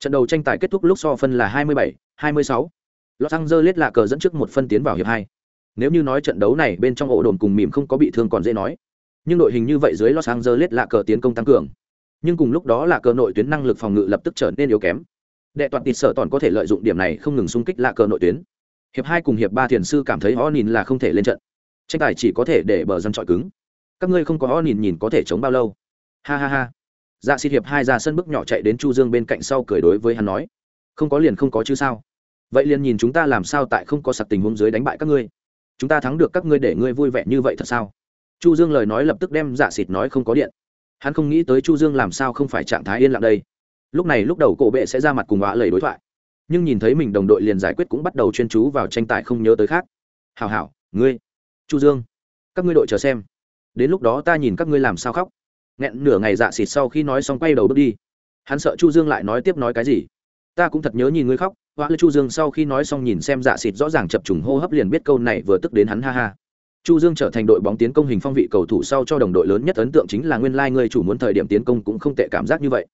trận đầu tranh tài kết thúc lúc so phân là 27, 26. los angeles là cờ dẫn trước một phân tiến vào hiệp hai. Nếu như nói trận đấu này bên trong ổ đồn cùng mỉm không có bị thương còn dễ nói. Nhưng đội hình như vậy dưới los angeles là cờ tiến công tăng cường. Nhưng cùng lúc đó là cờ nội tuyến năng lực phòng ngự lập tức trở nên yếu kém. Đệ toàn tịt sở toàn có thể lợi dụng điểm này không ngừng xung kích là cờ nội tuyến. Hiệp hai cùng hiệp ba thiền sư cảm thấy họ nhìn là không thể lên trận. Tranh tài chỉ có thể để bờ dân trọi cứng. Các ngươi không có họ nhìn nhìn có thể chống bao lâu. Ha ha ha dạ xịt hiệp hai ra sân bước nhỏ chạy đến chu dương bên cạnh sau cười đối với hắn nói, không có liền không có chứ sao? Vậy liền nhìn chúng ta làm sao tại không có sặc tình huống dưới đánh bại các ngươi? Chúng ta thắng được các ngươi để ngươi vui vẻ như vậy thật sao? Chu dương lời nói lập tức đem dạ xịt nói không có điện. Hắn không nghĩ tới chu dương làm sao không phải trạng thái yên lặng đây. Lúc này lúc đầu cổ bệ sẽ ra mặt cùng ngã lời đối thoại. Nhưng nhìn thấy mình đồng đội liền giải quyết cũng bắt đầu chuyên chú vào tranh tài không nhớ tới khác. Hảo hảo, ngươi, chu dương, các ngươi đội chờ xem. Đến lúc đó ta nhìn các ngươi làm sao khóc nghẹn nửa ngày dạ xịt sau khi nói xong quay đầu bước đi. Hắn sợ chu dương lại nói tiếp nói cái gì? Ta cũng thật nhớ nhìn ngươi khóc, hoa lư chu dương sau khi nói xong nhìn xem dạ xịt rõ ràng chập trùng hô hấp liền biết câu này vừa tức đến hắn ha ha. Chu dương trở thành đội bóng tiến công hình phong vị cầu thủ sau cho đồng đội lớn nhất ấn tượng chính là nguyên lai like người chủ muốn thời điểm tiến công cũng không tệ cảm giác như vậy.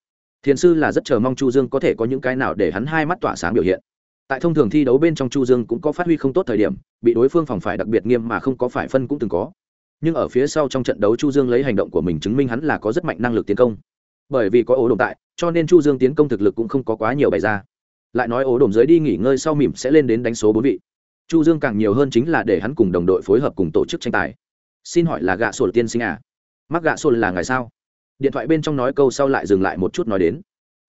Thiền sư là rất chờ mong chu dương có thể có những cái nào để hắn hai mắt tỏa sáng biểu hiện. Tại thông thường thi đấu bên trong chu dương cũng có phát huy không tốt thời điểm, bị đối phương phòng phải đặc biệt nghiêm mà không có phải phân cũng từng có nhưng ở phía sau trong trận đấu chu dương lấy hành động của mình chứng minh hắn là có rất mạnh năng lực tiến công. Bởi vì có ố đồn tại, cho nên chu dương tiến công thực lực cũng không có quá nhiều bày ra. Lại nói ố đồn dưới đi nghỉ ngơi sau mỉm sẽ lên đến đánh số bốn vị. Chu dương càng nhiều hơn chính là để hắn cùng đồng đội phối hợp cùng tổ chức tranh tài. Xin hỏi là gạ sổ tiên sinh à? Mắc gạ sổ là ngày sao? Điện thoại bên trong nói câu sau lại dừng lại một chút nói đến.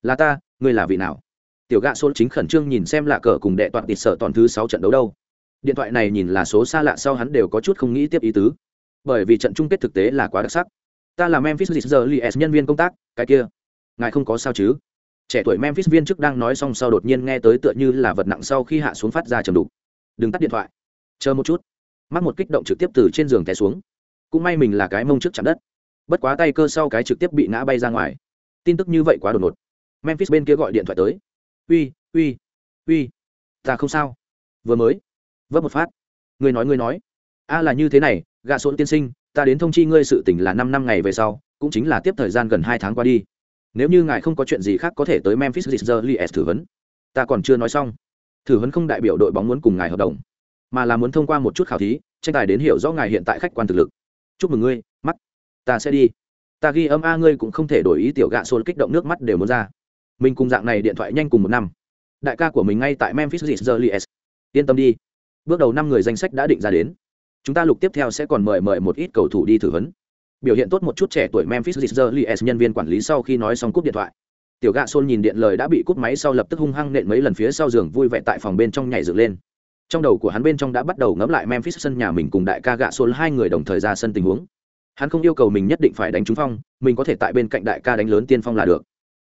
Là ta, ngươi là vị nào? Tiểu gạ sổ chính khẩn trương nhìn xem lạ cờ cùng đệ toàn tịt sở toàn thứ sáu trận đấu đâu. Điện thoại này nhìn là số xa lạ sau hắn đều có chút không nghĩ tiếp ý tứ bởi vì trận chung kết thực tế là quá đặc sắc. Ta là memphis Grizzlies nhân viên công tác, cái kia. Ngài không có sao chứ? Trẻ tuổi memphis viên chức đang nói xong sau đột nhiên nghe tới tựa như là vật nặng sau khi hạ xuống phát ra trầm đục. Đừng tắt điện thoại. Chờ một chút. Mắc một kích động trực tiếp từ trên giường té xuống. Cũng may mình là cái mông trước chạm đất. Bất quá tay cơ sau cái trực tiếp bị ngã bay ra ngoài. Tin tức như vậy quá đột ngột. Memphis bên kia gọi điện thoại tới. Uy uy uy, ta không sao. Vừa mới. Vấp một phát. Người nói người nói. A là như thế này gạ sộn tiên sinh, ta đến thông chi ngươi sự tỉnh là năm năm ngày về sau, cũng chính là tiếp thời gian gần hai tháng qua đi. Nếu như ngài không có chuyện gì khác có thể tới memphis Grizzlies thử vấn ta còn chưa nói xong. Thử vấn không đại biểu đội bóng muốn cùng ngài hợp đồng, mà là muốn thông qua một chút khảo thí, tranh tài đến hiểu rõ ngài hiện tại khách quan thực lực. Chúc mừng ngươi, mắt. Ta sẽ đi. Ta ghi âm a ngươi cũng không thể đổi ý tiểu gạ xôn kích động nước mắt đều muốn ra. Mình cùng dạng này điện thoại nhanh cùng một năm. Đại ca của mình ngay tại memphis Grizzlies. Yên tâm đi. Bước đầu năm người danh sách đã định ra đến chúng ta lục tiếp theo sẽ còn mời mời một ít cầu thủ đi thử vấn biểu hiện tốt một chút trẻ tuổi memphis Grizzlies nhân viên quản lý sau khi nói xong cúp điện thoại. Tiểu gạ xôn nhìn điện lời đã bị cúp máy sau lập tức hung hăng nện mấy lần phía sau giường vui vẻ tại phòng bên trong nhảy dựng lên. Trong đầu của hắn bên trong đã bắt đầu ngẫm lại memphis sân nhà mình cùng đại ca gạ xôn hai người đồng thời ra sân tình huống. Hắn không yêu cầu mình nhất định phải đánh trúng phong, mình có thể tại bên cạnh đại ca đánh lớn tiên phong là được.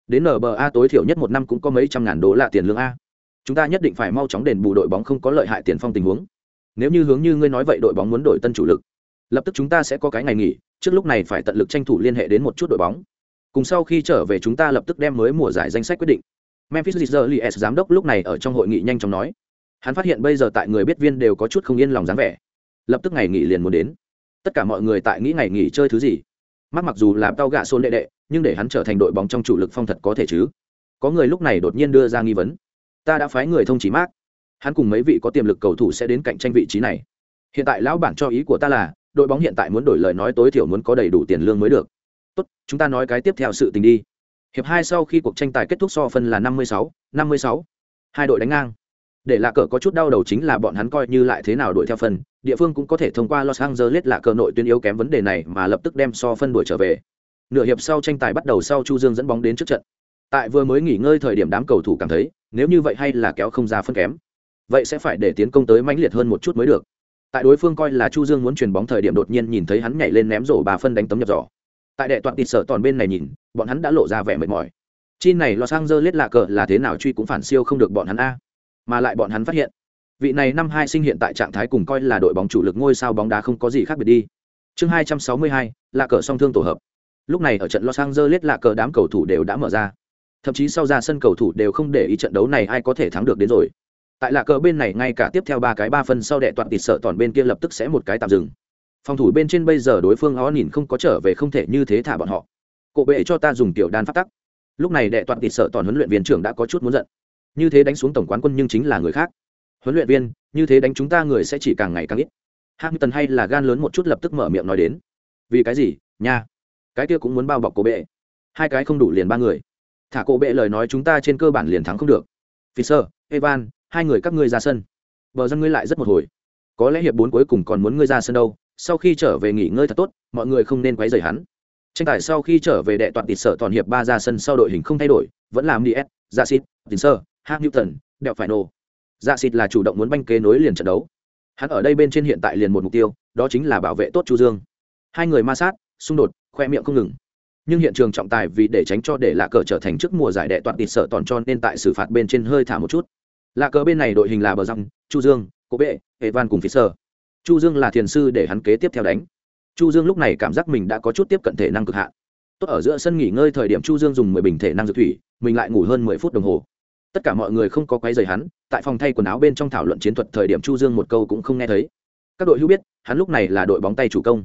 Đến nba tối thiểu nhất một năm cũng có mấy trăm ngàn đô la tiền lương a. Chúng ta nhất định phải mau chóng đền bù đội bóng không có lợi hại tiền phong tình huống nếu như hướng như ngươi nói vậy đội bóng muốn đổi tân chủ lực, lập tức chúng ta sẽ có cái ngày nghỉ, trước lúc này phải tận lực tranh thủ liên hệ đến một chút đội bóng. Cùng sau khi trở về chúng ta lập tức đem mới mùa giải danh sách quyết định. Memphis Grizzlies giám đốc lúc này ở trong hội nghị nhanh chóng nói. Hắn phát hiện bây giờ tại người biết viên đều có chút không yên lòng dáng vẻ. Lập tức ngày nghỉ liền muốn đến. Tất cả mọi người tại nghĩ ngày nghỉ chơi thứ gì? Mắc mặc dù là tao gạ xôn đệ đệ, nhưng để hắn trở thành đội bóng trong chủ lực phong thật có thể chứ? Có người lúc này đột nhiên đưa ra nghi vấn. Ta đã phái người thông chỉ mác hắn cùng mấy vị có tiềm lực cầu thủ sẽ đến cạnh tranh vị trí này. Hiện tại lão bản cho ý của ta là, đội bóng hiện tại muốn đổi lời nói tối thiểu muốn có đầy đủ tiền lương mới được. Tốt, chúng ta nói cái tiếp theo sự tình đi. Hiệp hai sau khi cuộc tranh tài kết thúc so phân là năm mươi sáu, năm mươi sáu. Hai đội đánh ngang. Để lạ cờ có chút đau đầu chính là bọn hắn coi như lại thế nào đuổi theo phân địa phương cũng có thể thông qua los angeles lạ cờ nội tuyến yếu kém vấn đề này mà lập tức đem so phân đuổi trở về. Nửa hiệp sau tranh tài bắt đầu sau chu dương dẫn bóng đến trước trận. Tại vừa mới nghỉ ngơi thời điểm đám cầu thủ cảm thấy, nếu như vậy hay là kéo không ra phân kém vậy sẽ phải để tiến công tới mãnh liệt hơn một chút mới được. Tại đối phương coi là chu dương muốn truyền bóng thời điểm đột nhiên nhìn thấy hắn nhảy lên ném rổ bà phân đánh tấm nhập giỏ. Tại đệ toàn tịt sở toàn bên này nhìn, bọn hắn đã lộ ra vẻ mệt mỏi. Chi này lo sang dơ lết lạ cờ là thế nào truy cũng phản siêu không được bọn hắn a. Mà lại bọn hắn phát hiện, vị này năm hai sinh hiện tại trạng thái cùng coi là đội bóng chủ lực ngôi sao bóng đá không có gì khác biệt đi. Chương hai trăm sáu mươi hai là cờ song thương tổ hợp. Lúc này ở trận los angeles là cờ đám cầu thủ đều đã mở ra. Thậm chí sau ra sân cầu thủ đều không để ý trận đấu này ai có thể thắng được đến rồi tại lạ cờ bên này ngay cả tiếp theo ba cái ba phân sau đệ toàn tịt sợ toàn bên kia lập tức sẽ một cái tạm dừng. Phòng thủ bên trên bây giờ đối phương ó nhìn không có trở về không thể như thế thả bọn họ. Cộ bệ cho ta dùng tiểu đan phát tắc. Lúc này đệ toàn tịt sợ toàn huấn luyện viên trưởng đã có chút muốn giận. Như thế đánh xuống tổng quán quân nhưng chính là người khác. Huấn luyện viên, như thế đánh chúng ta người sẽ chỉ càng ngày càng ít. Hamilton hay là gan lớn một chút lập tức mở miệng nói đến. Vì cái gì, nha? Cái kia cũng muốn bao bọc cổ bệ. Hai cái không đủ liền ba người. Thả cổ bệ lời nói chúng ta trên cơ bản liền thắng không được. Fisher evan hai người các ngươi ra sân. Bờ dân ngươi lại rất một hồi. Có lẽ hiệp bốn cuối cùng còn muốn ngươi ra sân đâu. Sau khi trở về nghỉ ngơi thật tốt, mọi người không nên quấy rầy hắn. Tranh tài sau khi trở về đệ toàn tịt sở toàn hiệp ba ra sân sau đội hình không thay đổi, vẫn làm đi ra xịt tình sơ hát newton đẹo phải nổ dạ xịt là chủ động muốn banh kế nối liền trận đấu. Hắn ở đây bên trên hiện tại liền một mục tiêu, đó chính là bảo vệ tốt chu dương. Hai người ma sát, xung đột, khoe miệng không ngừng. Nhưng hiện trường trọng tài vì để tránh cho để lạ cờ trở thành trước mùa giải đệ toàn tịt sở toàn cho nên tại xử phạt bên trên hơi thả một chút lạ cờ bên này đội hình là bờ răng chu dương cố bệ, evan cùng phía chu dương là thiền sư để hắn kế tiếp theo đánh. Chu dương lúc này cảm giác mình đã có chút tiếp cận thể năng cực hạn. Tốt ở giữa sân nghỉ ngơi thời điểm chu dương dùng mười bình thể năng dược thủy, mình lại ngủ hơn mười phút đồng hồ. Tất cả mọi người không có quấy rầy hắn, tại phòng thay quần áo bên trong thảo luận chiến thuật thời điểm chu dương một câu cũng không nghe thấy. Các đội hữu biết, hắn lúc này là đội bóng tay chủ công.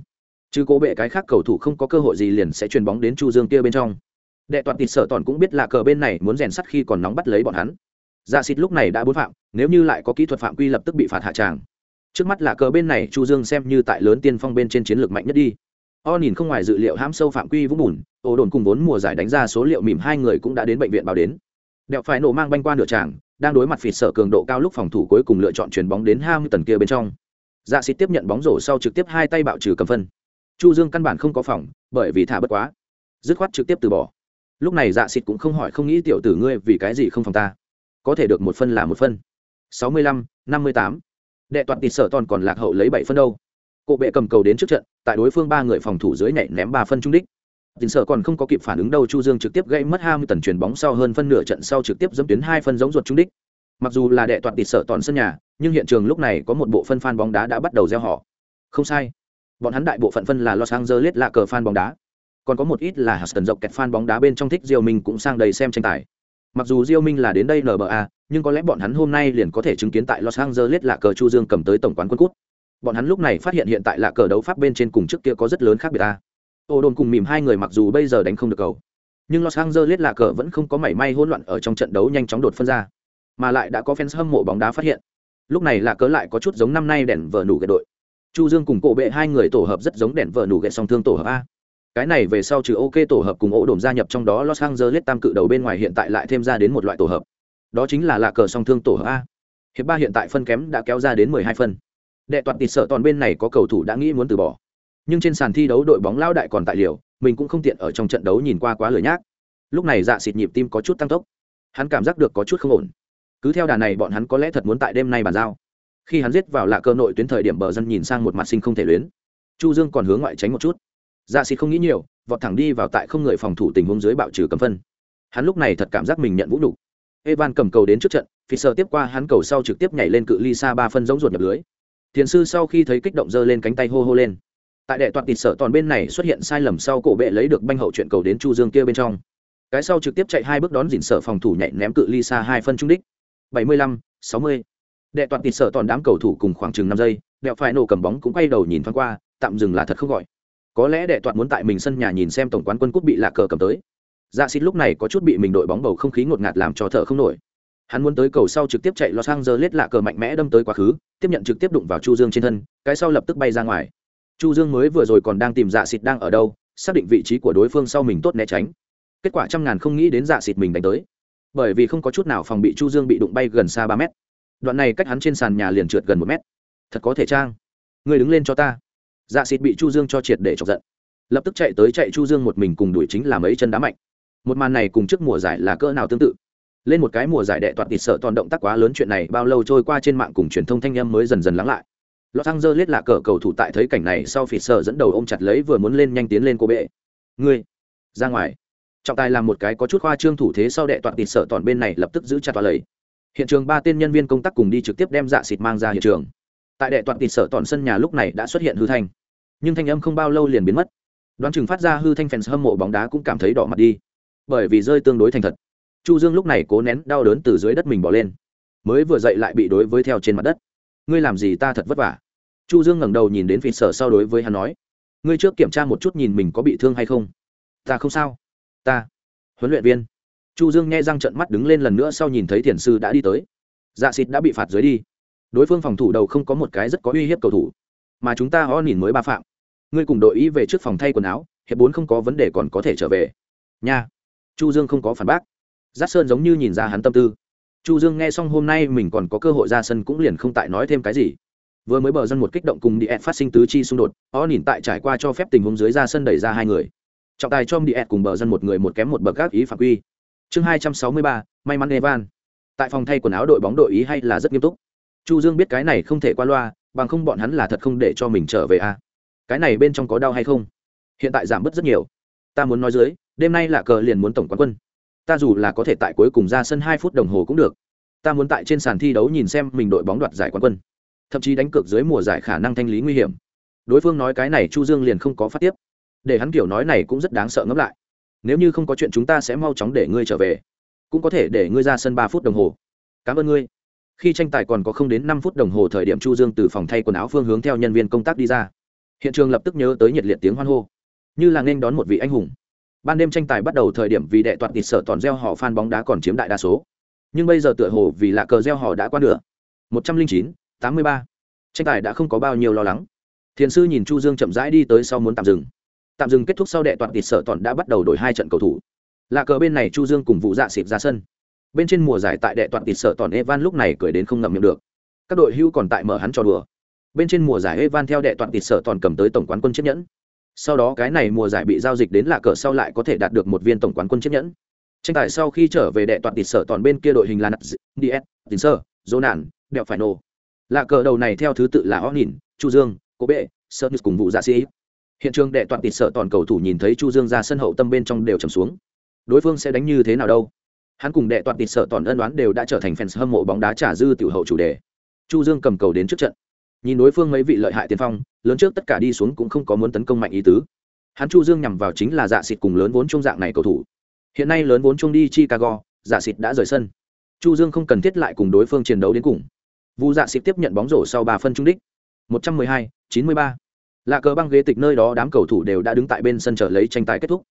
Chứ cố bệ cái khác cầu thủ không có cơ hội gì liền sẽ chuyền bóng đến chu dương kia bên trong. Đệ toàn tịt sợ toàn cũng biết là cờ bên này muốn rèn sắt khi còn nóng bắt lấy bọn hắn dạ xịt lúc này đã bốn phạm, nếu như lại có kỹ thuật phạm quy lập tức bị phạt hạ tràng. Trước mắt là cờ bên này chu dương xem như tại lớn tiên phong bên trên chiến lược mạnh nhất đi. O nhìn không ngoài dự liệu hãm sâu phạm quy vũng bùn, ổ đồn cùng vốn mùa giải đánh ra số liệu mỉm hai người cũng đã đến bệnh viện báo đến. Đẹo phải nổ mang banh qua nửa tràng, đang đối mặt phịt sở cường độ cao lúc phòng thủ cuối cùng lựa chọn chuyền bóng đến hai mươi tần kia bên trong. Dạ xịt tiếp nhận bóng rổ sau trực tiếp hai tay bạo trừ cầm phân. Chu dương căn bản không có phòng, bởi vì thả bất quá. Dứt khoát trực tiếp từ bỏ. Lúc này dạ xịt cũng không hỏi không nghĩ tiểu tử ngươi vì cái gì không phòng ta có thể được một phân là một phân. Sáu mươi lăm, năm mươi tám. Đệ toàn tịt sở toàn còn lạc hậu lấy bảy phân đâu. Cộ bệ cầm cầu đến trước trận, tại đối phương ba người phòng thủ dưới nhảy ném ba phân trung đích. Tình sở còn không có kịp phản ứng đâu, chu dương trực tiếp gây mất hai mươi tần chuyền bóng sau hơn phân nửa trận sau trực tiếp dẫm tuyến hai phân giống ruột trung đích. Mặc dù là đệ toàn tịt sở toàn sân nhà, nhưng hiện trường lúc này có một bộ phân fan bóng đá đã bắt đầu gieo họ. Không sai. Bọn hắn đại bộ phận phân là los angeles là cờ fan bóng đá. Còn có một ít là Huston dọc kẹt fan bóng đá bên trong thích Diêu mình cũng sang đầy xem tranh tài. Mặc dù Diêu Minh là đến đây NBA, à, nhưng có lẽ bọn hắn hôm nay liền có thể chứng kiến tại Los Angeles là cờ Chu Dương cầm tới tổng quán quân cút. Bọn hắn lúc này phát hiện hiện tại là cờ đấu pháp bên trên cùng trước kia có rất lớn khác biệt a. Ô đồn cùng mỉm hai người mặc dù bây giờ đánh không được cầu, nhưng Los Angeles là cờ vẫn không có mảy may hỗn loạn ở trong trận đấu nhanh chóng đột phân ra, mà lại đã có fans hâm mộ bóng đá phát hiện. Lúc này là cờ lại có chút giống năm nay đèn vở nủ gậy đội chu dương cùng cổ bệ hai người tổ hợp rất giống đèn vợ nủ gậy song thương tổ hợp a cái này về sau trừ ok tổ hợp cùng ổ đồn gia nhập trong đó los angeles tam cự đầu bên ngoài hiện tại lại thêm ra đến một loại tổ hợp. Đó chính là lạ cờ song thương tổ hợp a. Hiệp ba hiện tại phân kém đã kéo ra đến mười hai phân. Đệ toàn tịt sợ toàn bên này có cầu thủ đã nghĩ muốn từ bỏ. Nhưng trên sàn thi đấu đội bóng lao đại còn tại liều, mình cũng không tiện ở trong trận đấu nhìn qua quá lười nhác. Lúc này dạ xịt nhịp tim có chút tăng tốc. Hắn cảm giác được có chút không ổn. Cứ theo đà này bọn hắn có lẽ thật muốn tại đêm nay bàn giao. Khi hắn giết vào lạ cơ nội tuyến thời điểm bờ dân nhìn sang một mặt sinh không thể luyến. Chu dương còn hướng ngoại tránh một chút dạ xịt không nghĩ nhiều, vọt thẳng đi vào tại không người phòng thủ tình huống dưới bạo trừ cấm phân. Hắn lúc này thật cảm giác mình nhận vũ đủ evan cầm cầu đến trước trận fisher tiếp qua hắn cầu sau trực tiếp nhảy lên cự ly xa ba phân giống ruột nhập lưới. Thiền sư sau khi thấy kích động giơ lên cánh tay hô hô lên. Tại đệ toàn tịt sở toàn bên này xuất hiện sai lầm sau cổ bệ lấy được banh hậu chuyện cầu đến chu dương kia bên trong. Cái sau trực tiếp chạy hai bước đón dỉn sở phòng thủ nhảy ném cự ly xa hai phân trung đích. Bảy mươi lăm, sáu mươi. Đệ toàn tịt sở toàn đám cầu thủ cùng khoảng chừng năm giây đẹo phải nổ cầm bóng cũng quay đầu nhìn thoáng qua, tạm dừng là thật không gọi có lẽ đệ toạt muốn tại mình sân nhà nhìn xem tổng quán quân cúp bị lạc cờ cầm tới. Dạ xịt lúc này có chút bị mình đội bóng bầu không khí ngột ngạt làm cho thở không nổi. Hắn muốn tới cầu sau trực tiếp chạy los angeles lạ cờ mạnh mẽ đâm tới quá khứ, tiếp nhận trực tiếp đụng vào chu dương trên thân, cái sau lập tức bay ra ngoài. Chu dương mới vừa rồi còn đang tìm dạ xịt đang ở đâu, xác định vị trí của đối phương sau mình tốt né tránh. Kết quả trăm ngàn không nghĩ đến dạ xịt mình đánh tới. Bởi vì không có chút nào phòng bị chu dương bị đụng bay gần xa ba mét. Đoạn này cách hắn trên sàn nhà liền trượt gần một mét. Thật có thể trang. Người đứng lên cho ta dạ xịt bị chu dương cho triệt để chọc giận. Lập tức chạy tới chạy chu dương một mình cùng đuổi chính là mấy chân đá mạnh. Một màn này cùng trước mùa giải là cỡ nào tương tự. Lên một cái mùa giải đệ toàn tịt sợ toàn động tác quá lớn chuyện này bao lâu trôi qua trên mạng cùng truyền thông thanh em mới dần dần lắng lại. Los Angeles là cờ cầu thủ tại thấy cảnh này sau phỉ sợ dẫn đầu ôm chặt lấy vừa muốn lên nhanh tiến lên cô bệ. Ngươi, ra ngoài. Trọng tài làm một cái có chút khoa trương thủ thế sau đệ toàn tịt sợ toàn bên này lập tức giữ chặt tòa lấy hiện trường ba tên nhân viên công tác cùng đi trực tiếp đem dạ xịt mang ra hiện trường tại đệ toàn tịt sở toàn sân nhà lúc này đã xuất hiện hư thanh. Nhưng thanh âm không bao lâu liền biến mất. Đoán chừng phát ra hư thanh fans hâm mộ bóng đá cũng cảm thấy đỏ mặt đi. Bởi vì rơi tương đối thành thật. Chu dương lúc này cố nén đau đớn từ dưới đất mình bỏ lên. Mới vừa dậy lại bị đối với theo trên mặt đất. Ngươi làm gì ta thật vất vả? Chu dương ngẩng đầu nhìn đến phịt sở sau đối với hắn nói. Ngươi trước kiểm tra một chút nhìn mình có bị thương hay không. Ta không sao. Ta. Huấn luyện viên. Chu dương nghe răng trận mắt đứng lên lần nữa sau nhìn thấy thiền sư đã đi tới. Dạ xịt đã bị phạt dưới đi đối phương phòng thủ đầu không có một cái rất có uy hiếp cầu thủ, mà chúng ta ho nhìn mới ba phạm. Ngươi cùng đội ý về trước phòng thay quần áo, hiệp bốn không có vấn đề còn có thể trở về. Nha. Chu dương không có phản bác. Giác sơn giống như nhìn ra hắn tâm tư. Chu dương nghe xong hôm nay mình còn có cơ hội ra sân cũng liền không tại nói thêm cái gì. Vừa mới bờ dân một kích động cùng đi phát sinh tứ chi xung đột ó nhìn tại trải qua cho phép tình huống dưới ra sân đẩy ra hai người. Trọng tài cho đi cùng bờ dân một người một kém một bậc các ý phạm quy. Chương hai trăm sáu mươi ba, may mắn evan. Tại phòng thay quần áo đội bóng đội ý hay là rất nghiêm túc chu dương biết cái này không thể qua loa, bằng không bọn hắn là thật không để cho mình trở về a. À. cái này bên trong có đau hay không? Hiện tại giảm bớt rất nhiều. Ta muốn nói dưới, đêm nay là cờ liền muốn tổng quán quân. Ta dù là có thể tại cuối cùng ra sân hai phút đồng hồ cũng được. Ta muốn tại trên sàn thi đấu nhìn xem mình đội bóng đoạt giải quán quân. Thậm chí đánh cược dưới mùa giải khả năng thanh lý nguy hiểm. Đối phương nói cái này chu dương liền không có phát tiếp. Để hắn kiểu nói này cũng rất đáng sợ ngẫm lại. Nếu như không có chuyện chúng ta sẽ mau chóng để ngươi trở về. Cũng có thể để ngươi ra sân ba phút đồng hồ. Cảm ơn ngươi khi tranh tài còn có không đến năm phút đồng hồ thời điểm chu dương từ phòng thay quần áo phương hướng theo nhân viên công tác đi ra. Hiện trường lập tức nhớ tới nhiệt liệt tiếng hoan hô. Như là nên đón một vị anh hùng. Ban đêm tranh tài bắt đầu thời điểm vì đệ toàn tịt sợ toàn gieo họ fan bóng đá còn chiếm đại đa số. Nhưng bây giờ tựa hồ vì là cờ gieo họ đã qua nửa. Một trăm linh chín, tám mươi ba. Tranh tài đã không có bao nhiêu lo lắng. Thiền sư nhìn chu dương chậm rãi đi tới sau muốn tạm dừng. Tạm dừng kết thúc sau đệ toàn tịt sợ toàn đã bắt đầu đổi hai trận cầu thủ. Là cờ bên này chu dương cùng vụ dạ xịp ra sân bên trên mùa giải tại đệ toàn tịt sợ toàn evan lúc này cười đến không ngậm miệng được. Các đội hưu còn tại mở hắn cho đùa. Bên trên mùa giải evan theo đệ toàn tịt sợ toàn cầm tới tổng quán quân chiếc nhẫn. Sau đó cái này mùa giải bị giao dịch đến lạ cờ sau lại có thể đạt được một viên tổng quán quân chiếc nhẫn. Tranh tài sau khi trở về đệ toàn tịt sở toàn bên kia đội hình là nats ds tín sơ dỗ nản đẹo phải nổ lạ cờ đầu này theo thứ tự là o nhìn chu dương cố bệ sơ cùng vụ giả sĩ. Hiện trường đệ toàn tịt sở toàn cầu thủ nhìn thấy chu dương ra sân hậu tâm bên trong đều trầm xuống. Đối phương sẽ đánh như thế nào đâu? Hắn cùng đệ toàn tịt sợ toàn ân đoán đều đã trở thành fans hâm mộ bóng đá trả dư tiểu hậu chủ đề. Chu dương cầm cầu đến trước trận. Nhìn đối phương mấy vị lợi hại tiền phong lớn trước tất cả đi xuống cũng không có muốn tấn công mạnh ý tứ. Hắn chu dương nhằm vào chính là dạ xịt cùng lớn vốn trung dạng này cầu thủ. Hiện nay lớn vốn trung đi chicago dạ xịt đã rời sân. Chu dương không cần thiết lại cùng đối phương chiến đấu đến cùng. Vu dạ xịt tiếp nhận bóng rổ sau ba phân trung đích. 112, 93. lạ cờ băng ghế tịch nơi đó đám cầu thủ đều đã đứng tại bên sân chờ lấy tranh tài kết thúc.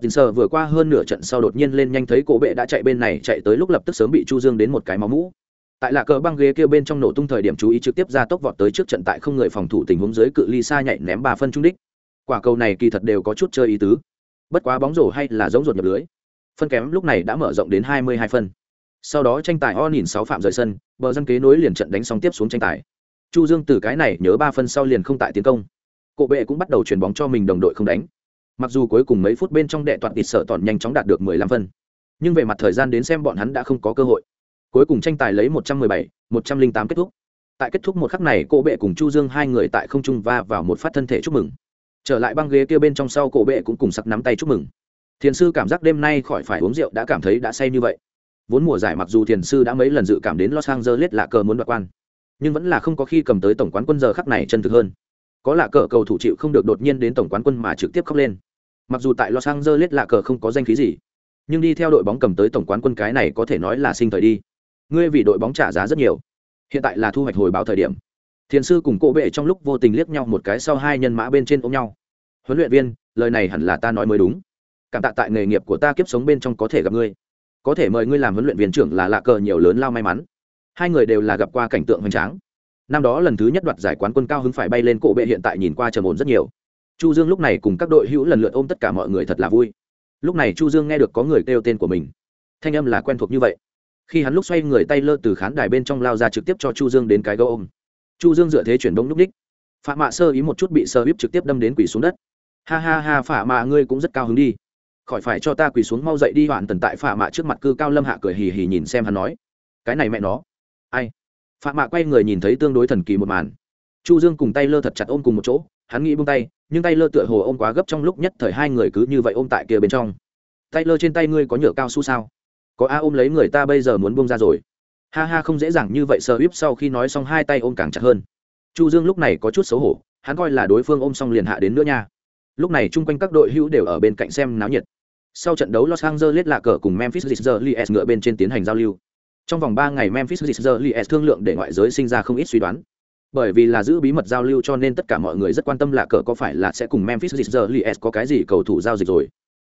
Tình sờ vừa qua hơn nửa trận sau đột nhiên lên nhanh thấy cổ bệ đã chạy bên này, chạy tới lúc lập tức sớm bị Chu Dương đến một cái máu mũ. Tại lạ cờ băng ghế kia bên trong nổ tung thời điểm chú ý trực tiếp ra tốc vọt tới trước trận tại không người phòng thủ tình huống dưới cự ly xa nhảy ném ba phân trung đích. Quả cầu này kỳ thật đều có chút chơi ý tứ. Bất quá bóng rổ hay là giống ruột nhập lưới. Phân kém lúc này đã mở rộng đến hai mươi hai phân. Sau đó tranh tài Onin nhìn sáu phạm rời sân, bờ dân kế nối liền trận đánh xong tiếp xuống tranh tài. Chu dương từ cái này nhớ ba phân sau liền không tại tiến công. Cổ bệ cũng bắt đầu chuyển bóng cho mình đồng đội không đánh mặc dù cuối cùng mấy phút bên trong đệ toàn tịt sợ toàn nhanh chóng đạt được mười lăm phân, nhưng về mặt thời gian đến xem bọn hắn đã không có cơ hội. Cuối cùng tranh tài lấy một trăm mười bảy, một trăm linh tám kết thúc. Tại kết thúc một khắc này, cổ bệ cùng chu dương hai người tại không trung va vào một phát thân thể chúc mừng. Trở lại băng ghế kia bên trong sau, cổ bệ cũng cùng sặc nắm tay chúc mừng. Thiền sư cảm giác đêm nay khỏi phải uống rượu đã cảm thấy đã say như vậy. Vốn mùa giải mặc dù thiền sư đã mấy lần dự cảm đến los angeles lạ cờ muốn đoạt quan, nhưng vẫn là không có khi cầm tới tổng quán quân giờ khắc này chân thực hơn có lạ cờ cầu thủ chịu không được đột nhiên đến tổng quán quân mà trực tiếp khóc lên. Mặc dù tại los angeles lạ cờ không có danh khí gì, nhưng đi theo đội bóng cầm tới tổng quán quân cái này có thể nói là sinh thời đi. Ngươi vì đội bóng trả giá rất nhiều. Hiện tại là thu hoạch hồi báo thời điểm. Thiền sư cùng cỗ bệ trong lúc vô tình liếc nhau một cái sau hai nhân mã bên trên ôm nhau. Huấn luyện viên, lời này hẳn là ta nói mới đúng. Cảm tạ tại nghề nghiệp của ta kiếp sống bên trong có thể gặp ngươi. Có thể mời ngươi làm huấn luyện viên trưởng là lạ cờ nhiều lớn lao may mắn. Hai người đều là gặp qua cảnh tượng hoành tráng năm đó lần thứ nhất đoạt giải quán quân cao hứng phải bay lên cổ bệ hiện tại nhìn qua trầm ổn rất nhiều. Chu dương lúc này cùng các đội hữu lần lượt ôm tất cả mọi người thật là vui. Lúc này chu dương nghe được có người kêu tên của mình. Thanh âm là quen thuộc như vậy. Khi hắn lúc xoay người tay lơ từ khán đài bên trong lao ra trực tiếp cho chu dương đến cái gấu ôm. Chu dương dựa thế chuyển đông lúc đích. Phạm mạ sơ ý một chút bị sơ bíp trực tiếp đâm đến quỳ xuống đất. Ha ha ha phả mạ, ngươi cũng rất cao hứng đi. Khỏi phải cho ta quỳ xuống mau dậy đi hoàn tần tại phả mạ trước mặt cư cao lâm hạ cười hì hì nhìn xem hắn nói. Cái này mẹ nó. Ai? Phạm mạ quay người nhìn thấy tương đối thần kỳ một màn. Chu dương cùng tay lơ thật chặt ôm cùng một chỗ, hắn nghĩ buông tay, nhưng tay lơ tựa hồ ôm quá gấp trong lúc nhất thời hai người cứ như vậy ôm tại kia bên trong. Tay lơ trên tay ngươi có nhựa cao su sao? Có a ôm lấy người ta bây giờ muốn buông ra rồi. Ha ha, không dễ dàng như vậy sờ íp sau khi nói xong hai tay ôm càng chặt hơn. Chu dương lúc này có chút xấu hổ, hắn coi là đối phương ôm xong liền hạ đến nữa nha. Lúc này chung quanh các đội hữu đều ở bên cạnh xem náo nhiệt. Sau trận đấu los angeles lạ cờ cùng memphis Grizzlies ngựa bên trên tiến hành giao lưu trong vòng ba ngày memphis Grizzlies thương lượng để ngoại giới sinh ra không ít suy đoán bởi vì là giữ bí mật giao lưu cho nên tất cả mọi người rất quan tâm lạ cờ có phải là sẽ cùng memphis Grizzlies có cái gì cầu thủ giao dịch rồi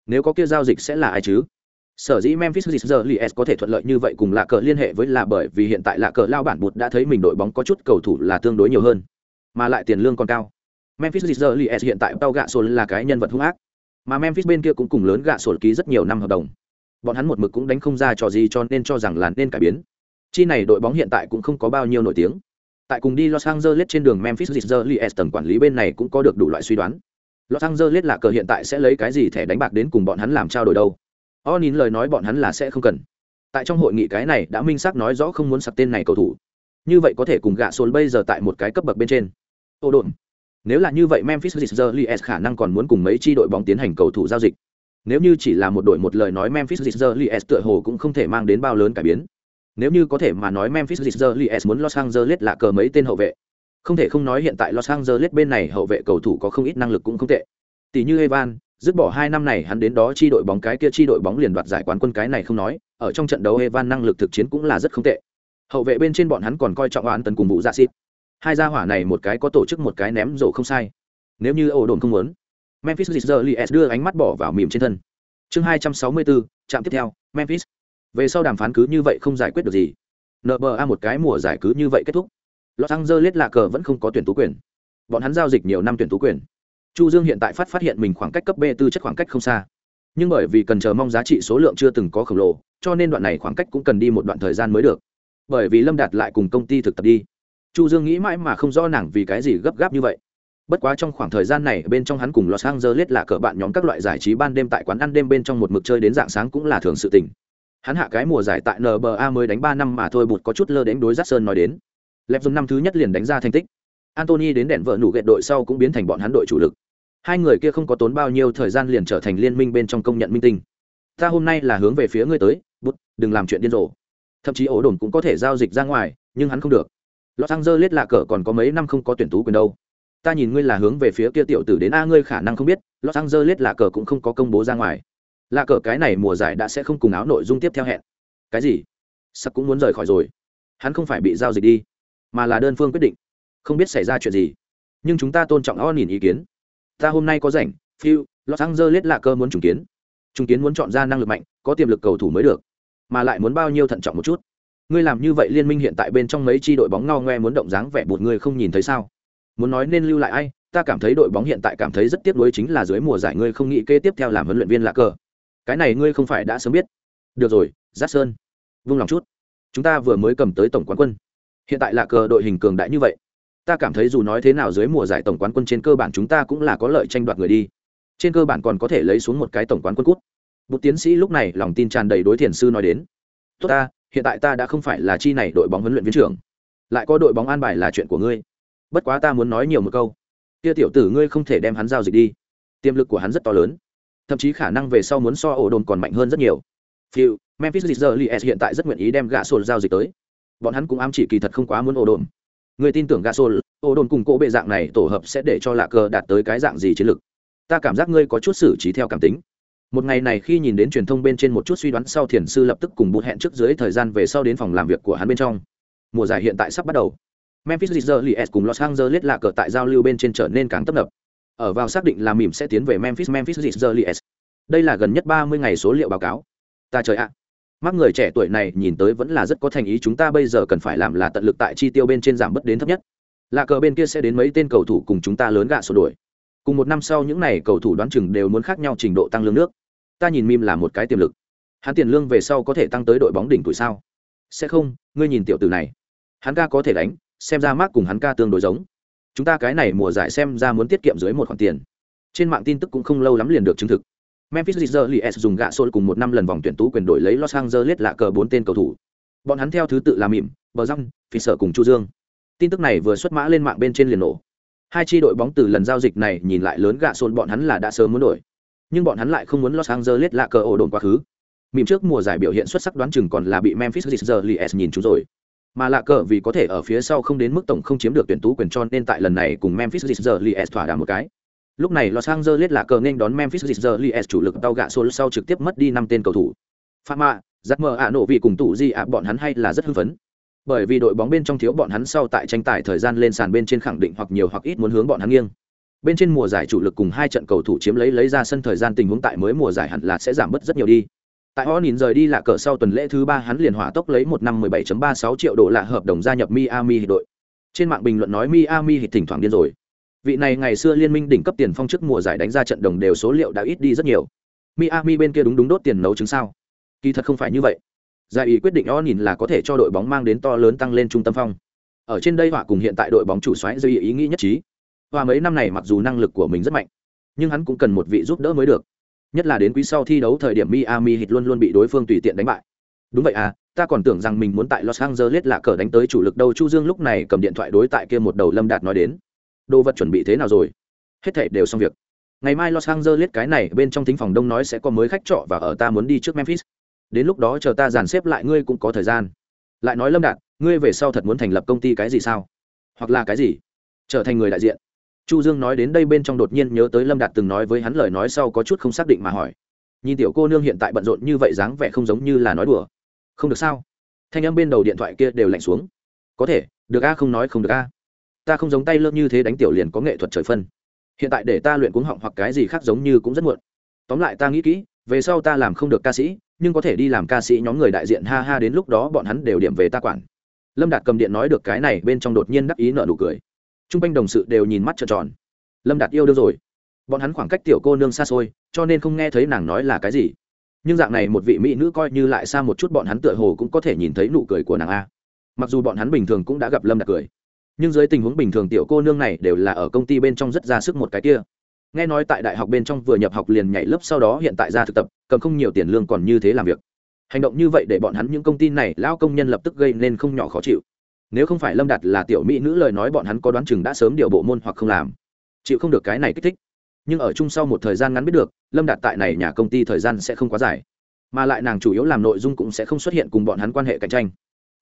nếu có kia giao dịch sẽ là ai chứ Sở dĩ Memphis Grizzlies có thể thuận lợi như vậy cùng lạ cờ liên hệ với là bởi vì hiện tại lạ cờ lao bản bụt đã thấy mình đội bóng có chút cầu thủ là tương đối nhiều hơn, mà lại tiền lương còn cao. Memphis Grizzlies hiện tại tao gạ sồn là cái nhân vật hung ác, mà Memphis bên kia cũng cùng lớn gạ sồn ký rất nhiều năm hợp đồng. Bọn hắn một mực cũng đánh không ra trò gì cho nên cho rằng là nên cải biến. Chi này đội bóng hiện tại cũng không có bao nhiêu nổi tiếng. Tại cùng đi Los Angeles trên đường Memphis Grizzlies, tầng quản lý bên này cũng có được đủ loại suy đoán. Los Angeles là cờ hiện tại sẽ lấy cái gì thẻ đánh bạc đến cùng bọn hắn làm trao đổi đâu. onin nín lời nói bọn hắn là sẽ không cần. Tại trong hội nghị cái này đã minh xác nói rõ không muốn sặc tên này cầu thủ. Như vậy có thể cùng gạ số bây giờ tại một cái cấp bậc bên trên. Ô đồn. Nếu là như vậy Memphis Grizzlies khả năng còn muốn cùng mấy chi đội bóng tiến hành cầu thủ giao dịch. Nếu như chỉ là một đội một lời nói Memphis Grizzlies tựa hồ cũng không thể mang đến bao lớn cải biến. Nếu như có thể mà nói Memphis Grizzlies muốn Los Angeles là cờ mấy tên hậu vệ. Không thể không nói hiện tại Los Angeles bên này hậu vệ cầu thủ có không ít năng lực cũng không tệ. Tỷ như Evan, dứt bỏ hai năm này hắn đến đó chi đội bóng cái kia chi đội bóng liền đoạt giải quán quân cái này không nói, ở trong trận đấu Evan năng lực thực chiến cũng là rất không tệ. Hậu vệ bên trên bọn hắn còn coi trọng án tấn cùng vụ dạ xịt. Hai gia hỏa này một cái có tổ chức một cái ném rổ không sai. Nếu như ổ đồn không muốn, Memphis Grizzlies đưa ánh mắt bỏ vào mỉm trên thân. Chương 264, trạm tiếp theo, Memphis. Về sau đàm phán cứ như vậy không giải quyết được gì. NBA một cái mùa giải cứ như vậy kết thúc. Los Angeles là cờ vẫn không có tuyển tú quyền. Bọn hắn giao dịch nhiều năm tuyển tú quyền chu dương hiện tại phát phát hiện mình khoảng cách cấp b tư chất khoảng cách không xa nhưng bởi vì cần chờ mong giá trị số lượng chưa từng có khổng lồ cho nên đoạn này khoảng cách cũng cần đi một đoạn thời gian mới được bởi vì lâm đạt lại cùng công ty thực tập đi chu dương nghĩ mãi mà không rõ nàng vì cái gì gấp gáp như vậy bất quá trong khoảng thời gian này bên trong hắn cùng los angeles là cỡ bạn nhóm các loại giải trí ban đêm tại quán ăn đêm bên trong một mực chơi đến dạng sáng cũng là thường sự tình hắn hạ cái mùa giải tại nba mới đánh ba năm mà thôi bụt có chút lơ đến đối giác sơn nói đến lẹp dùng năm thứ nhất liền đánh ra thành tích Anthony đến đèn vợ nụ ghẹt đội sau cũng biến thành bọn hắn đội chủ lực. Hai người kia không có tốn bao nhiêu thời gian liền trở thành liên minh bên trong công nhận minh tinh. Ta hôm nay là hướng về phía ngươi tới, bút, đừng làm chuyện điên rồ. Thậm chí ổ đồn cũng có thể giao dịch ra ngoài, nhưng hắn không được. Los Angeles lạ cờ còn có mấy năm không có tuyển tú quyền đâu. Ta nhìn ngươi là hướng về phía kia tiểu tử đến a ngươi khả năng không biết, Los Angeles lạ cờ cũng không có công bố ra ngoài. Lạ cờ cái này mùa giải đã sẽ không cùng áo nội dung tiếp theo hẹn. Cái gì? Sắp cũng muốn rời khỏi rồi. Hắn không phải bị giao dịch đi, mà là đơn phương quyết định không biết xảy ra chuyện gì nhưng chúng ta tôn trọng o nhìn ý kiến ta hôm nay có rảnh phiêu los angeles là cơ muốn trùng kiến trùng kiến muốn chọn ra năng lực mạnh có tiềm lực cầu thủ mới được mà lại muốn bao nhiêu thận trọng một chút ngươi làm như vậy liên minh hiện tại bên trong mấy chi đội bóng ngao ngoe muốn động dáng vẻ bụt ngươi không nhìn thấy sao muốn nói nên lưu lại ai, ta cảm thấy đội bóng hiện tại cảm thấy rất tiếc nuối chính là dưới mùa giải ngươi không nghĩ kế tiếp theo làm huấn luyện viên lạ cờ. cái này ngươi không phải đã sớm biết. Được rồi, giác sơn, vung lòng chút. Chúng ta vừa mới cầm tới tổng quán quân. Hiện tại lạ cờ đội hình cường đại như vậy. Ta cảm thấy dù nói thế nào dưới mùa giải tổng quán quân trên cơ bản chúng ta cũng là có lợi tranh đoạt người đi. Trên cơ bản còn có thể lấy xuống một cái tổng quán quân cút. Một tiến sĩ lúc này lòng tin tràn đầy đối thiền sư nói đến. Tốt ta, hiện tại ta đã không phải là chi này đội bóng huấn luyện viên trưởng. Lại có đội bóng an bài là chuyện của ngươi bất quá ta muốn nói nhiều một câu. Kia tiểu tử ngươi không thể đem hắn giao dịch đi. Tiềm lực của hắn rất to lớn. Thậm chí khả năng về sau muốn so ổ đồn còn mạnh hơn rất nhiều. Phiêu, memphis Grizzlies hiện tại rất nguyện ý đem gạ sồn giao dịch tới. Bọn hắn cũng ám chỉ kỳ thật không quá muốn ổ đồn. Người tin tưởng gạ sồn ổ đồn cùng cỗ bệ dạng này tổ hợp sẽ để cho lạ cờ đạt tới cái dạng gì chiến lực. ta cảm giác ngươi có chút xử trí theo cảm tính. Một ngày này khi nhìn đến truyền thông bên trên một chút suy đoán sau thiền sư lập tức cùng bụt hẹn trước dưới thời gian về sau đến phòng làm việc của hắn bên trong. Mùa giải hiện tại sắp bắt đầu memphis Grizzlies cùng los angeles lạ cờ tại giao lưu bên trên trở nên càng tấp nập. Ở vào xác định là mỉm sẽ tiến về memphis memphis Grizzlies đây là gần nhất ba mươi ngày số liệu báo cáo. Ta trời ạ. Mắc người trẻ tuổi này nhìn tới vẫn là rất có thành ý chúng ta bây giờ cần phải làm là tận lực tại chi tiêu bên trên giảm bất đến thấp nhất. Lạ cờ bên kia sẽ đến mấy tên cầu thủ cùng chúng ta lớn gạ sổ đổi cùng một năm sau những này cầu thủ đoán chừng đều muốn khác nhau trình độ tăng lương nước. Ta nhìn mim là một cái tiềm lực. Hắn tiền lương về sau có thể tăng tới đội bóng đỉnh tuổi sao? Sẽ không, ngươi nhìn tiểu tử này. Hắn ca có thể đánh xem ra mác cùng hắn ca tương đối giống chúng ta cái này mùa giải xem ra muốn tiết kiệm dưới một khoản tiền trên mạng tin tức cũng không lâu lắm liền được chứng thực Memphis Grizzlies dùng gạ sôi cùng một năm lần vòng tuyển tú quyền đổi lấy Los Angeles lạ cờ bốn tên cầu thủ. Bọn hắn theo thứ tự là Mỉm, Bờ Răng, Sở cùng Chu Dương. Tin tức này vừa xuất mã lên mạng bên trên liền nổ. Hai chi đội bóng từ lần giao dịch này nhìn lại lớn gạ sôi bọn hắn là đã sớm muốn đổi. Nhưng bọn hắn lại không muốn Los Angeles lạ cờ ổ đồn quá khứ. Mỉm trước mùa giải biểu hiện xuất sắc đoán chừng còn là bị Memphis Grizzlies nhìn chúng rồi. Mà lạ cờ vì có thể ở phía sau không đến mức tổng không chiếm được tuyển tú quyền cho nên tại lần này cùng Memphis Grizzlies thỏa đàm một cái Lúc này Los Angeles lạ cờ nên đón Memphis Grizzlies chủ lực đau gạ số sau trực tiếp mất đi năm tên cầu thủ. Phama, giặc mờ ạ nổ vì cùng tủ di ạ bọn hắn hay là rất hưng phấn. Bởi vì đội bóng bên trong thiếu bọn hắn sau tại tranh tài thời gian lên sàn bên trên khẳng định hoặc nhiều hoặc ít muốn hướng bọn hắn nghiêng. Bên trên mùa giải chủ lực cùng hai trận cầu thủ chiếm lấy lấy ra sân thời gian tình huống tại mới mùa giải hẳn là sẽ giảm bớt rất nhiều đi tại họ nhìn rời đi là cờ sau tuần lễ thứ ba, hắn liền hỏa tốc lấy một năm 17.36 triệu đô la hợp đồng gia nhập Miami đội. Trên mạng bình luận nói Miami hít thỉnh thoảng điên rồi. Vị này ngày xưa liên minh đỉnh cấp tiền phong trước mùa giải đánh ra trận đồng đều số liệu đã ít đi rất nhiều. Miami bên kia đúng đúng đốt tiền nấu trứng sao? Kỳ thật không phải như vậy. Giải ý quyết định o nhìn là có thể cho đội bóng mang đến to lớn tăng lên trung tâm phong. Ở trên đây họa cùng hiện tại đội bóng chủ xoáy dây ý nghĩ nhất trí. Và mấy năm này mặc dù năng lực của mình rất mạnh, nhưng hắn cũng cần một vị giúp đỡ mới được nhất là đến quý sau thi đấu thời điểm Miami Heat luôn luôn bị đối phương tùy tiện đánh bại. Đúng vậy à ta còn tưởng rằng mình muốn tại Los Angeles là cờ đánh tới chủ lực đâu, Chu Dương lúc này cầm điện thoại đối tại kia một đầu Lâm Đạt nói đến. Đồ vật chuẩn bị thế nào rồi? Hết thảy đều xong việc. Ngày mai Los Angeles cái này bên trong thính phòng đông nói sẽ có mới khách trọ và ở ta muốn đi trước Memphis. Đến lúc đó chờ ta dàn xếp lại, ngươi cũng có thời gian. Lại nói lâm đạt, ngươi về sau thật muốn thành lập công ty cái gì sao? Hoặc là cái gì? Trở thành người đại diện chu dương nói đến đây bên trong đột nhiên nhớ tới lâm đạt từng nói với hắn lời nói sau có chút không xác định mà hỏi. Nhìn tiểu cô nương hiện tại bận rộn như vậy dáng vẻ không giống như là nói đùa. Không được sao? Thanh âm bên đầu điện thoại kia đều lạnh xuống. Có thể, được a, không nói không được a. Ta không giống tay lơ như thế đánh tiểu liền có nghệ thuật trời phân. Hiện tại để ta luyện cuống họng hoặc cái gì khác giống như cũng rất muộn. Tóm lại ta nghĩ kỹ, về sau ta làm không được ca sĩ, nhưng có thể đi làm ca sĩ nhóm người đại diện ha ha đến lúc đó bọn hắn đều điểm về ta quản. Lâm đạt cầm điện nói được cái này bên trong đột nhiên đắc ý nợ nụ cười t r u n g quanh đồng sự đều nhìn mắt trợn tròn. Lâm đạt yêu đương rồi. Bọn hắn khoảng cách tiểu cô nương xa xôi, cho nên không nghe thấy nàng nói là cái gì. Nhưng dạng này một vị mỹ nữ coi như lại xa một chút bọn hắn tựa hồ cũng có thể nhìn thấy nụ cười của nàng a. Mặc dù bọn hắn bình thường cũng đã gặp lâm đạt cười, nhưng dưới tình huống bình thường tiểu cô nương này đều là ở công ty bên trong rất ra sức một cái kia. Nghe nói tại đại học bên trong vừa nhập học liền nhảy lớp sau đó hiện tại ra thực tập, cầm không nhiều tiền lương còn như thế làm việc. Hành động như vậy để bọn hắn những công ty này lao công nhân lập tức gây nên không nhỏ khó chịu nếu không phải lâm đạt là tiểu mỹ nữ lời nói, bọn hắn có đoán chừng đã sớm điều bộ môn hoặc không làm. Chịu không được cái này kích thích. Nhưng ở chung sau một thời gian ngắn biết được, lâm đạt tại này nhà công ty thời gian sẽ không quá dài. Mà lại nàng chủ yếu làm nội dung cũng sẽ không xuất hiện cùng bọn hắn quan hệ cạnh tranh.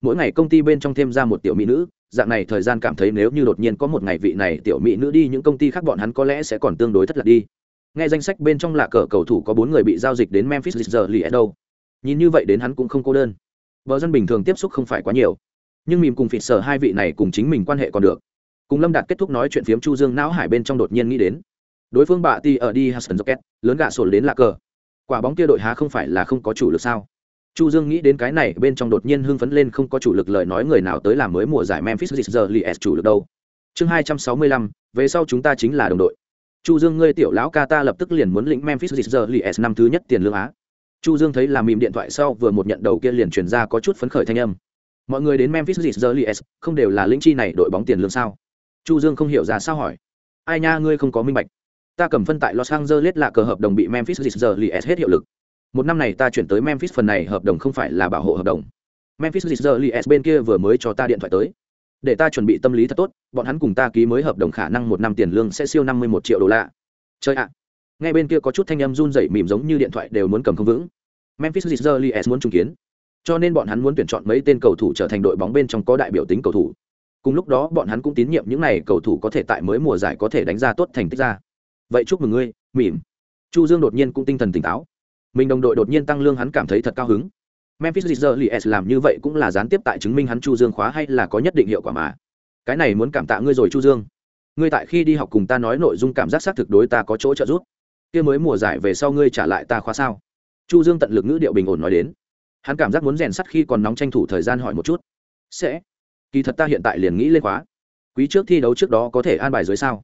Mỗi ngày công ty bên trong thêm ra một tiểu mỹ nữ, dạng này thời gian cảm thấy nếu như đột nhiên có một ngày vị này tiểu mỹ nữ đi, những công ty khác bọn hắn có lẽ sẽ còn tương đối thất lạc đi. Nghe danh sách bên trong là cờ cầu thủ có bốn người bị giao dịch đến memphis giờ lì đâu. Nhìn như vậy đến hắn cũng không cô đơn. Vợ dân bình thường tiếp xúc không phải quá nhiều nhưng mìm cùng phịt sở hai vị này cùng chính mình quan hệ còn được. Cùng lâm đạt kết thúc nói chuyện phiếm chu dương não hải bên trong đột nhiên nghĩ đến. Đối phương bạ ti ở đi hudson rocket, lớn gạ sổ đến lạ cờ. Quả bóng kia đội há không phải là không có chủ lực sao? Chu dương nghĩ đến cái này, bên trong đột nhiên hưng phấn lên không có chủ lực lời nói người nào tới làm mới mùa giải memphis Grizzlies chủ lực đâu. Chương hai trăm sáu mươi lăm, về sau chúng ta chính là đồng đội. Chu dương ngươi tiểu lão ca ta lập tức liền muốn lĩnh memphis Grizzlies năm thứ nhất tiền lương á. Chu dương thấy là mìm điện thoại sau vừa một nhận đầu kia liền truyền ra có chút phấn khởi thanh âm mọi người đến memphis Grizzlies không đều là lĩnh chi này đội bóng tiền lương sao? Chu dương không hiểu ra sao hỏi. Ai nha, ngươi không có minh bạch. Ta cầm phân tại los angeles là cờ hợp đồng bị memphis Grizzlies hết hiệu lực. Một năm này ta chuyển tới memphis phần này hợp đồng không phải là bảo hộ hợp đồng. Memphis Grizzlies bên kia vừa mới cho ta điện thoại tới. Để ta chuẩn bị tâm lý thật tốt, bọn hắn cùng ta ký mới hợp đồng khả năng một năm tiền lương sẽ siêu năm mươi một triệu đô la. Chơi ạ. Ngay bên kia có chút thanh âm run rẩy mỉm giống như điện thoại đều muốn cầm không vững. Memphis Grizzlies muốn trung kiến cho nên bọn hắn muốn tuyển chọn mấy tên cầu thủ trở thành đội bóng bên trong có đại biểu tính cầu thủ. Cùng lúc đó, bọn hắn cũng tín nhiệm những n à y cầu thủ có thể tại mới mùa giải có thể đánh ra tốt thành tích ra. Vậy chúc mừng ngươi, mỉm. Chu dương đột nhiên cũng tinh thần tỉnh táo. Mình đồng đội đột nhiên tăng lương hắn cảm thấy thật cao hứng. Memphis Grizzlies làm như vậy cũng là gián tiếp tại chứng minh hắn chu dương khóa hay là có nhất định hiệu quả mà. Cái này muốn cảm tạ ngươi rồi, chu dương. Ngươi tại khi đi học cùng ta nói nội dung cảm giác xác thực đối ta có chỗ trợ giúp. Kia mới mùa giải về sau ngươi trả lại ta khóa sao? Chu dương tận lực ngữ điệu bình ổn nói đến hắn cảm giác muốn rèn sắt khi còn nóng tranh thủ thời gian hỏi một chút sẽ kỳ thật ta hiện tại liền nghĩ lên khóa quý trước thi đấu trước đó có thể an bài dưới sao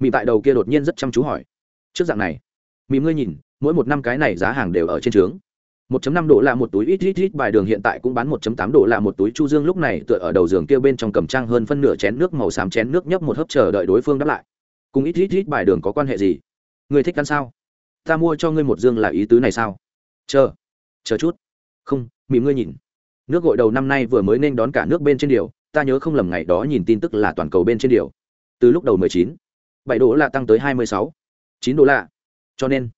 mị tại đầu kia đột nhiên rất chăm chú hỏi trước dạng này mị ngươi nhìn mỗi một năm cái này giá hàng đều ở trên trướng 1.5 độ là một túi ít ít ít bài đường hiện tại cũng bán 1.8 độ là một túi Chu Dương lúc này tựa ở đầu giường kia bên trong cầm trang hơn phân nửa chén nước màu xám chén nước nhấp một hớp chờ đợi đối phương đáp lại. Cùng ít ít ít bài đường có quan hệ gì? Người thích ăn sao? Ta mua cho ngươi một dương là ý tứ này sao? Chờ, chờ chút. Không, mỉm ngươi nhìn. Nước gội đầu năm nay vừa mới nên đón cả nước bên trên điều, ta nhớ không lầm ngày đó nhìn tin tức là toàn cầu bên trên điều. Từ lúc đầu 19, 7 đô là tăng tới 26, 9 đô là. Cho nên,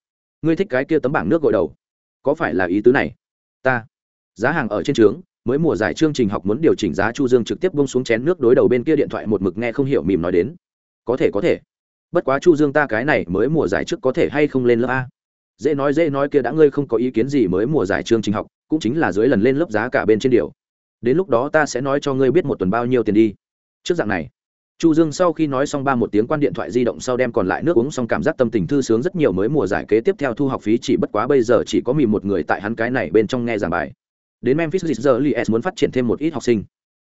ngươi thích cái kia tấm bảng nước gội đầu. Có phải là ý tứ này? Ta. Giá hàng ở trên trướng mới mùa giải chương trình học muốn điều chỉnh giá chu dương trực tiếp bông xuống chén nước đối đầu bên kia điện thoại một mực nghe không hiểu mỉm nói đến. Có thể có thể. Bất quá chu dương ta cái này mới mùa giải trước có thể hay không lên lớp a? Dễ nói dễ nói kia đã ngươi không có ý kiến gì mới mùa giải chương trình học cũng chính là dưới lần lên lớp giá cả bên trên điều. Đến lúc đó ta sẽ nói cho ngươi biết một tuần bao nhiêu tiền đi. Trước dạng này, chu dương sau khi nói xong ba một tiếng quan điện thoại di động sau đem còn lại nước uống xong cảm giác tâm tình thư sướng rất nhiều mới mùa giải kế tiếp theo thu học phí chỉ bất quá bây giờ chỉ có mì một người tại hắn cái này bên trong nghe giảng bài. Đến memphis giờ lies muốn phát triển thêm một ít học sinh.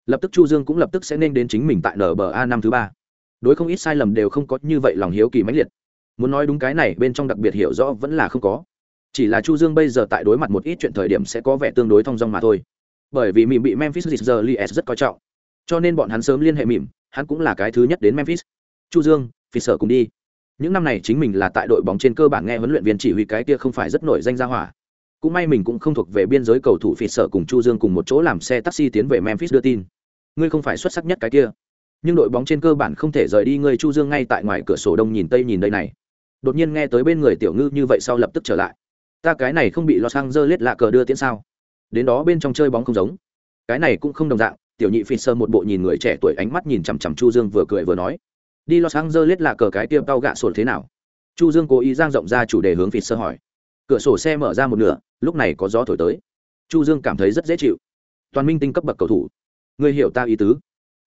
Lập tức chu dương cũng lập tức sẽ nên đến chính mình tại nba năm thứ ba. Đối không ít sai lầm đều không có như vậy lòng hiếu kỳ mãnh liệt. Muốn nói đúng cái này bên trong đặc biệt hiểu rõ vẫn là không có chỉ là chu dương bây giờ tại đối mặt một ít chuyện thời điểm sẽ có vẻ tương đối thong dong mà thôi. Bởi vì mìm bị memphis giờ lis rất coi trọng. Cho nên bọn hắn sớm liên hệ mìm hắn cũng là cái thứ nhất đến memphis. Chu dương phi sở cùng đi. Những năm này chính mình là tại đội bóng trên cơ bản nghe huấn luyện viên chỉ huy cái kia không phải rất nổi danh ra hỏa. Cũng may mình cũng không thuộc về biên giới cầu thủ phi sở cùng chu dương cùng một chỗ làm xe taxi tiến về memphis đưa tin. Ngươi không phải xuất sắc nhất cái kia. Nhưng đội bóng trên cơ bản không thể rời đi ngươi chu dương ngay tại ngoài cửa sổ đông nhìn tây nhìn đây này. Đột nhiên nghe tới bên người tiểu ngư như vậy sau lập tức trở lại ta cái này không bị los angeles lạ cờ đưa tiễn sao? Đến đó bên trong chơi bóng không giống. Cái này cũng không đồng dạng, tiểu nhị phi sơ một bộ nhìn người trẻ tuổi ánh mắt nhìn chằm chằm chu dương vừa cười vừa nói, đi los angeles lạ cờ cái tiêm tao gạ sổ thế nào? Chu dương cố ý giang rộng ra chủ đề hướng phi sơ hỏi. Cửa sổ xe mở ra một nửa, lúc này có gió thổi tới. Chu dương cảm thấy rất dễ chịu. Toàn minh tinh cấp bậc cầu thủ. Ngươi hiểu ta ý tứ.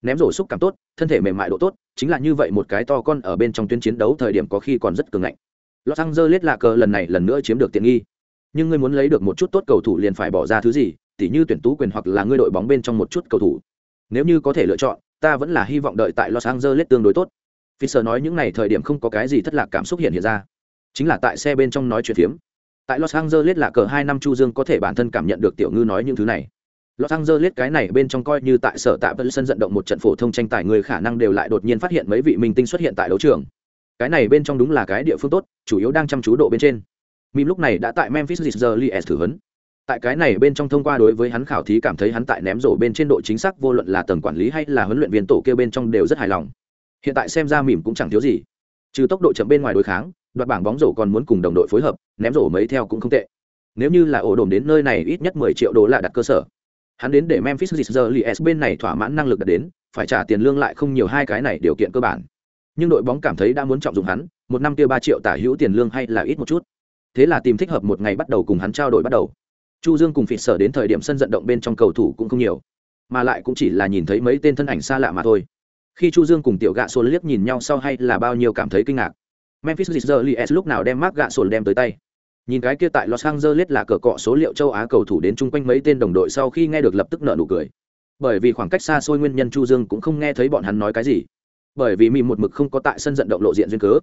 Ném rổ xúc cảm tốt, thân thể mềm mại độ tốt, chính là như vậy một cái to con ở bên trong tuyến chiến đấu thời điểm có khi còn rất cường ngạnh los angeles lạ cờ lần này lần nữa chiếm được tiện nghi. Nhưng ngươi muốn lấy được một chút tốt cầu thủ liền phải bỏ ra thứ gì, tỉ như tuyển tú quyền hoặc là ngươi đội bóng bên trong một chút cầu thủ. Nếu như có thể lựa chọn, ta vẫn là hy vọng đợi tại los angeles tương đối tốt. Fisher nói những này thời điểm không có cái gì thất lạc cảm xúc hiện hiện ra. Chính là tại xe bên trong nói chuyện phiếm. Tại los angeles là cờ hai năm chu dương có thể bản thân cảm nhận được tiểu ngư nói những thứ này. Los Angeles cái này bên trong coi như tại sở tạ vẫn sân vận động một trận phổ thông tranh tài, người khả năng đều lại đột nhiên phát hiện mấy vị minh tinh xuất hiện tại đấu trường. Cái này bên trong đúng là cái địa phương tốt, chủ yếu đang chăm chú độ bên trên. mìm lúc này đã tại Memphis Grizzlies thử huấn. Tại cái này bên trong thông qua đối với hắn khảo thí cảm thấy hắn tại ném rổ bên trên độ chính xác vô luận là tầng quản lý hay là huấn luyện viên tổ kia bên trong đều rất hài lòng. Hiện tại xem ra mỉm cũng chẳng thiếu gì. Trừ tốc độ chậm bên ngoài đối kháng, đoạt bảng bóng rổ còn muốn cùng đồng đội phối hợp, ném rổ mấy theo cũng không tệ. Nếu như là ổ đồn đến nơi này ít nhất 10 triệu đô là đặt cơ sở hắn đến để Memphis Grizzlies bên này thỏa mãn năng lực đạt đến, phải trả tiền lương lại không nhiều hai cái này điều kiện cơ bản. Nhưng đội bóng cảm thấy đã muốn trọng dụng hắn, một năm kia ba triệu tả hữu tiền lương hay là ít một chút. Thế là tìm thích hợp một ngày bắt đầu cùng hắn trao đổi bắt đầu. Chu Dương cùng Phỉ Sở đến thời điểm sân vận động bên trong cầu thủ cũng không nhiều, mà lại cũng chỉ là nhìn thấy mấy tên thân ảnh xa lạ mà thôi. Khi Chu Dương cùng tiểu gạ Sồn liếc nhìn nhau sau hay là bao nhiêu cảm thấy kinh ngạc. Memphis Grizzlies lúc nào đem Mark gạ Sồn đem tới tay nhìn cái kia tại los angeles là cờ cọ số liệu châu á cầu thủ đến chung quanh mấy tên đồng đội sau khi nghe được lập tức nợ nụ cười bởi vì khoảng cách xa xôi nguyên nhân chu dương cũng không nghe thấy bọn hắn nói cái gì bởi vì mình một mực không có tại sân vận động lộ diện duyên cớ.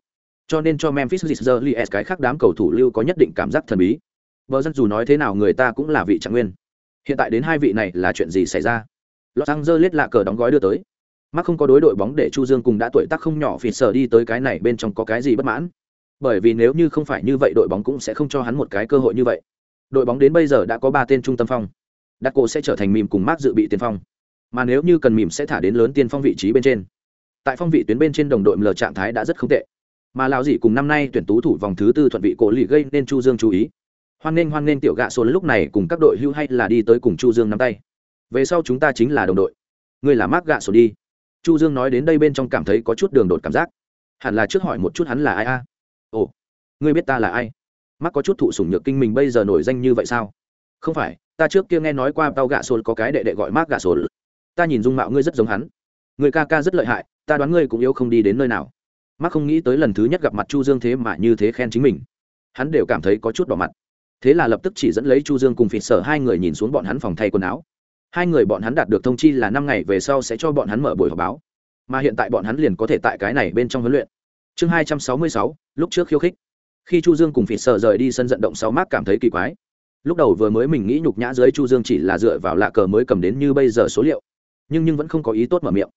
Cho nên cho memphis Grizzlies cái khác đám cầu thủ lưu có nhất định cảm giác thần bí. Vợ dân dù nói thế nào người ta cũng là vị trạng nguyên. Hiện tại đến hai vị này là chuyện gì xảy ra? Los angeles là cờ đóng gói đưa tới. Mắc không có đối đội bóng để chu dương cùng đã tuổi tác không nhỏ phì sờ đi tới cái này bên trong có cái gì bất mãn. Bởi vì nếu như không phải như vậy đội bóng cũng sẽ không cho hắn một cái cơ hội như vậy. Đội bóng đến bây giờ đã có ba tên trung tâm phong. Đặc cổ sẽ trở thành mìm cùng mát dự bị tiên phong. Mà nếu như cần mìm sẽ thả đến lớn tiên phong vị trí bên trên tại phong vị tuyến bên trên đồng đội ml trạng thái đã rất không tệ. Mà lao dị cùng năm nay tuyển tú thủ vòng thứ tư thuận vị cổ lì gây nên chu dương chú ý. Hoan nghênh hoan nghênh tiểu gạ số lúc này cùng các đội hưu hay là đi tới cùng chu dương nắm tay. Về sau chúng ta chính là đồng đội. Ngươi là mát gạ sổ đi. Chu dương nói đến đây bên trong cảm thấy có chút đường đột cảm giác. Hẳn là trước hỏi một chút hắn là ai a? Ồ, ngươi biết ta là ai? Mắc có chút thụ sủng nhược kinh mình bây giờ nổi danh như vậy sao? Không phải, ta trước kia nghe nói qua tao gạ sồn có cái đệ đệ gọi mác gạ sồn. Ta nhìn dung mạo ngươi rất giống hắn người ca ca rất lợi hại, ta đoán ngươi cũng yêu không đi đến nơi nào. Mắc không nghĩ tới lần thứ nhất gặp mặt chu dương thế mà như thế khen chính mình. Hắn đều cảm thấy có chút đỏ mặt. Thế là lập tức chỉ dẫn lấy chu dương cùng phịt sở hai người nhìn xuống bọn hắn phòng thay quần áo. Hai người bọn hắn đạt được thông chi là năm ngày về sau sẽ cho bọn hắn mở buổi họp báo. Mà hiện tại bọn hắn liền có thể tại cái này bên trong huấn luyện. Chương hai trăm sáu mươi sáu, lúc trước khiêu khích. Khi chu dương cùng phịt sở rời đi sân vận động sáu mát cảm thấy kỳ quái. Lúc đầu vừa mới mình nghĩ nhục nhã dưới chu dương chỉ là dựa vào lạ cờ mới cầm đến như bây giờ số liệu. Nhưng nhưng vẫn không có ý tốt mở miệng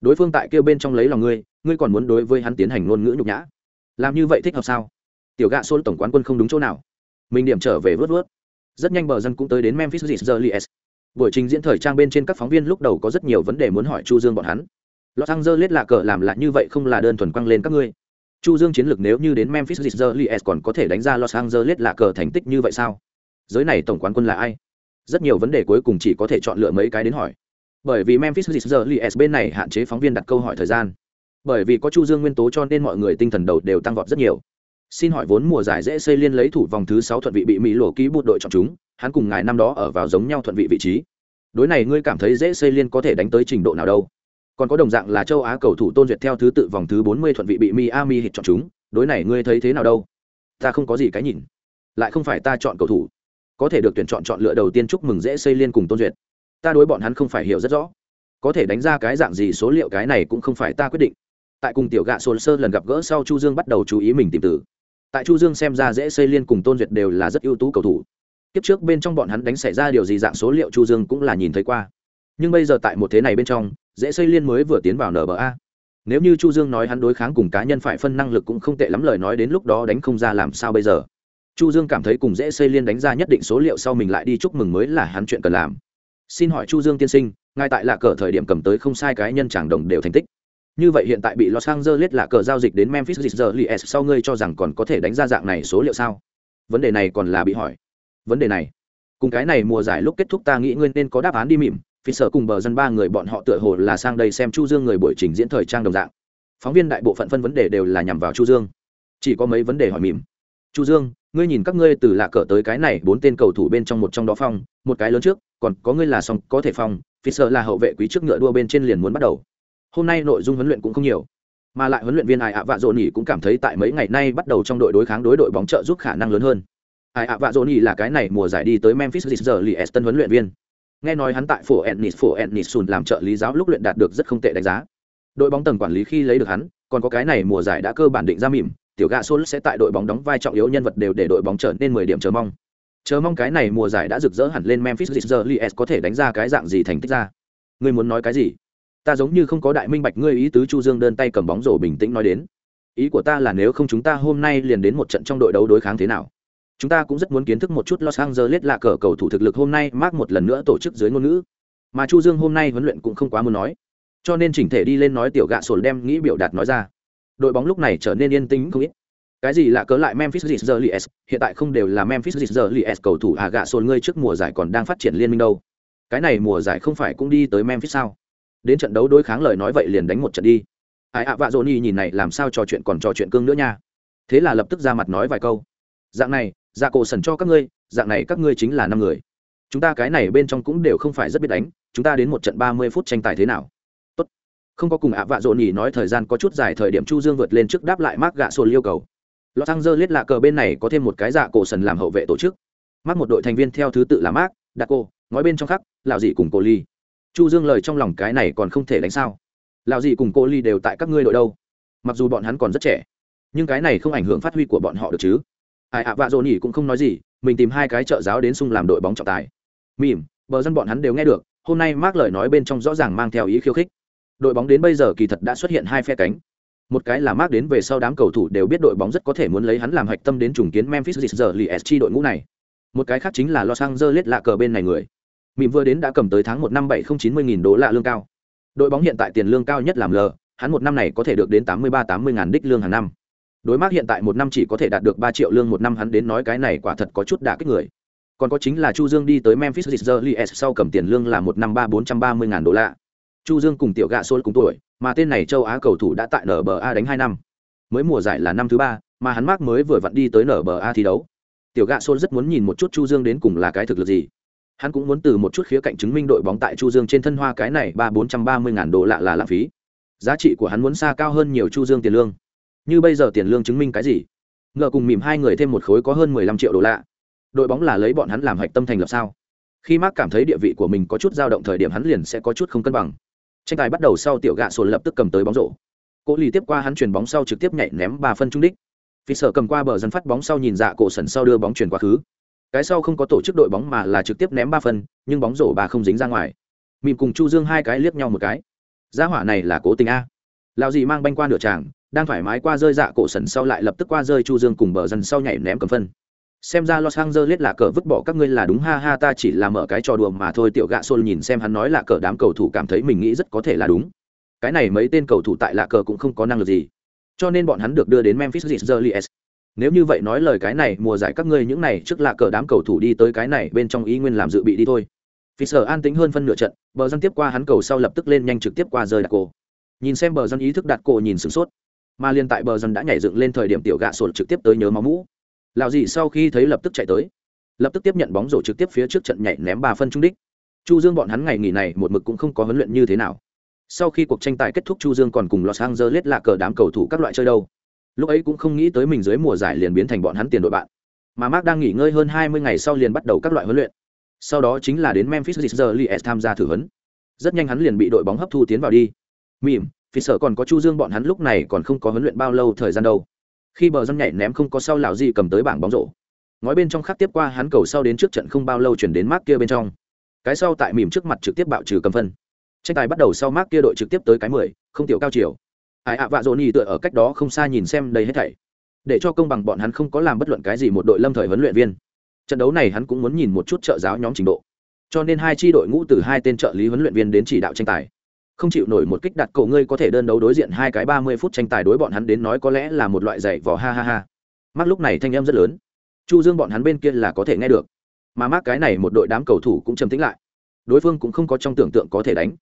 đối phương tại kêu bên trong lấy lòng ngươi ngươi còn muốn đối với hắn tiến hành ngôn ngữ nhục nhã làm như vậy thích hợp sao tiểu gạ xôn tổng quán quân không đúng chỗ nào mình điểm trở về vớt vớt rất nhanh bờ dân cũng tới đến memphis Grizzlies. buổi trình diễn thời trang bên trên các phóng viên lúc đầu có rất nhiều vấn đề muốn hỏi chu dương bọn hắn los angeles lạ cờ làm lại như vậy không là đơn thuần quăng lên các ngươi Chu Dương chiến lược nếu như đến Memphis Grizzlies còn có thể đánh ra Los Angeles là cờ thành tích như vậy sao? Giới này tổng quán quân là ai? Rất nhiều vấn đề cuối cùng chỉ có thể chọn lựa mấy cái đến hỏi. Bởi vì Memphis Grizzlies bên này hạn chế phóng viên đặt câu hỏi thời gian. Bởi vì có Chu Dương nguyên tố cho nên mọi người tinh thần đầu đều tăng vọt rất nhiều. Xin hỏi vốn mùa giải dễ xây liên lấy thủ vòng thứ sáu thuận vị bị Mỹ lộ ký bụt đội chọn chúng, hắn cùng ngài năm đó ở vào giống nhau thuận vị vị trí. Đối này ngươi cảm thấy dễ xây liên có thể đánh tới trình độ nào đâu? còn có đồng dạng là châu á cầu thủ tôn duyệt theo thứ tự vòng thứ 40 thuận vị bị miami hit chọn chúng đối này ngươi thấy thế nào đâu ta không có gì cái nhìn lại không phải ta chọn cầu thủ có thể được tuyển chọn chọn lựa đầu tiên chúc mừng dễ xây liên cùng tôn duyệt ta đối bọn hắn không phải hiểu rất rõ. Có thể đánh ra cái dạng gì số liệu cái này cũng không phải ta quyết định. Tại cùng tiểu gạ sồn sơ lần gặp gỡ sau chu dương bắt đầu chú ý mình tìm tử tại chu dương xem ra dễ xây liên cùng tôn duyệt đều là rất ưu tú cầu thủ. Tiếp trước bên trong bọn hắn đánh xảy ra điều gì dạng số liệu chu dương cũng là nhìn thấy qua. Nhưng bây giờ tại một thế này bên trong, dễ xây liên mới vừa tiến vào nba nếu như chu dương nói hắn đối kháng cùng cá nhân phải phân năng lực cũng không tệ lắm lời nói đến lúc đó đánh không ra làm sao bây giờ. Chu dương cảm thấy cùng dễ xây liên đánh ra nhất định số liệu sau mình lại đi chúc mừng mới là hắn chuyện cần làm xin hỏi chu dương tiên sinh ngay tại lạ cờ thời điểm cầm tới không sai cái nhân chẳng đồng đều thành tích. Như vậy hiện tại bị los angeles lạ cờ giao dịch đến memphis Grizzlies sau ngươi cho rằng còn có thể đánh ra dạng này số liệu sao? Vấn đề này còn là bị hỏi. Vấn đề này, cùng cái này mùa giải lúc kết thúc ta nghĩ ngươi nên có đáp án đi mỉm phi sở cùng bờ dân ba người bọn họ tựa hồ là sang đây xem chu dương người buổi trình diễn thời trang đồng dạng. Phóng viên đại bộ phận phân vấn đề đều là nhằm vào chu dương. Chỉ có mấy vấn đề hỏi mỉm chu dương, ngươi nhìn các ngươi từ lạ cờ tới cái này bốn tên cầu thủ bên trong một trong đó phong, một cái lớn trước, còn có ngươi là song có thể phong phi sợ là hậu vệ quý trước ngựa đua bên trên liền muốn bắt đầu. Hôm nay nội dung huấn luyện cũng không nhiều, mà lại huấn luyện viên ai ạ vạ dỗ nhỉ cũng cảm thấy tại mấy ngày nay bắt đầu trong đội đối kháng đối đội bóng trợ giúp khả năng lớn hơn. Ai ạ vạ dỗ nhỉ là cái này mùa giải đi tới memphis giờ lì eston huấn luyện viên. Nghe nói hắn tại phủ ennis phủ ennis sùn làm trợ lý giáo lúc luyện đạt được rất không tệ đánh giá. Đội bóng tầng quản lý khi lấy được hắn, còn có cái này mùa giải đã cơ bản định ra mỉm tiểu gạ số sẽ tại đội bóng đóng vai trọng yếu nhân vật đều để đội bóng trở nên mười điểm chờ mong. Chờ mong cái này mùa giải đã rực rỡ hẳn lên memphis Grizzlies có thể đánh ra cái dạng gì thành tích ra. Ngươi muốn nói cái gì? Ta giống như không có đại minh bạch ngươi ý tứ chu dương đơn tay cầm bóng rổ bình tĩnh nói đến. Ý của ta là nếu không chúng ta hôm nay liền đến một trận trong đội đấu đối kháng thế nào? Chúng ta cũng rất muốn kiến thức một chút los angeles là cờ cầu thủ thực lực hôm nay mác một lần nữa tổ chức dưới ngôn ngữ. Mà chu dương hôm nay huấn luyện cũng không quá muốn nói. Cho nên chỉnh thể đi lên nói tiểu gạ sồn đem nghĩ biểu đạt nói ra đội bóng lúc này trở nên yên tĩnh không ít. Cái gì là cớ lại Memphis Grizzlies, hiện tại không đều là Memphis Grizzlies cầu thủ à gạ sồn ngươi trước mùa giải còn đang phát triển liên minh đâu. Cái này mùa giải không phải cũng đi tới Memphis sao? đến trận đấu đối kháng lời nói vậy liền đánh một trận đi. Ai ạ vạ Johnny nhìn này làm sao trò chuyện còn trò chuyện cương nữa nha. Thế là lập tức ra mặt nói vài câu. Dạng này dạ cổ sần cho các ngươi dạng này các ngươi chính là năm người. Chúng ta cái này bên trong cũng đều không phải rất biết đánh chúng ta đến một trận ba mươi phút tranh tài thế nào? Không có cùng ạ vạ dỗ nhỉ nói thời gian có chút dài thời điểm chu dương vượt lên trước đáp lại mác gạ sồn yêu cầu. Lọt thăng dơ lết lạ cờ bên này có thêm một cái dạ cổ sần làm hậu vệ tổ chức. Mắc một đội thành viên theo thứ tự là mác đa cô ngói bên trong khắc lạo dị cùng cô ly. Chu dương lời trong lòng cái này còn không thể đánh sao. Lạo dị cùng cô ly đều tại các ngươi đội đâu. Mặc dù bọn hắn còn rất trẻ, nhưng cái này không ảnh hưởng phát huy của bọn họ được chứ. Ai, ạ vạ dồn nhỉ cũng không nói gì, mình tìm hai cái trợ giáo đến sung làm đội bóng trọng tài. Mỉm, bờ dân bọn hắn đều nghe được, hôm nay mác lời nói bên trong rõ ràng mang theo ý khiêu khích đội bóng đến bây giờ kỳ thật đã xuất hiện hai phe cánh. Một cái là mác đến về sau đám cầu thủ đều biết đội bóng rất có thể muốn lấy hắn làm hạch tâm đến trùng kiến memphis giờ li s đội ngũ này. Một cái khác chính là los angeles lạ cờ bên này người. Mịm vừa đến đã cầm tới tháng một năm bảy không chín mươi nghìn đô la lương cao. Đội bóng hiện tại tiền lương cao nhất làm lờ hắn một năm này có thể được đến tám mươi ba, tám mươi ngàn đích lương hàng năm. Đối mác hiện tại một năm chỉ có thể đạt được ba triệu lương một năm hắn đến nói cái này quả thật có chút đả kích người. Còn có chính là chu dương đi tới memphis Grizzlies sau cầm tiền lương là một năm ba, bốn trăm ba mươi ngàn đô la chu dương cùng tiểu gạ xôn cùng tuổi, mà tên này châu á cầu thủ đã tại nba đánh hai năm. Mới mùa giải là năm thứ ba, mà hắn mác mới vừa vặn đi tới nba thi đấu. Tiểu gạ xôn rất muốn nhìn một chút chu dương đến cùng là cái thực lực gì. Hắn cũng muốn từ một chút khía cạnh chứng minh đội bóng tại chu dương trên thân hoa cái này ba bốn trăm ba mươi ngàn đô lạ là lãng phí. Giá trị của hắn muốn xa cao hơn nhiều chu dương tiền lương. Như bây giờ tiền lương chứng minh cái gì? Ngờ cùng mỉm hai người thêm một khối có hơn mười lăm triệu đô la đội bóng là lấy bọn hắn làm hạch tâm thành lập sao? Khi mark cảm thấy địa vị của mình có chút dao động thời điểm hắn liền sẽ có chút không cân bằng tranh tài bắt đầu sau tiểu gạ sồn lập tức cầm tới bóng rổ. Cố lì tiếp qua hắn chuyền bóng sau trực tiếp nhảy ném ba phân trung đích. Phi sở cầm qua bờ dân phát bóng sau nhìn dạ cổ sần sau đưa bóng chuyển quá khứ. Cái sau không có tổ chức đội bóng mà là trực tiếp ném ba phân, nhưng bóng rổ bà không dính ra ngoài. Mìm cùng chu dương hai cái liếc nhau một cái. Giá hỏa này là cố tình a. Lao gì mang banh qua nửa tràng, đang thoải mái qua rơi dạ cổ sần sau lại lập tức qua rơi chu dương cùng bờ dân sau nhảy ném cầm phân xem ra los angeles là cờ vứt bỏ các ngươi là đúng, ha ha, ta chỉ là mở cái trò đùa mà thôi, tiểu gạ xôn nhìn xem hắn nói là cờ đám cầu thủ cảm thấy mình nghĩ rất có thể là đúng. Cái này mấy tên cầu thủ tại lạ cờ cũng không có năng lực gì. Cho nên bọn hắn được đưa đến memphis Grizzlies. Nếu như vậy nói lời cái này, mùa giải các ngươi những này trước lạ cờ đám cầu thủ đi tới cái này, bên trong ý nguyên làm dự bị đi thôi. Vì an tính hơn phân nửa trận, bờ dân tiếp qua hắn cầu sau lập tức lên nhanh trực tiếp qua rơi đặt cổ. Nhìn xem bờ dân ý thức đặt cổ nhìn sửng sốt. Mà liên tại bờ dân đã nhảy dựng lên thời điểm tiểu gạ sột trực tiếp tới nhớ máu mũ. Lão gì sau khi thấy lập tức chạy tới. Lập tức tiếp nhận bóng rổ trực tiếp phía trước trận nhảy ném ba phân trung đích. Chu dương bọn hắn ngày nghỉ này một mực cũng không có huấn luyện như thế nào. Sau khi cuộc tranh tài kết thúc, chu dương còn cùng los angeles là cờ đám cầu thủ các loại chơi đâu. Lúc ấy cũng không nghĩ tới mình dưới mùa giải liền biến thành bọn hắn tiền đội bạn. Mà mark đang nghỉ ngơi hơn 20 ngày sau liền bắt đầu các loại huấn luyện. Sau đó chính là đến memphis Grizzlies tham gia thử huấn. Rất nhanh hắn liền bị đội bóng hấp thu tiến vào đi. Mỉm vì sợ còn có chu dương bọn hắn lúc này còn không có huấn luyện bao lâu thời gian đâu khi bờ dân nhảy ném không có sau lão gì cầm tới bảng bóng rổ. Ngói bên trong khác tiếp qua hắn cầu sau đến trước trận không bao lâu chuyển đến mark kia bên trong. Cái sau tại mỉm trước mặt trực tiếp bạo trừ cầm phân. Tranh tài bắt đầu sau mark kia đội trực tiếp tới cái mười, không tiểu cao chiều. Ai ạ, vạ dỗ nhì tựa ở cách đó không xa nhìn xem đây hết thảy. Để cho công bằng bọn hắn không có làm bất luận cái gì một đội lâm thời huấn luyện viên. Trận đấu này hắn cũng muốn nhìn một chút trợ giáo nhóm trình độ. Cho nên hai tri đội ngũ từ hai tên trợ lý huấn luyện viên đến chỉ đạo tranh tài không chịu nổi một kích đặt cổ ngươi có thể đơn đấu đối diện hai cái ba mươi phút tranh tài đối bọn hắn đến nói có lẽ là một loại dạy vỏ ha ha ha. Mắc lúc này thanh em rất lớn. Chu dương bọn hắn bên kia là có thể nghe được. Mà mắc cái này một đội đám cầu thủ cũng trầm tĩnh lại. Đối phương cũng không có trong tưởng tượng có thể đánh.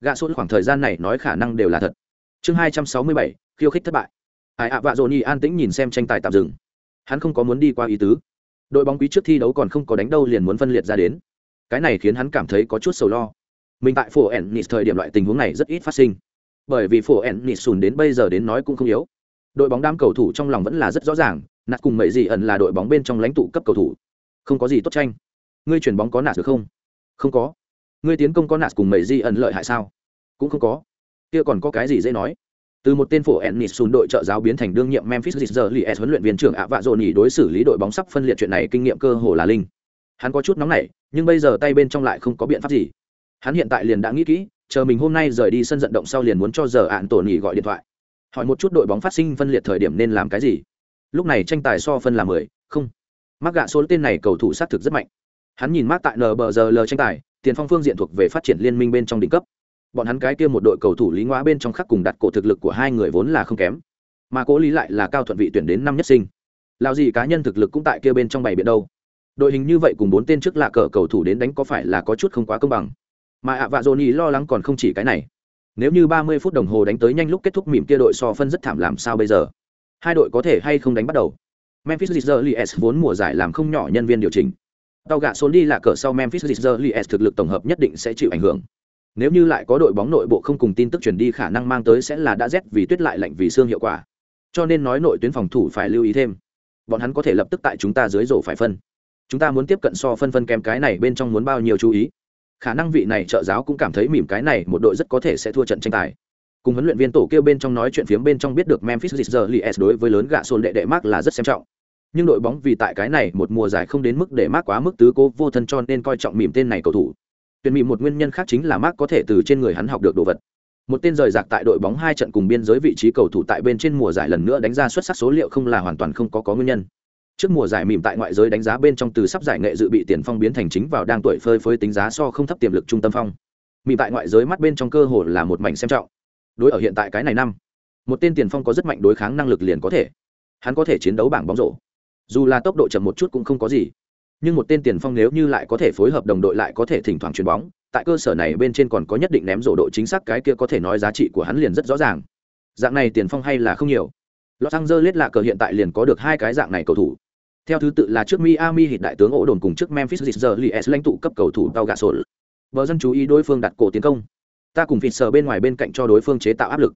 Gạ sốt khoảng thời gian này nói khả năng đều là thật. Chương hai trăm sáu mươi bảy, khiêu khích thất bại. Ai ạ, vạ dồn nhi an tĩnh nhìn xem tranh tài tạm dừng. Hắn không có muốn đi qua ý tứ. Đội bóng quý trước thi đấu còn không có đánh đâu liền muốn phân liệt ra đến. Cái này khiến hắn cảm thấy có chút sầu lo mình tại phổ ẩn nịt thời điểm loại tình huống này rất ít phát sinh. Bởi vì phổ ẩn nịt sùn đến bây giờ đến nói cũng không yếu. Đội bóng đám cầu thủ trong lòng vẫn là rất rõ ràng, nạt cùng mệ dị ẩn là đội bóng bên trong lãnh tụ cấp cầu thủ. Không có gì tốt tranh. Ngươi chuyển bóng có nạt được không? Không có. Ngươi tiến công có nạt cùng mệ dị ẩn lợi hại sao? Cũng không có. Kia còn có cái gì dễ nói? Từ một tên phổ ennis sùn đội trợ giáo biến thành đương nhiệm memphis Grizzlies huấn luyện viên trưởng ạ vạ dồn nhỉ đối xử lý đội bóng sắp phân liệt chuyện này kinh nghiệm cơ hồ là linh. Hắn có chút nóng nảy, nhưng bây giờ tay bên trong lại không có biện pháp gì hắn hiện tại liền đã nghĩ kỹ, chờ mình hôm nay rời đi sân vận động sau liền muốn cho giờ ạn tổ nghỉ gọi điện thoại. Hỏi một chút đội bóng phát sinh phân liệt thời điểm nên làm cái gì. Lúc này tranh tài so phân là mười, không. Mắc gạ số tên này cầu thủ sát thực rất mạnh. Hắn nhìn mắc tại nờ bờ giờ l tranh tài, tiền phong phương diện thuộc về phát triển liên minh bên trong đỉnh cấp. Bọn hắn cái kia một đội cầu thủ lý ngoã bên trong khắc cùng đặt cổ thực lực của hai người vốn là không kém. Mà cố lý lại là cao thuận vị tuyển đến năm nhất sinh. Lao gì cá nhân thực lực cũng tại kia bên trong bảy biện đâu. Đội hình như vậy cùng bốn tên trước lạ cờ cầu thủ đến đánh có phải là có chút không quá công bằng? Mà ạ vạ dồn ý lo lắng còn không chỉ cái này. Nếu như ba mươi phút đồng hồ đánh tới nhanh lúc kết thúc mỉm kia đội so phân rất thảm làm sao bây giờ? Hai đội có thể hay không đánh bắt đầu? Memphis Grizzlies vốn mùa giải làm không nhỏ nhân viên điều chỉnh. Tàu gạ số đi là cờ sau memphis Grizzlies thực lực tổng hợp nhất định sẽ chịu ảnh hưởng. Nếu như lại có đội bóng nội bộ không cùng tin tức truyền đi khả năng mang tới sẽ là đã rét vì tuyết lại lạnh vì xương hiệu quả. Cho nên nói nội tuyến phòng thủ phải lưu ý thêm. Bọn hắn có thể lập tức tại chúng ta dưới rổ phải phân. Chúng ta muốn tiếp cận so phân phân kém cái này bên trong muốn bao nhiêu chú ý? Khả năng vị này trợ giáo cũng cảm thấy mỉm cái này một đội rất có thể sẽ thua trận tranh tài. Cùng huấn luyện viên tổ kêu bên trong nói chuyện phiếm bên trong biết được Memphis Grizzlies đối với lớn gạ sồn đệ đệ Mark là rất xem trọng. Nhưng đội bóng vì tại cái này một mùa giải không đến mức để Mark quá mức tứ cố vô thân cho nên coi trọng mỉm tên này cầu thủ. Tuyển mỉm một nguyên nhân khác chính là Mark có thể từ trên người hắn học được đồ vật. Một tên rời rạc tại đội bóng hai trận cùng biên giới vị trí cầu thủ tại bên trên mùa giải lần nữa đánh ra xuất sắc số liệu không là hoàn toàn không có có nguyên nhân trước mùa giải mỉm tại ngoại giới đánh giá bên trong từ sắp giải nghệ dự bị tiền phong biến thành chính vào đang tuổi phơi phới tính giá so không thấp tiềm lực trung tâm phong. Mỉm tại ngoại giới mắt bên trong cơ hồ là một mảnh xem trọng. Đối ở hiện tại cái này năm, một tên tiền phong có rất mạnh đối kháng năng lực liền có thể. Hắn có thể chiến đấu bảng bóng rổ. Dù là tốc độ chậm một chút cũng không có gì. Nhưng một tên tiền phong nếu như lại có thể phối hợp đồng đội lại có thể thỉnh thoảng chuyền bóng, tại cơ sở này bên trên còn có nhất định ném rổ độ chính xác cái kia có thể nói giá trị của hắn liền rất rõ ràng. Dạng này tiền phong hay là không nhiều. Los Angeles lạ cờ hiện tại liền có được hai cái dạng này cầu thủ theo thứ tự là trước Miami hit đại tướng ổ đồn cùng trước Memphis Grizzlies lãnh tụ cấp cầu thủ Tao Gasol. Bờ dân chú ý đối phương đặt cổ tiến công. Ta cùng phịt sờ bên ngoài bên cạnh cho đối phương chế tạo áp lực.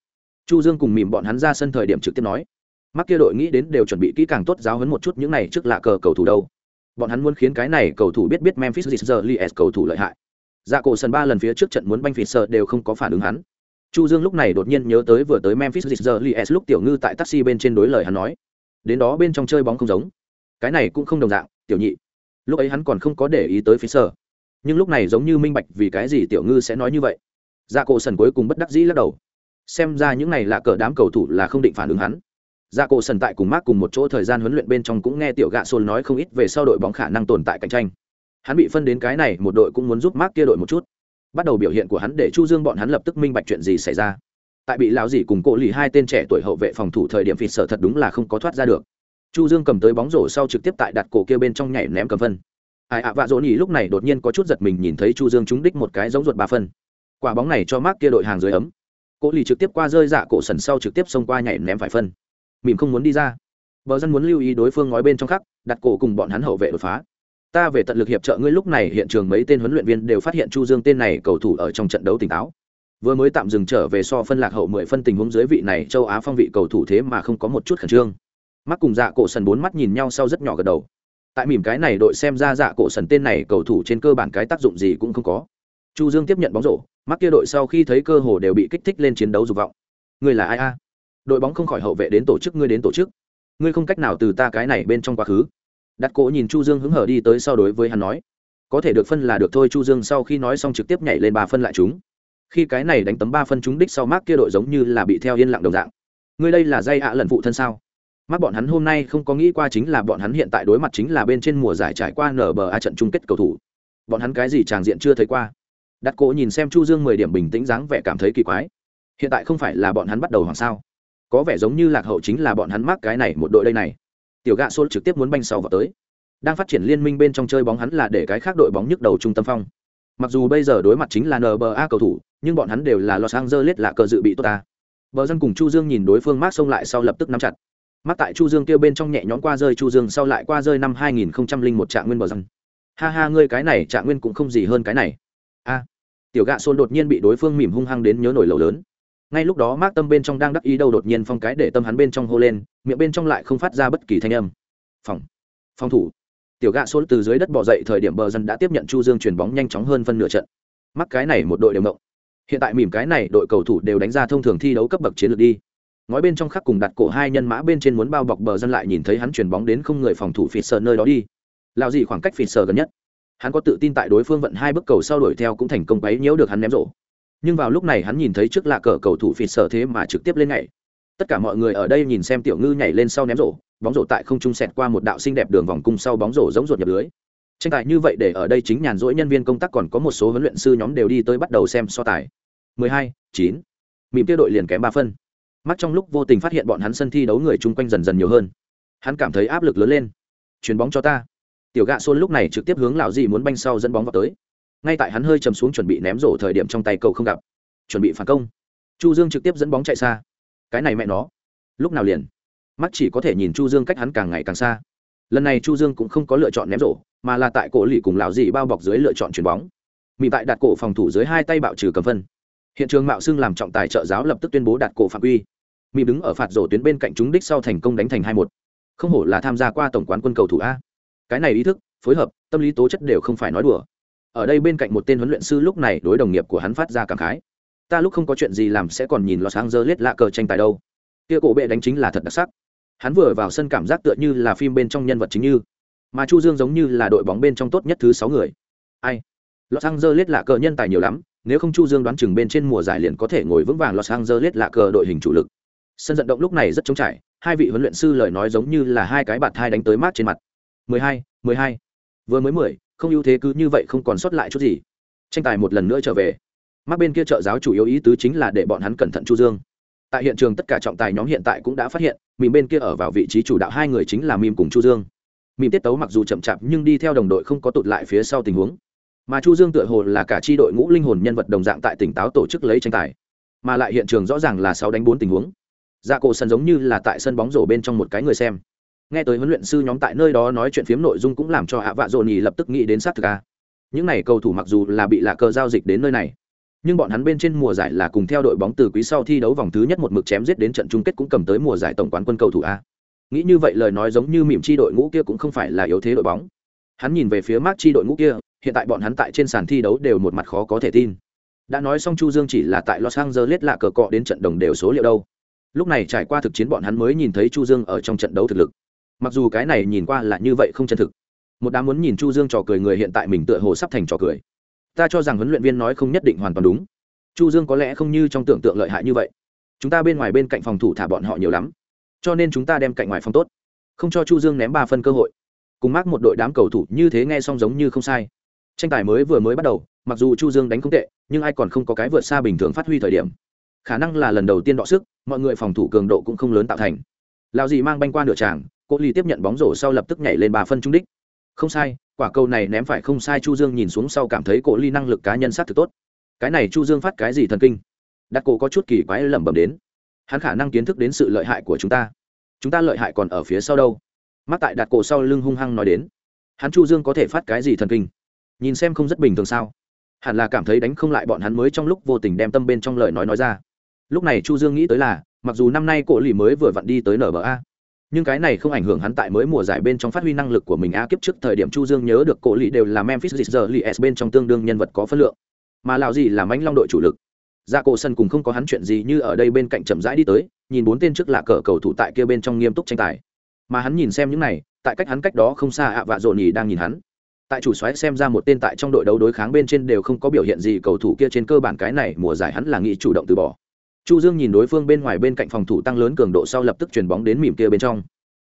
Chu Dương cùng mỉm bọn hắn ra sân thời điểm trực tiếp nói. Mắc kia đội nghĩ đến đều chuẩn bị kỹ càng tốt giáo huấn một chút những này trước lạ cờ cầu thủ đâu. Bọn hắn muốn khiến cái này cầu thủ biết biết Memphis Grizzlies cầu thủ lợi hại. Dạ cổ sân ba lần phía trước trận muốn banh phịt sờ đều không có phản ứng hắn. Chu Dương lúc này đột nhiên nhớ tới vừa tới Memphis Grizzlies lúc tiểu ngư tại taxi bên trên đối lời hắn nói. Đến đó bên trong chơi bóng không giống cái này cũng không đồng dạng, tiểu nhị. Lúc ấy hắn còn không có để ý tới phía sở nhưng lúc này giống như minh bạch vì cái gì tiểu ngư sẽ nói như vậy. Dạ cổ sần cuối cùng bất đắc dĩ lắc đầu. Xem ra những này là cờ đám cầu thủ là không định phản ứng hắn. Dạ cổ sần tại cùng mác cùng một chỗ thời gian huấn luyện bên trong cũng nghe tiểu gạ sồn nói không ít về sau đội bóng khả năng tồn tại cạnh tranh. Hắn bị phân đến cái này, một đội cũng muốn giúp mác kia đội một chút. Bắt đầu biểu hiện của hắn để chu dương bọn hắn lập tức minh bạch chuyện gì xảy ra. Tại bị lão dì cùng cổ lì hai tên trẻ tuổi hậu vệ phòng thủ thời điểm phịt sở thật đúng là không có thoát ra được chu dương cầm tới bóng rổ sau trực tiếp tại đặt cổ kia bên trong nhảy ném cầm phân. Ai ạ, vạ dỗ nhỉ lúc này đột nhiên có chút giật mình nhìn thấy chu dương trúng đích một cái giống ruột ba phân. Quả bóng này cho mác kia đội hàng dưới ấm. Cổ lì trực tiếp qua rơi dạ cổ sần sau trực tiếp xông qua nhảy ném phải phân. Mỉm không muốn đi ra. Bờ dân muốn lưu ý đối phương nói bên trong khắc, đặt cổ cùng bọn hắn hậu vệ đột phá. Ta về tận lực hiệp trợ ngươi lúc này, hiện trường mấy tên huấn luyện viên đều phát hiện chu dương tên này cầu thủ ở trong trận đấu tỉnh táo. Vừa mới tạm dừng trở về so phân lạc hậu mười phân tình huống dưới vị này châu á phong vị cầu thủ thế mà không có một chút khẩn trương mắt cùng dạ cổ sần bốn mắt nhìn nhau sau rất nhỏ gật đầu. Tại mỉm cái này đội xem ra dạ cổ sần tên này cầu thủ trên cơ bản cái tác dụng gì cũng không có. Chu dương tiếp nhận bóng rổ mắt kia đội sau khi thấy cơ hồ đều bị kích thích lên chiến đấu dục vọng. Người là ai a? Đội bóng không khỏi hậu vệ đến tổ chức, ngươi đến tổ chức. Ngươi không cách nào từ ta cái này bên trong quá khứ. Đặt cổ nhìn chu dương hứng hở đi tới sau đối với hắn nói. Có thể được phân là được thôi, chu dương sau khi nói xong trực tiếp nhảy lên ba phân lại chúng. Khi cái này đánh tấm ba phân chúng đích sau mác kia đội giống như là bị theo yên lặng đồng dạng. Ngươi đây là dây ạ lần phụ thân sao? Mắt bọn hắn hôm nay không có nghĩ qua chính là bọn hắn hiện tại đối mặt chính là bên trên mùa giải trải qua nở bờ a trận chung kết cầu thủ. Bọn hắn cái gì tràng diện chưa thấy qua. Đặt cỗ nhìn xem chu dương mười điểm bình tĩnh dáng vẻ cảm thấy kỳ quái. Hiện tại không phải là bọn hắn bắt đầu hoàng sao? Có vẻ giống như lạc hậu chính là bọn hắn mắc cái này một đội đây này. Tiểu gạ xô trực tiếp muốn banh sau vào tới. Đang phát triển liên minh bên trong chơi bóng hắn là để cái khác đội bóng nhức đầu trung tâm phong. Mặc dù bây giờ đối mặt chính là nba cầu thủ, nhưng bọn hắn đều là los angeles là cờ dự bị tốt ta. Bờ dân cùng chu dương nhìn đối phương mát xông lại sau lập tức nắm chặt mắc tại chu dương kêu bên trong nhẹ nhõm qua rơi chu dương, sau lại qua rơi năm 2001 trạng nguyên bờ răng. Ha ha, ngươi cái này, trạng nguyên cũng không gì hơn cái này. A, tiểu gạ xôn đột nhiên bị đối phương mỉm hung hăng đến nhớ nổi lầu lớn. Ngay lúc đó mác tâm bên trong đang đắc ý đâu đột nhiên phong cái để tâm hắn bên trong hô lên, miệng bên trong lại không phát ra bất kỳ thanh âm. Phòng phòng thủ. Tiểu gạ xôn từ dưới đất bỏ dậy, thời điểm bờ dân đã tiếp nhận chu dương chuyển bóng nhanh chóng hơn phân nửa trận. Mắc cái này một đội đều mộng hiện tại mỉm cái này, đội cầu thủ đều đánh ra thông thường thi đấu cấp bậc chiến lược đi ngói bên trong khắc cùng đặt cổ hai nhân mã bên trên muốn bao bọc bờ dân lại nhìn thấy hắn chuyển bóng đến không người phòng thủ phịt sờ nơi đó đi. Lao gì khoảng cách phịt sờ gần nhất. Hắn có tự tin tại đối phương vận hai bước cầu sau đuổi theo cũng thành công bấy nhiễu được hắn ném rổ. Nhưng vào lúc này hắn nhìn thấy trước lạ cờ cầu thủ phịt sờ thế mà trực tiếp lên nhảy. Tất cả mọi người ở đây nhìn xem tiểu ngư nhảy lên sau ném rổ bóng rổ tại không trung sẹt qua một đạo xinh đẹp đường vòng cung sau bóng rổ giống ruột nhập lưới. Tranh tài như vậy để ở đây chính nhàn rỗi nhân viên công tác còn có một số huấn luyện sư nhóm đều đi tới bắt đầu xem so tài. 12, 9. mỉm tiêu đội liền kém ba phân mắt trong lúc vô tình phát hiện bọn hắn sân thi đấu người chung quanh dần dần nhiều hơn. Hắn cảm thấy áp lực lớn lên. Chuyền bóng cho ta. Tiểu gạ xôn lúc này trực tiếp hướng lão dì muốn banh sau dẫn bóng vào tới. Ngay tại hắn hơi chầm xuống chuẩn bị ném rổ thời điểm trong tay cầu không gặp. Chuẩn bị phản công. Chu dương trực tiếp dẫn bóng chạy xa. Cái này mẹ nó. Lúc nào liền? Mắt chỉ có thể nhìn chu dương cách hắn càng ngày càng xa. Lần này chu dương cũng không có lựa chọn ném rổ, mà là tại cổ lì cùng lão dì bao bọc dưới lựa chọn chuyền bóng. Mị tại đặt cổ phòng thủ dưới hai tay bạo trừ cầm phân hiện trường mạo xưng làm trọng tài trợ giáo lập tức tuyên bố đạt cổ phạm quy. Mị đứng ở phạt rổ tuyến bên cạnh chúng đích sau thành công đánh thành hai một. Không hổ là tham gia qua tổng quán quân cầu thủ a. Cái này ý thức, phối hợp, tâm lý tố chất đều không phải nói đùa. Ở đây bên cạnh một tên huấn luyện sư lúc này đối đồng nghiệp của hắn phát ra cảm khái. Ta lúc không có chuyện gì làm sẽ còn nhìn lo sáng giờ lết lạ cờ tranh tài đâu. Kia cổ bệ đánh chính là thật đặc sắc. Hắn vừa vào sân cảm giác tựa như là phim bên trong nhân vật chính như. Mà chu dương giống như là đội bóng bên trong tốt nhất thứ sáu người. Ai? Los angeles lạ cờ nhân tài nhiều lắm nếu không chu dương đoán chừng bên trên mùa giải liền có thể ngồi vững vàng los angeles lạ cờ đội hình chủ lực. Sân vận động lúc này rất trống trải hai vị huấn luyện sư lời nói giống như là hai cái bạt thai đánh tới mát trên mặt. 12, 12. vừa mới 10, không ưu thế cứ như vậy không còn sót lại chút gì. Tranh tài một lần nữa trở về. Mắt bên kia trợ giáo chủ yếu ý tứ chính là để bọn hắn cẩn thận chu dương. Tại hiện trường tất cả trọng tài nhóm hiện tại cũng đã phát hiện mìm bên kia ở vào vị trí chủ đạo hai người chính là mìm cùng chu dương. Mìm tiết tấu mặc dù chậm chạp nhưng đi theo đồng đội không có tụt lại phía sau tình huống mà chu dương tựa hồ là cả chi đội ngũ linh hồn nhân vật đồng dạng tại tỉnh táo tổ chức lấy tranh tài, mà lại hiện trường rõ ràng là sáu đánh bốn tình huống. Dạ cổ sân giống như là tại sân bóng rổ bên trong một cái người xem. Nghe tới huấn luyện sư nhóm tại nơi đó nói chuyện phiếm nội dung cũng làm cho hạ vạ dồn nhì lập tức nghĩ đến sát thực a. Những n à y cầu thủ mặc dù là bị lạ cờ giao dịch đến nơi này, nhưng bọn hắn bên trên mùa giải là cùng theo đội bóng từ quý sau thi đấu vòng thứ nhất một mực chém giết đến trận chung kết cũng cầm tới mùa giải tổng quán quân cầu thủ a. Nghĩ như vậy lời nói giống như mỉm chi đội ngũ kia cũng không phải là yếu thế đội bóng. Hắn nhìn về phía mát chi đội ngũ kia hiện tại bọn hắn tại trên sàn thi đấu đều một mặt khó có thể tin. Đã nói xong chu dương chỉ là tại los angeles lạ cờ cọ đến trận đồng đều số liệu đâu. Lúc này trải qua thực chiến bọn hắn mới nhìn thấy chu dương ở trong trận đấu thực lực. Mặc dù cái này nhìn qua là như vậy không chân thực. Một đám muốn nhìn chu dương trò cười người hiện tại mình tựa hồ sắp thành trò cười. Ta cho rằng huấn luyện viên nói không nhất định hoàn toàn đúng. Chu dương có lẽ không như trong tưởng tượng lợi hại như vậy. Chúng ta bên ngoài bên cạnh phòng thủ thả bọn họ nhiều lắm. Cho nên chúng ta đem cạnh ngoài phòng tốt. Không cho chu dương ném ba phân cơ hội. Cùng mắc một đội đám cầu thủ như thế nghe xong giống như không sai tranh tài mới vừa mới bắt đầu, mặc dù chu dương đánh không tệ, nhưng ai còn không có cái vượt xa bình thường phát huy thời điểm. Khả năng là lần đầu tiên đọ sức, mọi người phòng thủ cường độ cũng không lớn tạo thành. Lao Dì mang banh qua nửa tràng, cô ly tiếp nhận bóng rổ sau lập tức nhảy lên bà phân trung đích. Không sai, quả cầu này ném phải không sai chu dương nhìn xuống sau cảm thấy cổ ly năng lực cá nhân sát thực tốt. Cái này chu dương phát cái gì thần kinh? Đặt cổ có chút kỳ quái lẩm bẩm đến. Hắn khả năng kiến thức đến sự lợi hại của chúng ta. Chúng ta lợi hại còn ở phía sau đâu? Mắt tại đặt cổ sau lưng hung hăng nói đến. Hắn chu dương có thể phát cái gì thần kinh? Nhìn xem không rất bình thường sao? Hẳn là cảm thấy đánh không lại bọn hắn mới trong lúc vô tình đem tâm bên trong lời nói nói ra. Lúc này chu dương nghĩ tới là, mặc dù năm nay cổ lì mới vừa vặn đi tới nba nhưng cái này không ảnh hưởng hắn tại mới mùa giải bên trong phát huy năng lực của mình a kiếp trước thời điểm chu dương nhớ được cổ lì đều là memphis Grizzlies bên trong tương đương nhân vật có phân lượng, mà lão gì là mãnh long đội chủ lực. Ra cổ sân cùng không có hắn chuyện gì như ở đây bên cạnh chậm rãi đi tới, nhìn bốn tên trước là cờ cầu thủ tại kia bên trong nghiêm túc tranh tài. Mà hắn nhìn xem những này, tại cách hắn cách đó không xa ạ vạ rộn nhì đang nhìn hắn tại chủ xoáy xem ra một tên tại trong đội đấu đối kháng bên trên đều không có biểu hiện gì, cầu thủ kia trên cơ bản cái này mùa giải hắn là nghĩ chủ động từ bỏ. Chu dương nhìn đối phương bên ngoài bên cạnh phòng thủ tăng lớn cường độ sau lập tức chuyền bóng đến mỉm kia bên trong.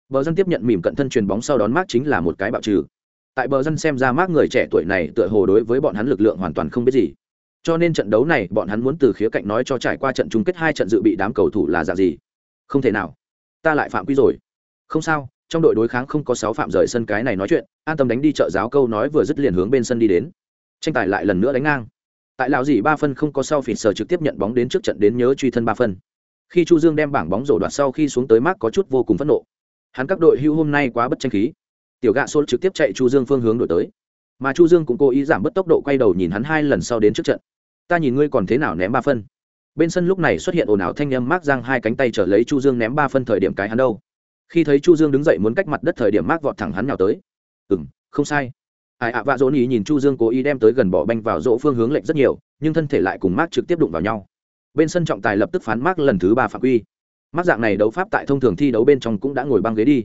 Bờ dân tiếp nhận mỉm cận thân chuyền bóng sau đón mát chính là một cái bạo trừ. Tại bờ dân xem ra mát người trẻ tuổi này tựa hồ đối với bọn hắn lực lượng hoàn toàn không biết gì. Cho nên trận đấu này bọn hắn muốn từ khía cạnh nói cho trải qua trận chung kết hai trận dự bị đám cầu thủ là dạng gì. Không thể nào. Ta lại phạm quy rồi. Không sao trong đội đối kháng không có sáu phạm rời sân cái này nói chuyện, an tâm đánh đi chợ giáo câu nói vừa dứt liền hướng bên sân đi đến. Tranh tài lại lần nữa đánh ngang. Tại lão dì ba phân không có sau phỉ sở trực tiếp nhận bóng đến trước trận đến nhớ truy thân ba phân. Khi chu dương đem bảng bóng rổ đoạt sau khi xuống tới mác có chút vô cùng phẫn nộ. Hắn các đội hưu hôm nay quá bất tranh khí. Tiểu gạ xôn trực tiếp chạy chu dương phương hướng đổi tới. Mà chu dương cũng cố ý giảm bớt tốc độ quay đầu nhìn hắn hai lần sau đến trước trận. Ta nhìn ngươi còn thế nào ném ba phân. Bên sân lúc này xuất hiện ồn ào thanh âm m mác giang hai cánh tay trở lấy chu dương ném ba phân thời điểm cái hắn đâu khi thấy chu dương đứng dậy muốn cách mặt đất thời điểm mác vọt thẳng hắn nào tới. Ừ m không sai. Ai ạ, vạ dỗ ý nhìn chu dương cố ý đem tới gần bỏ banh vào rỗ phương hướng lệnh rất nhiều, nhưng thân thể lại cùng mác trực tiếp đụng vào nhau. Bên sân trọng tài lập tức phán mác lần thứ ba phạm quy. Mác dạng này đấu pháp tại thông thường thi đấu bên trong cũng đã ngồi băng ghế đi.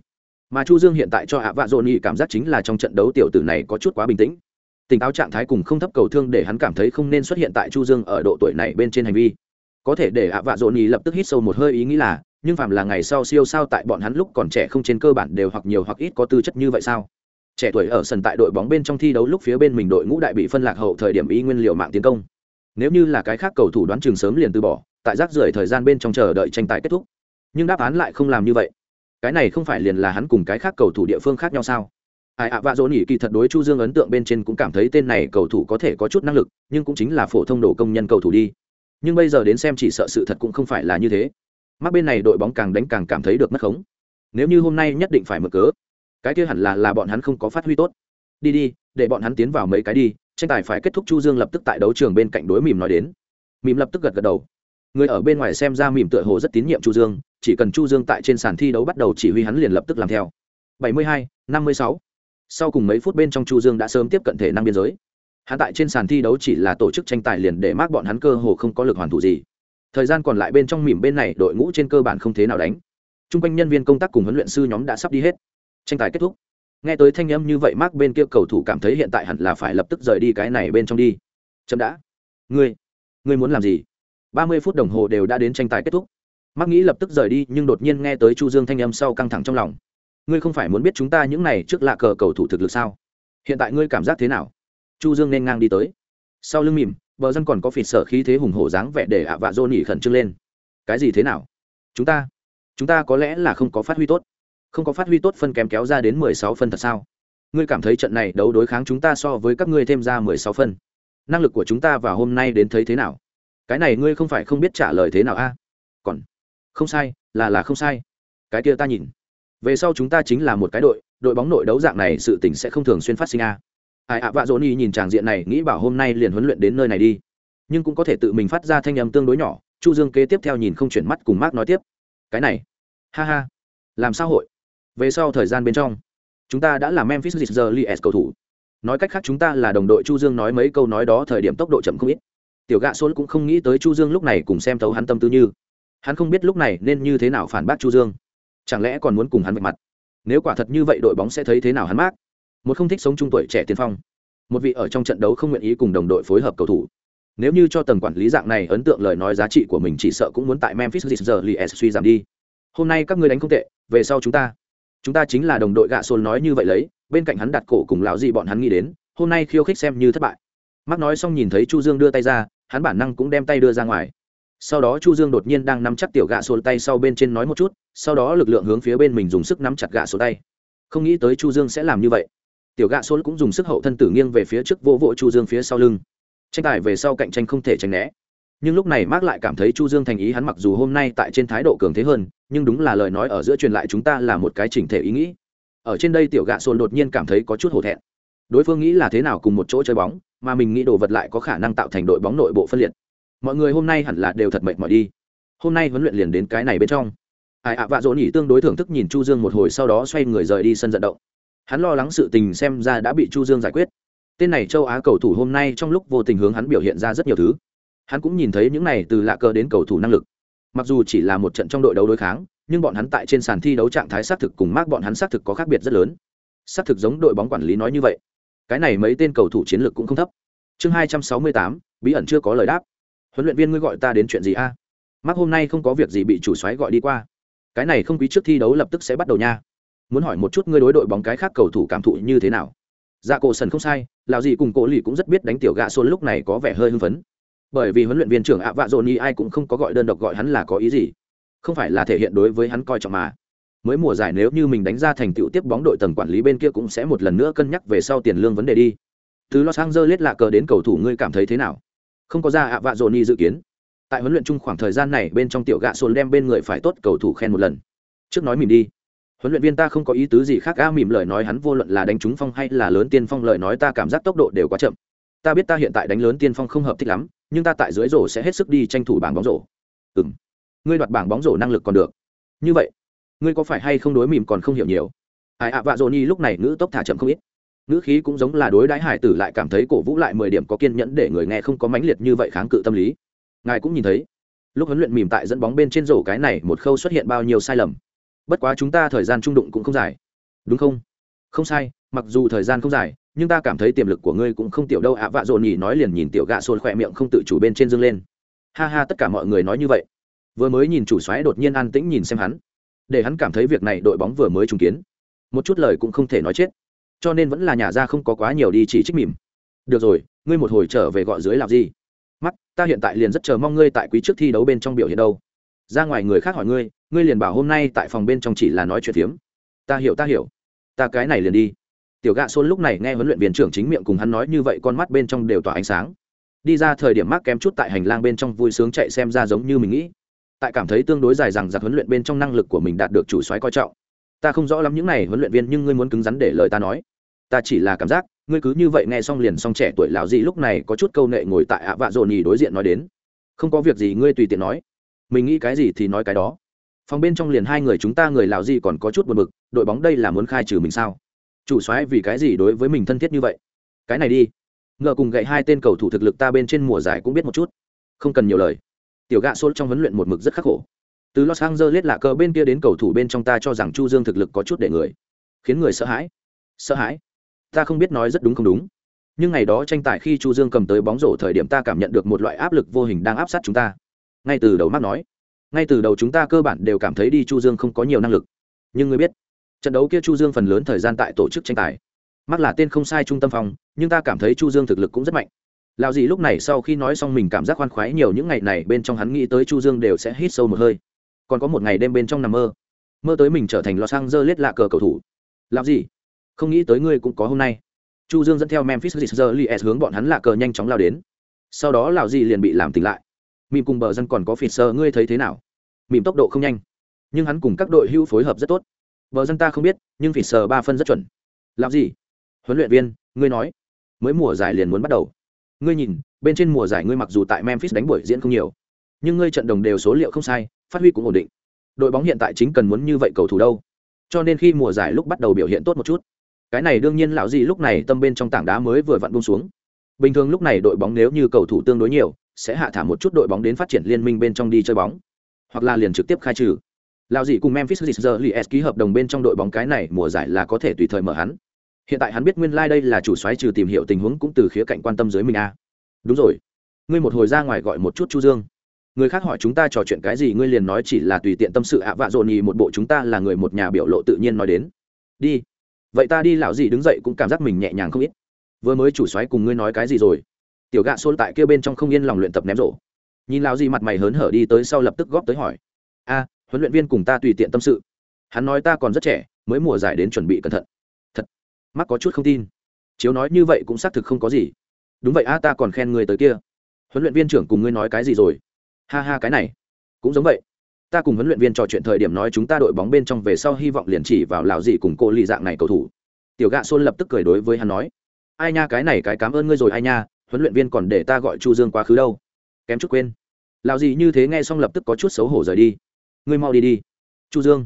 Mà chu dương hiện tại cho ạ, vạ dỗ ý cảm giác chính là trong trận đấu tiểu tử này có chút quá bình tĩnh. Tỉnh táo trạng thái cùng không thấp cầu thương để hắn cảm thấy không nên xuất hiện tại chu dương ở độ tuổi này bên trên hành vi. Có thể để ạ, vạ dỗ ý lập tức hít sâu một hơi ý nghĩ là nhưng phạm là ngày sau siêu sao tại bọn hắn lúc còn trẻ không trên cơ bản đều hoặc nhiều hoặc ít có tư chất như vậy sao? Trẻ tuổi ở sân tại đội bóng bên trong thi đấu lúc phía bên mình đội ngũ đại bị phân lạc hậu thời điểm y nguyên liệu mạng tiến công. Nếu như là cái khác cầu thủ đoán chừng sớm liền từ bỏ, tại rác rưởi thời gian bên trong chờ đợi tranh tài kết thúc. Nhưng đáp án lại không làm như vậy. Cái này không phải liền là hắn cùng cái khác cầu thủ địa phương khác nhau sao? Ai ạ, vạ dỗ nỉ kỳ thật đối chu dương ấn tượng bên trên cũng cảm thấy tên này cầu thủ có thể có chút năng lực, nhưng cũng chính là phổ thông đồ công nhân cầu thủ đi. Nhưng bây giờ đến xem chỉ sợ sự thật cũng không phải là như thế mắc bên này đội bóng càng đánh càng cảm thấy được mất khống. Nếu như hôm nay nhất định phải mở cớ cái kia hẳn là là bọn hắn không có phát huy tốt. Đi đi để bọn hắn tiến vào mấy cái đi tranh tài phải kết thúc chu dương lập tức tại đấu trường bên cạnh đối mìm nói đến. Mìm lập tức gật gật đầu. Người ở bên ngoài xem ra mìm tựa hồ rất tín nhiệm chu dương chỉ cần chu dương tại trên sàn thi đấu bắt đầu chỉ huy hắn liền lập tức làm theo. 72, 56. sau cùng mấy phút bên trong chu dương đã sớm tiếp cận thể năng biên giới. Hắn tại trên sàn thi đấu chỉ là tổ chức tranh tài liền để mác bọn hắn cơ hồ không có lực hoàn thủ gì thời gian còn lại bên trong mỉm bên này đội ngũ trên cơ bản không thế nào đánh. T r u n g quanh nhân viên công tác cùng huấn luyện sư nhóm đã sắp đi hết. Tranh tài kết thúc. Nghe tới thanh âm như vậy mark bên kia cầu thủ cảm thấy hiện tại hẳn là phải lập tức rời đi cái này bên trong đi. Chậm đã. Ngươi ngươi muốn làm gì? Ba mươi phút đồng hồ đều đã đến tranh tài kết thúc. Mark nghĩ lập tức rời đi, nhưng đột nhiên nghe tới chu dương thanh âm sau căng thẳng trong lòng. Ngươi không phải muốn biết chúng ta những này trước lạ cờ cầu thủ thực lực sao? Hiện tại ngươi cảm giác thế nào? Chu dương nên ngang đi tới. Sau lưng mỉm bờ dân còn có phịt sở khí thế hùng hổ dáng vẻ để ạ vạ dô nỉ khẩn trương lên. Cái gì thế nào? Chúng ta chúng ta có lẽ là không có phát huy tốt. Không có phát huy tốt phân kém kéo ra đến mười sáu phân thật sao? Ngươi cảm thấy trận này đấu đối kháng chúng ta so với các ngươi thêm ra mười sáu phân. Năng lực của chúng ta vào hôm nay đến thấy thế nào? Cái này ngươi không phải không biết trả lời thế nào a? Còn, không sai, là là không sai. Cái kia ta nhìn. Về sau chúng ta chính là một cái đội đội bóng nội đấu dạng này sự tình sẽ không thường xuyên phát sinh a ai ạ, vạ dỗ ni nhìn tràng diện này, nghĩ bảo hôm nay liền huấn luyện đến nơi này đi. Nhưng cũng có thể tự mình phát ra thanh âm tương đối nhỏ, chu dương kế tiếp theo nhìn không chuyển mắt cùng mark nói tiếp. Cái này, ha ha, làm sao hội? Về sau thời gian bên trong, chúng ta đã là memphis Grizzlies cầu thủ. Nói cách khác chúng ta là đồng đội chu dương nói mấy câu nói đó thời điểm tốc độ chậm không ít. Tiểu gạ số cũng không nghĩ tới chu dương lúc này cùng xem thấu hắn tâm tư như. Hắn không biết lúc này nên như thế nào phản bác chu dương. Chẳng lẽ còn muốn cùng hắn vạch mặt? Nếu quả thật như vậy đội bóng sẽ thấy thế nào hắn mát một không thích sống trung tuổi trẻ tiên phong một vị ở trong trận đấu không nguyện ý cùng đồng đội phối hợp cầu thủ nếu như cho tầng quản lý dạng này ấn tượng lời nói giá trị của mình chỉ sợ cũng muốn tại Memphis Grizzlies suy giảm đi. Hôm nay các ngươi đánh không tệ, về sau chúng ta, chúng ta chính là đồng đội gạ sồn nói như vậy lấy, bên cạnh hắn đặt cổ cùng lão gì bọn hắn nghĩ đến, hôm nay khiêu khích xem như thất bại. Mắt nói xong nhìn thấy Chu Dương đưa tay ra, hắn bản năng cũng đem tay đưa ra ngoài. Sau đó Chu Dương đột nhiên đang nắm chắc tiểu gạ sồn tay sau bên trên nói một chút, sau đó lực lượng hướng phía bên mình dùng sức nắm chặt gạ xôn tay. Không nghĩ tới Chu Dương sẽ làm như vậy tiểu gạ xôn cũng dùng sức hậu thân tử nghiêng về phía trước vô vỗ chu dương phía sau lưng. Tranh tài về sau cạnh tranh không thể tránh né. Nhưng lúc này mark lại cảm thấy chu dương thành ý hắn mặc dù hôm nay tại trên thái độ cường thế hơn, nhưng đúng là lời nói ở giữa truyền lại chúng ta là một cái chỉnh thể ý nghĩ. Ở trên đây tiểu gạ xôn đột nhiên cảm thấy có chút hổ thẹn. Đối phương nghĩ là thế nào cùng một chỗ chơi bóng, mà mình nghĩ đồ vật lại có khả năng tạo thành đội bóng nội bộ phân liệt. Mọi người hôm nay hẳn là đều thật mệt mỏi đi. Hôm nay huấn luyện liền đến cái này bên trong. Ai ạ, vạ dỗ nhỉ tương đối thưởng thức nhìn chu dương một hồi sau đó xoay người rời đi sân vận động hắn lo lắng sự tình xem ra đã bị chu dương giải quyết. Tên này châu á cầu thủ hôm nay trong lúc vô tình hướng hắn biểu hiện ra rất nhiều thứ. Hắn cũng nhìn thấy những này từ lạ cờ đến cầu thủ năng lực. Mặc dù chỉ là một trận trong đội đấu đối kháng, nhưng bọn hắn tại trên sàn thi đấu trạng thái xác thực cùng mác bọn hắn xác thực có khác biệt rất lớn. Xác thực giống đội bóng quản lý nói như vậy. Cái này mấy tên cầu thủ chiến lược cũng không thấp. Chương hai trăm sáu mươi tám, bí ẩn chưa có lời đáp. Huấn luyện viên ngươi gọi ta đến chuyện gì a? À? mác hôm nay không có việc gì bị chủ xoáy gọi đi qua. Cái này không quý trước thi đấu lập tức sẽ bắt đầu nha muốn hỏi một chút ngươi đối đội bóng cái khác cầu thủ cảm thụ như thế nào? Dạ cổ sần không sai lào gì cùng cổ lì cũng rất biết đánh tiểu gạ xôn lúc này có vẻ hơi hưng phấn. Bởi vì huấn luyện viên trưởng ạ vạ dồn y ai cũng không có gọi đơn độc gọi hắn là có ý gì. Không phải là thể hiện đối với hắn coi trọng mà. Mới mùa giải nếu như mình đánh ra thành tựu tiếp bóng đội tầng quản lý bên kia cũng sẽ một lần nữa cân nhắc về sau tiền lương vấn đề đi. Từ los angeles lạ cờ đến cầu thủ ngươi cảm thấy thế nào? Không có ra ạ vạ dồn y dự kiến. Tại huấn luyện chung khoảng thời gian này bên trong tiểu gạ xôn đem bên người phải tốt cầu thủ khen một lần. Trước nói mình đi huấn luyện viên ta không có ý tứ gì khác, a mỉm lời nói hắn vô luận là đánh trúng phong hay là lớn tiên phong lời nói ta cảm giác tốc độ đều quá chậm. Ta biết ta hiện tại đánh lớn tiên phong không hợp thích lắm, nhưng ta tại dưới rổ sẽ hết sức đi tranh thủ bảng bóng rổ. Ừ m ngươi đoạt bảng bóng rổ năng lực còn được. Như vậy, ngươi có phải hay không đối mỉm còn không hiểu nhiều? Ai ạ, vạ dỗ nhi lúc này ngữ tốc thả chậm không ít. Ngữ khí cũng giống là đối đãi hải tử lại cảm thấy cổ vũ lại mười điểm có kiên nhẫn để người nghe không có mãnh liệt như vậy kháng cự tâm lý. Ngài cũng nhìn thấy, lúc huấn luyện mỉm tại dẫn bóng bên trên rổ cái này một khâu xuất hiện bao nhiêu sai lầm bất quá chúng ta thời gian trung đụng cũng không dài. Đúng không? Không sai, mặc dù thời gian không dài, nhưng ta cảm thấy tiềm lực của ngươi cũng không tiểu đâu. Ạ vạ dồn nhỉ nói liền nhìn tiểu gạ xôn khỏe miệng không tự chủ bên trên dương lên. Ha ha, tất cả mọi người nói như vậy. Vừa mới nhìn chủ xoáy đột nhiên an tĩnh nhìn xem hắn. Để hắn cảm thấy việc này đội bóng vừa mới trùng kiến. Một chút lời cũng không thể nói chết. Cho nên vẫn là nhà ra không có quá nhiều đi chỉ trích mỉm. Được rồi, ngươi một hồi trở về gọi dưới làm gì? Mắt, ta hiện tại liền rất chờ mong ngươi tại quý trước thi đấu bên trong biểu hiện đâu ra ngoài người khác hỏi ngươi ngươi liền bảo hôm nay tại phòng bên trong chỉ là nói chuyện phiếm. Ta hiểu ta hiểu. Ta cái này liền đi. Tiểu gạ xôn lúc này nghe huấn luyện viên trưởng chính miệng cùng hắn nói như vậy, con mắt bên trong đều tỏa ánh sáng. Đi ra thời điểm mắc kém chút tại hành lang bên trong vui sướng chạy xem ra giống như mình nghĩ. Tại cảm thấy tương đối dài rằng giặc huấn luyện bên trong năng lực của mình đạt được chủ soái coi trọng. Ta không rõ lắm những này huấn luyện viên nhưng ngươi muốn cứng rắn để lời ta nói. Ta chỉ là cảm giác, ngươi cứ như vậy nghe xong liền xong trẻ tuổi lão gì lúc này có chút câu nệ ngồi tại ạ vạ dồn nhì đối diện nói đến. Không có việc gì, ngươi tùy tiện nói mình nghĩ cái gì thì nói cái đó. Phòng bên trong liền hai người chúng ta người lào gì còn có chút buồn bực, đội bóng đây là muốn khai trừ mình sao? Chủ soái vì cái gì đối với mình thân thiết như vậy? Cái này đi. Ngờ cùng gậy hai tên cầu thủ thực lực ta bên trên mùa giải cũng biết một chút. Không cần nhiều lời. Tiểu gạ sốt trong huấn luyện một mực rất khắc khổ. Từ los angeles lạ cờ bên kia đến cầu thủ bên trong ta cho rằng chu dương thực lực có chút để người. Khiến người sợ hãi. Sợ hãi? Ta không biết nói rất đúng không đúng. Nhưng ngày đó tranh tài khi chu dương cầm tới bóng rổ thời điểm ta cảm nhận được một loại áp lực vô hình đang áp sát chúng ta ngay từ đầu mắt nói. Ngay từ đầu chúng ta cơ bản đều cảm thấy đi chu dương không có nhiều năng lực. Nhưng người biết, trận đấu kia chu dương phần lớn thời gian tại tổ chức tranh tài. Mắc là tên không sai trung tâm phòng, nhưng ta cảm thấy chu dương thực lực cũng rất mạnh. Lão dì lúc này sau khi nói xong mình cảm giác khoan khoái nhiều, những ngày này bên trong hắn nghĩ tới chu dương đều sẽ hít sâu một hơi. Còn có một ngày đêm bên trong nằm mơ. Mơ tới mình trở thành lò sang dơ lết lạ cờ cầu thủ. Lão gì không nghĩ tới ngươi cũng có hôm nay. Chu dương dẫn theo memphis Grizzlies hướng bọn hắn lạ cờ nhanh chóng lao đến. Sau đó lão dì liền bị làm tỉnh lại mìm cùng bờ dân còn có phịt sơ ngươi thấy thế nào? Mìm tốc độ không nhanh, nhưng hắn cùng các đội hưu phối hợp rất tốt. Bờ dân ta không biết, nhưng phịt sơ ba phân rất chuẩn. Làm gì? Huấn luyện viên, ngươi nói. Mới mùa giải liền muốn bắt đầu. Ngươi nhìn, bên trên mùa giải ngươi mặc dù tại memphis đánh buổi diễn không nhiều, nhưng ngươi trận đồng đều số liệu không sai, phát huy cũng ổn định. Đội bóng hiện tại chính cần muốn như vậy cầu thủ đâu. Cho nên khi mùa giải lúc bắt đầu biểu hiện tốt một chút. Cái này đương nhiên lão gì lúc này tâm bên trong tảng đá mới vừa vặn buông xuống. Bình thường lúc này đội bóng nếu như cầu thủ tương đối nhiều sẽ hạ thả một chút đội bóng đến phát triển liên minh bên trong đi chơi bóng, hoặc là liền trực tiếp khai trừ. Lao gì cùng memphis Grizzlies ký hợp đồng bên trong đội bóng cái này mùa giải là có thể tùy thời mở hắn. Hiện tại hắn biết nguyên lai、like、đây là chủ xoáy trừ tìm hiểu tình huống cũng từ khía cạnh quan tâm dưới mình a. Đúng rồi. Ngươi một hồi ra ngoài gọi một chút chu dương. Người khác hỏi chúng ta trò chuyện cái gì ngươi liền nói chỉ là tùy tiện tâm sự ạ vạ dồn nhì một bộ chúng ta là người một nhà biểu lộ tự nhiên nói đến. Đi. Vậy ta đi, lão gì đứng dậy cũng cảm giác mình nhẹ nhàng không ít. Vừa mới chủ xoáy cùng ngươi nói cái gì rồi? Tiểu gạ xôn tại kia bên trong không yên lòng luyện tập ném rổ. Nhìn lão gì mặt mày hớn hở đi tới sau lập tức góp tới hỏi. A, huấn luyện viên cùng ta tùy tiện tâm sự. Hắn nói ta còn rất trẻ, mới mùa giải đến chuẩn bị cẩn thận. Thật? Mắt có chút không tin. Chiếu nói như vậy cũng xác thực không có gì. Đúng vậy a, ta còn khen người tới kia. Huấn luyện viên trưởng cùng ngươi nói cái gì rồi? Ha ha, cái này. Cũng giống vậy. Ta cùng huấn luyện viên trò chuyện thời điểm nói chúng ta đội bóng bên trong về sau hy vọng liền chỉ vào lào gì cùng cô lì dạng này cầu thủ. Tiểu gạ xôn lập tức cười đối với hắn nói. Ai nha, cái này cái cảm ơn ngươi rồi, ai nha huấn luyện viên còn để ta gọi chu dương quá khứ đâu. Kém chút quên. Lào gì như thế nghe xong lập tức có chút xấu hổ rời đi. Ngươi mau đi đi. Chu dương.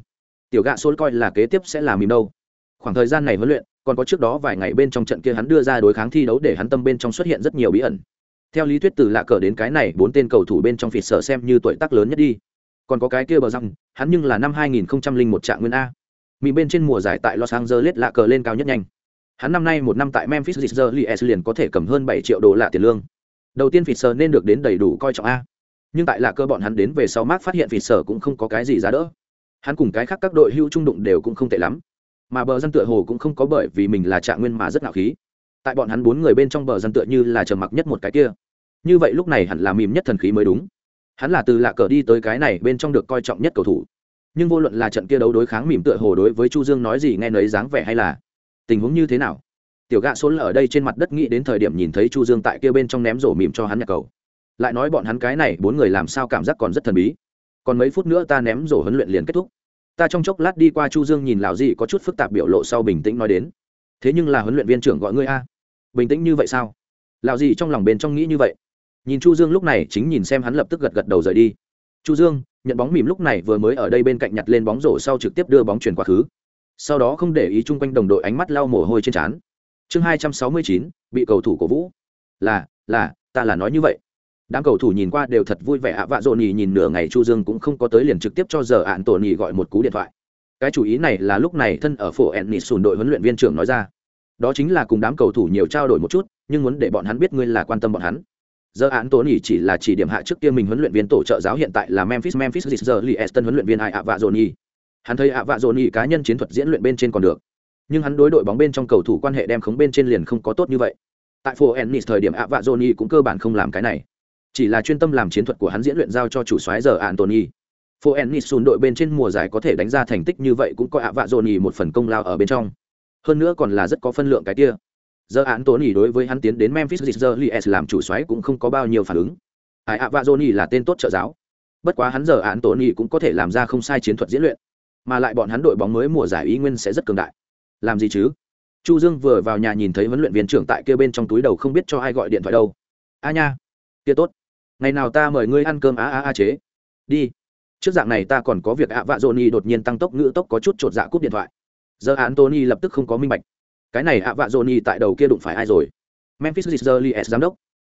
Tiểu gạ xôn coi là kế tiếp sẽ làm mìm đâu. Khoảng thời gian này huấn luyện, còn có trước đó vài ngày bên trong trận kia hắn đưa ra đối kháng thi đấu để hắn tâm bên trong xuất hiện rất nhiều bí ẩn. Theo lý thuyết từ lạ cờ đến cái này, bốn tên cầu thủ bên trong phịt sở xem như tuổi tác lớn nhất đi. Còn có cái kia bờ răng, hắn nhưng là năm 2001 trạng nguyên a. Mỹ bên trên mùa giải tại los angeles lạ cờ lên cao nhất nhanh hắn năm nay một năm tại memphis Grizzlies liền có thể cầm hơn 7 triệu đô la tiền lương. Đầu tiên vị sở nên được đến đầy đủ coi trọng a. Nhưng tại là cơ bọn hắn đến về sau mark phát hiện vị sở cũng không có cái gì giá đỡ. Hắn cùng cái khác các đội hưu trung đụng đều cũng không tệ lắm. Mà bờ dân tựa hồ cũng không có bởi vì mình là trạng nguyên mà rất ngạo khí. Tại bọn hắn bốn người bên trong bờ dân tựa như là trầm mặc nhất một cái kia. Như vậy lúc này hẳn là mìm nhất thần khí mới đúng. Hắn là từ lạ cờ đi tới cái này bên trong được coi trọng nhất cầu thủ. Nhưng vô luận là trận kia đấu đối kháng mỉm tựa hồ đối với chu dương nói gì nghe nấy dáng vẻ hay là tình huống như thế nào? Tiểu gạ xôn ở đây trên mặt đất nghĩ đến thời điểm nhìn thấy chu dương tại kia bên trong ném rổ mỉm cho hắn nhặt cầu. Lại nói bọn hắn cái này bốn người làm sao cảm giác còn rất thần bí. Còn mấy phút nữa ta ném rổ huấn luyện liền kết thúc. Ta trong chốc lát đi qua chu dương nhìn lão gì có chút phức tạp biểu lộ sau bình tĩnh nói đến. Thế nhưng là huấn luyện viên trưởng gọi ngươi a. Bình tĩnh như vậy sao? Lão gì trong lòng bên trong nghĩ như vậy. Nhìn chu dương lúc này chính nhìn xem hắn lập tức gật gật đầu rời đi. Chu dương, nhận bóng mỉm lúc này vừa mới ở đây bên cạnh nhặt lên bóng rổ sau trực tiếp đưa bóng chuyển qua khứ sau đó không để ý chung quanh đồng đội ánh mắt lau mồ hôi trên trán. Chương hai trăm sáu mươi chín, bị cầu thủ cổ vũ. Là là, ta là nói như vậy. Đám cầu thủ nhìn qua đều thật vui vẻ ạ, vạ dồn nhì nhìn nửa ngày chu dương cũng không có tới liền trực tiếp cho giờ ạn tổ nhì gọi một cú điện thoại. Cái chủ ý này là lúc này thân ở phổ ẹn nị sùn đội huấn luyện viên trưởng nói ra. Đó chính là cùng đám cầu thủ nhiều trao đổi một chút, nhưng muốn để bọn hắn biết ngươi là quan tâm bọn hắn. Giờ án tố nỉ chỉ là chỉ điểm hạ trước kia mình huấn luyện viên tổ trợ giáo hiện tại là memphis memphis giờ li eston huấn luyện viên ai ạ, vạ dồn nhì hắn thấy ạ vạ dồn ý cá nhân chiến thuật diễn luyện bên trên còn được nhưng hắn đối đội bóng bên trong cầu thủ quan hệ đem khống bên trên liền không có tốt như vậy tại phố ennis thời điểm ạ vạ dồn ý cũng cơ bản không làm cái này chỉ là chuyên tâm làm chiến thuật của hắn diễn luyện giao cho chủ soái giờ antony Phố Ennisun đội bên trên mùa giải có thể đánh ra thành tích như vậy cũng có ạ vạ dồn một phần công lao ở bên trong. Hơn nữa còn là rất có phân lượng cái kia. Giờ Anthony đối với hắn tiến đến Memphis Grizzlies làm chủ soái cũng không có bao nhiêu phản ứng. Ai ạ vạ dồn là tên tốt trợ giáo. Bất quá hắn giờ Anthony cũng có thể làm ra không sai chiến thuật diễn luyện, mà lại bọn hắn đội bóng mới mùa giải ý nguyên sẽ rất cường đại. Làm gì chứ? Chu Dương vừa vào nhà nhìn thấy huấn luyện viên trưởng tại kia bên trong túi đầu không biết cho ai gọi điện thoại đâu. A nha, kia tốt. Ngày nào ta mời ngươi ăn cơm á á á chế. Đi. Trước dạng này ta còn có việc ạ vạ dồn đột nhiên tăng tốc ngữ tốc có chút chột dạ cúp điện thoại. Giờ antony lập tức không có minh bạch. Cái này ạ vạ dồn tại đầu kia đụng phải ai rồi? Memphis Grizzlies giám đốc.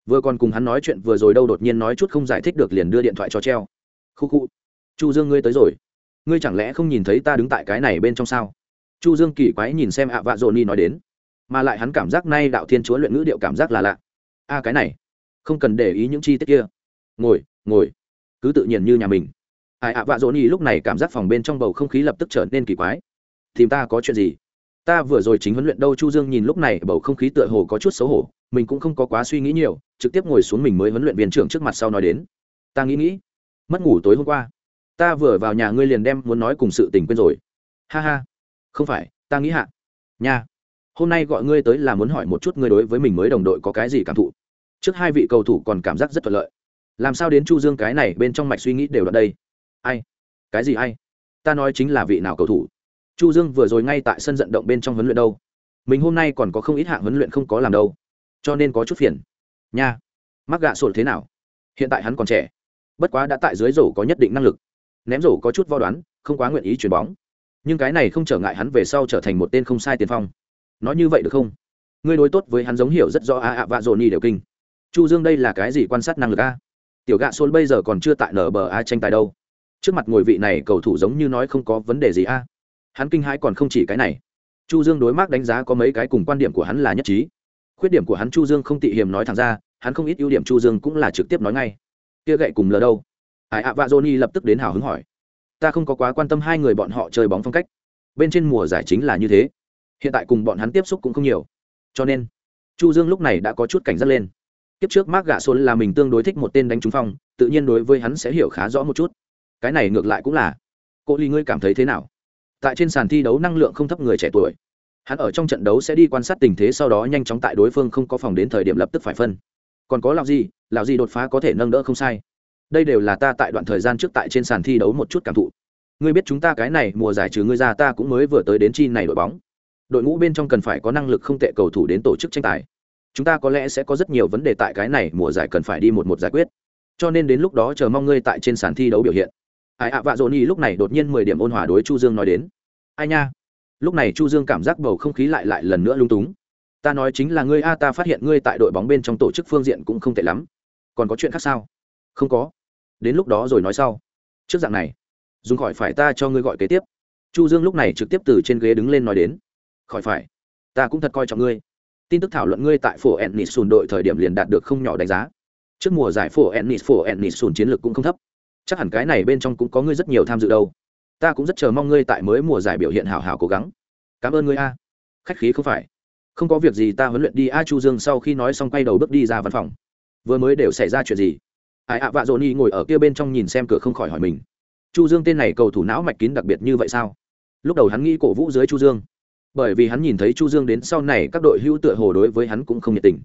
Vừa còn cùng hắn nói chuyện vừa rồi đâu đột nhiên nói chút không giải thích được liền đưa điện thoại cho treo. Khu khu. Chu dương ngươi tới rồi ngươi chẳng lẽ không nhìn thấy ta đứng tại cái này bên trong sao? Chu dương kỳ quái nhìn xem ạ vạ dồn nhi nói đến, mà lại hắn cảm giác nay đạo thiên chúa luyện ngữ điệu cảm giác là lạ. A cái này, không cần để ý những chi tiết kia. Ngồi ngồi, cứ tự nhiên như nhà mình. Ai, ạ vạ dỗ nhi lúc này cảm giác phòng bên trong bầu không khí lập tức trở nên kỳ quái. Tìm ta có chuyện gì? Ta vừa rồi chính huấn luyện đâu chu dương nhìn lúc này bầu không khí tựa hồ có chút xấu hổ, mình cũng không có quá suy nghĩ nhiều, trực tiếp ngồi xuống mình mới huấn luyện viên trưởng trước mặt sau nói đến. Ta nghĩ nghĩ, mất ngủ tối hôm qua ta vừa vào nhà ngươi liền đem muốn nói cùng sự tình quên rồi. Ha ha. Không phải, ta nghĩ hạ. Nha. Hôm nay gọi ngươi tới là muốn hỏi một chút ngươi đối với mình mới đồng đội có cái gì cảm thụ. Trước hai vị cầu thủ còn cảm giác rất thuận lợi. Làm sao đến chu dương cái này bên trong mạch suy nghĩ đều ở đây? Ai? Cái gì ai? Ta nói chính là vị nào cầu thủ. Chu dương vừa rồi ngay tại sân vận động bên trong huấn luyện đâu. Mình hôm nay còn có không ít hạng huấn luyện không có làm đâu. Cho nên có chút phiền. Nha. Mắc gạ sổ thế nào? Hiện tại hắn còn trẻ. Bất quá đã tại dưới rổ có nhất định năng lực ném rổ có chút vo đoán, không quá nguyện ý chuyền bóng. Nhưng cái này không trở ngại hắn về sau trở thành một tên không sai tiền phong. Nói như vậy được không? Ngươi đối tốt với hắn giống hiểu rất rõ a ạ vạ dồn nhi đều kinh. Chu dương đây là cái gì quan sát năng lực a? Tiểu gạ xôn bây giờ còn chưa tại nở bờ a tranh tài đâu. Trước mặt ngồi vị này cầu thủ giống như nói không có vấn đề gì a. Hắn kinh hãi còn không chỉ cái này. Chu dương đối mác đánh giá có mấy cái cùng quan điểm của hắn là nhất trí. Khuyết điểm của hắn chu dương không tị hiềm nói thẳng ra, hắn không ít ưu điểm chu dương cũng là trực tiếp nói ngay. Kia gậy cùng lờ đâu? Ải ạ, vạ johnny lập tức đến hào hứng hỏi. Ta không có quá quan tâm hai người bọn họ chơi bóng phong cách. Bên trên mùa giải chính là như thế. Hiện tại cùng bọn hắn tiếp xúc cũng không nhiều. Cho nên, chu dương lúc này đã có chút cảnh giác lên. Kiếp trước mark gạ xôn là mình tương đối thích một tên đánh trúng phong, tự nhiên đối với hắn sẽ hiểu khá rõ một chút. Cái này ngược lại cũng là. Cô ly, ngươi cảm thấy thế nào? Tại trên sàn thi đấu năng lượng không thấp người trẻ tuổi. Hắn ở trong trận đấu sẽ đi quan sát tình thế sau đó nhanh chóng tại đối phương không có phòng đến thời điểm lập tức phải phân. Còn có lạo gì lạo gì đột phá có thể nâng đỡ không sai đây đều là ta tại đoạn thời gian trước tại trên sàn thi đấu một chút cảm thụ. Ngươi biết chúng ta cái này, mùa giải trừ ngươi ra ta cũng mới vừa tới đến chi này đội bóng. Đội ngũ bên trong cần phải có năng lực không tệ cầu thủ đến tổ chức tranh tài. Chúng ta có lẽ sẽ có rất nhiều vấn đề tại cái này, mùa giải cần phải đi một một giải quyết. Cho nên đến lúc đó chờ mong ngươi tại trên sàn thi đấu biểu hiện. Ai ạ, vạ dồn y lúc này đột nhiên mười điểm ôn hòa đối chu dương nói đến. Ai nha? Lúc này chu dương cảm giác bầu không khí lại lại lần nữa lung túng. Ta nói chính là ngươi a, ta phát hiện ngươi tại đội bóng bên trong tổ chức phương diện cũng không tệ lắm. Còn có chuyện khác sao? Không có đến lúc đó rồi nói sau. Trước dạng này, dùng khỏi phải ta cho ngươi gọi kế tiếp. Chu dương lúc này trực tiếp từ trên ghế đứng lên nói đến. Khỏi phải, ta cũng thật coi trọng ngươi. Tin tức thảo luận ngươi tại phổ ennis sùn đội thời điểm liền đạt được không nhỏ đánh giá. Trước mùa giải phổ ennis phổ ennis sùn chiến lược cũng không thấp. Chắc hẳn cái này bên trong cũng có ngươi rất nhiều tham dự đâu. Ta cũng rất chờ mong ngươi tại mới mùa giải biểu hiện hảo hảo cố gắng. Cảm ơn ngươi a. Khách khí không phải. Không có việc gì ta huấn luyện đi a chu dương sau khi nói xong quay đầu bước đi ra văn phòng. Vừa mới đều xảy ra chuyện gì? Ai ạ vạ dồn y ngồi ở kia bên trong nhìn xem cửa không khỏi hỏi mình chu dương tên này cầu thủ não mạch kín đặc biệt như vậy sao lúc đầu hắn nghĩ cổ vũ dưới chu dương bởi vì hắn nhìn thấy chu dương đến sau này các đội hữu tựa hồ đối với hắn cũng không nhiệt tình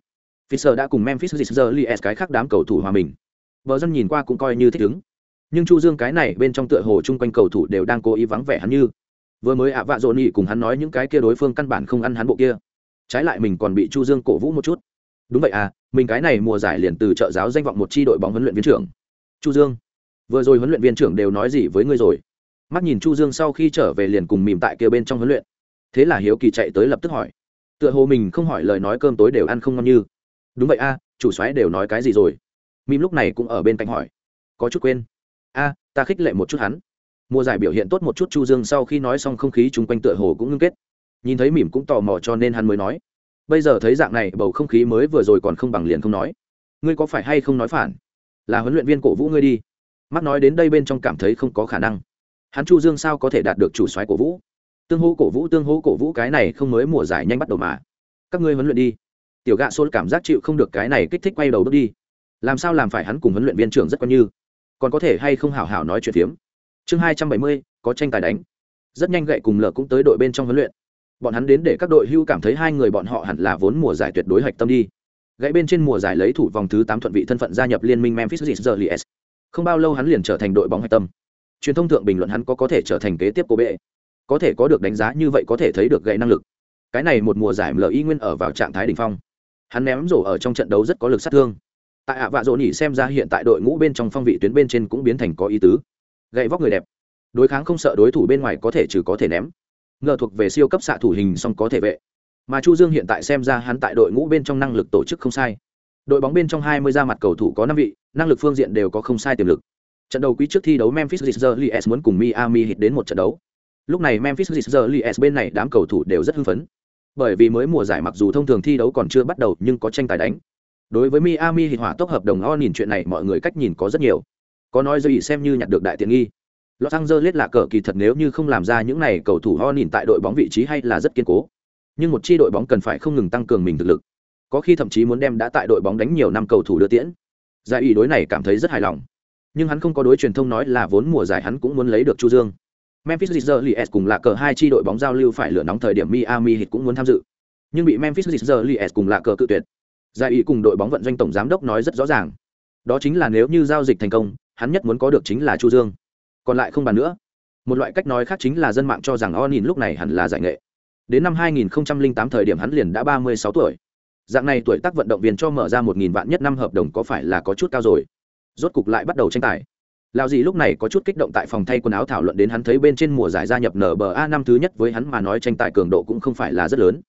Fisher đã cùng Memphis Grizzlies cái khác đám cầu thủ hòa mình. Bờ dân nhìn qua cũng coi như thích ứng. Nhưng Chu Dương cái này bên trong tựa hồ chung quanh cầu thủ đều đang cố ý vắng vẻ hắn như. Vừa mới ạ vạ dồn nhị cùng hắn nói những cái kia đối phương căn bản không ăn hắn bộ kia. Trái lại mình còn bị Chu Dương cổ vũ một chút. Đúng vậy à, mình cái này mùa giải liền từ trợ giáo danh vọng một chi đội bóng huấn luyện viên trưởng. Chu Dương, vừa rồi huấn luyện viên trưởng đều nói gì với ngươi rồi? Mắt nhìn Chu Dương sau khi trở về liền cùng mỉm tại kia bên trong huấn luyện. Thế là Hiếu Kỳ chạy tới lập tức hỏi. Tựa hồ mình không hỏi lời nói cơm tối đều ăn không ngon như đúng vậy a chủ xoáy đều nói cái gì rồi mìm lúc này cũng ở bên cạnh hỏi có chút quên a ta khích lệ một chút hắn mùa giải biểu hiện tốt một chút chu dương sau khi nói xong không khí chung quanh tựa hồ cũng ngưng kết nhìn thấy mỉm cũng tò mò cho nên hắn mới nói bây giờ thấy dạng này bầu không khí mới vừa rồi còn không bằng liền không nói. Ngươi có phải hay không nói phản? Là huấn luyện viên cổ vũ ngươi đi. Mắt nói đến đây bên trong cảm thấy không có khả năng. Hắn chu dương sao có thể đạt được chủ xoáy cổ vũ? Tương hô cổ vũ, tương hô cổ vũ cái này không mới mùa giải nhanh bắt đầu mà. Các ngươi huấn luyện đi. Tiểu gạ xôn cảm giác chịu không được cái này kích thích quay đầu bước đi. Làm sao làm phải hắn cùng huấn luyện viên trưởng rất quan như? Còn có thể hay không hảo hảo nói chuyện phiếm? Chương hai trăm bảy mươi, có tranh tài đánh. Rất nhanh gậy cùng lờ cũng tới đội bên trong huấn luyện bọn hắn đến để các đội hưu cảm thấy hai người bọn họ hẳn là vốn mùa giải tuyệt đối hạch tâm đi. Gãy bên trên mùa giải lấy thủ vòng thứ tám thuận vị thân phận gia nhập liên minh memphis Grizzlies. không bao lâu hắn liền trở thành đội bóng hạch tâm. Truyền thông thượng bình luận hắn có có thể trở thành kế tiếp cô bệ. Có thể có được đánh giá như vậy có thể thấy được gậy năng lực. Cái này một mùa giải mli nguyên ở vào trạng thái đỉnh phong. Hắn ném rổ ở trong trận đấu rất có lực sát thương. Tại ạ vạ rỗ nhỉ xem ra hiện tại đội ngũ bên trong phong vị tuyến bên trên cũng biến thành có ý tứ. Gậy vóc người đẹp. Đối kháng không sợ đối thủ bên ngoài có thể trừ có thể ném ngờ thuộc về siêu cấp xạ thủ hình song có thể vệ. Mà chu dương hiện tại xem ra hắn tại đội ngũ bên trong năng lực tổ chức không sai. Đội bóng bên trong 20 ra mặt cầu thủ có năm vị, năng lực phương diện đều có không sai tiềm lực. Trận đầu quý trước thi đấu memphis Grizzlies muốn cùng miami hit đến một trận đấu. Lúc này memphis Grizzlies bên này đám cầu thủ đều rất hưng phấn. Bởi vì mới mùa giải mặc dù thông thường thi đấu còn chưa bắt đầu nhưng có tranh tài đánh. Đối với miami hit hỏa tốc hợp đồng o nhìn chuyện này mọi người cách nhìn có rất nhiều. Có nói dây xem như nhặt được đại tiện nghi los angeles là cờ kỳ thật nếu như không làm ra những này cầu thủ ho nhìn tại đội bóng vị trí hay là rất kiên cố. Nhưng một chi đội bóng cần phải không ngừng tăng cường mình thực lực. Có khi thậm chí muốn đem đã tại đội bóng đánh nhiều năm cầu thủ đưa tiễn. Giải ủy đối này cảm thấy rất hài lòng. Nhưng hắn không có đối truyền thông nói là vốn mùa giải hắn cũng muốn lấy được chu dương. Memphis Grizzlies cùng là cờ hai chi đội bóng giao lưu phải lửa nóng thời điểm Miami Heat cũng muốn tham dự, nhưng bị Memphis Grizzlies cùng là cờ cự tuyệt. Giải ủy cùng đội bóng vận doanh tổng giám đốc nói rất rõ ràng, đó chính là nếu như giao dịch thành công, hắn nhất muốn có được chính là Chu Dương. Còn lại không bàn nữa. Một loại cách nói khác chính là dân mạng cho rằng Onin lúc này hẳn là giải nghệ. Đến năm 2008 thời điểm hắn liền đã 36 tuổi. Dạng này tuổi tác vận động viên cho mở ra 1.000 vạn nhất năm hợp đồng có phải là có chút cao rồi. Rốt cục lại bắt đầu tranh tài lao gì lúc này có chút kích động tại phòng thay quần áo thảo luận đến hắn thấy bên trên mùa giải gia nhập nba năm thứ nhất với hắn mà nói tranh tài cường độ cũng không phải là rất lớn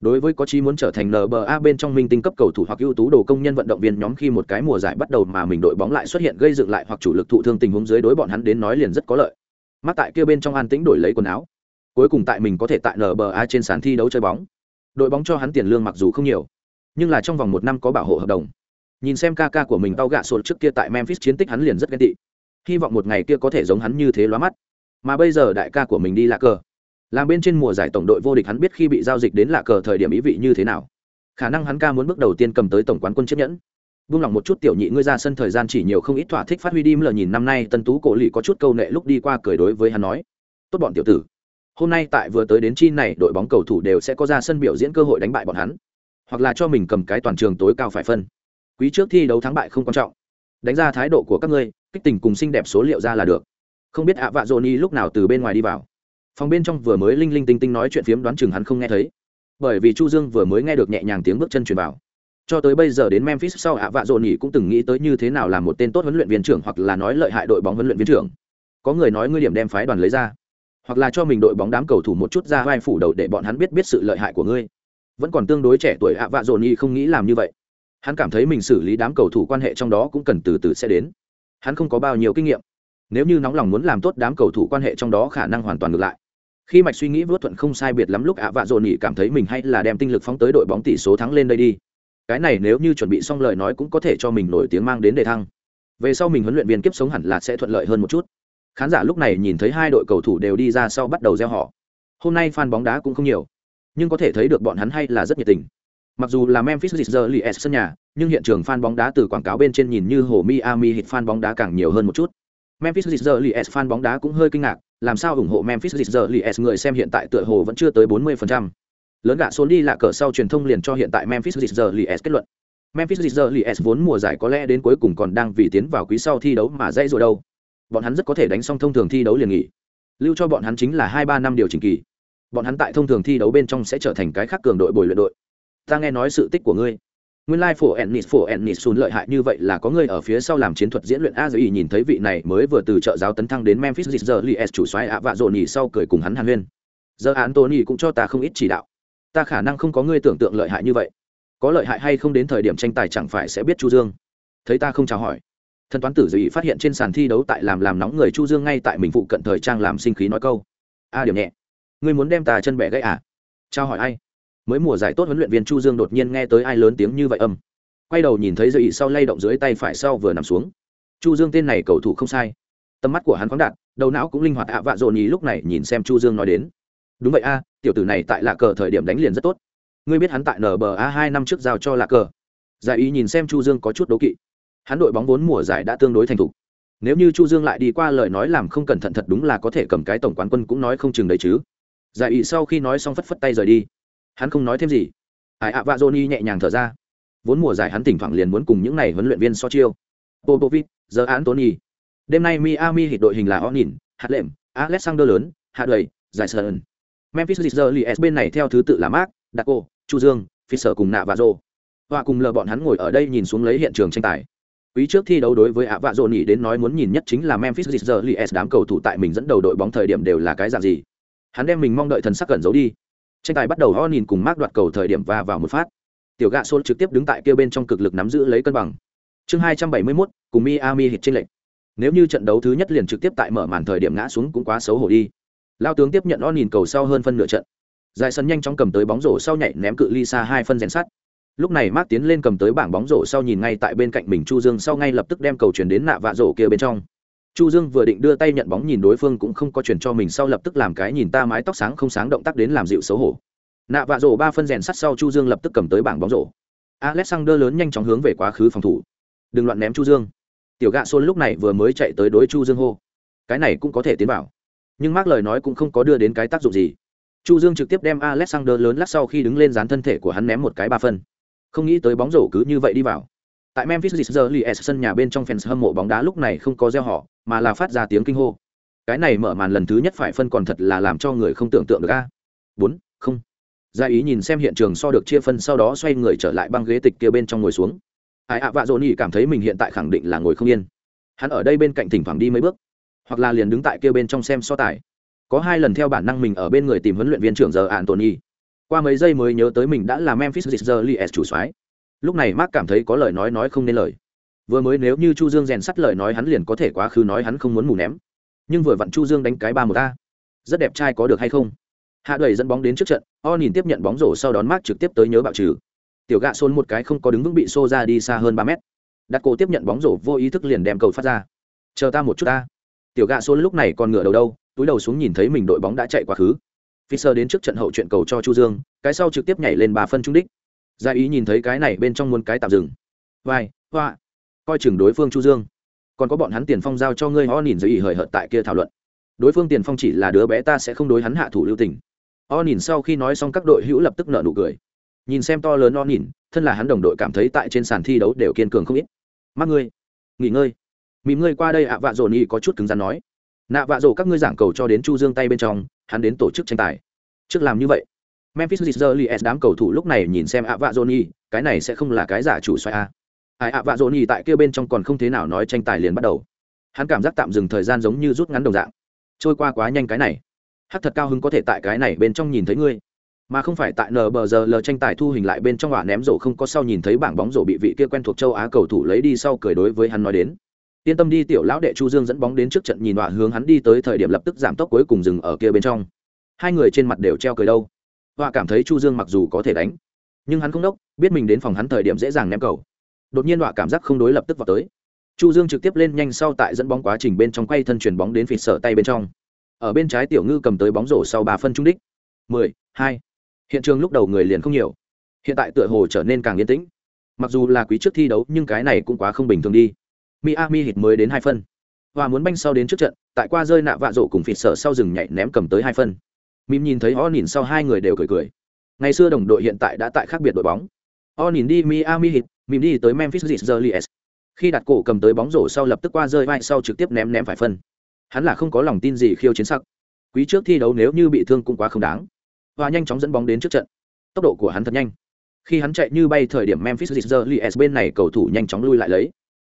đối với có chí muốn trở thành nba bên trong minh tinh cấp cầu thủ hoặc ưu tú đồ công nhân vận động viên nhóm khi một cái mùa giải bắt đầu mà mình đội bóng lại xuất hiện gây dựng lại hoặc chủ lực thụ thương tình huống dưới đối bọn hắn đến nói liền rất có lợi. Mắc tại kia bên trong an tĩnh đổi lấy quần áo. Cuối cùng tại mình có thể tại nba trên sàn thi đấu chơi bóng. Đội bóng cho hắn tiền lương mặc dù không nhiều, nhưng là trong vòng một năm có bảo hộ hợp đồng. Nhìn xem ca ca của mình tao gạ sột trước kia tại memphis chiến tích hắn liền rất ghen tị. Hy vọng một ngày kia có thể giống hắn như thế lóa mắt. Mà bây giờ đại ca của mình đi lạ cờ làm bên trên mùa giải tổng đội vô địch hắn biết khi bị giao dịch đến lạ cờ thời điểm ý vị như thế nào. Khả năng hắn ca muốn bước đầu tiên cầm tới tổng quán quân chiếc nhẫn. Vung lòng một chút tiểu nhị, ngươi ra sân thời gian chỉ nhiều không ít thỏa thích phát huy đi lờ nhìn năm nay tân tú cổ lì có chút câu nệ lúc đi qua cười đối với hắn nói. Tốt bọn tiểu tử, hôm nay tại vừa tới đến chi này, đội bóng cầu thủ đều sẽ có ra sân biểu diễn cơ hội đánh bại bọn hắn. Hoặc là cho mình cầm cái toàn trường tối cao phải phân. Quý trước thi đấu thắng bại không quan trọng. Đánh ra thái độ của các ngươi, kích tình cùng xinh đẹp số liệu ra là được. Không biết ạ vạ dồn y lúc nào từ bên ngoài đi vào phòng bên trong vừa mới linh linh tinh tinh nói chuyện phiếm đoán chừng hắn không nghe thấy. Bởi vì chu dương vừa mới nghe được nhẹ nhàng tiếng bước chân truyền vào. Cho tới bây giờ đến memphis sau ạ vạ dồn nhỉ cũng từng nghĩ tới như thế nào làm một tên tốt huấn luyện viên trưởng hoặc là nói lợi hại đội bóng huấn luyện viên trưởng. Có người nói ngươi điểm đem phái đoàn lấy ra. Hoặc là cho mình đội bóng đám cầu thủ một chút ra vai phủ đầu để bọn hắn biết biết sự lợi hại của ngươi. Vẫn còn tương đối trẻ tuổi ạ vạ dồn nhỉ không nghĩ làm như vậy. Hắn cảm thấy mình xử lý đám cầu thủ quan hệ trong đó cũng cần từ từ sẽ đến. Hắn không có bao nhiêu kinh nghiệm. Nếu như nóng lòng muốn làm tốt đám cầu thủ quan hệ trong đó khả năng hoàn toàn ngược lại khi mạch suy nghĩ vớt thuận không sai biệt lắm lúc ạ vạ dồn nhị cảm thấy mình hay là đem tinh lực phóng tới đội bóng tỷ số thắng lên đây đi. Cái này nếu như chuẩn bị xong lời nói cũng có thể cho mình nổi tiếng mang đến đề thăng. Về sau mình huấn luyện viên kiếp sống hẳn là sẽ thuận lợi hơn một chút. Khán giả lúc này nhìn thấy hai đội cầu thủ đều đi ra sau bắt đầu gieo họ. Hôm nay fan bóng đá cũng không nhiều, nhưng có thể thấy được bọn hắn hay là rất nhiệt tình. Mặc dù là memphis Grizzlies sân nhà, nhưng hiện trường fan bóng đá từ quảng cáo bên trên nhìn như hồ miami hit fan bóng đá càng nhiều hơn một chút memphis Grizzlies fan bóng đá cũng hơi kinh ngạc, làm sao ủng hộ memphis Grizzlies người xem hiện tại tựa hồ vẫn chưa tới 40%. lớn gạ xuống đi là cỡ sau truyền thông liền cho hiện tại memphis Grizzlies kết luận. Memphis Grizzlies vốn mùa giải có lẽ đến cuối cùng còn đang vì tiến vào quý sau thi đấu mà dây rồi đâu. Bọn hắn rất có thể đánh xong thông thường thi đấu liền nghỉ. Lưu cho bọn hắn chính là hai ba năm điều chỉnh kỳ. Bọn hắn tại thông thường thi đấu bên trong sẽ trở thành cái khác cường đội bồi luyện đội. Ta nghe nói sự tích của ngươi nguyên lai phổ ennis phổ ennis xùn lợi hại như vậy là có người ở phía sau làm chiến thuật diễn luyện a giới nhìn thấy vị này mới vừa từ trợ giáo tấn thăng đến memphis giờ lies chủ xoáy ạ vạ dồn nhì sau cười cùng hắn hàn huyên. Giờ antony cũng cho ta không ít chỉ đạo. Ta khả năng không có ngươi tưởng tượng lợi hại như vậy. Có lợi hại hay không đến thời điểm tranh tài chẳng phải sẽ biết chu dương. Thấy ta không chào hỏi. Thần toán tử dị phát hiện trên sàn thi đấu tại làm làm nóng người chu dương ngay tại mình phụ cận thời trang làm sinh khí nói câu. A điểm nhẹ. Ngươi muốn đem ta chân bẻ gãy à? Chào hỏi ai? Mới mùa giải tốt huấn luyện viên chu dương đột nhiên nghe tới ai lớn tiếng như vậy âm. Quay đầu nhìn thấy dây sau lay động dưới tay phải sau vừa nằm xuống. Chu dương tên này cầu thủ không sai. Tầm mắt của hắn khoáng đạt, đầu não cũng linh hoạt ạ vạ dồn nhí lúc này nhìn xem chu dương nói đến. Đúng vậy a, tiểu tử này tại lạc cờ thời điểm đánh liền rất tốt. Ngươi biết hắn tại nba hai năm trước giao cho lạc cờ. Giải ý nhìn xem chu dương có chút đố kỵ. Hắn đội bóng vốn mùa giải đã tương đối thành thục. Nếu như chu dương lại đi qua lời nói làm không cẩn thận thật đúng là có thể cầm cái tổng quán quân cũng nói không chừng đấy chứ. Giải ý sau khi nói xong phất phất tay rời đi hắn không nói thêm gì. Ai ạ, vạ johnny nhẹ nhàng thở ra. Vốn mùa giải hắn thỉnh thoảng liền muốn cùng những n à y huấn luyện viên so chiêu. Popovich giờ án tony đêm nay miami hit đội hình là onin hạt lệm alexander lớn hạ đầy giải sơn memphis Grizzlies bên này theo thứ tự là mark daco chu dương, fisher cùng nạ và rô và cùng lờ bọn hắn ngồi ở đây nhìn xuống lấy hiện trường tranh tài. Quý trước thi đấu đối với ạ vạ dồn nhỉ đến nói muốn nhìn nhất chính là memphis Grizzlies đám cầu thủ tại mình dẫn đầu đội bóng thời điểm đều là cái dạng gì. Hắn đem mình mong đợi thần sắc cẩn giấu đi tranh tài bắt đầu ho nhìn cùng mác đoạt cầu thời điểm và vào một phát. Tiểu gạ xôn trực tiếp đứng tại kia bên trong cực lực nắm giữ lấy cân bằng. Chương hai trăm bảy mươi 271, cùng miami hit trên lệnh nếu như trận đấu thứ nhất liền trực tiếp tại mở màn thời điểm ngã xuống cũng quá xấu hổ đi. Lao tướng tiếp nhận o nhìn cầu sau hơn phân nửa trận. Dài sân nhanh chóng cầm tới bóng rổ sau nhảy ném cự ly xa hai phân rèn sắt. Lúc này mark tiến lên cầm tới bảng bóng rổ sau nhìn ngay tại bên cạnh mình chu dương sau ngay lập tức đem cầu chuyển đến nạ vạ rổ kia bên trong chu dương vừa định đưa tay nhận bóng nhìn đối phương cũng không có chuyển cho mình sau lập tức làm cái nhìn ta mái tóc sáng không sáng động tác đến làm dịu xấu hổ. Nạ vạ rổ ba phân rèn sắt sau chu dương lập tức cầm tới bảng bóng rổ. Alexander lớn nhanh chóng hướng về quá khứ phòng thủ. Đừng loạn ném chu dương. Tiểu gạ xôn lúc này vừa mới chạy tới đối chu dương hô. Cái này cũng có thể tiến vào. Nhưng mác lời nói cũng không có đưa đến cái tác dụng gì. Chu dương trực tiếp đem alexander lớn lắc sau khi đứng lên dán thân thể của hắn ném một cái ba phân. Không nghĩ tới bóng rổ cứ như vậy đi vào. Tại memphis Grizzlies sân nhà bên trong fans hâm mộ bóng đá lúc này không có gieo họ mà là phát ra tiếng kinh hô. Cái này mở màn lần thứ nhất phải phân còn thật là làm cho người không tưởng tượng được a. Bốn, không. Gia ý nhìn xem hiện trường so được chia phân, sau đó xoay người trở lại băng ghế tịch kia bên trong ngồi xuống. Ai ạ, vạ dỗ nhỉ cảm thấy mình hiện tại khẳng định là ngồi không yên. Hắn ở đây bên cạnh thỉnh thoảng đi mấy bước, hoặc là liền đứng tại kia bên trong xem so tài. Có hai lần theo bản năng mình ở bên người tìm huấn luyện viên trưởng giờ antony qua mấy giây mới nhớ tới mình đã là memphis Grizzlies chủ soái. Lúc này mark cảm thấy có lời nói nói không nên lời vừa mới nếu như chu dương rèn sắt lời nói hắn liền có thể quá khứ nói hắn không muốn mù ném. Nhưng vừa vặn chu dương đánh cái ba một ta rất đẹp trai có được hay không? Hạ đẩy dẫn bóng đến trước trận o nhìn tiếp nhận bóng rổ sau đón mát trực tiếp tới nhớ bạo trừ. Tiểu gạ xôn một cái không có đứng vững bị xô ra đi xa hơn ba mét. Đặt cổ tiếp nhận bóng rổ vô ý thức liền đem cầu phát ra. Chờ ta một chút ta. Tiểu gạ xôn lúc này còn ngửa đầu đâu túi đầu xuống nhìn thấy mình đội bóng đã chạy quá khứ. Fisher đến trước trận hậu chuyện cầu cho Chu Dương, cái sau trực tiếp nhảy lên bà phân trung đích. Gia ý nhìn thấy cái này bên trong muốn cái tạm dừng. Vai, hoa, coi chừng đối phương Chu Dương. Còn có bọn hắn tiền phong giao cho ngươi o nhìn dưới ý hời hợt tại kia thảo luận. Đối phương tiền phong chỉ là đứa bé ta sẽ không đối hắn hạ thủ lưu tình. O nhìn sau khi nói xong các đội hữu lập tức nở nụ cười. Nhìn xem to lớn O nhìn, thân là hắn đồng đội cảm thấy tại trên sàn thi đấu đều kiên cường không ít. Mắt ngươi, nghỉ ngơi. Mỉm ngươi qua đây ạ vạ dồn Nhi có chút cứng rắn nói nạ vạ rổ các ngươi giảng cầu cho đến chu dương tay bên trong hắn đến tổ chức tranh tài trước làm như vậy memphis Grizzlies đám cầu thủ lúc này nhìn xem ạ vạ johnny cái này sẽ không là cái giả chủ xoay a à ai ạ, vạ johnny tại kia bên trong còn không thế nào nói tranh tài liền bắt đầu. Hắn cảm giác tạm dừng thời gian giống như rút ngắn đồng dạng. Trôi qua quá nhanh cái này. Hắc thật cao hứng có thể tại cái này bên trong nhìn thấy ngươi. Mà không phải tại nbg l tranh tài thu hình lại bên trong hỏa ném rổ không có sau nhìn thấy bảng bóng rổ bị vị kia quen thuộc châu á cầu thủ lấy đi sau cười đối với hắn nói đến. Yên tâm đi, tiểu lão đệ chu dương dẫn bóng đến trước trận nhìn hỏa hướng hắn đi tới thời điểm lập tức giảm tốc cuối cùng dừng ở kia bên trong. Hai người trên mặt đều treo cười đâu. Hỏa cảm thấy chu dương mặc dù có thể đánh, nhưng hắn không đốc, biết mình đến phòng hắn thời điểm dễ dàng ném cầu đột nhiên họa cảm giác không đối lập tức vào tới. Chu dương trực tiếp lên nhanh sau tại dẫn bóng quá trình bên trong quay thân chuyển bóng đến phịt sở tay bên trong. Ở bên trái tiểu ngư cầm tới bóng rổ sau ba phân trung đích. Mười, hai. Hiện trường lúc đầu người liền không nhiều. Hiện tại tựa hồ trở nên càng yên tĩnh. Mặc dù là quý trước thi đấu, nhưng cái này cũng quá không bình thường đi. Miami hit mới đến hai phân. Và muốn banh sau đến trước trận, tại qua rơi nạ vạ rổ cùng phịt sở sau rừng nhảy ném cầm tới hai phân. Mìm nhìn thấy o nhìn sau hai người đều cười cười. Ngày xưa đồng đội hiện tại đã tại khác biệt đội bóng. O nhìn đi miami hit mìm đi tới memphis Grizzlies. khi đặt cổ cầm tới bóng rổ sau lập tức qua rơi vai sau trực tiếp ném ném phải phân. Hắn là không có lòng tin gì khiêu chiến sắc. Quý trước thi đấu nếu như bị thương cũng quá không đáng. Và nhanh chóng dẫn bóng đến trước trận. Tốc độ của hắn thật nhanh. Khi hắn chạy như bay thời điểm memphis Grizzlies bên này cầu thủ nhanh chóng lui lại lấy.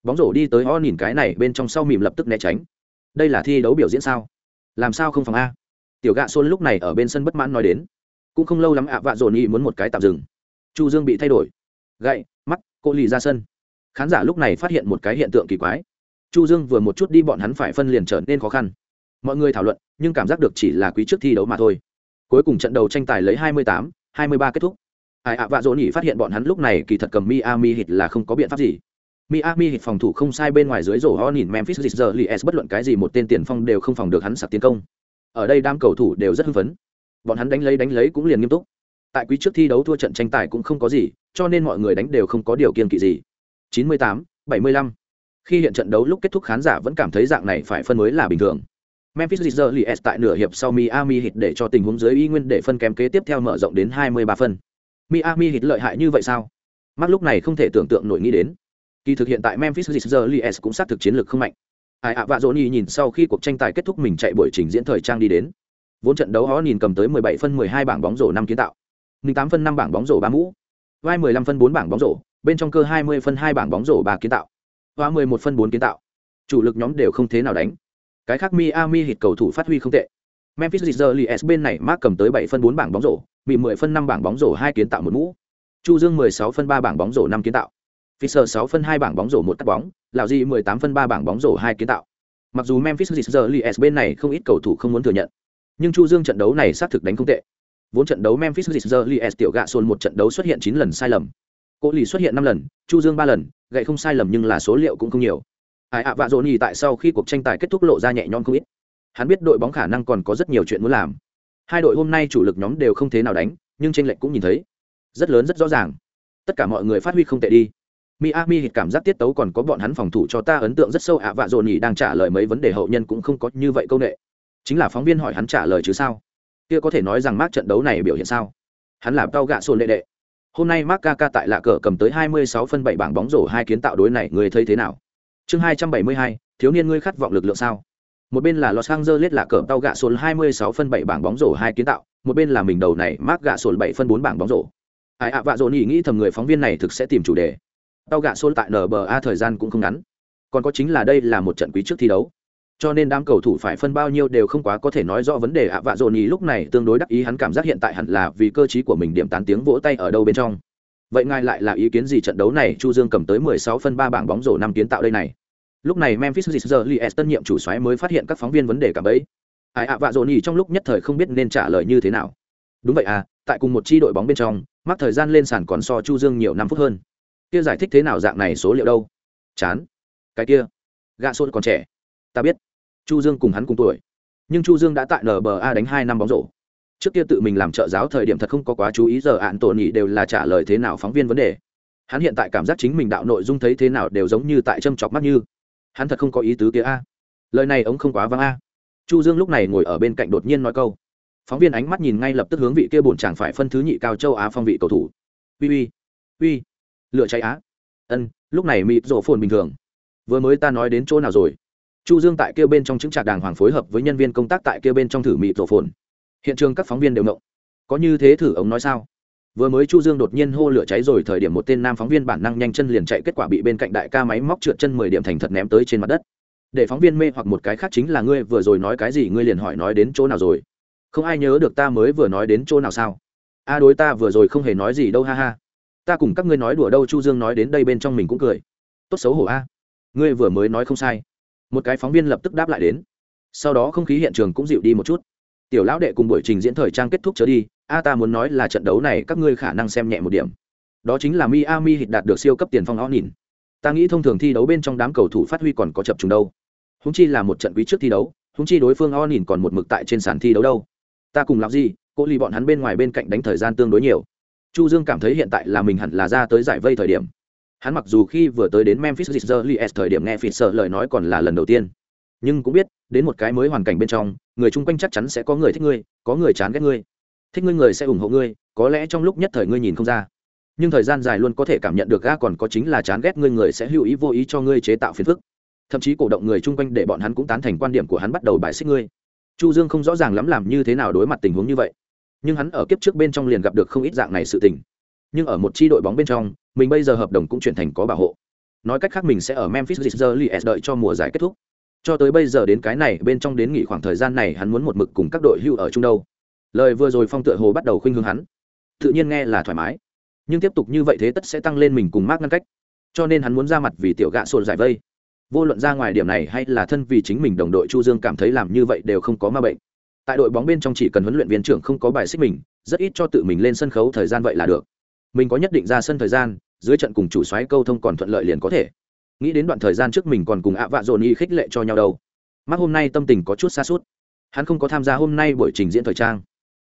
Bóng rổ đi tới o nhìn cái này bên trong sau mìm lập tức né tránh. Đây là thi đấu biểu diễn sao? Làm sao không phòng a? Tiểu gạ xôn lúc này ở bên sân bất mãn nói đến. Cũng không lâu lắm ạ, vạ dồn ý muốn một cái tạm dừng. Chu dương bị thay đổi. Gậy cô lì ra sân. Khán giả lúc này phát hiện một cái hiện tượng kỳ quái. Chu dương vừa một chút đi bọn hắn phải phân liền trở nên khó khăn. Mọi người thảo luận nhưng cảm giác được chỉ là quý trước thi đấu mà thôi. Cuối cùng trận đầu tranh tài lấy 28, 23 kết thúc. Ai ạ vạ dỗ nhỉ phát hiện bọn hắn lúc này kỳ thật cầm miami hit là không có biện pháp gì. Miami hit phòng thủ không sai bên ngoài dưới rổ ho nhìn memphis Grizzlies bất luận cái gì một tên tiền phong đều không phòng được hắn sạc tiến công. Ở đây đám cầu thủ đều rất hưng phấn. Bọn hắn đánh lấy đánh lấy cũng liền nghiêm túc tại quý trước thi đấu thua trận tranh tài cũng không có gì cho nên mọi người đánh đều không có điều kiên kỵ gì 98, 75. khi hiện trận đấu lúc kết thúc khán giả vẫn cảm thấy dạng này phải phân mới là bình thường Memphis Grizzlies tại nửa hiệp sau Miami Heat để cho tình huống dưới y nguyên để phân kém kế tiếp theo mở rộng đến 23 phân. Miami Heat lợi hại như vậy sao? Mắt lúc này không thể tưởng tượng nổi nghĩ đến. Kỳ thực hiện tại Memphis Grizzlies cũng xác thực chiến lược không mạnh. Ai ạ vạ Johnny nhìn sau khi cuộc tranh tài kết thúc mình chạy buổi trình diễn thời trang đi đến. Vốn trận đấu họ nhìn cầm tới 17 phân 12 bảng bóng rổ năm kiến tạo. 18 phân 5 bảng bóng rổ ba mũ. Vai 15 phân 4 bảng bóng rổ, bên trong cơ 20 phân 2 bảng bóng rổ ba kiến tạo. Và 11 phân 4 kiến tạo. Chủ lực nhóm đều không thế nào đánh cái khác Miami hit cầu thủ phát huy không tệ. Memphis Grizzlies bên này Mark cầm tới 7 phân 4 bảng bóng rổ, bị 10 phân 5 bảng bóng rổ hai kiến tạo một mũ. Chu Dương 16 phân 3 bảng bóng rổ năm kiến tạo. Fisher 6 phân 2 bảng bóng rổ một cắt bóng, Lão Di 18 phân 3 bảng bóng rổ hai kiến tạo. Mặc dù Memphis Grizzlies bên này không ít cầu thủ không muốn thừa nhận, nhưng Chu Dương trận đấu này xác thực đánh không tệ. Vốn trận đấu Memphis Grizzlies tiểu gạ xôn một trận đấu xuất hiện 9 lần sai lầm. Cố Lì xuất hiện 5 lần, Chu Dương 3 lần, gậy không sai lầm nhưng là số liệu cũng không nhiều. Ai ạ vạ dỗ nhì tại sau khi cuộc tranh tài kết thúc lộ ra nhẹ nhõm không ít. Hắn biết đội bóng khả năng còn có rất nhiều chuyện muốn làm. Hai đội hôm nay chủ lực nhóm đều không thế nào đánh nhưng chênh lệch cũng nhìn thấy. Rất lớn rất rõ ràng. Tất cả mọi người phát huy không tệ đi. Miami hít cảm giác tiết tấu còn có bọn hắn phòng thủ cho ta ấn tượng rất sâu ạ vạ dỗ nhì đang trả lời mấy vấn đề hậu nhân cũng không có như vậy câu nệ. Chính là phóng viên hỏi hắn trả lời chứ sao? Kia có thể nói rằng mát trận đấu này biểu hiện sao? Hắn là tao gạ sồn lệ đệ. Hôm nay mark kaka tại lạ cờ cầm tới 26 phân bảy bảng bóng rổ hai kiến tạo đối này người thấy thế nào? Chương hai trăm bảy mươi hai, thiếu niên ngươi khát vọng lực lượng sao? Một bên là los angeles là cờ tao gạ sồn hai mươi sáu phân 7 bảng bóng rổ hai kiến tạo, một bên là mình đầu này mark gạ sồn 7 phân 4 bảng bóng rổ. Ai ạ, vạ dồn ý nghĩ thầm người phóng viên này thực sẽ tìm chủ đề. Tao gạ sồn tại nba thời gian cũng không ngắn. Còn có chính là đây là một trận quý trước thi đấu cho nên đám cầu thủ phải phân bao nhiêu đều không quá có thể nói rõ vấn đề ạ. Vạ dồn ý lúc này tương đối đắc ý, hắn cảm giác hiện tại hẳn là vì cơ chí của mình điểm tán tiếng vỗ tay ở đâu bên trong. Vậy ngài lại là ý kiến gì trận đấu này? Chu dương cầm tới 16 phân ba bảng bóng rổ năm kiến tạo đây này. Lúc này memphis Grizzlies tân nhiệm chủ soái mới phát hiện các phóng viên vấn đề cả bấy. Ai ạ, vạ dồn ý trong lúc nhất thời không biết nên trả lời như thế nào. Đúng vậy à tại cùng một chi đội bóng bên trong, mắc thời gian lên sàn còn so chu dương nhiều năm phút hơn. Kia giải thích thế nào dạng này số liệu đâu? Chán. Cái kia. Gạ xôn còn trẻ. Ta biết chu dương cùng hắn cùng tuổi. Nhưng chu dương đã tại nba đánh hai năm bóng rổ. Trước kia tự mình làm trợ giáo thời điểm thật không có quá chú ý giờ ạn tổ nhị đều là trả lời thế nào phóng viên vấn đề. Hắn hiện tại cảm giác chính mình đạo nội dung thấy thế nào đều giống như tại châm chọc mắt như. Hắn thật không có ý tứ kia a. Lời này ống không quá vang a. Chu dương lúc này ngồi ở bên cạnh đột nhiên nói câu. Phóng viên ánh mắt nhìn ngay lập tức hướng vị kia bổn chẳng phải phân thứ nhị cao châu á phong vị cầu thủ. Uy uy uy. Lựa cháy á. Ân, lúc này mịt rổ phồn bình thường. Vừa mới ta nói đến chỗ nào rồi? Chu dương tại kia bên trong chứng trạc đàng hoàng phối hợp với nhân viên công tác tại kia bên trong thử mịt rổ phồn. Hiện trường các phóng viên đều động có như thế thử ống nói sao? Vừa mới chu dương đột nhiên hô lửa cháy rồi, thời điểm một tên nam phóng viên bản năng nhanh chân liền chạy, kết quả bị bên cạnh đại ca máy móc trượt chân mười điểm thành thật ném tới trên mặt đất. Để phóng viên mê hoặc một cái khác chính là ngươi, vừa rồi nói cái gì, ngươi liền hỏi nói đến chỗ nào rồi? Không ai nhớ được ta mới vừa nói đến chỗ nào sao? A đối ta vừa rồi không hề nói gì đâu, ha ha. Ta cùng các ngươi nói đùa đâu, chu dương nói đến đây bên trong mình cũng cười. Tốt xấu hổ a. Ngươi vừa mới nói không sai một cái phóng viên lập tức đáp lại đến. Sau đó không khí hiện trường cũng dịu đi một chút. Tiểu lão đệ cùng buổi trình diễn thời trang kết thúc trở đi, a ta muốn nói là trận đấu này các ngươi khả năng xem nhẹ một điểm. Đó chính là miami hít đạt được siêu cấp tiền phong o nhìn ta nghĩ thông thường thi đấu bên trong đám cầu thủ phát huy còn có chập trùng đâu. Húng chi là một trận quý trước thi đấu húng chi đối phương o nhìn còn một mực tại trên sàn thi đấu đâu. Ta cùng làm gì, cô ly bọn hắn bên ngoài bên cạnh đánh thời gian tương đối nhiều. Chu dương cảm thấy hiện tại là mình hẳn là ra tới giải vây thời điểm hắn mặc dù khi vừa tới đến memphis Grizzlies thời điểm nghe phịt sợ lời nói còn là lần đầu tiên. Nhưng cũng biết, đến một cái mới hoàn cảnh bên trong, người chung quanh chắc chắn sẽ có người thích ngươi, có người chán ghét ngươi. Thích ngươi người sẽ ủng hộ ngươi, có lẽ trong lúc nhất thời ngươi nhìn không ra. Nhưng thời gian dài luôn có thể cảm nhận được ga còn có chính là chán ghét ngươi người sẽ hữu ý vô ý cho ngươi chế tạo phiền phức. Thậm chí cổ động người chung quanh để bọn hắn cũng tán thành quan điểm của hắn bắt đầu bài xích ngươi. Chu dương không rõ ràng lắm làm như thế nào đối mặt tình huống như vậy. Nhưng hắn ở kiếp trước bên trong liền gặp được không ít dạng này sự tình. Nhưng ở một chi đội bóng bên trong mình bây giờ hợp đồng cũng chuyển thành có bảo hộ. Nói cách khác mình sẽ ở memphis Grizzlies đợi cho mùa giải kết thúc. Cho tới bây giờ đến cái này, bên trong đến nghỉ khoảng thời gian này hắn muốn một mực cùng các đội hưu ở chung đâu. Lời vừa rồi phong tựa hồ bắt đầu khuynh hướng hắn. Tự nhiên nghe là thoải mái. Nhưng tiếp tục như vậy thế tất sẽ tăng lên mình cùng mát ngăn cách. Cho nên hắn muốn ra mặt vì tiểu gạ sồn giải vây. Vô luận ra ngoài điểm này hay là thân vì chính mình đồng đội chu dương cảm thấy làm như vậy đều không có ma bệnh. Tại đội bóng bên trong chỉ cần huấn luyện viên trưởng không có bài xích mình, rất ít cho tự mình lên sân khấu thời gian vậy là được. Mình có nhất định ra sân thời gian dưới trận cùng chủ xoáy câu thông còn thuận lợi liền có thể. Nghĩ đến đoạn thời gian trước mình còn cùng ạ vạ dồn y khích lệ cho nhau đâu. Mắt hôm nay tâm tình có chút xa suốt. Hắn không có tham gia hôm nay buổi trình diễn thời trang.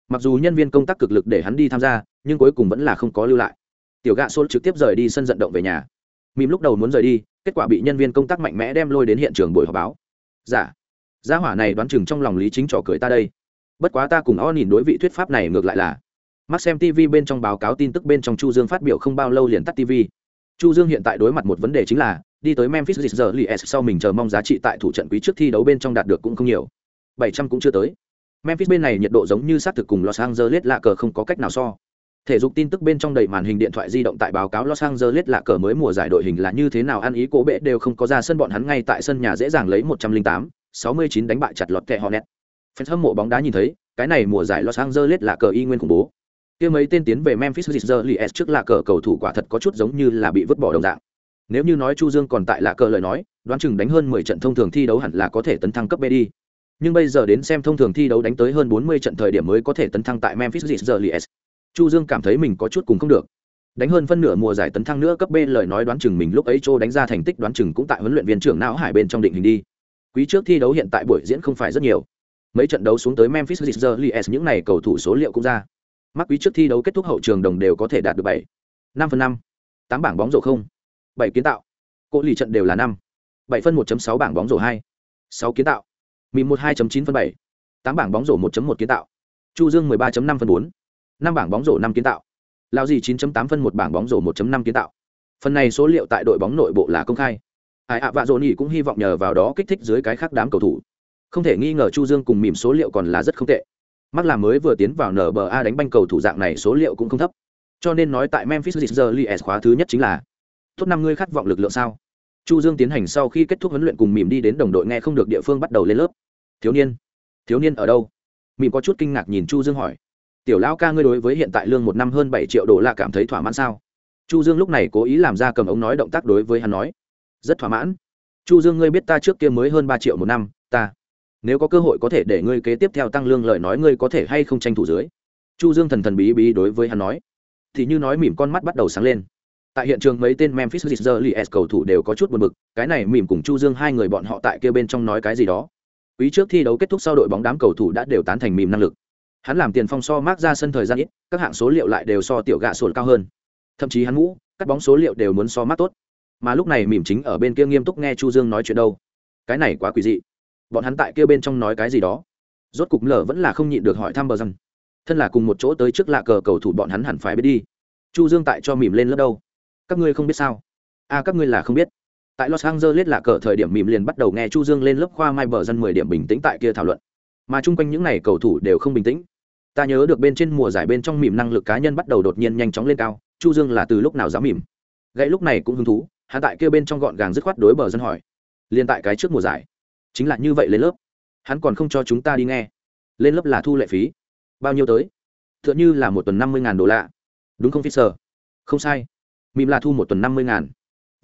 Mặc dù nhân viên công tác cực lực để hắn đi tham gia, nhưng cuối cùng vẫn là không có lưu lại. Tiểu gạ xôn trực tiếp rời đi sân vận động về nhà. Mìm lúc đầu muốn rời đi, kết quả bị nhân viên công tác mạnh mẽ đem lôi đến hiện trường buổi họp báo. Giả dạ. gia hỏa này đoán chừng trong lòng lý chính trò cười ta đây. Bất quá ta cùng o nhìn đối vị thuyết pháp này ngược lại là mắt xem tv bên trong báo cáo tin tức bên trong chu dương phát biểu không bao lâu liền tắt tv chu dương hiện tại đối mặt một vấn đề chính là đi tới memphis giờ s sau mình chờ mong giá trị tại thủ trận quý trước thi đấu bên trong đạt được cũng không nhiều. 700 cũng chưa tới. Memphis bên này nhiệt độ giống như xác thực cùng los angeles lạ cờ không có cách nào so. Thể dục tin tức bên trong đầy màn hình điện thoại di động tại báo cáo los angeles lạ cờ mới mùa giải đội hình là như thế nào ăn ý cố bệ đều không có ra sân bọn hắn ngay tại sân nhà dễ dàng lấy 108, 69 đánh bại chặt lọt kẹ hornet fans hâm mộ bóng đá nhìn thấy cái này mùa giải los angeles lạ cờ y nguyên khủng bố kia mấy tên tiến về memphis Grizzlies trước là cờ cầu thủ quả thật có chút giống như là bị vứt bỏ đồng dạng. Nếu như nói chu dương còn tại là cờ lời nói, đoán chừng đánh hơn 10 trận thông thường thi đấu hẳn là có thể tấn thăng cấp B đi. Nhưng bây giờ đến xem thông thường thi đấu đánh tới hơn 40 trận thời điểm mới có thể tấn thăng tại memphis Grizzlies chu dương cảm thấy mình có chút cùng không được. Đánh hơn phân nửa mùa giải tấn thăng nữa cấp b lời nói đoán chừng mình lúc ấy châu đánh ra thành tích đoán chừng cũng tại huấn luyện viên trưởng não hải bên trong định hình đi. Quý trước thi đấu hiện tại buổi diễn không phải rất nhiều. Mấy trận đấu xuống tới memphis Grizzlies những này cầu thủ số liệu cũng ra mắc quý trước thi đấu kết thúc hậu trường đồng đều có thể đạt được bảy, năm phần năm, tám bảng bóng rổ không, bảy kiến tạo, cỗ lì trận đều là năm, bảy phân một sáu bảng bóng rổ hai, sáu kiến tạo, mì một hai chín phân bảy, tám bảng bóng rổ một một kiến tạo, chu dương mười ba năm phân bốn, năm bảng bóng rổ năm kiến tạo lao gì chín tám phân một bảng bóng rổ một năm kiến tạo. Phần này số liệu tại đội bóng nội bộ là công khai. Ai ạ, vạ dỗ nhỉ cũng hy vọng nhờ vào đó kích thích dưới cái khác đám cầu thủ. Không thể nghi ngờ chu dương cùng mỉm số liệu còn là rất không tệ mắc làm mới vừa tiến vào nba đánh banh cầu thủ dạng này, số liệu cũng không thấp. Cho nên nói tại memphis Grizzlies khóa thứ nhất chính là tốt năm ngươi khát vọng lực lượng sao? Chu dương tiến hành sau khi kết thúc huấn luyện cùng mỉm đi đến đồng đội nghe không được địa phương bắt đầu lên lớp. Thiếu niên thiếu niên ở đâu? Mỉm có chút kinh ngạc nhìn chu dương hỏi. Tiểu lão ca ngươi đối với hiện tại lương một năm hơn bảy triệu đô la cảm thấy thỏa mãn sao? Chu dương lúc này cố ý làm ra cầm ống nói động tác đối với hắn nói. Rất thỏa mãn. Chu dương ngươi biết ta trước kia mới hơn ba triệu một năm, ta nếu có cơ hội có thể để ngươi kế tiếp theo tăng lương lời nói ngươi có thể hay không tranh thủ dưới. Chu dương thần thần bí bí đối với hắn nói. Thì như nói mỉm con mắt bắt đầu sáng lên. Tại hiện trường mấy tên memphis Grizzlies cầu thủ đều có chút buồn bực, cái này mỉm cùng chu dương hai người bọn họ tại kia bên trong nói cái gì đó. Quý trước thi đấu kết thúc sau đội bóng đám cầu thủ đã đều tán thành mỉm năng lực. Hắn làm tiền phong so mác ra sân thời gian ít, các hạng số liệu lại đều so tiểu gạ sổ cao hơn. Thậm chí hắn ngũ, các bóng số liệu đều muốn so mát tốt. Mà lúc này mỉm chính ở bên kia nghiêm túc nghe chu dương nói chuyện đâu. Cái này quá quỷ dị bọn hắn tại kia bên trong nói cái gì đó. Rốt cục lờ vẫn là không nhịn được hỏi thăm bờ rằng thân là cùng một chỗ tới trước lạ cờ cầu thủ bọn hắn hẳn phải biết đi. Chu dương tại cho mỉm lên lớp đâu? Các ngươi không biết sao? A à, các ngươi là không biết. Tại los angeles lạ cờ thời điểm mỉm liền bắt đầu nghe chu dương lên lớp khoa mai bờ dân mười điểm bình tĩnh tại kia thảo luận. Mà chung quanh những n à y cầu thủ đều không bình tĩnh. Ta nhớ được bên trên mùa giải bên trong mỉm năng lực cá nhân bắt đầu đột nhiên nhanh chóng lên cao. Chu dương là từ lúc nào dám mỉm? Gãy lúc này cũng hứng thú hạ tại kia bên trong gọn gàng dứt khoát đối bờ dân hỏi. Liên tại cái trước mùa giải chính là như vậy lên lớp. Hắn còn không cho chúng ta đi nghe. Lên lớp là thu lệ phí. Bao nhiêu tới? T h ư ợ n h ư là một tuần năm mươi ngàn đô la. Đúng không, Fisher? không sai. Mìm là thu một tuần năm mươi ngàn.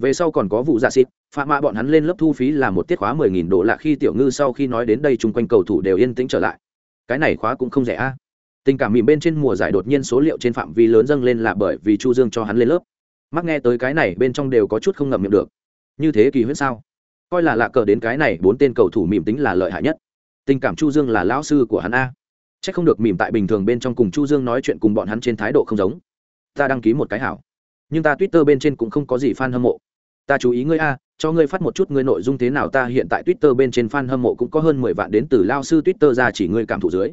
Về sau còn có vụ dạ xịt. Phạm mạ bọn hắn lên lớp thu phí là một tiết khóa mười nghìn đô la khi tiểu ngư sau khi nói đến đây chung quanh cầu thủ đều yên tĩnh trở lại. Cái này khóa cũng không rẻ a. Tình cảm mìm bên trên mùa giải đột nhiên số liệu trên phạm vi lớn dâng lên là bởi vì chu dương cho hắn lên lớp. Mắc nghe tới cái này bên trong đều có chút không ngậm miệng được. Như thế kỳ huyết sao? Coi là lạ cờ đến cái này, bốn tên cầu thủ mỉm tính là lợi hại nhất. Tình cảm chu dương là lão sư của hắn a. C h ắ c không được mỉm tại bình thường bên trong cùng chu dương nói chuyện cùng bọn hắn trên thái độ không giống. Ta đăng ký một cái hảo. Nhưng ta twitter bên trên cũng không có gì f a n hâm mộ. Ta chú ý ngươi a, cho ngươi phát một chút ngươi nội dung thế nào ta hiện tại twitter bên trên f a n hâm mộ cũng có hơn mười vạn đến từ lao sư twitter ra chỉ ngươi cảm thụ dưới.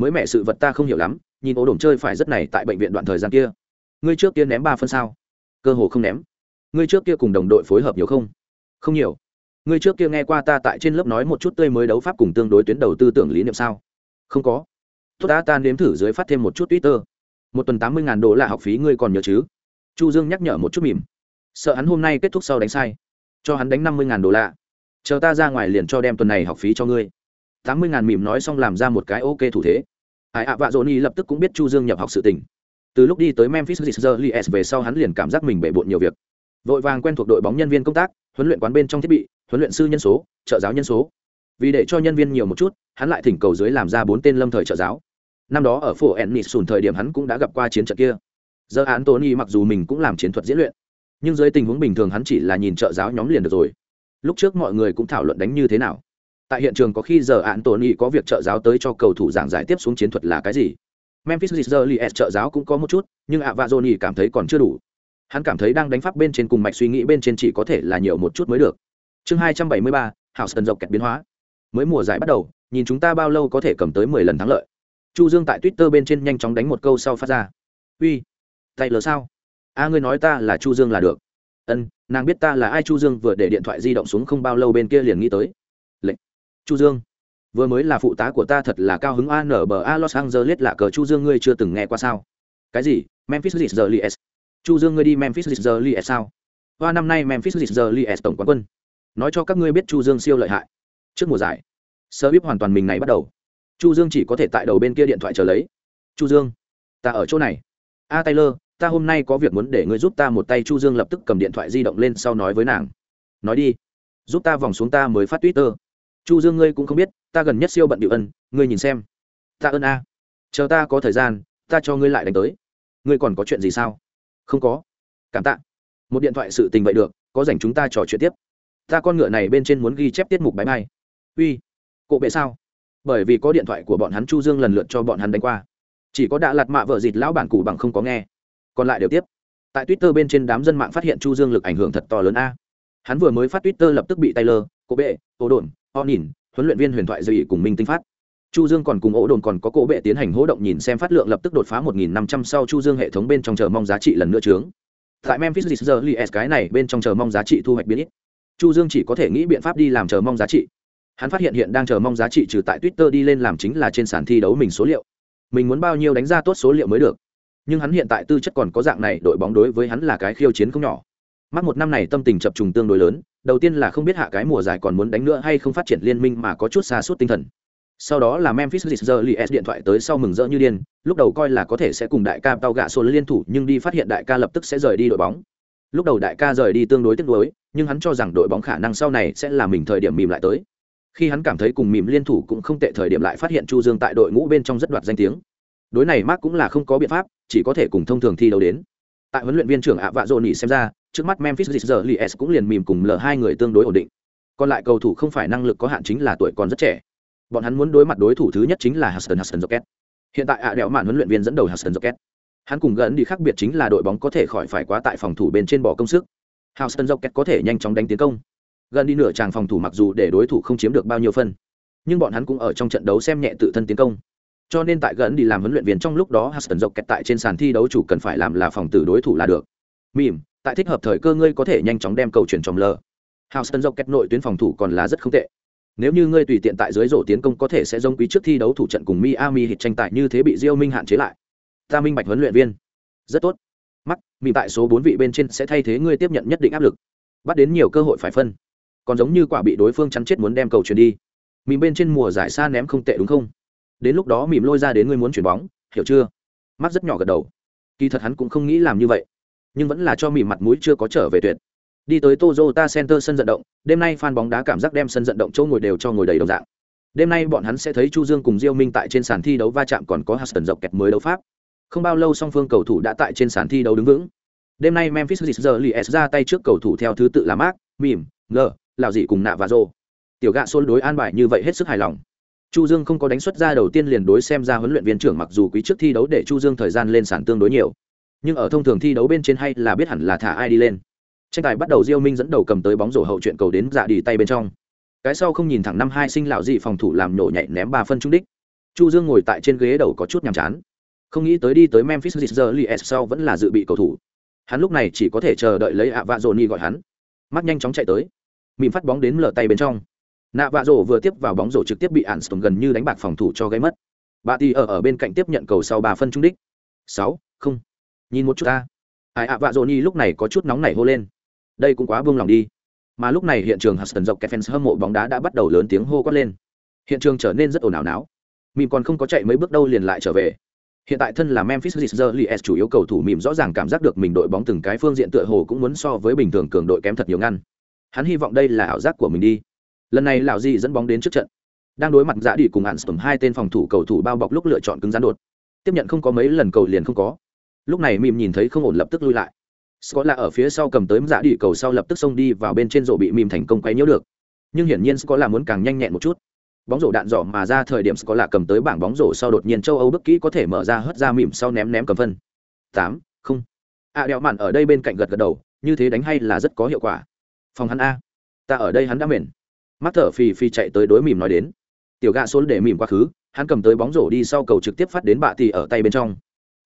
Mới mẹ sự vật ta không hiểu lắm, nhìn ố đổm chơi phải rất này tại bệnh viện đoạn thời gian kia. Ngươi trước kia ném ba phân sao? Cơ hồ không ném. Ngươi trước kia cùng đồng đội phối hợp nhiều không? Không nhiều ngươi trước kia nghe qua ta tại trên lớp nói một chút tươi mới đấu pháp cùng tương đối tuyến đầu tư tưởng lý niệm sao? Không có. Tốt đã, ta nếm thử dưới phát thêm một chút twitter. Một tuần tám mươi ngàn đô là học phí ngươi còn nhớ chứ? Chu dương nhắc nhở một chút mỉm. Sợ hắn hôm nay kết thúc sau đánh sai. Cho hắn đánh năm mươi ngàn đô la. Chờ ta ra ngoài liền cho đem tuần này học phí cho ngươi. Tám mươi ngàn mỉm nói xong làm ra một cái ok thủ thế. Ai, ạ, vạ dỗ ni lập tức cũng biết chu dương nhập học sự tình. Từ lúc đi tới memphis Grizzlies về sau hắn liền cảm giác mình bể bộn nhiều việc. Vội vàng quen thuộc đội bóng nhân viên công tác, huấn luyện quán bên trong thiết bị huấn luyện sư nhân số, trợ giáo nhân số. Vì để cho nhân viên nhiều một chút, hắn lại thỉnh cầu dưới làm ra bốn tên lâm thời trợ giáo. Năm đó ở phố ennis sùn thời điểm hắn cũng đã gặp qua chiến trận kia. Giờ án tony mặc dù mình cũng làm chiến thuật diễn luyện, nhưng dưới tình huống bình thường hắn chỉ là nhìn trợ giáo nhóm liền được rồi. Lúc trước mọi người cũng thảo luận đánh như thế nào. Tại hiện trường có khi giờ án tony có việc trợ giáo tới cho cầu thủ giảng giải tiếp xuống chiến thuật là cái gì. Memphis Grizzlies trợ giáo cũng có một chút, nhưng ạ và johnny cảm thấy còn chưa đủ. Hắn cảm thấy đang đánh pháp bên trên cùng mạch suy nghĩ bên trên chỉ có thể là nhiều một chút mới được chương hai trăm bảy mươi ba hảo sơn dọc kẹt biến hóa. Mới mùa giải bắt đầu, nhìn chúng ta bao lâu có thể cầm tới mười lần thắng lợi. Chu dương tại twitter bên trên nhanh chóng đánh một câu sau phát ra. Uy tay lờ sao? A, ngươi nói ta là chu dương là được. Ân, nàng biết ta là ai. Chu dương vừa để điện thoại di động xuống không bao lâu bên kia liền nghĩ tới. Lệnh, chu dương, vừa mới là phụ tá của ta thật là cao hứng a nba los angeles là cờ chu dương, ngươi chưa từng nghe qua sao? Cái gì? Memphis Grizzlies? Chu dương, ngươi đi memphis Grizzlies sao? Hoa, năm nay memphis Grizzlies tổng quán quân nói cho các ngươi biết chu dương siêu lợi hại. Trước mùa giải, sơ bíp hoàn toàn mình này bắt đầu. Chu dương chỉ có thể tại đầu bên kia điện thoại chờ lấy. Chu dương, ta ở chỗ này. A taylor, ta hôm nay có việc muốn để ngươi giúp ta một tay. Chu dương lập tức cầm điện thoại di động lên sau nói với nàng. Nói đi, giúp ta vòng xuống ta mới phát twitter. Chu dương ngươi cũng không biết, ta gần nhất siêu bận điệu ân, ngươi nhìn xem. Ta ơn a. Chờ ta có thời gian, ta cho ngươi lại đánh tới. Ngươi còn có chuyện gì sao? Không có. Cảm tạ. Một điện thoại sự tình vậy được, có dành chúng ta trò chuyện tiếp ta con ngựa này bên trên muốn ghi chép tiết mục bãi bay uy, cộ bệ sao? Bởi vì có điện thoại của bọn hắn chu dương lần lượt cho bọn hắn đánh qua. Chỉ có đã lạt mạ vợ dịt lão bản cụ bằng không có nghe. Còn lại đều tiếp. Tại twitter bên trên đám dân mạng phát hiện chu dương lực ảnh hưởng thật to lớn a. Hắn vừa mới phát twitter lập tức bị taylor cổ bệ ổ đồn, o nhìn, huấn luyện viên huyền thoại dư cùng minh tinh phát. Chu dương còn cùng ổ đồn còn có cổ bệ tiến hành hỗ động nhìn xem phát lượng lập tức đột phá 1.500 sau chu dương hệ thống bên trong chờ mong giá trị lần nữa trướng tại memphis Grizzlies cái này bên trong chờ mong giá trị thu hoạch biến ít chu dương chỉ có thể nghĩ biện pháp đi làm chờ mong giá trị. Hắn phát hiện hiện đang chờ mong giá trị trừ tại twitter đi lên làm chính là trên sàn thi đấu mình số liệu. Mình muốn bao nhiêu đánh ra tốt số liệu mới được. Nhưng hắn hiện tại tư chất còn có dạng này đội bóng đối với hắn là cái khiêu chiến không nhỏ. Mắc một năm này tâm tình chập trùng tương đối lớn đầu tiên là không biết hạ cái mùa giải còn muốn đánh nữa hay không phát triển liên minh mà có chút xa suốt tinh thần. Sau đó là Memphis Grizzlies điện thoại tới sau mừng rỡ như điên, lúc đầu coi là có thể sẽ cùng đại ca Tao gạ số liên thủ nhưng đi phát hiện đại ca lập tức sẽ rời đi đội bóng. Lúc đầu đại ca rời đi tương đối tiếc nuối, nhưng hắn cho rằng đội bóng khả năng sau này sẽ là mình thời điểm mìm lại tới. Khi hắn cảm thấy cùng mìm liên thủ cũng không tệ thời điểm lại phát hiện Chu Dương tại đội ngũ bên trong rất đoạt danh tiếng. Đối này Mark cũng là không có biện pháp, chỉ có thể cùng thông thường thi đấu đến. Tại huấn luyện viên trưởng ạ vạ Doni xem ra, trước mắt Memphis Grizzlies cũng liền mìm cùng lờ hai người tương đối ổn định. Còn lại cầu thủ không phải năng lực có hạn chính là tuổi còn rất trẻ bọn hắn muốn đối mặt đối thủ thứ nhất chính là Huston Huston Rocket. Hiện tại ạ đẹo mạn huấn luyện viên dẫn đầu Huston Rocket. Hắn cùng gần đi khác biệt chính là đội bóng có thể khỏi phải quá tại phòng thủ bên trên bỏ công sức. Hudson Rocket có thể nhanh chóng đánh tiến công. Gần đi nửa tràng phòng thủ mặc dù để đối thủ không chiếm được bao nhiêu phân, nhưng bọn hắn cũng ở trong trận đấu xem nhẹ tự thân tiến công. Cho nên tại gần đi làm huấn luyện viên trong lúc đó Hudson Rocket tại trên sàn thi đấu chủ cần phải làm là phòng tử đối thủ là được. Mỉm, tại thích hợp thời cơ ngươi có thể nhanh chóng đem cầu chuyển trong lờ. Houston kẹt nội tuyến phòng thủ còn là rất không tệ nếu như ngươi tùy tiện tại dưới rổ tiến công có thể sẽ giống quý trước thi đấu thủ trận cùng Miami hit tranh tài như thế bị Diêu Minh hạn chế lại. Ta minh bạch huấn luyện viên. Rất tốt. Mắt, mị tại số bốn vị bên trên sẽ thay thế ngươi tiếp nhận nhất định áp lực. Bắt đến nhiều cơ hội phải phân. Còn giống như quả bị đối phương chắn chết muốn đem cầu chuyển đi. Mìm bên trên mùa giải xa ném không tệ đúng không? Đến lúc đó mìm lôi ra đến ngươi muốn chuyển bóng, hiểu chưa? Mắt rất nhỏ gật đầu. Kỳ thật hắn cũng không nghĩ làm như vậy, nhưng vẫn là cho mìm mặt mũi chưa có trở về tuyệt Đi tới Toyota Center sân vận động, đêm nay fan bóng đá cảm giác đem sân vận động chỗ ngồi đều cho ngồi đầy đồng dạng. Đêm nay bọn hắn sẽ thấy Chu Dương cùng Diêu Minh tại trên sàn thi đấu va chạm còn có Huston dọc kẹt mới đấu pháp. Không bao lâu song phương cầu thủ đã tại trên sàn thi đấu đứng vững. Đêm nay Memphis Grizzlies ra tay trước cầu thủ theo thứ tự là Mark, Mim, Ngờ, Lão dị cùng nạ và Rô. Tiểu gạ xôn đối an bài như vậy hết sức hài lòng. Chu Dương không có đánh xuất ra đầu tiên liền đối xem ra huấn luyện viên trưởng mặc dù quý trước thi đấu để Chu Dương thời gian lên sàn tương đối nhiều, nhưng ở thông thường thi đấu bên trên hay là biết hẳn là thả ai đi lên tranh tài bắt đầu diêu minh dẫn đầu cầm tới bóng rổ hậu chuyện cầu đến dạ đi tay bên trong cái sau không nhìn thẳng năm hai sinh lão dị phòng thủ làm nổ nhảy ném ba phân trung đích chu dương ngồi tại trên ghế đầu có chút nhàm chán không nghĩ tới đi tới memphis Grizzlies sau vẫn là dự bị cầu thủ. Hắn lúc này chỉ có thể chờ đợi lấy ạ vạ rồ ni gọi hắn. Mắt nhanh chóng chạy tới. Mìm phát bóng đến lở tay bên trong. Nạ vạ rổ vừa tiếp vào bóng rổ trực tiếp bị ạn stone gần như đánh bạc phòng thủ cho gây mất. Bà ti ở ở bên cạnh tiếp nhận cầu sau ba phân trung đích. Sáu, không. Nhìn một chút ta. Ai ạ vạ rồ ni lúc này có chút nóng nảy hô lên. Đây cũng quá buông lòng đi. Mà lúc này hiện trường Huston dọc fans hâm mộ bóng đá đã bắt đầu lớn tiếng hô quát lên. Hiện trường trở nên rất ồn ào náo. Mìm còn không có chạy mấy bước đâu liền lại trở về hiện tại thân là memphis Grizzlies chủ yếu cầu thủ mìm rõ ràng cảm giác được mình đội bóng từng cái phương diện tựa hồ cũng muốn so với bình thường cường đội kém thật nhiều ngăn. Hắn hy vọng đây là ảo giác của mình đi. Lần này lão di dẫn bóng đến trước trận. Đang đối mặt giã đi cùng hạn sầm hai tên phòng thủ cầu thủ bao bọc lúc lựa chọn cứng rắn đột. Tiếp nhận không có mấy lần cầu liền không có. Lúc này mìm nhìn thấy không ổn lập tức lui lại. Scott là ở phía sau cầm tới dạ đi cầu sau lập tức xông đi vào bên trên rổ bị mìm thành công quay nhiễu được. Nhưng hiển nhiên Scott là muốn càng nhanh nhẹn một chút. Bóng rổ đạn giỏ mà ra thời điểm có là cầm tới bảng bóng rổ sau đột nhiên châu Âu bức kỹ có thể mở ra hất ra mỉm sau ném ném cầm phân. Tám, không. ạ đeo mạn ở đây bên cạnh gật gật đầu, như thế đánh hay là rất có hiệu quả. Phòng hắn a. Ta ở đây hắn đã mệt. Mắt thở phì phì chạy tới đối mỉm nói đến. Tiểu gạ số để mỉm quá khứ, hắn cầm tới bóng rổ đi sau cầu trực tiếp phát đến bạ tỷ ở tay bên trong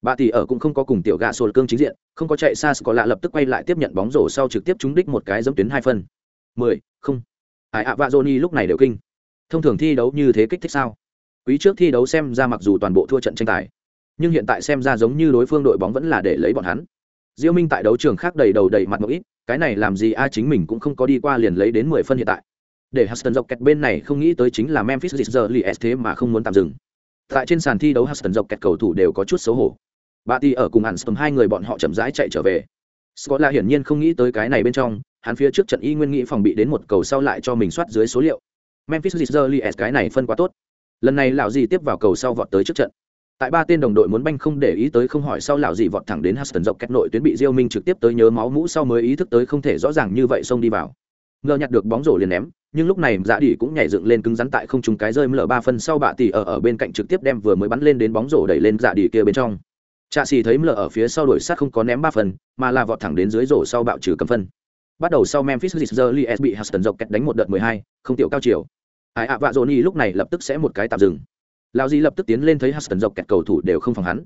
bà tỷ ở cũng không có cùng tiểu gạ sồn cương chính diện không có chạy xa có lạ lập tức quay lại tiếp nhận bóng rổ sau trực tiếp trúng đích một cái dẫm tuyến hai phân mười không ai ạ vạ johnny lúc này đều kinh thông thường thi đấu như thế kích thích sao? Quý trước thi đấu xem ra mặc dù toàn bộ thua trận tranh tài, nhưng hiện tại xem ra giống như đối phương đội bóng vẫn là để lấy bọn hắn. Diêu minh tại đấu trường khác đầy đầu đầy mặt một ít, cái này làm gì ai chính mình cũng không có đi qua liền lấy đến mười phân hiện tại. Để Huston dọc kẹt bên này không nghĩ tới chính là Memphis Grizzlies thế mà không muốn tạm dừng. Tại trên sàn thi đấu Huston dọc kẹt cầu thủ đều có chút xấu hổ. Bà ti ở cùng hẳn sầm hai người bọn họ chậm rãi chạy trở về. Scott là hiển nhiên không nghĩ tới cái này bên trong, hắn phía trước trận y nguyên nghĩ phòng bị đến một cầu sau lại cho mình soát dưới số liệu memphis Grizzlies cái này phân quá tốt lần này lão gì tiếp vào cầu sau vọt tới trước trận tại ba tên đồng đội muốn banh không để ý tới không hỏi sau lão gì vọt thẳng đến Huston dọc kết nội tuyến bị Diêu Minh trực tiếp tới nhớ máu mũ sau mới ý thức tới không thể rõ ràng như vậy xông đi vào. Ngờ nhặt được bóng rổ liền ném, nhưng lúc này Dạ Đỉ cũng nhảy dựng lên cứng rắn tại không trung cái rơi lở ba phân sau bạ tỷ ở ở bên cạnh trực tiếp đem vừa mới bắn lên đến bóng rổ đẩy lên Dạ Đỉ kia bên trong. Trạ xì thấy mlờ ở phía sau đuổi sát không có ném ba phần, mà là vọt thẳng đến dưới rổ sau bạo trừ cầm phân. Bắt đầu sau Memphis Grizzlies bị Huston dọc kẹt đánh một đợt 12, không tiểu cao chiều hải ạ vạ Johnny lúc này lập tức sẽ một cái tạm dừng. Lão Di lập tức tiến lên thấy Huston dọc kẹt cầu thủ đều không phòng hắn.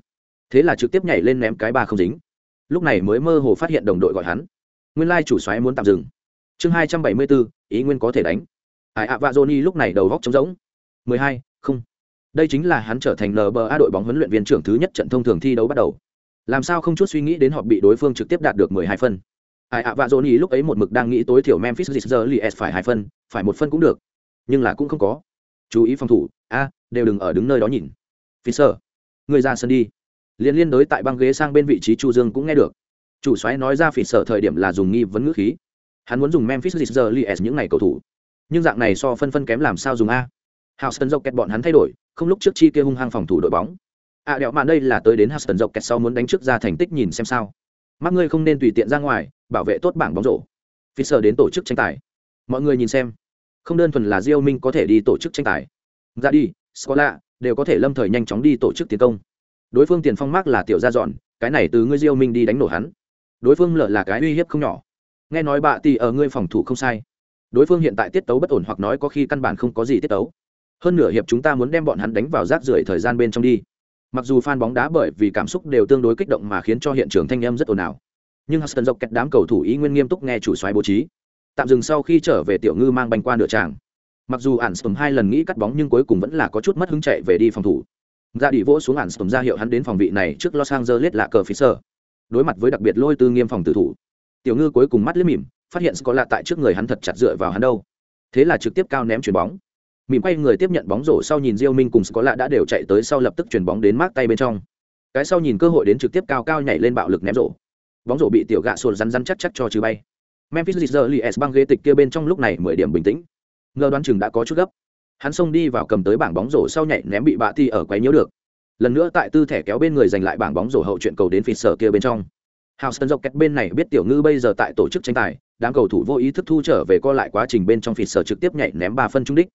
Thế là trực tiếp nhảy lên ném cái ba không dính. Lúc này mới mơ hồ phát hiện đồng đội gọi hắn. Nguyên lai chủ xoáy muốn tạm dừng. Chương 274, ý nguyên có thể đánh. hải ạ vạ Johnny lúc này đầu góc trống rỗng. 12, không đây chính là hắn trở thành nba đội bóng huấn luyện viên trưởng thứ nhất trận thông thường thi đấu bắt đầu làm sao không chút suy nghĩ đến họ bị đối phương trực tiếp đạt được 12 phân ai ạ vạ dồn ý lúc ấy một mực đang nghĩ tối thiểu memphis Grizzlies phải hai phân phải một phân cũng được nhưng là cũng không có chú ý phòng thủ a đều đừng ở đứng nơi đó nhìn phi sơ người ra sân đi liên liên đối tại băng ghế sang bên vị trí chu dương cũng nghe được chủ xoáy nói ra Fisher thời điểm là dùng nghi vấn ngữ khí hắn muốn dùng memphis Grizzlies những ngày cầu thủ nhưng dạng này so phân phân kém làm sao dùng a Houston kẹt bọn hắn thay đổi, không lúc trước chi kia hung hăng phòng thủ đội bóng. À đẹo mạn đây là tới đến Houston kẹt sau muốn đánh trước ra thành tích nhìn xem sao. Mắt ngươi không nên tùy tiện ra ngoài, bảo vệ tốt bảng bóng rổ. Fisher đến tổ chức tranh tài. Mọi người nhìn xem, không đơn thuần là Diêu Minh có thể đi tổ chức tranh tài. Ra đi, Scola đều có thể lâm thời nhanh chóng đi tổ chức tiến công. Đối phương tiền phong mác là tiểu gia dọn, cái này từ ngươi Diêu Minh đi đánh nổ hắn. Đối phương lợ là cái uy hiếp không nhỏ. Nghe nói bạ tỷ ở ngươi phòng thủ không sai. Đối phương hiện tại tiết tấu bất ổn hoặc nói có khi căn bản không có gì tiết tấu hơn nửa hiệp chúng ta muốn đem bọn hắn đánh vào rác rưởi thời gian bên trong đi mặc dù fan bóng đá bởi vì cảm xúc đều tương đối kích động mà khiến cho hiện trường thanh em rất ồn ào nhưng Huston dọc kẹt đám cầu thủ ý nguyên nghiêm túc nghe chủ soái bố trí tạm dừng sau khi trở về tiểu ngư mang banh qua nửa tràng. Mặc dù ản sầm hai lần nghĩ cắt bóng nhưng cuối cùng vẫn là có chút mất hứng chạy về đi phòng thủ. Ra đi vỗ xuống ản sầm ra hiệu hắn đến phòng vị này trước los angeles là cờ fisher đối mặt với đặc biệt lôi tư nghiêm phòng tử thủ, tiểu ngư cuối cùng mắt liếc mỉm, phát hiện có lạ tại trước người hắn thật chặt dựa vào hắn đâu. Thế là trực tiếp cao ném chuyền bóng. Mỉm quay người tiếp nhận bóng rổ sau nhìn diêu minh cùng có lạ đã đều chạy tới sau lập tức chuyền bóng đến mát tay bên trong. Cái sau nhìn cơ hội đến trực tiếp cao cao nhảy lên bạo lực ném rổ. Bóng rổ bị tiểu gạ sồn rắn rắn chắc chắc cho chứ bay memphis Grizzlies băng ghế tịch kia bên trong lúc này mười điểm bình tĩnh ngờ đoán chừng đã có chút gấp hắn xông đi vào cầm tới bảng bóng rổ sau nhảy ném bị bạ ti ở quấy nhiễu được lần nữa tại tư thẻ kéo bên người giành lại bảng bóng rổ hậu chuyện cầu đến phịt sở kia bên trong Houston kẹt bên này biết tiểu ngư bây giờ tại tổ chức tranh tài, đám cầu thủ vô ý thức thu trở về co lại quá trình bên trong phịt sở trực tiếp nhảy ném ba phân trung đích.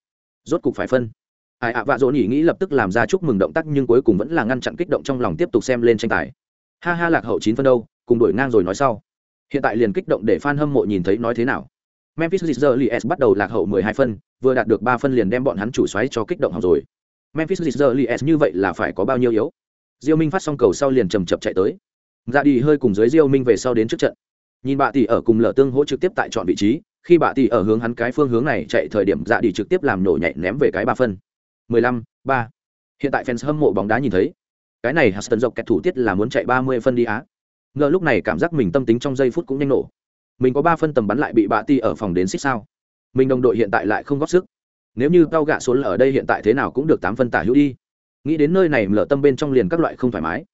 Rốt cục phải phân. Ai ạ vạ dỗ nhỉ nghĩ lập tức làm ra chúc mừng động tác nhưng cuối cùng vẫn là ngăn chặn kích động trong lòng tiếp tục xem lên tranh tài. Ha ha lạc hậu chín phân đâu, cùng đuổi ngang rồi nói sau. Hiện tại liền kích động để fan hâm mộ nhìn thấy nói thế nào. Memphis Grizzlies bắt đầu lạc hậu 12 phân, vừa đạt được 3 phân liền đem bọn hắn chủ xoáy cho kích động hỏng rồi. Memphis Grizzlies như vậy là phải có bao nhiêu yếu. Diêu Minh phát xong cầu sau liền chậm chậm chạy tới. Dạ đi hơi cùng dưới Diêu Minh về sau đến trước trận. Nhìn bà tỷ ở cùng Lở Tương hỗ trực tiếp tại chọn vị trí, khi bà tỷ ở hướng hắn cái phương hướng này chạy thời điểm Dạ đi trực tiếp làm nổ nhảy ném về cái 3 phân. 15, 3. Hiện tại fans hâm mộ bóng đá nhìn thấy, cái này Huston dọc kẹt thủ tiết là muốn chạy 30 phân đi á. Ngờ lúc này cảm giác mình tâm tính trong giây phút cũng nhanh nổ. Mình có ba phân tầm bắn lại bị bạ ti ở phòng đến xích sao? Mình đồng đội hiện tại lại không góp sức. Nếu như tao gạ số ở đây hiện tại thế nào cũng được tám phân tả hữu đi. Nghĩ đến nơi này mở tâm bên trong liền các loại không thoải mái.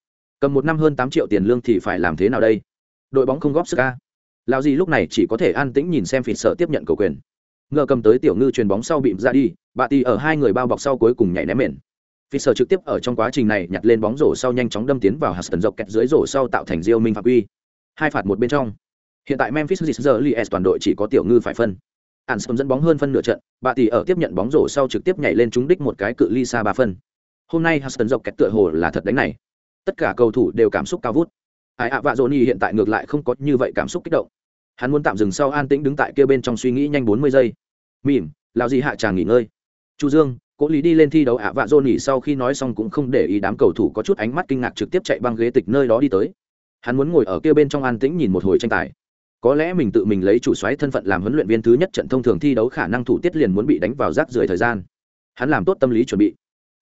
Cầm một năm hơn tám triệu tiền lương thì phải làm thế nào đây? Đội bóng không góp sức à? ca lao gì lúc này chỉ có thể an tĩnh nhìn xem phịt sợ tiếp nhận cầu quyền. Ngờ cầm tới tiểu ngư chuyền bóng sau bịm ra đi bà ti ở hai người bao bọc sau cuối cùng nhảy ném mền. Phí sợ trực tiếp ở trong quá trình này nhặt lên bóng rổ sau nhanh chóng đâm tiến vào hạt dọc kẹt dưới rổ sau tạo thành diêu minh phạm uy hai phạt một bên trong Hiện tại Memphis Grizzlies toàn đội chỉ có tiểu ngư phải phân. Anson dẫn bóng hơn phân nửa trận, bà tỷ ở tiếp nhận bóng rổ sau trực tiếp nhảy lên trúng đích một cái cự ly xa ba phân. Hôm nay Huston dọc kẹt tựa hồ là thật đánh này. Tất cả cầu thủ đều cảm xúc cao vút. Ai ạ vạ Johnny hiện tại ngược lại không có như vậy cảm xúc kích động. Hắn muốn tạm dừng sau an tĩnh đứng tại kia bên trong suy nghĩ nhanh 40 giây. Mỉm, lão gì hạ chàng nghỉ ngơi. Chu Dương, Cố Lý đi lên thi đấu ạ vạ Johnny sau khi nói xong cũng không để ý đám cầu thủ có chút ánh mắt kinh ngạc trực tiếp chạy băng ghế tịch nơi đó đi tới. Hắn muốn ngồi ở kia bên trong an tĩnh nhìn một hồi tranh tài. Có lẽ mình tự mình lấy chủ xoáy thân phận làm huấn luyện viên thứ nhất trận thông thường thi đấu khả năng thủ tiết liền muốn bị đánh vào rác rưởi thời gian. Hắn làm tốt tâm lý chuẩn bị.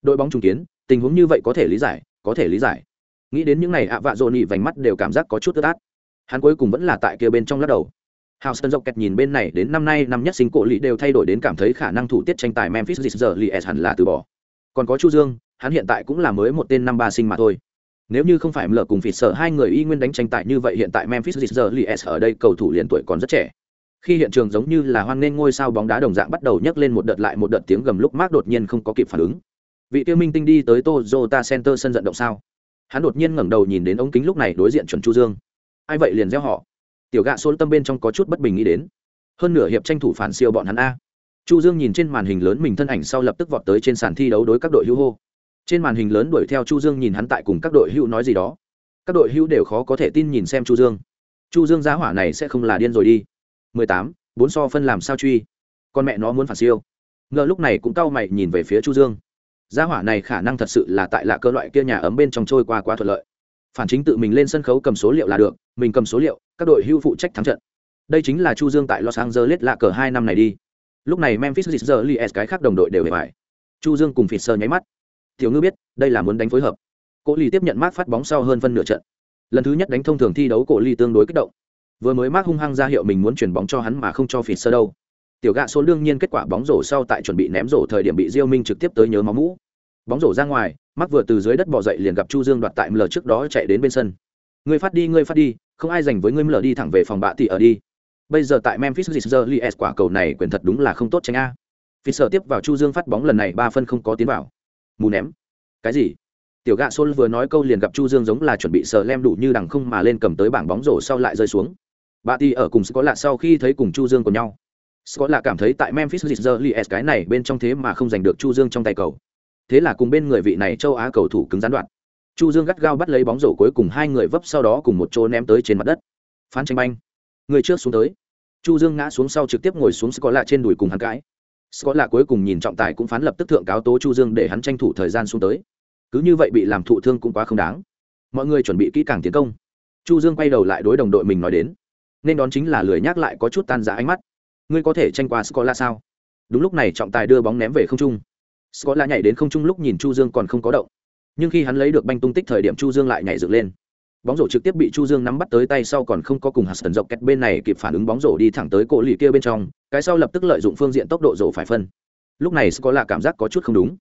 Đội bóng trùng kiến, tình huống như vậy có thể lý giải, có thể lý giải. Nghĩ đến những ngày ạ vạ dồn nhị vành mắt đều cảm giác có chút ướt át. Hắn cuối cùng vẫn là tại kia bên trong lắc đầu. Hào Sơn dọc kẹt nhìn bên này đến năm nay năm nhất sinh cổ lì đều thay đổi đến cảm thấy khả năng thủ tiết tranh tài Memphis Grizzlies hẳn là từ bỏ. Còn có Chu Dương, hắn hiện tại cũng là mới một tên năm ba sinh mà thôi. Nếu như không phải lỡ cùng phịt sợ hai người y nguyên đánh tranh tài như vậy hiện tại Memphis Grizzlies ở đây cầu thủ liền tuổi còn rất trẻ. Khi hiện trường giống như là hoan nên ngôi sao bóng đá đồng dạng bắt đầu nhấc lên một đợt lại một đợt tiếng gầm lúc Mark đột nhiên không có kịp phản ứng. Vị tiêu minh tinh đi tới Toyota Center sân vận động sao? Hắn đột nhiên ngẩng đầu nhìn đến ống kính lúc này đối diện chuẩn Chu Dương. Ai vậy liền gieo họ. Tiểu gạ xôn tâm bên trong có chút bất bình nghĩ đến. Hơn nửa hiệp tranh thủ phản siêu bọn hắn a. Chu Dương nhìn trên màn hình lớn mình thân ảnh sau lập tức vọt tới trên sàn thi đấu đối các đội hữu hô. Trên màn hình lớn đuổi theo chu dương nhìn hắn tại cùng các đội hữu nói gì đó. Các đội hữu đều khó có thể tin nhìn xem chu dương. Chu dương giá hỏa này sẽ không là điên rồi đi. 18, bốn so phân làm sao truy? Con mẹ nó muốn phản siêu. Ngờ lúc này cũng cau mày nhìn về phía chu dương. Giá hỏa này khả năng thật sự là tại lạ cơ loại kia nhà ấm bên trong trôi qua quá thuận lợi. Phản chính tự mình lên sân khấu cầm số liệu là được mình cầm số liệu các đội hưu phụ trách thắng trận. Đây chính là chu dương tại los angeles lạ cờ hai năm này đi. Lúc này memphis Grizzlies cái khác đồng đội đều hề phải. Chu dương cùng phịt sơ nháy mắt. Tiểu ngư biết, đây là muốn đánh phối hợp. Cổ ly tiếp nhận mát phát bóng sau hơn phân nửa trận. Lần thứ nhất đánh thông thường thi đấu cổ ly tương đối kích động. Vừa mới mát hung hăng ra hiệu mình muốn chuyển bóng cho hắn mà không cho phịt sơ đâu. Tiểu gạ số đương nhiên kết quả bóng rổ sau tại chuẩn bị ném rổ thời điểm bị diêu minh trực tiếp tới nhớ máu mũ. Bóng rổ ra ngoài mắc vừa từ dưới đất bò dậy liền gặp chu dương đoạt tại mờ trước đó chạy đến bên sân. Ngươi phát đi, ngươi phát đi, không ai dành với ngươi mở đi thẳng về phòng bạ tỷ ở đi. Bây giờ tại memphis Grizzlies quả cầu này quyền thật đúng là không tốt tránh a. Phi sở tiếp vào chu dương phát bóng lần này ba phân không có tiến vào. Mù ném. Cái gì? Tiểu gạ xôn vừa nói câu liền gặp chu dương giống là chuẩn bị sờ lem đủ như đằng không mà lên cầm tới bảng bóng rổ sau lại rơi xuống. Bà ti ở cùng có lạ sau khi thấy cùng chu dương của nhau. Scott lạ cảm thấy tại Memphis Grizzlies cái này bên trong thế mà không giành được Chu Dương trong tay cầu. Thế là cùng bên người vị này châu Á cầu thủ cứng gián đoạn. Chu Dương gắt gao bắt lấy bóng rổ cuối cùng hai người vấp sau đó cùng một chỗ ném tới trên mặt đất. Phán tranh banh. Người trước xuống tới. Chu Dương ngã xuống sau trực tiếp ngồi xuống Scott lạ trên đùi cùng hắn cãi. Scott lạ cuối cùng nhìn trọng tài cũng phán lập tức thượng cáo tố Chu Dương để hắn tranh thủ thời gian xuống tới. Cứ như vậy bị làm thụ thương cũng quá không đáng. Mọi người chuẩn bị kỹ càng tiến công. Chu Dương quay đầu lại đối đồng đội mình nói đến, nên đón chính là lười nhắc lại có chút tan rã ánh mắt. Ngươi có thể tranh qua Scott sao? đúng lúc này trọng tài đưa bóng ném về không trung scott nhảy đến không trung lúc nhìn chu dương còn không có động nhưng khi hắn lấy được banh tung tích thời điểm chu dương lại nhảy dựng lên bóng rổ trực tiếp bị chu dương nắm bắt tới tay sau còn không có cùng hạt tần dọc kẹt bên này kịp phản ứng bóng rổ đi thẳng tới cổ lì kia bên trong, cái sau lập tức lợi dụng phương diện tốc độ rổ phải phân. Lúc này có là cảm giác có chút không đúng.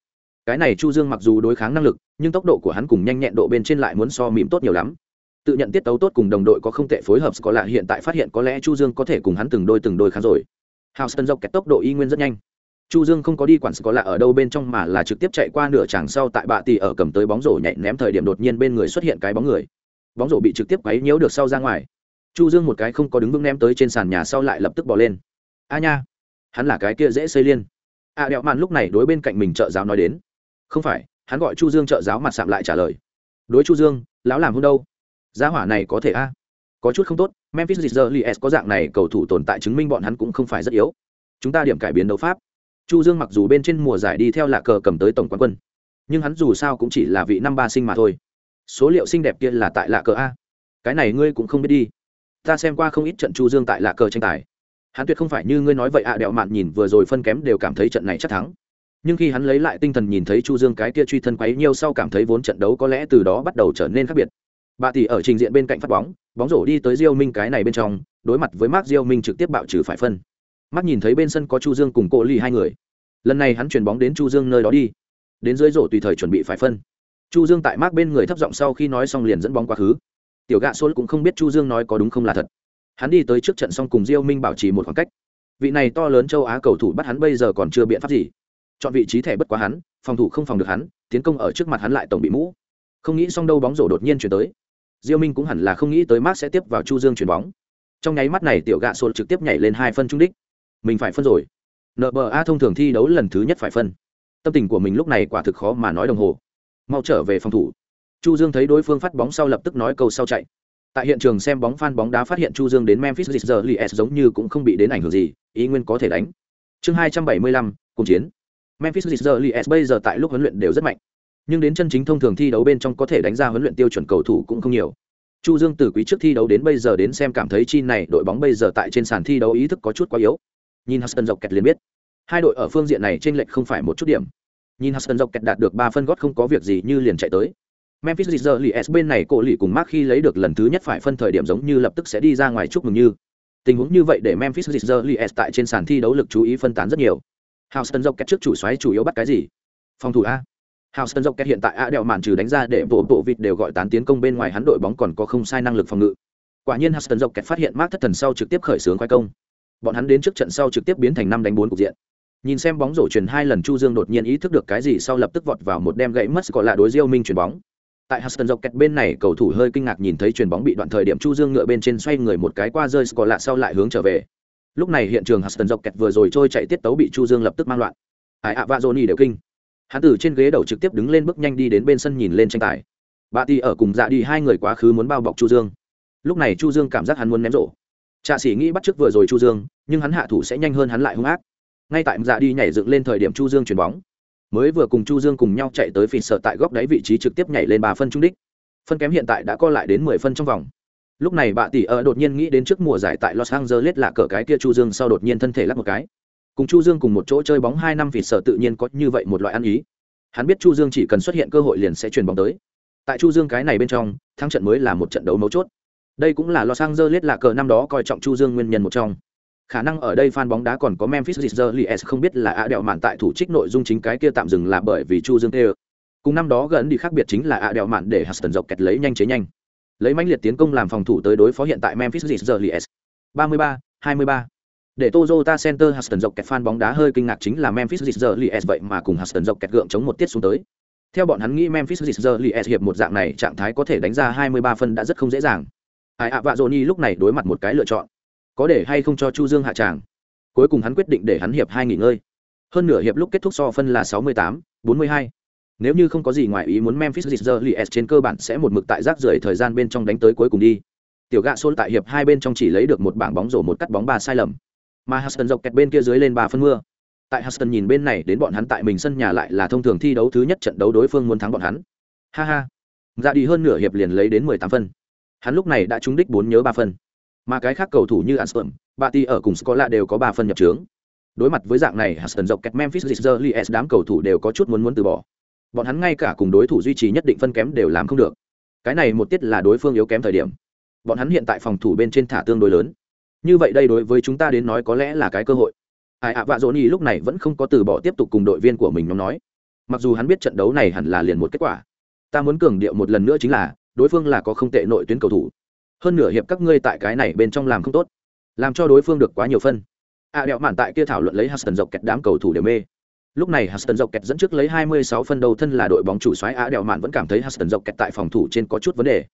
Cái này chu dương mặc dù đối kháng năng lực, nhưng tốc độ của hắn cùng nhanh nhẹn độ bên trên lại muốn so mỉm tốt nhiều lắm. Tự nhận tiết tấu tốt cùng đồng đội có không tệ phối hợp có lạ hiện tại phát hiện có lẽ chu dương có thể cùng hắn từng đôi từng đôi kháng rồi. Houston dọc kẹt tốc độ y nguyên rất nhanh chu dương không có đi quản sự có lạ ở đâu bên trong mà là trực tiếp chạy qua nửa tràng sau tại bạ tỷ ở cầm tới bóng rổ nhảy ném thời điểm đột nhiên bên người xuất hiện cái bóng người. Bóng rổ bị trực tiếp quấy nhiễu được sau ra ngoài. Chu dương một cái không có đứng vững ném tới trên sàn nhà sau lại lập tức bỏ lên. A nha hắn là cái kia dễ xây liên. A à, đẹo mạn lúc này đối bên cạnh mình trợ giáo nói đến. Không phải hắn gọi chu dương trợ giáo mặt sạm lại trả lời. Đối chu dương lão làm hôn đâu? Gia hỏa này có thể a? Có chút không tốt memphis Grizzlies có dạng này cầu thủ tồn tại chứng minh bọn hắn cũng không phải rất yếu. Chúng ta điểm cải biến đấu pháp chu dương mặc dù bên trên mùa giải đi theo là cờ cầm tới tổng quán quân, nhưng hắn dù sao cũng chỉ là vị năm ba sinh mà thôi. Số liệu xinh đẹp kia là tại lạ cờ a. Cái này ngươi cũng không biết đi. Ta xem qua không ít trận chu dương tại lạ cờ tranh tài. Hắn tuyệt không phải như ngươi nói vậy ạ à đẹo mạn nhìn vừa rồi phân kém đều cảm thấy trận này chắc thắng. Nhưng khi hắn lấy lại tinh thần nhìn thấy chu dương cái kia truy thân quấy nhiêu sau cảm thấy vốn trận đấu có lẽ từ đó bắt đầu trở nên khác biệt. Bà tỷ ở trình diện bên cạnh phát bóng bóng rổ đi tới diêu minh cái này bên trong, đối mặt với mark diêu minh trực tiếp bạo trừ phải phân mắt nhìn thấy bên sân có chu dương cùng cô ly hai người. Lần này hắn chuyền bóng đến chu dương nơi đó đi. Đến dưới rổ tùy thời chuẩn bị phải phân. Chu dương tại mắt bên người thấp giọng sau khi nói xong liền dẫn bóng quá khứ. Tiểu gạ số cũng không biết chu dương nói có đúng không là thật. Hắn đi tới trước trận xong cùng diêu minh bảo trì một khoảng cách. Vị này to lớn châu á cầu thủ bắt hắn bây giờ còn chưa biện pháp gì. Chọn vị trí thẻ bất quá hắn, phòng thủ không phòng được hắn, tiến công ở trước mặt hắn lại tổng bị mũ. Không nghĩ xong đâu bóng rổ đột nhiên chuyển tới. Diêu minh cũng hẳn là không nghĩ tới mắt sẽ tiếp vào chu dương chuyển bóng. Trong nháy mắt này tiểu gạ sột trực tiếp nhảy lên hai phân trung đích mình phải phân rồi. Nba thông thường thi đấu lần thứ nhất phải phân. Tâm tình của mình lúc này quả thực khó mà nói đồng hồ. Mau trở về phòng thủ. Chu dương thấy đối phương phát bóng sau lập tức nói câu sau chạy. Tại hiện trường xem bóng phan bóng đá phát hiện chu dương đến memphis Grizzlies giống như cũng không bị đến ảnh hưởng gì, ý nguyên có thể đánh. Chương hai trăm bảy mươi lăm cùng chiến. Memphis s bây giờ tại lúc huấn luyện đều rất mạnh. Nhưng đến chân chính thông thường thi đấu bên trong có thể đánh ra huấn luyện tiêu chuẩn cầu thủ cũng không nhiều. Chu dương từ quý trước thi đấu đến bây giờ đến xem cảm thấy chi này đội bóng bây giờ tại trên sàn thi đấu ý thức có chút quá yếu nhìn huston dọc kẹt liền biết. Hai đội ở phương diện này trên lệch không phải một chút điểm. Nhìn huston dọc kẹt đạt được ba phân gót không có việc gì như liền chạy tới. Memphis Grizzlies bên này cổ lì cùng mark khi lấy được lần thứ nhất phải phân thời điểm giống như lập tức sẽ đi ra ngoài chúc mừng như. Tình huống như vậy để memphis Grizzlies tại trên sàn thi đấu lực chú ý phân tán rất nhiều. Houston dọc kẹt trước chủ xoáy chủ yếu bắt cái gì? Phòng thủ a. Houston Rockets hiện tại a đèo màn trừ đánh ra để bộ bộ vịt đều gọi tán tiến công bên ngoài hắn đội bóng còn có không sai năng lực phòng ngự. Quả nhiên Houston kẹt phát hiện Mark thất thần sau trực tiếp khởi xướng quay công. Bọn hắn đến trước trận sau trực tiếp biến thành năm đánh bốn cục diện. Nhìn xem bóng rổ truyền hai lần Chu Dương đột nhiên ý thức được cái gì sau lập tức vọt vào một đem gãy mất gọi là đối Diêu Minh chuyển bóng. Tại hudson dọc kẹt bên này, cầu thủ hơi kinh ngạc nhìn thấy chuyền bóng bị đoạn thời điểm Chu Dương ngựa bên trên xoay người một cái qua rơi còn lạ sau lại hướng trở về. Lúc này hiện trường hudson dọc kẹt vừa rồi trôi chạy tiết tấu bị Chu Dương lập tức mang loạn. Ai ạ và Johnny đều kinh hắn từ trên ghế đầu trực tiếp đứng lên bước nhanh đi đến bên sân nhìn lên tranh tài bà ti ở cùng dạ đi hai người quá khứ muốn bao bọc chu dương lúc này chu dương cảm giác hắn muốn ném rổ trạ sĩ nghĩ bắt trước vừa rồi chu dương, nhưng hắn hạ thủ sẽ nhanh hơn hắn lại hung ác. Ngay tại dạ đi nhảy dựng lên thời điểm chu dương chuyền bóng. Mới vừa cùng chu dương cùng nhau chạy tới phìn sợ tại góc đáy vị trí trực tiếp nhảy lên ba phân trung đích. Phân kém hiện tại đã co lại đến mười phân trong vòng. Lúc này bà tỷ ở đột nhiên nghĩ đến trước mùa giải tại los angeles là cờ cái kia chu dương sau đột nhiên thân thể lắc một cái. Cùng chu dương cùng một chỗ chơi bóng hai năm vì sợ tự nhiên có như vậy một loại ăn ý. Hắn biết chu dương chỉ cần xuất hiện cơ hội liền sẽ truyền bóng tới. Tại chu dương cái này bên trong, thắng trận mới là một trận đấu mấu chốt đây cũng là los angeles là cờ năm đó coi trọng chu dương nguyên nhân một trong. Khả năng ở đây fan bóng đá còn có memphis Grizzlies không biết là ạ đẹo mạn tại thủ trích nội dung chính cái kia tạm dừng là bởi vì chu dương tê cùng năm đó gần đi khác biệt chính là ạ đẹo mạn để huston dọc kẹt lấy nhanh chế nhanh. Lấy mãnh liệt tiến công làm phòng thủ tới đối phó hiện tại memphis Grizzlies 33 23 để Toyota Center Huston dọc kẹt fan bóng đá hơi kinh ngạc chính là Memphis Grizzlies vậy mà cùng Huston dọc kẹt gượng chống một tiết xuống tới. Theo bọn hắn nghĩ Memphis Grizzlies hiệp một dạng này trạng thái có thể đánh ra 23 phân đã rất không dễ dàng. Ai ạ vạ Johnny lúc này đối mặt một cái lựa chọn. Có để hay không cho Chu Dương hạ tràng. Cuối cùng hắn quyết định để hắn hiệp hai nghỉ ngơi. Hơn nửa hiệp lúc kết thúc so phân là 68, 42. Nếu như không có gì ngoài ý muốn Memphis Grizzlies trên cơ bản sẽ một mực tại rác rưởi thời gian bên trong đánh tới cuối cùng đi. Tiểu gạ xôn tại hiệp hai bên trong chỉ lấy được một bảng bóng rổ một cắt bóng ba sai lầm mà Huston dọc kẹt bên kia dưới lên ba phân mưa tại Huston nhìn bên này đến bọn hắn tại mình sân nhà lại là thông thường thi đấu thứ nhất trận đấu đối phương muốn thắng bọn hắn ha ha ra đi hơn nửa hiệp liền lấy đến mười tám phân hắn lúc này đã trúng đích bốn nhớ ba phân. Mà cái khác cầu thủ như Anston, Bati ở cùng Scola đều có ba phân nhập trướng. Đối mặt với dạng này huston dọc kẹt memphis Grizzlies đám cầu thủ đều có chút muốn muốn từ bỏ. Bọn hắn ngay cả cùng đối thủ duy trì nhất định phân kém đều làm không được. Cái này một tiết là đối phương yếu kém thời điểm. Bọn hắn hiện tại phòng thủ bên trên thả tương đối lớn. Như vậy đây đối với chúng ta đến nói có lẽ là cái cơ hội. Ai ạ vạ dỗ nhi lúc này vẫn không có từ bỏ tiếp tục cùng đội viên của mình nhóm nói. Mặc dù hắn biết trận đấu này hẳn là liền một kết quả. Ta muốn cường điệu một lần nữa chính là đối phương là có không tệ nội tuyến cầu thủ. Hơn nửa hiệp các ngươi tại cái này bên trong làm không tốt làm cho đối phương được quá nhiều phân. Ạ à, đẹo mạn tại kia thảo luận lấy huston dọc kẹt đám cầu thủ đều mê. Lúc này huston dọc kẹt dẫn trước lấy 26 phân đầu thân là đội bóng chủ xoáy ạ à, đẹo mạn vẫn cảm thấy huston dọc kẹt tại phòng thủ trên có chút vấn đề.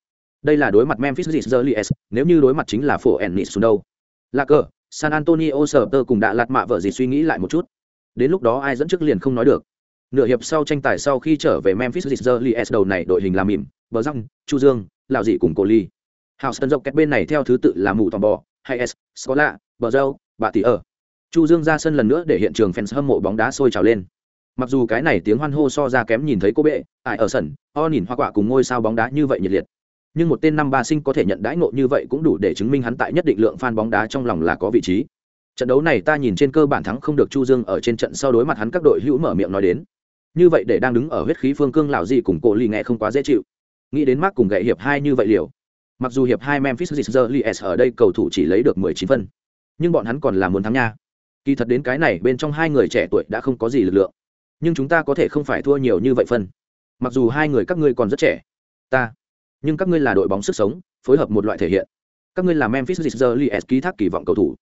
Đây là đối mặt memphis Grizzlies nếu như đối mặt chính là phổ ennis xuống đâu. Là cờ san antonio sở tơ cùng đã lạt mạ vợ gì suy nghĩ lại một chút. Đến lúc đó ai dẫn trước liền không nói được nửa hiệp sau tranh tài sau khi trở về memphis Grizzlies đầu này đội hình làm mỉm bờ răng chu dương lão dị cùng cổ ly. Houston dọc kẹt bên này theo thứ tự là mù tòm bò Hayes, scola bờ râu, bà tỷ ở chu dương ra sân lần nữa để hiện trường fans hâm mộ bóng đá sôi trào lên. Mặc dù cái này tiếng hoan hô so ra kém nhìn thấy cô bệ ai ở sân o nhìn hoa quả cùng ngôi sao bóng đá như vậy nhiệt liệt. Nhưng một tên năm ba sinh có thể nhận đãi ngộ như vậy cũng đủ để chứng minh hắn tại nhất định lượng fan bóng đá trong lòng là có vị trí. Trận đấu này ta nhìn trên cơ bản thắng không được chu dương ở trên trận sau đối mặt hắn các đội hữu mở miệng nói đến như vậy để đang đứng ở huyết khí phương cương lão gì cùng cổ lì nghe không quá dễ chịu. Nghĩ đến mắc cùng gậy hiệp hai như vậy liều. Mặc dù hiệp hai memphis Grizzlies ở đây cầu thủ chỉ lấy được 19 phân. Nhưng bọn hắn còn là muốn thắng nha. Kỳ thật đến cái này, bên trong hai người trẻ tuổi đã không có gì lực lượng. Nhưng chúng ta có thể không phải thua nhiều như vậy phân. Mặc dù hai người các ngươi còn rất trẻ. Ta. Nhưng các ngươi là đội bóng sức sống, phối hợp một loại thể hiện. Các ngươi là memphis Grizzlies ký thác kỳ vọng cầu thủ.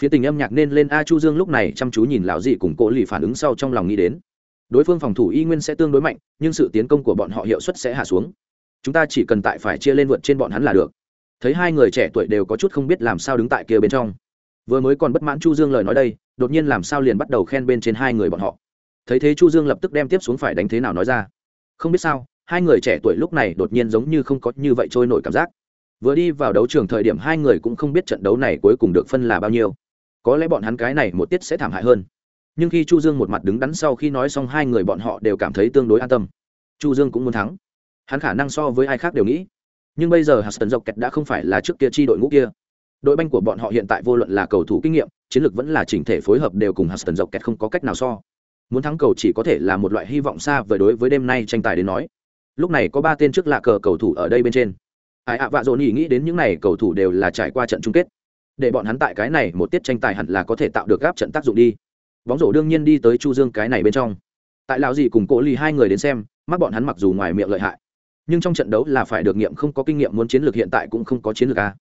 Phía tình âm nhạc nên lên a chu dương lúc này chăm chú nhìn lão dị cùng cố lì phản ứng sau trong lòng nghĩ đến đối phương phòng thủ y nguyên sẽ tương đối mạnh, nhưng sự tiến công của bọn họ hiệu suất sẽ hạ xuống. Chúng ta chỉ cần tại phải chia lên vượt trên bọn hắn là được. Thấy hai người trẻ tuổi đều có chút không biết làm sao đứng tại kia bên trong. Vừa mới còn bất mãn chu dương lời nói đây, đột nhiên làm sao liền bắt đầu khen bên trên hai người bọn họ. Thấy thế chu dương lập tức đem tiếp xuống phải đánh thế nào nói ra. Không biết sao, hai người trẻ tuổi lúc này đột nhiên giống như không có như vậy trôi nổi cảm giác. Vừa đi vào đấu trường thời điểm hai người cũng không biết trận đấu này cuối cùng được phân là bao nhiêu. Có lẽ bọn hắn cái này một tiết sẽ thảm hại hơn nhưng khi chu dương một mặt đứng đắn sau khi nói xong, hai người bọn họ đều cảm thấy tương đối an tâm. Chu dương cũng muốn thắng. Hắn khả năng so với ai khác đều nghĩ. Nhưng bây giờ Hạt Tần dọc kẹt đã không phải là trước kia chi đội ngũ kia. Đội banh của bọn họ hiện tại vô luận là cầu thủ kinh nghiệm, chiến lược vẫn là chỉnh thể phối hợp đều cùng Hạt Tần dọc kẹt không có cách nào so. Muốn thắng cầu chỉ có thể là một loại hy vọng xa vời đối với đêm nay tranh tài đến nói. Lúc này có ba tên trước lạ cờ cầu thủ ở đây bên trên. Ai ạ, vạ dồn ý nghĩ đến những này cầu thủ đều là trải qua trận chung kết. Để bọn hắn tại cái này một tiết tranh tài hẳn là có thể tạo được gáp trận tác dụng đi bóng rổ đương nhiên đi tới chu dương cái này bên trong. Tại lão gì cùng cố ly hai người đến xem, mắt bọn hắn mặc dù ngoài miệng lợi hại, nhưng trong trận đấu là phải được nghiệm không có kinh nghiệm muốn chiến lược hiện tại cũng không có chiến lược a.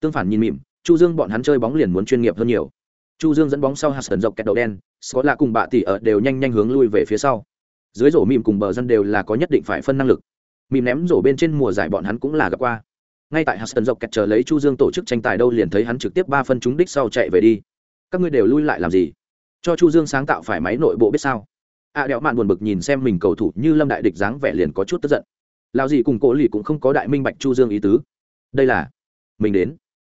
Tương phản nhìn mỉm, chu dương bọn hắn chơi bóng liền muốn chuyên nghiệp hơn nhiều. Chu dương dẫn bóng sau hạt sần dọc kẹt đầu đen, scott là cùng bạ tỷ ở đều nhanh nhanh hướng lui về phía sau. Dưới rổ mỉm cùng bờ dân đều là có nhất định phải phân năng lực. Mỉm ném rổ bên trên mùa giải bọn hắn cũng là gặp qua. Ngay tại hạt sần dọc kẹt chờ lấy chu dương tổ chức tranh tài đâu liền thấy hắn trực tiếp ba phân trúng đích sau chạy về đi. Các ngươi đều lui lại làm gì? Cho chu dương sáng tạo phải máy nội bộ biết sao? Ạ à, đẹo mạn buồn bực nhìn xem mình cầu thủ như lâm đại địch dáng vẻ liền có chút tức giận. Lao gì cùng cổ lì cũng không có đại minh bạch chu dương ý tứ. Đây là mình đến.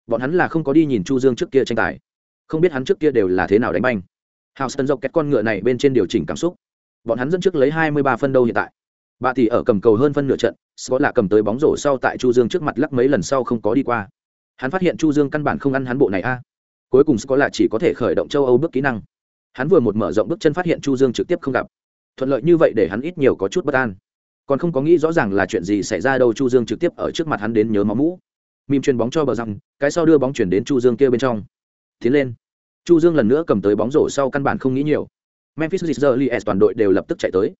Bọn hắn là không có đi nhìn chu dương trước kia tranh tài. Không biết hắn trước kia đều là thế nào đánh banh. Sân dọc kẹt con ngựa này bên trên điều chỉnh cảm xúc. Bọn hắn dẫn trước lấy 23 phân đâu hiện tại. Bà thì ở cầm cầu hơn phân nửa trận scott là cầm tới bóng rổ sau tại chu dương trước mặt lắc mấy lần sau không có đi qua. Hắn phát hiện chu dương căn bản không ăn hắn bộ này a. Cuối cùng scott là chỉ có thể khởi động châu âu bước kỹ năng hắn vừa một mở rộng bước chân phát hiện chu dương trực tiếp không gặp. Thuận lợi như vậy để hắn ít nhiều có chút bất an. Còn không có nghĩ rõ ràng là chuyện gì xảy ra đâu, chu dương trực tiếp ở trước mặt hắn đến nhớ máu mũ. Mìm chuyền bóng cho bờ răng, cái sau đưa bóng chuyển đến chu dương kia bên trong. Tiến lên. Chu dương lần nữa cầm tới bóng rổ sau căn bản không nghĩ nhiều. Memphis Grizzlies toàn đội đều lập tức chạy tới.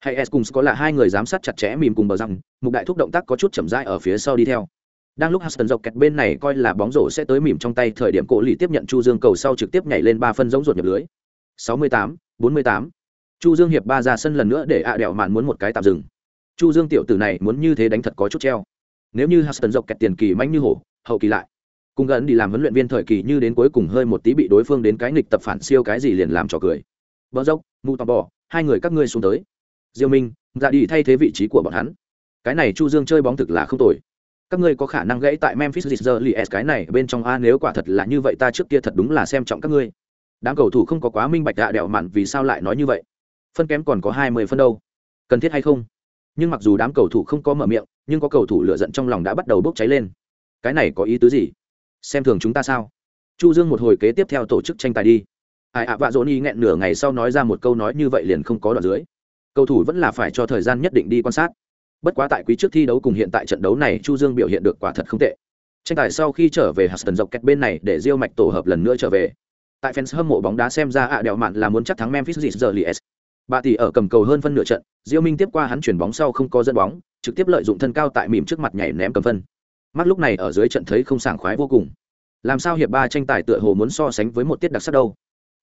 Hay s cùng có là hai người giám sát chặt chẽ mìm cùng bờ răng, mục đại thúc động tác có chút chậm rãi ở phía sau đi theo. Đang lúc Huston dọc kẹt bên này coi là bóng rổ sẽ tới mìm trong tay, thời điểm cổ lì tiếp nhận Chu Dương cầu sau trực tiếp nhảy lên ba phân giống ruột nhập lưới. 68, 48. Chu Dương hiệp ba ra sân lần nữa để ạ đèo mạn muốn một cái tạm dừng. Chu Dương tiểu tử này muốn như thế đánh thật có chút treo. Nếu như Huston dọc kẹt tiền kỳ mãnh như hổ, hậu kỳ lại. Cùng gần đi làm huấn luyện viên thời kỳ như đến cuối cùng hơi một tí bị đối phương đến cái nghịch tập phản siêu cái gì liền làm trò cười. Bờ dốc, Mu Tò Bò, hai người các ngươi xuống tới. Diêu Minh, ra đi thay thế vị trí của bọn hắn. Cái này Chu Dương chơi bóng thực là không tồi các ngươi có khả năng gãy tại Memphis Grizzlies cái này bên trong a nếu quả thật là như vậy ta trước kia thật đúng là xem trọng các ngươi đám cầu thủ không có quá minh bạch đạ đẹo mặn vì sao lại nói như vậy. Phân kém còn có hai mươi phân đâu. Cần thiết hay không? Nhưng mặc dù đám cầu thủ không có mở miệng, nhưng có cầu thủ lựa giận trong lòng đã bắt đầu bốc cháy lên. Cái này có ý tứ gì? Xem thường chúng ta sao? Chu dương một hồi kế tiếp theo tổ chức tranh tài đi. Ai ạ, vạ dỗ ni nghẹn nửa ngày sau nói ra một câu nói như vậy liền không có đoạn dưới. Cầu thủ vẫn là phải cho thời gian nhất định đi quan sát. Bất quá tại quý trước thi đấu cùng hiện tại trận đấu này, chu dương biểu hiện được quả thật không tệ. Tranh tài sau khi trở về hạt tần dọc kẹt bên này để diêu mạch tổ hợp lần nữa trở về tại fans hâm mộ bóng đá xem ra ạ à đèo mạn là muốn chắc thắng Memphis Grizzlies bà tỷ ở cầm cầu hơn phân nửa trận, Diêu Minh tiếp qua hắn chuyển bóng sau không có dẫn bóng, trực tiếp lợi dụng thân cao tại mỉm trước mặt nhảy ném cầm phân. Mắt lúc này ở dưới trận thấy không sảng khoái vô cùng. Làm sao hiệp ba tranh tài tựa hồ muốn so sánh với một tiết đặc sắc đâu?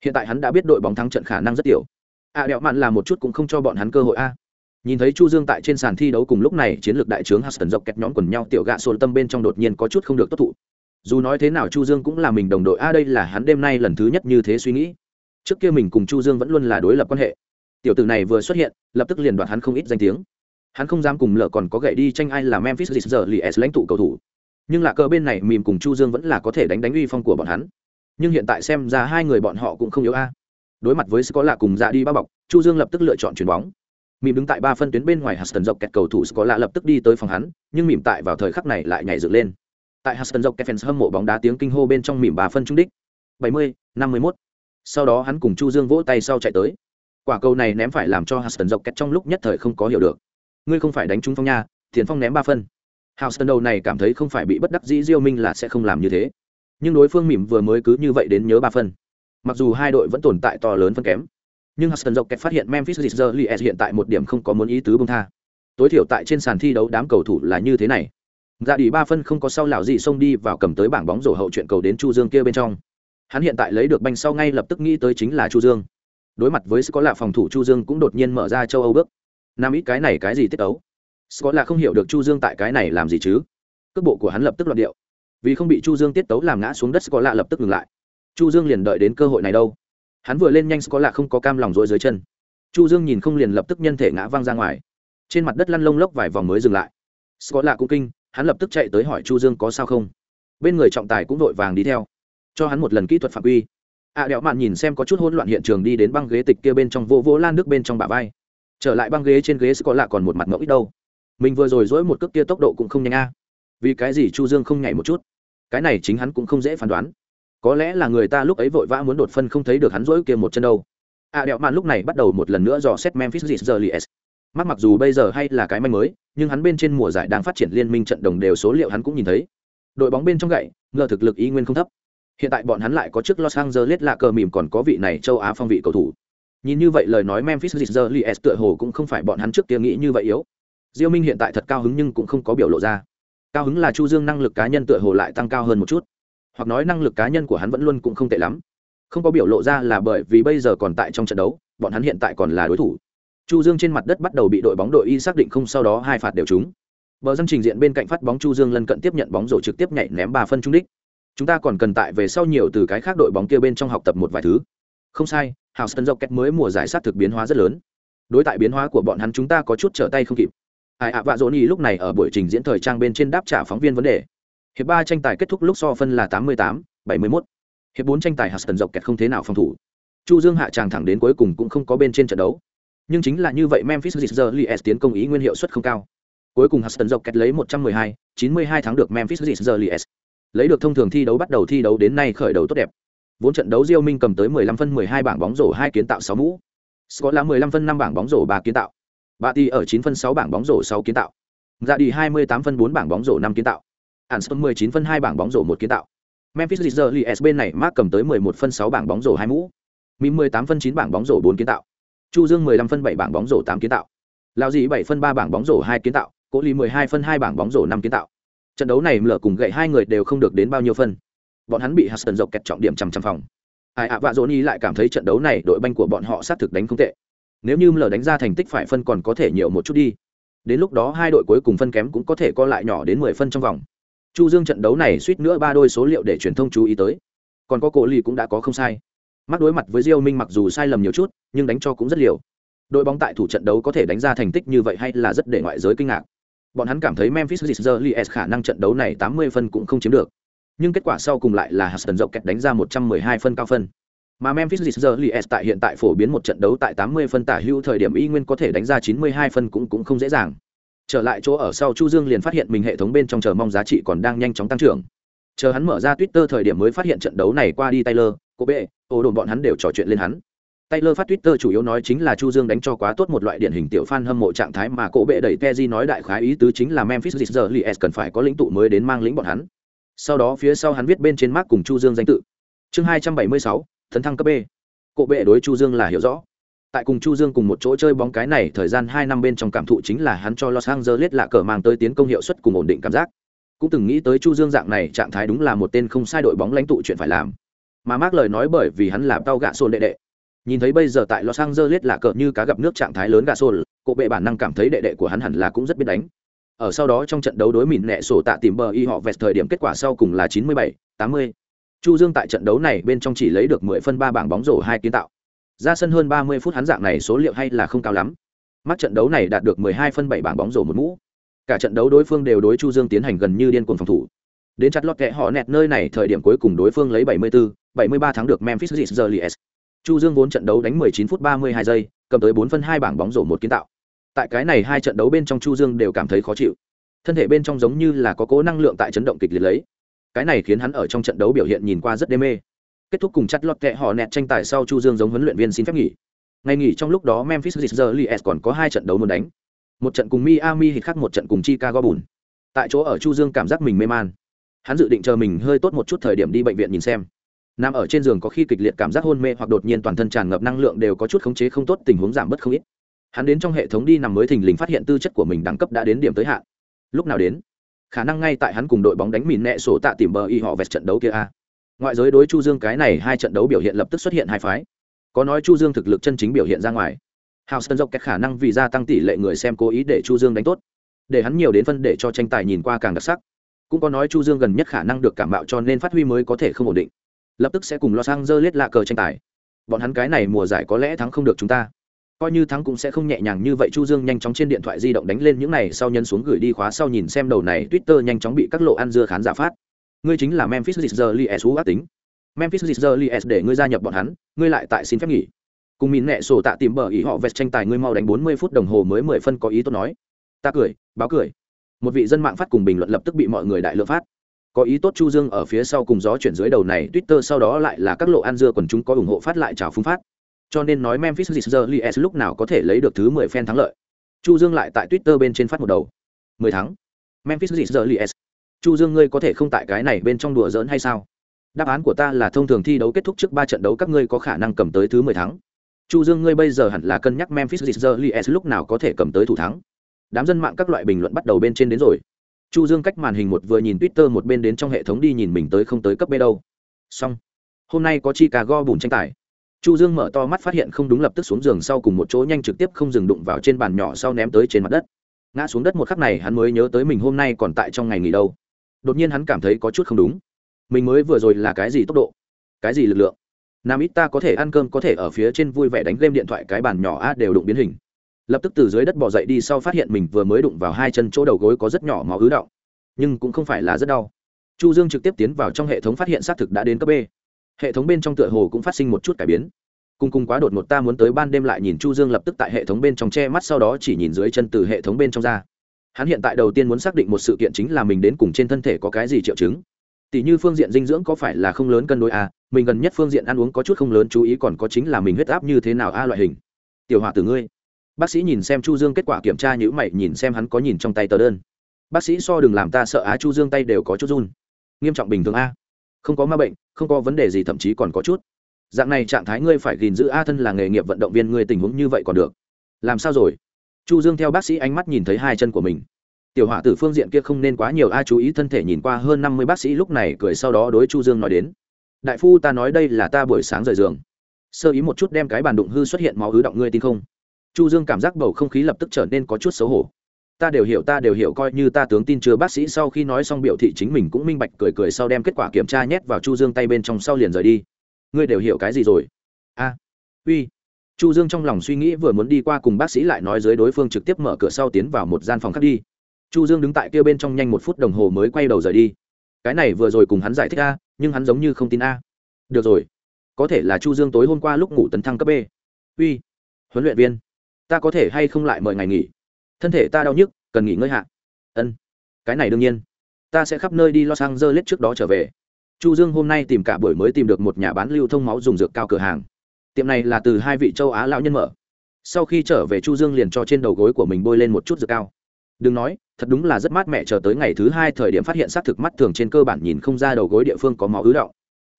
Hiện tại hắn đã biết đội bóng thắng trận khả năng rất tiểu. Ạ à đèo mạn là một chút cũng không cho bọn hắn cơ hội a. Nhìn thấy chu dương tại trên sàn thi đấu cùng lúc này, chiến lược đại trướng huston dọc kẹt nhóm quần nhau tiểu gạ sồn tâm bên trong đột nhiên có chút không được tốt thụ dù nói thế nào chu dương cũng là mình đồng đội, a, đây là hắn đêm nay lần thứ nhất như thế suy nghĩ. Trước kia mình cùng chu dương vẫn luôn là đối lập quan hệ. Tiểu tử này vừa xuất hiện, lập tức liền đoạt hắn không ít danh tiếng. Hắn không dám cùng lợ còn có gậy đi tranh ai là memphis giờ lì s lãnh tụ cầu thủ. Nhưng là cờ bên này mìm cùng chu dương vẫn là có thể đánh đánh uy phong của bọn hắn. Nhưng hiện tại xem ra hai người bọn họ cũng không yếu, a. Đối mặt với có lạ cùng dạ đi bao bọc, chu dương lập tức lựa chọn chuyền bóng. Mìm đứng tại ba phân tuyến bên ngoài huston dọc kẹt cầu thủ có lạ lập tức đi tới phòng hắn, nhưng mìm tại vào thời khắc này lại nhảy dựng lên tại huston dọc kẹt fans hâm mộ bóng đá tiếng kinh hô bên trong mỉm bà phân trung đích 70, 51. sau đó hắn cùng chu dương vỗ tay sau chạy tới quả cầu này ném phải làm cho huston dọc kẹt trong lúc nhất thời không có hiểu được ngươi không phải đánh trúng phong nha Tiền phong ném ba phân Houston đầu này cảm thấy không phải bị bất đắc dĩ Diêu Minh là sẽ không làm như thế. Nhưng đối phương mỉm vừa mới cứ như vậy đến nhớ ba phân. Mặc dù hai đội vẫn tồn tại to lớn phân kém, nhưng Huston dọc kẹt phát hiện Memphis Grizzlies hiện tại một điểm không có muốn ý tứ buông tha. Tối thiểu tại trên sàn thi đấu đám cầu thủ là như thế này dạ đi ba phân không có sau lão gì xông đi vào cầm tới bảng bóng rổ hậu chuyện cầu đến Chu Dương kia bên trong. Hắn hiện tại lấy được banh sau ngay lập tức nghĩ tới chính là Chu Dương. Đối mặt với có là phòng thủ Chu Dương cũng đột nhiên mở ra châu Âu bước. Nam ít cái này cái gì tiết ấu? có là không hiểu được Chu Dương tại cái này làm gì chứ. Cước bộ của hắn lập tức loạn điệu. Vì không bị Chu Dương tiết tấu làm ngã xuống đất có lạ lập tức ngừng lại. Chu Dương liền đợi đến cơ hội này đâu hắn vừa lên nhanh có lạ không có cam lòng rối dưới chân chu dương nhìn không liền lập tức nhân thể ngã văng ra ngoài trên mặt đất lăn lông lốc vài vòng mới dừng lại có lạ cũng kinh hắn lập tức chạy tới hỏi chu dương có sao không. Bên người trọng tài cũng vội vàng đi theo cho hắn một lần kỹ thuật phạm quy. Ạ à, đẹo mạn nhìn xem có chút hỗn loạn hiện trường đi đến băng ghế tịch kia bên trong vô vô lan nước bên trong bả vai. Trở lại băng ghế trên ghế scott lạ còn một mặt ngẫu ít đâu. Mình vừa rồi dỗi một cước kia tốc độ cũng không nhanh a. Vì cái gì chu dương không nhảy một chút? Cái này chính hắn cũng không dễ phán đoán. Có lẽ là người ta lúc ấy vội vã muốn đột phân không thấy được hắn dỗi kia một chân đâu. Ạ à, đẹo mạn lúc này bắt đầu một lần nữa dò xét memphis Grizzlies mắt mặc dù bây giờ hay là cái manh mới, nhưng hắn bên trên mùa giải đang phát triển liên minh trận đồng đều số liệu hắn cũng nhìn thấy. Đội bóng bên trong gậy, ngờ thực lực ý nguyên không thấp. Hiện tại bọn hắn lại có trước los angeles lạ cờ mìm còn có vị này châu á phong vị cầu thủ. Nhìn như vậy lời nói memphis Grizzlies tựa hồ cũng không phải bọn hắn trước kia nghĩ như vậy yếu. Diêu minh hiện tại thật cao hứng nhưng cũng không có biểu lộ ra. Cao hứng là chu dương năng lực cá nhân tựa hồ lại tăng cao hơn một chút. Hoặc nói năng lực cá nhân của hắn vẫn luôn cũng không tệ lắm. Không có biểu lộ ra là bởi vì bây giờ còn tại trong trận đấu, bọn hắn hiện tại còn là đối thủ chu dương trên mặt đất bắt đầu bị đội bóng đội y xác định không, sau đó hai phạt đều trúng. Bờ dân trình diện bên cạnh phát bóng chu dương lân cận tiếp nhận bóng rổ trực tiếp nhảy ném ba phân trung đích. Chúng ta còn cần tại về sau nhiều từ cái khác đội bóng kia bên trong học tập một vài thứ. Không sai, Houston Rockets mới mùa giải sát thực biến hóa rất lớn. Đối tại biến hóa của bọn hắn chúng ta có chút trở tay không kịp. Ai, ạ, vạ dỗ nhi lúc này ở buổi trình diễn thời trang bên trên đáp trả phóng viên vấn đề. Hiệp ba tranh tài kết thúc lúc so phân là tám mươi tám, bảy mươi mốt. Hiệp bốn tranh tài Houston dọc kẹt không thế nào phòng thủ. Chu dương hạ tràng thẳng đến cuối cùng cũng không có bên trên trận đấu nhưng chính là như vậy memphis Grizzlies tiến công ý nguyên hiệu suất không cao cuối cùng huston dọc kẹt lấy một trăm mười hai, chín mươi hai thắng được memphis Grizzlies lấy được thông thường thi đấu bắt đầu thi đấu đến nay khởi đầu tốt đẹp vốn trận đấu Diêu Minh cầm tới 15 phân 12 bảng bóng rổ 2 kiến tạo 6 mũ. Scott là 15 phân 5 bảng bóng rổ 3 kiến tạo. Bati ở 9 phân 6 bảng bóng rổ 6 kiến tạo. Dạ đi 28 phân 4 bảng bóng rổ 5 kiến tạo. Anston 19 phân 2 bảng bóng rổ 1 kiến tạo. Memphis Grizzlies bên này Mark cầm tới 11 phân 6 bảng bóng rổ 2 mũ. Mim 18 phân 9 bảng bóng rổ 4 kiến tạo. Chu Dương 15 phân 7 bảng bóng rổ 8 kiến tạo. Lão Dĩ 7 phân 3 bảng bóng rổ 2 kiến tạo, Cố Lý 12 phân 2 bảng bóng rổ 5 kiến tạo. Trận đấu này lở cùng gậy hai người đều không được đến bao nhiêu phân. Bọn hắn bị Huston dọc kẹt trọng điểm chằm chằm phòng. Ai ạ vạ Johnny lại cảm thấy trận đấu này đội banh của bọn họ sát thực đánh không tệ. Nếu như lở đánh ra thành tích phải phân còn có thể nhiều một chút đi. Đến lúc đó hai đội cuối cùng phân kém cũng có thể co lại nhỏ đến 10 phân trong vòng chu dương trận đấu này suýt nữa ba đôi số liệu để truyền thông chú ý tới còn có cổ lì cũng đã có không sai mắc đối mặt với diêu minh mặc dù sai lầm nhiều chút, nhưng đánh cho cũng rất liều. Đội bóng tại thủ trận đấu có thể đánh ra thành tích như vậy hay là rất để ngoại giới kinh ngạc. Bọn hắn cảm thấy memphis Grizzlies khả năng trận đấu này 80 phân cũng không chiếm được. Nhưng kết quả sau cùng lại là Huston Rockets đánh ra 112 phân cao phân. Mà Memphis Grizzlies tại hiện tại phổ biến một trận đấu tại 80 phân tả hữu thời điểm y nguyên có thể đánh ra 92 phân cũng cũng không dễ dàng. Trở lại chỗ ở sau chu dương liền phát hiện mình hệ thống bên trong chờ mong giá trị còn đang nhanh chóng tăng trưởng. Chờ hắn mở ra twitter thời điểm mới phát hiện trận đấu này qua đi taylor cô bệ ổ đồn bọn hắn đều trò chuyện lên hắn Taylor phát Twitter chủ yếu nói chính là Chu Dương đánh cho quá tốt một loại điển hình tiểu fan hâm mộ trạng thái mà cổ bệ đẩy Teji nói đại khái ý tứ chính là Memphis Grizzlies cần phải có lĩnh tụ mới đến mang lĩnh bọn hắn. Sau đó phía sau hắn viết bên trên mark cùng Chu Dương danh tự. Chương 276, thần thăng cấp B. Cổ bệ đối Chu Dương là hiểu rõ. Tại cùng Chu Dương cùng một chỗ chơi bóng cái này, thời gian 2 năm bên trong cảm thụ chính là hắn cho Los Angeles lạ cờ mang tới tiến công hiệu suất cùng ổn định cảm giác. Cũng từng nghĩ tới Chu Dương dạng này trạng thái đúng là một tên không sai đội bóng lãnh tụ chuyện phải làm. Mà mác lời nói bởi vì hắn làm tao gạ xôn đệ đệ Nhìn thấy bây giờ tại Los Angeles là cờ như cá gặp nước trạng thái lớn gạ xôn, cộ bệ bản năng cảm thấy đệ đệ của hắn hẳn là cũng rất biết đánh. Ở sau đó trong trận đấu đối mìn nẹ sổ tạ tìm bờ y họ vẹt thời điểm kết quả sau cùng là 97, 80. Chu Dương tại trận đấu này bên trong chỉ lấy được 10 phân 3 bảng bóng rổ hai kiến tạo. Ra sân hơn 30 phút hắn dạng này số liệu hay là không cao lắm. Mắt trận đấu này đạt được 12 phân 7 bảng bóng rổ một mũ. Cả trận đấu đối phương đều đối Chu Dương tiến hành gần như điên cuồng phòng thủ. Đến chặt lọt kẹ họ nẹt nơi này thời điểm cuối cùng đối phương lấy 74, 73 thắng được Memphis Grizzlies. Chu Dương vốn trận đấu đánh 19 phút 32 giây, cầm tới 4 phân 2 bảng bóng rổ một kiến tạo. Tại cái này hai trận đấu bên trong Chu Dương đều cảm thấy khó chịu. Thân thể bên trong giống như là có cố năng lượng tại chấn động kịch liệt lấy. Cái này khiến hắn ở trong trận đấu biểu hiện nhìn qua rất đê mê. Kết thúc cùng chặt lọt kẹ họ nẹt tranh tài sau Chu Dương giống huấn luyện viên xin phép nghỉ. Ngày nghỉ trong lúc đó Memphis Grizzlies còn có hai trận đấu muốn đánh. Một trận cùng Miami Heat khác một trận cùng Chicago Bulls. Tại chỗ ở Chu Dương cảm giác mình mê man. Hắn dự định chờ mình hơi tốt một chút thời điểm đi bệnh viện nhìn xem. Nằm ở trên giường có khi kịch liệt cảm giác hôn mê hoặc đột nhiên toàn thân tràn ngập năng lượng đều có chút khống chế không tốt, tình huống giảm bớt không ít. Hắn đến trong hệ thống đi nằm mới thình lình phát hiện tư chất của mình đẳng cấp đã đến điểm tới hạn. Lúc nào đến? Khả năng ngay tại hắn cùng đội bóng đánh mìn nẹ sổ tạ tìm bờ y họ vẹt trận đấu kia a. Ngoại giới đối chu dương cái này hai trận đấu biểu hiện lập tức xuất hiện hai phái. Có nói chu dương thực lực chân chính biểu hiện ra ngoài. Hào sơn dốc các khả năng vì gia tăng tỷ lệ người xem cố ý để chu dương đánh tốt. Để hắn nhiều đến phân để cho tranh tài nhìn qua càng đặc sắc cũng có nói chu dương gần nhất khả năng được cảm bạo cho nên phát huy mới có thể không ổn định lập tức sẽ cùng lo sang dơ lết lạ cờ tranh tài. Bọn hắn cái này mùa giải có lẽ thắng không được chúng ta. Coi như thắng cũng sẽ không nhẹ nhàng như vậy Chu Dương nhanh chóng trên điện thoại di động đánh lên những này sau nhân xuống gửi đi khóa sau nhìn xem đầu này Twitter nhanh chóng bị các lộ ăn dưa khán giả phát. Ngươi chính là Memphis Grizzlies ác tính. Memphis Grizzlies để ngươi gia nhập bọn hắn, ngươi lại tại xin phép nghỉ. Cùng mìn nẹ sổ tạ tìm bờ ý họ vẹt tranh tài ngươi mau đánh 40 phút đồng hồ mới 10 phân có ý tốt nói. Ta cười, báo cười. Một vị dân mạng phát cùng bình luận lập tức bị mọi người đại lượng phát. Có ý tốt chu dương ở phía sau cùng gió chuyển dưới đầu này, twitter sau đó lại là các lộ ăn dưa quần chúng có ủng hộ phát lại chào phúng phát. Cho nên nói memphis Grizzlies lúc nào có thể lấy được thứ 10 phen thắng lợi. Chu dương lại tại twitter bên trên phát một đầu. 10 thắng. Memphis Grizzlies chu dương ngươi có thể không tại cái này bên trong đùa giỡn hay sao? Đáp án của ta là thông thường thi đấu kết thúc trước ba trận đấu các ngươi có khả năng cầm tới thứ 10 thắng. Chu dương ngươi bây giờ hẳn là cân nhắc memphis Grizzlies lúc nào có thể cầm tới thủ thắng đám dân mạng các loại bình luận bắt đầu bên trên đến rồi. Chu dương cách màn hình một vừa nhìn twitter một bên đến trong hệ thống đi nhìn mình tới không tới cấp b đâu. Xong. Hôm nay có chicago bùn tranh tài. Chu dương mở to mắt phát hiện không đúng lập tức xuống giường sau cùng một chỗ nhanh trực tiếp không dừng đụng vào trên bàn nhỏ sau ném tới trên mặt đất. Ngã xuống đất một khắc này hắn mới nhớ tới mình hôm nay còn tại trong ngày nghỉ đâu. Đột nhiên hắn cảm thấy có chút không đúng. Mình mới vừa rồi là cái gì tốc độ? Cái gì lực lượng? Nam ít ta có thể ăn cơm, có thể ở phía trên vui vẻ đánh game điện thoại, cái bàn nhỏ a đều đụng biến hình lập tức từ dưới đất bỏ dậy đi sau phát hiện mình vừa mới đụng vào hai chân chỗ đầu gối có rất nhỏ máu ứ động. Nhưng cũng không phải là rất đau. Chu dương trực tiếp tiến vào trong hệ thống phát hiện xác thực đã đến cấp b. Hệ thống bên trong tựa hồ cũng phát sinh một chút cải biến. Cùng cùng quá đột ngột ta muốn tới ban đêm lại nhìn chu dương lập tức tại hệ thống bên trong che mắt sau đó chỉ nhìn dưới chân từ hệ thống bên trong ra. Hắn hiện tại đầu tiên muốn xác định một sự kiện chính là mình đến cùng trên thân thể có cái gì triệu chứng. Tỷ như phương diện dinh dưỡng có phải là không lớn cân đối a mình gần nhất phương diện ăn uống có chút không lớn, chú ý còn có chính là mình huyết áp như thế nào a loại hình. Tiểu hòa từ ngươi bác sĩ nhìn xem chu dương kết quả kiểm tra nhữ mày, nhìn xem hắn có nhìn trong tay tờ đơn. Bác sĩ so đừng làm ta sợ á, chu dương tay đều có chút run. Nghiêm trọng bình thường a. Không có ma bệnh, không có vấn đề gì, thậm chí còn có chút. Dạng này trạng thái ngươi phải gìn giữ a, thân là nghề nghiệp vận động viên, ngươi tình huống như vậy còn được. Làm sao rồi? Chu dương theo bác sĩ ánh mắt nhìn thấy hai chân của mình. Tiểu hỏa tử phương diện kia không nên quá nhiều a, chú ý thân thể nhìn qua hơn năm mươi bác sĩ lúc này cười sau đó đối chu dương nói đến. Đại phu ta nói đây là ta buổi sáng rời giường. Sơ ý một chút đem cái bàn đụng hư xuất hiện, máu ứ động, ngươi tin không? Chu dương cảm giác bầu không khí lập tức trở nên có chút xấu hổ. Ta đều hiểu, ta đều hiểu, coi như ta tướng tin chưa bác sĩ, sau khi nói xong biểu thị chính mình cũng minh bạch, cười cười sau đem kết quả kiểm tra nhét vào chu dương tay bên trong sau liền rời đi. Ngươi đều hiểu cái gì rồi? A, uy. Chu dương trong lòng suy nghĩ vừa muốn đi qua cùng bác sĩ lại nói dưới đối phương trực tiếp mở cửa sau tiến vào một gian phòng khác đi. Chu dương đứng tại kia bên trong nhanh một phút đồng hồ mới quay đầu rời đi. Cái này vừa rồi cùng hắn giải thích a, nhưng hắn giống như không tin a. Được rồi. Có thể là chu dương tối hôm qua lúc ngủ tấn thăng cấp b. Uy. Huấn luyện viên ta có thể hay không lại mời ngày nghỉ? Thân thể ta đau nhức, cần nghỉ ngơi hạ. Ân, cái này đương nhiên. Ta sẽ khắp nơi đi lo sang dơ lết trước đó trở về. Chu dương hôm nay tìm cả buổi mới tìm được một nhà bán lưu thông máu dùng dược cao cửa hàng. Tiệm này là từ hai vị châu á lão nhân mở. Sau khi trở về chu dương liền cho trên đầu gối của mình bôi lên một chút dược cao. Đừng nói, thật đúng là rất mát mẻ chờ tới ngày thứ hai thời điểm phát hiện xác thực mắt thường trên cơ bản nhìn không ra đầu gối địa phương có máu ứ động.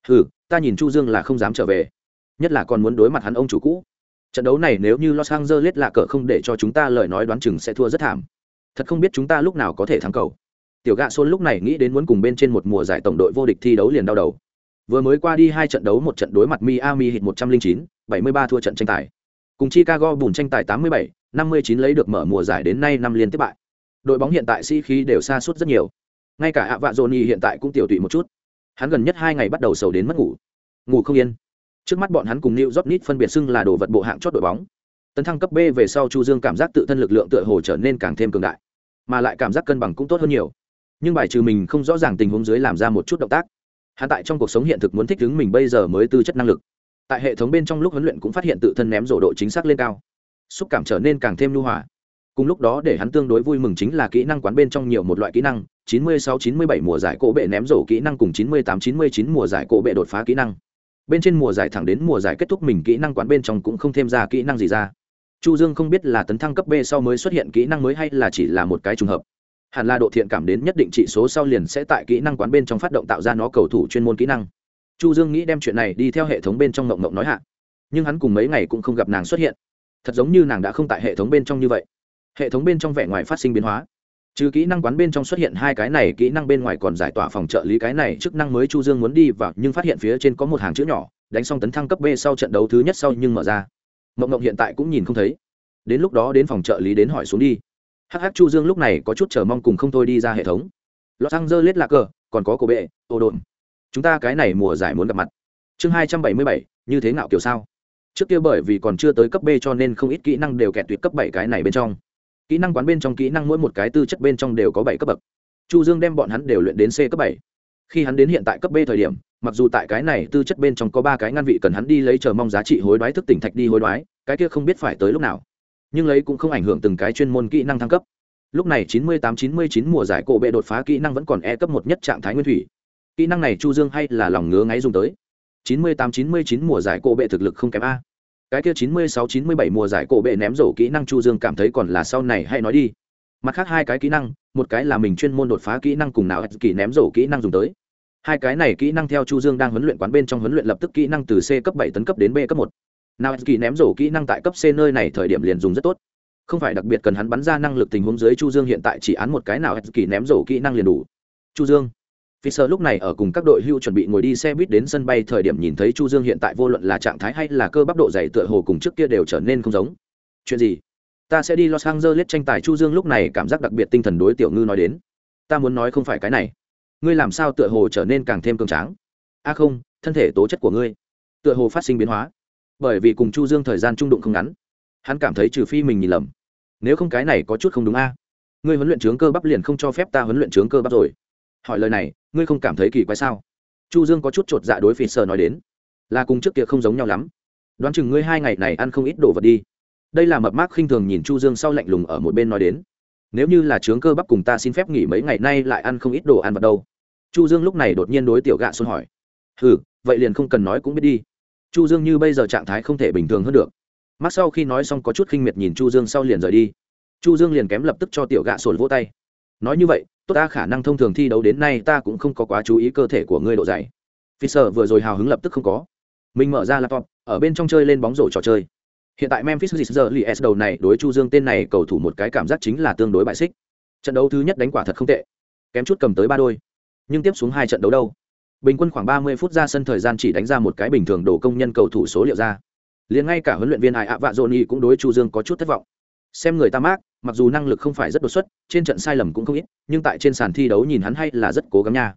Ừ ta nhìn chu dương là không dám trở về. Nhất là còn muốn đối mặt hắn ông chủ cũ trận đấu này nếu như los angeles là cờ không để cho chúng ta lời nói đoán chừng sẽ thua rất thảm. Thật không biết chúng ta lúc nào có thể thắng cầu. Tiểu gạ xôn lúc này nghĩ đến muốn cùng bên trên một mùa giải tổng đội vô địch thi đấu liền đau đầu. Vừa mới qua đi hai trận đấu một trận đối mặt miami hit 109, 73 thua trận tranh tài. Cùng chicago bùn tranh tài 87, 59 lấy được mở mùa giải đến nay năm liên tiếp bại. Đội bóng hiện tại sĩ khí đều xa suốt rất nhiều. Ngay cả ạ vạ dồn hiện tại cũng tiểu tụy một chút. Hắn gần nhất hai ngày bắt đầu sầu đến mất ngủ. Ngủ không yên trước mắt bọn hắn cùng new job nít phân biệt xưng là đồ vật bộ hạng chót đội bóng. Tấn thăng cấp b về sau chu dương cảm giác tự thân lực lượng tựa hồ trở nên càng thêm cường đại, mà lại cảm giác cân bằng cũng tốt hơn nhiều. Nhưng bài trừ mình không rõ ràng tình huống dưới làm ra một chút động tác. Hắn tại trong cuộc sống hiện thực muốn thích ứng mình bây giờ mới tư chất năng lực. Tại hệ thống bên trong lúc huấn luyện cũng phát hiện tự thân ném rổ độ chính xác lên cao, xúc cảm trở nên càng thêm lưu hòa. Cùng lúc đó để hắn tương đối vui mừng chính là kỹ năng quán bên trong nhiều một loại kỹ năng 96-97 mùa giải cổ bệ ném rổ kỹ năng cùng 98-99 mùa giải cổ bệ đột phá kỹ năng bên trên mùa giải thẳng đến mùa giải kết thúc mình kỹ năng quán bên trong cũng không thêm ra kỹ năng gì ra. Chu dương không biết là tấn thăng cấp b sau mới xuất hiện kỹ năng mới hay là chỉ là một cái trùng hợp. Hẳn là độ thiện cảm đến nhất định trị số sau liền sẽ tại kỹ năng quán bên trong phát động tạo ra nó cầu thủ chuyên môn kỹ năng. Chu dương nghĩ đem chuyện này đi theo hệ thống bên trong ngộng ngộng nói hạ. Nhưng hắn cùng mấy ngày cũng không gặp nàng xuất hiện. Thật giống như nàng đã không tại hệ thống bên trong như vậy. Hệ thống bên trong vẻ ngoài phát sinh biến hóa trừ kỹ năng quán bên trong xuất hiện hai cái này, kỹ năng bên ngoài còn giải tỏa phòng trợ lý cái này, chức năng mới chu dương muốn đi vào, nhưng phát hiện phía trên có một hàng chữ nhỏ, đánh xong tấn thăng cấp b sau trận đấu thứ nhất sau nhưng mở ra. Mộng mộng hiện tại cũng nhìn không thấy. Đến lúc đó đến phòng trợ lý đến hỏi xuống đi. Hh chu dương lúc này có chút chờ mong cùng không thôi đi ra hệ thống. Los angeles là cờ, còn có cổ bệ, ô đồn. Chúng ta cái này mùa giải muốn gặp mặt. Chương hai trăm bảy mươi bảy, như thế nào kiểu sao? Trước kia bởi vì còn chưa tới cấp b cho nên không ít kỹ năng đều kẹt tuyệt cấp bảy cái này bên trong kỹ năng quán bên trong kỹ năng mỗi một cái tư chất bên trong đều có bảy cấp bậc. Chu dương đem bọn hắn đều luyện đến c cấp bảy. Khi hắn đến hiện tại cấp b thời điểm, mặc dù tại cái này tư chất bên trong có ba cái ngăn vị cần hắn đi lấy chờ mong giá trị hối đoái thức tỉnh thạch đi hối đoái, cái kia không biết phải tới lúc nào. Nhưng lấy cũng không ảnh hưởng từng cái chuyên môn kỹ năng thăng cấp. Lúc này 98-99 mùa giải cổ bệ đột phá kỹ năng vẫn còn e cấp một nhất trạng thái nguyên thủy. Kỹ năng này chu dương hay là lòng ngứa ngáy dùng tới. 98-99 mùa giải cổ bệ thực lực không kém a cái kia 96-97 mùa giải cổ bệ ném rổ kỹ năng chu dương cảm thấy còn là sau này hay nói đi. Mặt khác hai cái kỹ năng, một cái là mình chuyên môn đột phá kỹ năng cùng nào kỳ ném rổ kỹ năng dùng tới. Hai cái này kỹ năng theo chu dương đang huấn luyện quán bên trong huấn luyện lập tức kỹ năng từ c cấp bảy tấn cấp đến b cấp một. Nào kỳ ném rổ kỹ năng tại cấp c nơi này thời điểm liền dùng rất tốt. Không phải đặc biệt cần hắn bắn ra năng lực tình huống dưới chu dương hiện tại chỉ án một cái nào kỳ ném rổ kỹ năng liền đủ. Chu dương. Fisher lúc này ở cùng các đội hưu chuẩn bị ngồi đi xe buýt đến sân bay thời điểm nhìn thấy Chu Dương hiện tại vô luận là trạng thái hay là cơ bắp độ dày tựa hồ cùng trước kia đều trở nên không giống. Chuyện gì? Ta sẽ đi Los Angeles tranh tài Chu Dương lúc này cảm giác đặc biệt tinh thần đối tiểu ngư nói đến. Ta muốn nói không phải cái này. Ngươi làm sao tựa hồ trở nên càng thêm cường tráng? A không, thân thể tố chất của ngươi tựa hồ phát sinh biến hóa. Bởi vì cùng Chu Dương thời gian trung đụng không ngắn, hắn cảm thấy trừ phi mình nhìn lầm. Nếu không cái này có chút không đúng a. Ngươi huấn luyện trướng cơ bắp liền không cho phép ta huấn luyện trướng cơ bắp rồi. Hỏi lời này, ngươi không cảm thấy kỳ quái sao? Chu dương có chút chột dạ đối phi sơ nói đến. Là cùng trước kia không giống nhau lắm. Đoán chừng ngươi hai ngày này ăn không ít đồ vật đi. Đây là mập mác khinh thường nhìn chu dương sau lạnh lùng ở một bên nói đến. Nếu như là trướng cơ bắp cùng ta xin phép nghỉ mấy ngày nay lại ăn không ít đồ ăn vật đâu. Chu dương lúc này đột nhiên đối tiểu gạ xuân hỏi. Ừ vậy liền không cần nói cũng biết đi. Chu dương như bây giờ trạng thái không thể bình thường hơn được. Mắt sau khi nói xong có chút khinh miệt nhìn chu dương sau liền rời đi. Chu dương liền kém lập tức cho tiểu gạ sồn vỗ tay nói như vậy, tốt ta khả năng thông thường thi đấu đến nay ta cũng không có quá chú ý cơ thể của ngươi độ dày. Fisher vừa rồi hào hứng lập tức không có. Mình mở ra laptop, ở bên trong chơi lên bóng rổ trò chơi. Hiện tại memphis Grizzlies đầu này đối chu dương tên này cầu thủ một cái cảm giác chính là tương đối bại xích. Trận đấu thứ nhất đánh quả thật không tệ. Kém chút cầm tới ba đôi. Nhưng tiếp xuống hai trận đấu đâu? Bình quân khoảng ba mươi phút ra sân thời gian chỉ đánh ra một cái bình thường đổ công nhân cầu thủ số liệu ra. Liền ngay cả huấn luyện viên ai ạ vạ doni cũng đối chu dương có chút thất vọng. Xem người ta mát mặc dù năng lực không phải rất đột xuất, trên trận sai lầm cũng không ít, nhưng tại trên sàn thi đấu nhìn hắn hay là rất cố gắng nha.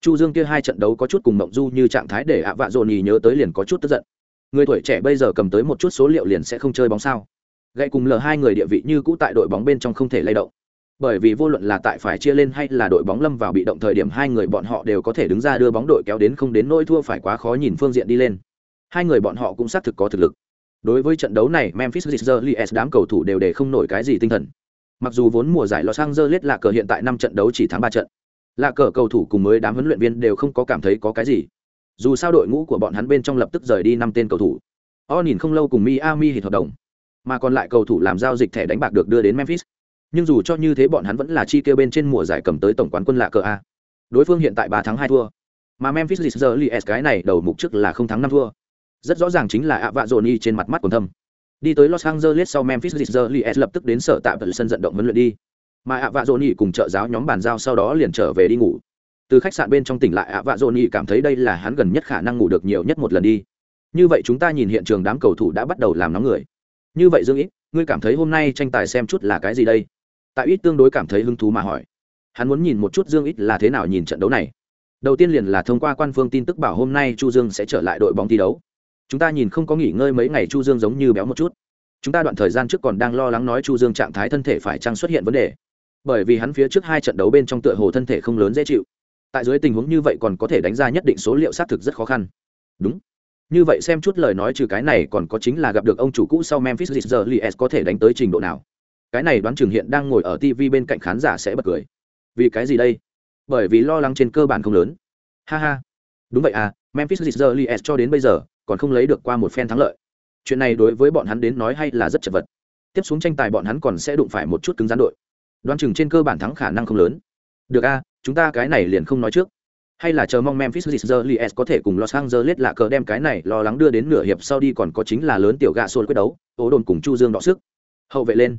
Chu dương kia hai trận đấu có chút cùng mộng du như trạng thái để ạ vạ dồn nhì nhớ tới liền có chút tức giận. Người tuổi trẻ bây giờ cầm tới một chút số liệu liền sẽ không chơi bóng sao. Gậy cùng lờ hai người địa vị như cũ tại đội bóng bên trong không thể lay động. Bởi vì vô luận là tại phải chia lên hay là đội bóng lâm vào bị động thời điểm, hai người bọn họ đều có thể đứng ra đưa bóng đội kéo đến không đến nỗi thua phải quá khó nhìn phương diện đi lên. Hai người bọn họ cũng xác thực có thực lực. Đối với trận đấu này, Memphis Grizzlies đám cầu thủ đều để không nổi cái gì tinh thần. Mặc dù vốn mùa giải Los Angeles là cờ hiện tại năm trận đấu chỉ thắng ba trận, lạ cờ cầu thủ cùng mới đám huấn luyện viên đều không có cảm thấy có cái gì. Dù sao đội ngũ của bọn hắn bên trong lập tức rời đi năm tên cầu thủ. O nhìn không lâu cùng miami hít hợp đồng mà còn lại cầu thủ làm giao dịch thẻ đánh bạc được đưa đến memphis. Nhưng dù cho như thế bọn hắn vẫn là chi tiêu bên trên mùa giải cầm tới tổng quán quân lạ cờ a. Đối phương hiện tại ba tháng hai thua mà memphis Grizzlies cái này đầu mục trước là không thắng năm thua rất rõ ràng chính là ạ vạ dồn y trên mặt mắt còn thâm. Đi tới los angeles sau memphis Grizzlies lập tức đến sở tạm tận sân vận động huấn luyện đi. Mà ạ vạ dồn y cùng trợ giáo nhóm bàn giao sau đó liền trở về đi ngủ. Từ khách sạn bên trong tỉnh lại, ạ vạ dồn y cảm thấy đây là hắn gần nhất khả năng ngủ được nhiều nhất một lần đi. Như vậy chúng ta nhìn hiện trường đám cầu thủ đã bắt đầu làm nóng người. Như vậy dương ít ngươi cảm thấy hôm nay tranh tài xem chút là cái gì đây? Tại ít tương đối cảm thấy hứng thú mà hỏi. Hắn muốn nhìn một chút dương ít là thế nào nhìn trận đấu này. Đầu tiên liền là thông qua quan phương tin tức bảo hôm nay chu dương sẽ trở lại đội bóng thi đấu chúng ta nhìn không có nghỉ ngơi mấy ngày chu dương giống như béo một chút. Chúng ta đoạn thời gian trước còn đang lo lắng nói chu dương trạng thái thân thể phải chăng xuất hiện vấn đề. Bởi vì hắn phía trước hai trận đấu bên trong tựa hồ thân thể không lớn dễ chịu. Tại dưới tình huống như vậy còn có thể đánh ra nhất định số liệu xác thực rất khó khăn. Đúng. Như vậy xem chút lời nói trừ cái này còn có chính là gặp được ông chủ cũ sau memphis Grizzlies có thể đánh tới trình độ nào. Cái này đoán chừng hiện đang ngồi ở tv bên cạnh khán giả sẽ bật cười. Vì cái gì đây? Bởi vì lo lắng trên cơ bản không lớn. Ha ha. Đúng vậy à memphis Grizzlies cho đến bây giờ còn không lấy được qua một phen thắng lợi chuyện này đối với bọn hắn đến nói hay là rất chật vật tiếp xuống tranh tài bọn hắn còn sẽ đụng phải một chút cứng rắn đội đoán chừng trên cơ bản thắng khả năng không lớn được a chúng ta cái này liền không nói trước hay là chờ mong Memphis Grizzlies có thể cùng Los Angeles lạ cờ đem cái này lo lắng đưa đến nửa hiệp sau đi còn có chính là lớn tiểu gạ xôn quyết đấu, ố đồn cùng Chu Dương đọ sức. Hậu vệ lên.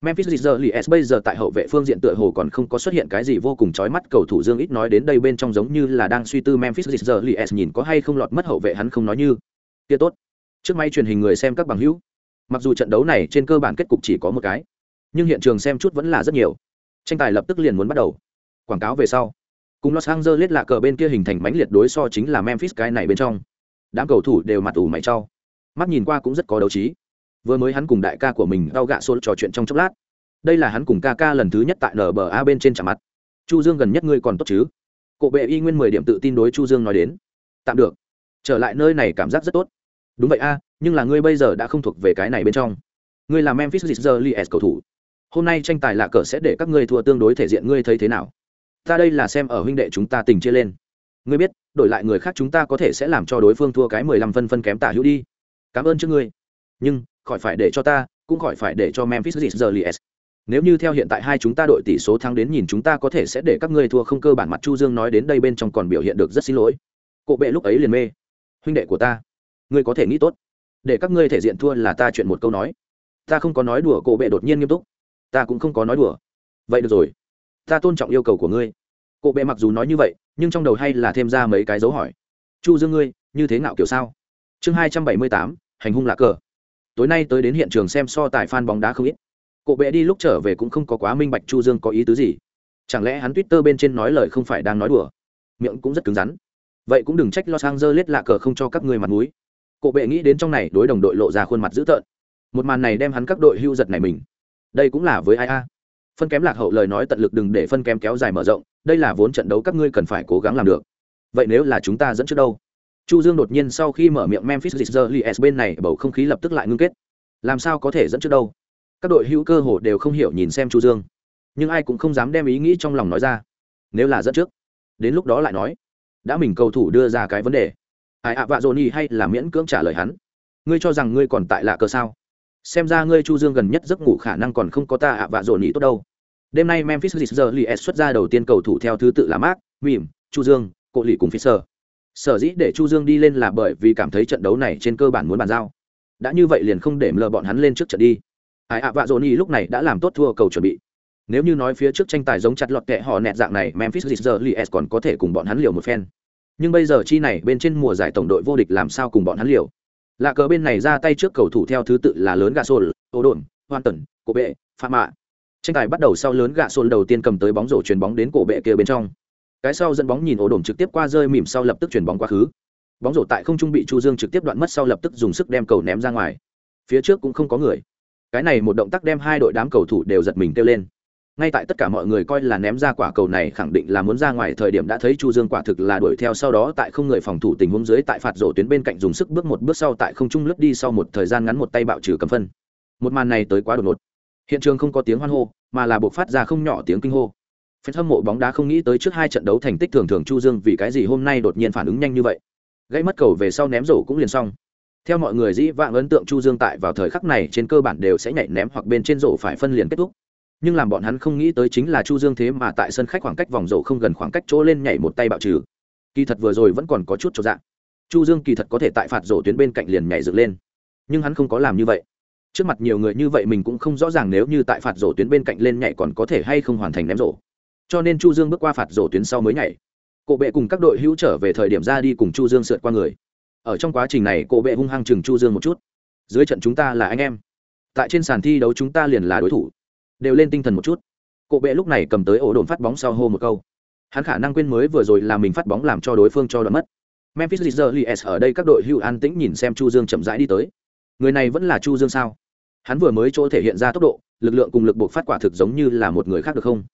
Memphis Grizzlies bây giờ tại hậu vệ phương diện tựa hồ còn không có xuất hiện cái gì vô cùng chói mắt cầu thủ Dương ít nói đến đây bên trong giống như là đang suy tư Memphis Grizzlies nhìn có hay không lọt mất hậu vệ hắn không nói như. Kia tốt. Trước máy truyền hình người xem các bằng hữu. Mặc dù trận đấu này trên cơ bản kết cục chỉ có một cái, nhưng hiện trường xem chút vẫn là rất nhiều. Tranh tài lập tức liền muốn bắt đầu. Quảng cáo về sau. Cùng Los Angeles lạ cờ bên kia hình thành mãnh liệt đối so chính là Memphis cái này bên trong. Đám cầu thủ đều mặt ủ mày trao, Mắt nhìn qua cũng rất có đấu trí vừa mới hắn cùng đại ca của mình đau gạ xô trò chuyện trong chốc lát đây là hắn cùng ca ca lần thứ nhất tại nba bên trên trả mặt chu dương gần nhất ngươi còn tốt chứ cộ bệ y nguyên mười điểm tự tin đối chu dương nói đến tạm được trở lại nơi này cảm giác rất tốt đúng vậy a, nhưng là ngươi bây giờ đã không thuộc về cái này bên trong. Ngươi là memphis Grizzlies cầu thủ. Hôm nay tranh tài lạ cờ sẽ để các ngươi thua tương đối thể diện, ngươi thấy thế nào? Ta đây là xem ở huynh đệ chúng ta tình chia lên. Ngươi biết, đổi lại người khác chúng ta có thể sẽ làm cho đối phương thua cái mười lăm phân phân kém tả hữu đi. Cảm ơn trước ngươi. Nhưng, khỏi phải để cho ta, cũng khỏi phải để cho memphis Grizzlies nếu như theo hiện tại hai chúng ta đội tỷ số thắng đến nhìn chúng ta có thể sẽ để các ngươi thua không cơ bản mặt chu dương nói đến đây bên trong còn biểu hiện được rất xin lỗi. Cộ bệ lúc ấy liền mê. Huynh đệ của ta ngươi có thể nghĩ tốt. Để các ngươi thể diện thua là ta chuyện một câu nói. Ta không có nói đùa, cổ bệ đột nhiên nghiêm túc. Ta cũng không có nói đùa. Vậy được rồi. Ta tôn trọng yêu cầu của ngươi. Cổ bệ mặc dù nói như vậy, nhưng trong đầu hay là thêm ra mấy cái dấu hỏi. Chu dương ngươi, như thế nào kiểu sao? Chương hai trăm bảy mươi tám, hành hung lạ cờ. Tối nay tới đến hiện trường xem so tài fan bóng đá không ít. Cổ bệ đi lúc trở về cũng không có quá minh bạch chu dương có ý tứ gì. Chẳng lẽ hắn twitter bên trên nói lời không phải đang nói đùa? Miệng cũng rất cứng rắn. Vậy cũng đừng trách lo sang dơ lết lạ cờ không cho các ngươi mặt mũi cổ bệ nghĩ đến trong này đối đồng đội lộ ra khuôn mặt dữ tợn. Một màn này đem hắn các đội hưu giật này mình. Đây cũng là với ai a? Phân kém lạc hậu lời nói tận lực đừng để phân kém kéo dài mở rộng, đây là vốn trận đấu các ngươi cần phải cố gắng làm được. Vậy nếu là chúng ta dẫn trước đâu? Chu dương đột nhiên sau khi mở miệng memphis Grizzlies bên này, bầu không khí lập tức lại ngưng kết. Làm sao có thể dẫn trước đâu? Các đội hữu cơ hồ đều không hiểu nhìn xem chu dương. Nhưng ai cũng không dám đem ý nghĩ trong lòng nói ra. Nếu là dẫn trước, đến lúc đó lại nói, đã mình cầu thủ đưa ra cái vấn đề ai ạ vạ dồn hay là miễn cưỡng trả lời hắn? Ngươi cho rằng ngươi còn tại lạ cơ sao? Xem ra ngươi chu dương gần nhất giấc ngủ khả năng còn không có ta ạ vạ dồn tốt đâu. Đêm nay memphis Grizzlies xuất ra đầu tiên cầu thủ theo thứ tự là mark Wim, chu dương cộ lì cùng fisher. Sở dĩ để chu dương đi lên là bởi vì cảm thấy trận đấu này trên cơ bản muốn bàn giao. Đã như vậy liền không để lờ bọn hắn lên trước trận đi. Ai ạ vạ dồn y lúc này đã làm tốt thua cầu chuẩn bị. Nếu như nói phía trước tranh tài giống chặt lọt kệ họ nẹt dạng này memphis Grizzlies còn có thể cùng bọn hắn liều một phen nhưng bây giờ chi này bên trên mùa giải tổng đội vô địch làm sao cùng bọn hắn liều? Lạ cờ bên này ra tay trước cầu thủ theo thứ tự là lớn gà sồn, ô đồn, hoan tần, cổ bệ, pha mạ. Tranh tài bắt đầu sau lớn gà sồn đầu tiên cầm tới bóng rổ chuyền bóng đến cổ bệ kia bên trong. Cái sau dẫn bóng nhìn ổ đồn trực tiếp qua rơi mỉm sau lập tức chuyền bóng quá khứ. Bóng rổ tại không trung bị chu dương trực tiếp đoạn mất sau lập tức dùng sức đem cầu ném ra ngoài. Phía trước cũng không có người. Cái này một động tác đem hai đội đám cầu thủ đều giật mình kêu lên ngay tại tất cả mọi người coi là ném ra quả cầu này khẳng định là muốn ra ngoài thời điểm đã thấy chu dương quả thực là đuổi theo sau đó tại không người phòng thủ tình huống dưới tại phạt rổ tuyến bên cạnh dùng sức bước một bước sau tại không trung lướt đi sau một thời gian ngắn một tay bạo trừ cầm phân một màn này tới quá đột ngột hiện trường không có tiếng hoan hô, mà là buộc phát ra không nhỏ tiếng kinh hô phen hâm mộ bóng đá không nghĩ tới trước hai trận đấu thành tích thường thường Chu Dương vì cái gì hôm nay đột nhiên phản ứng nhanh như vậy. Gãy mất cầu về sau ném rổ cũng liền xong. Theo mọi người dĩ vãng ấn tượng Chu Dương tại vào thời khắc này trên cơ bản đều sẽ nhảy ném hoặc bên trên rổ phải phân liền kết thúc. Nhưng làm bọn hắn không nghĩ tới chính là Chu Dương thế mà tại sân khách khoảng cách vòng rổ không gần khoảng cách chỗ lên nhảy một tay bạo trừ. Kỳ thật vừa rồi vẫn còn có chút chỗ dạng. Chu Dương kỳ thật có thể tại phạt rổ tuyến bên cạnh liền nhảy dựng lên, nhưng hắn không có làm như vậy. Trước mặt nhiều người như vậy mình cũng không rõ ràng nếu như tại phạt rổ tuyến bên cạnh lên nhảy còn có thể hay không hoàn thành ném rổ. Cho nên chu dương bước qua phạt rổ tuyến sau mới nhảy. Cổ bệ cùng các đội hữu trở về thời điểm ra đi cùng chu dương sượt qua người. Ở trong quá trình này cổ bệ hung hăng chừng chu dương một chút. Dưới trận chúng ta là anh em. Tại trên sàn thi đấu chúng ta liền là đối thủ đều lên tinh thần một chút. Cổ bệ lúc này cầm tới ổ đồn phát bóng sau hô một câu. Hắn khả năng quên mới vừa rồi là mình phát bóng làm cho đối phương cho đoạn mất. Memphis Grizzlies ở đây các đội hưu an tĩnh nhìn xem chu dương chậm rãi đi tới. Người này vẫn là chu dương sao? Hắn vừa mới chỗ thể hiện ra tốc độ, lực lượng cùng lực buộc phát quả thực giống như là một người khác được không?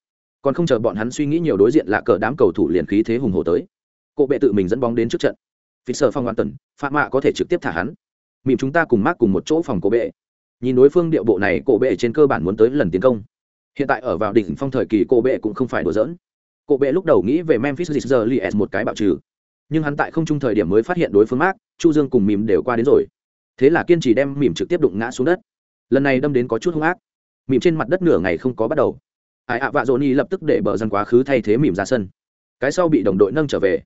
Còn không chờ bọn hắn suy nghĩ nhiều đối diện là cờ đám cầu thủ liền khí thế hùng hồ tới. Cổ bệ tự mình dẫn bóng đến trước trận. Vì sợ phong hoàn tần phạm mạ có thể trực tiếp thả hắn. Mìm chúng ta cùng mác cùng một chỗ phòng cổ bệ nhìn đối phương điệu bộ này, cổ bệ trên cơ bản muốn tới lần tiến công. Hiện tại ở vào đỉnh phong thời kỳ, cổ bệ cũng không phải đùa giỡn. Cổ bệ lúc đầu nghĩ về memphis Grizzlies một cái bạo trừ. Nhưng hắn tại không trung thời điểm mới phát hiện đối phương mát chu dương cùng mìm đều qua đến rồi. Thế là kiên trì đem mìm trực tiếp đụng ngã xuống đất. Lần này đâm đến có chút hung ác. Mìm trên mặt đất nửa ngày không có bắt đầu. Ai ạ, vạ dỗ ni lập tức để bờ dân quá khứ thay thế mìm ra sân. Cái sau bị đồng đội nâng trở về.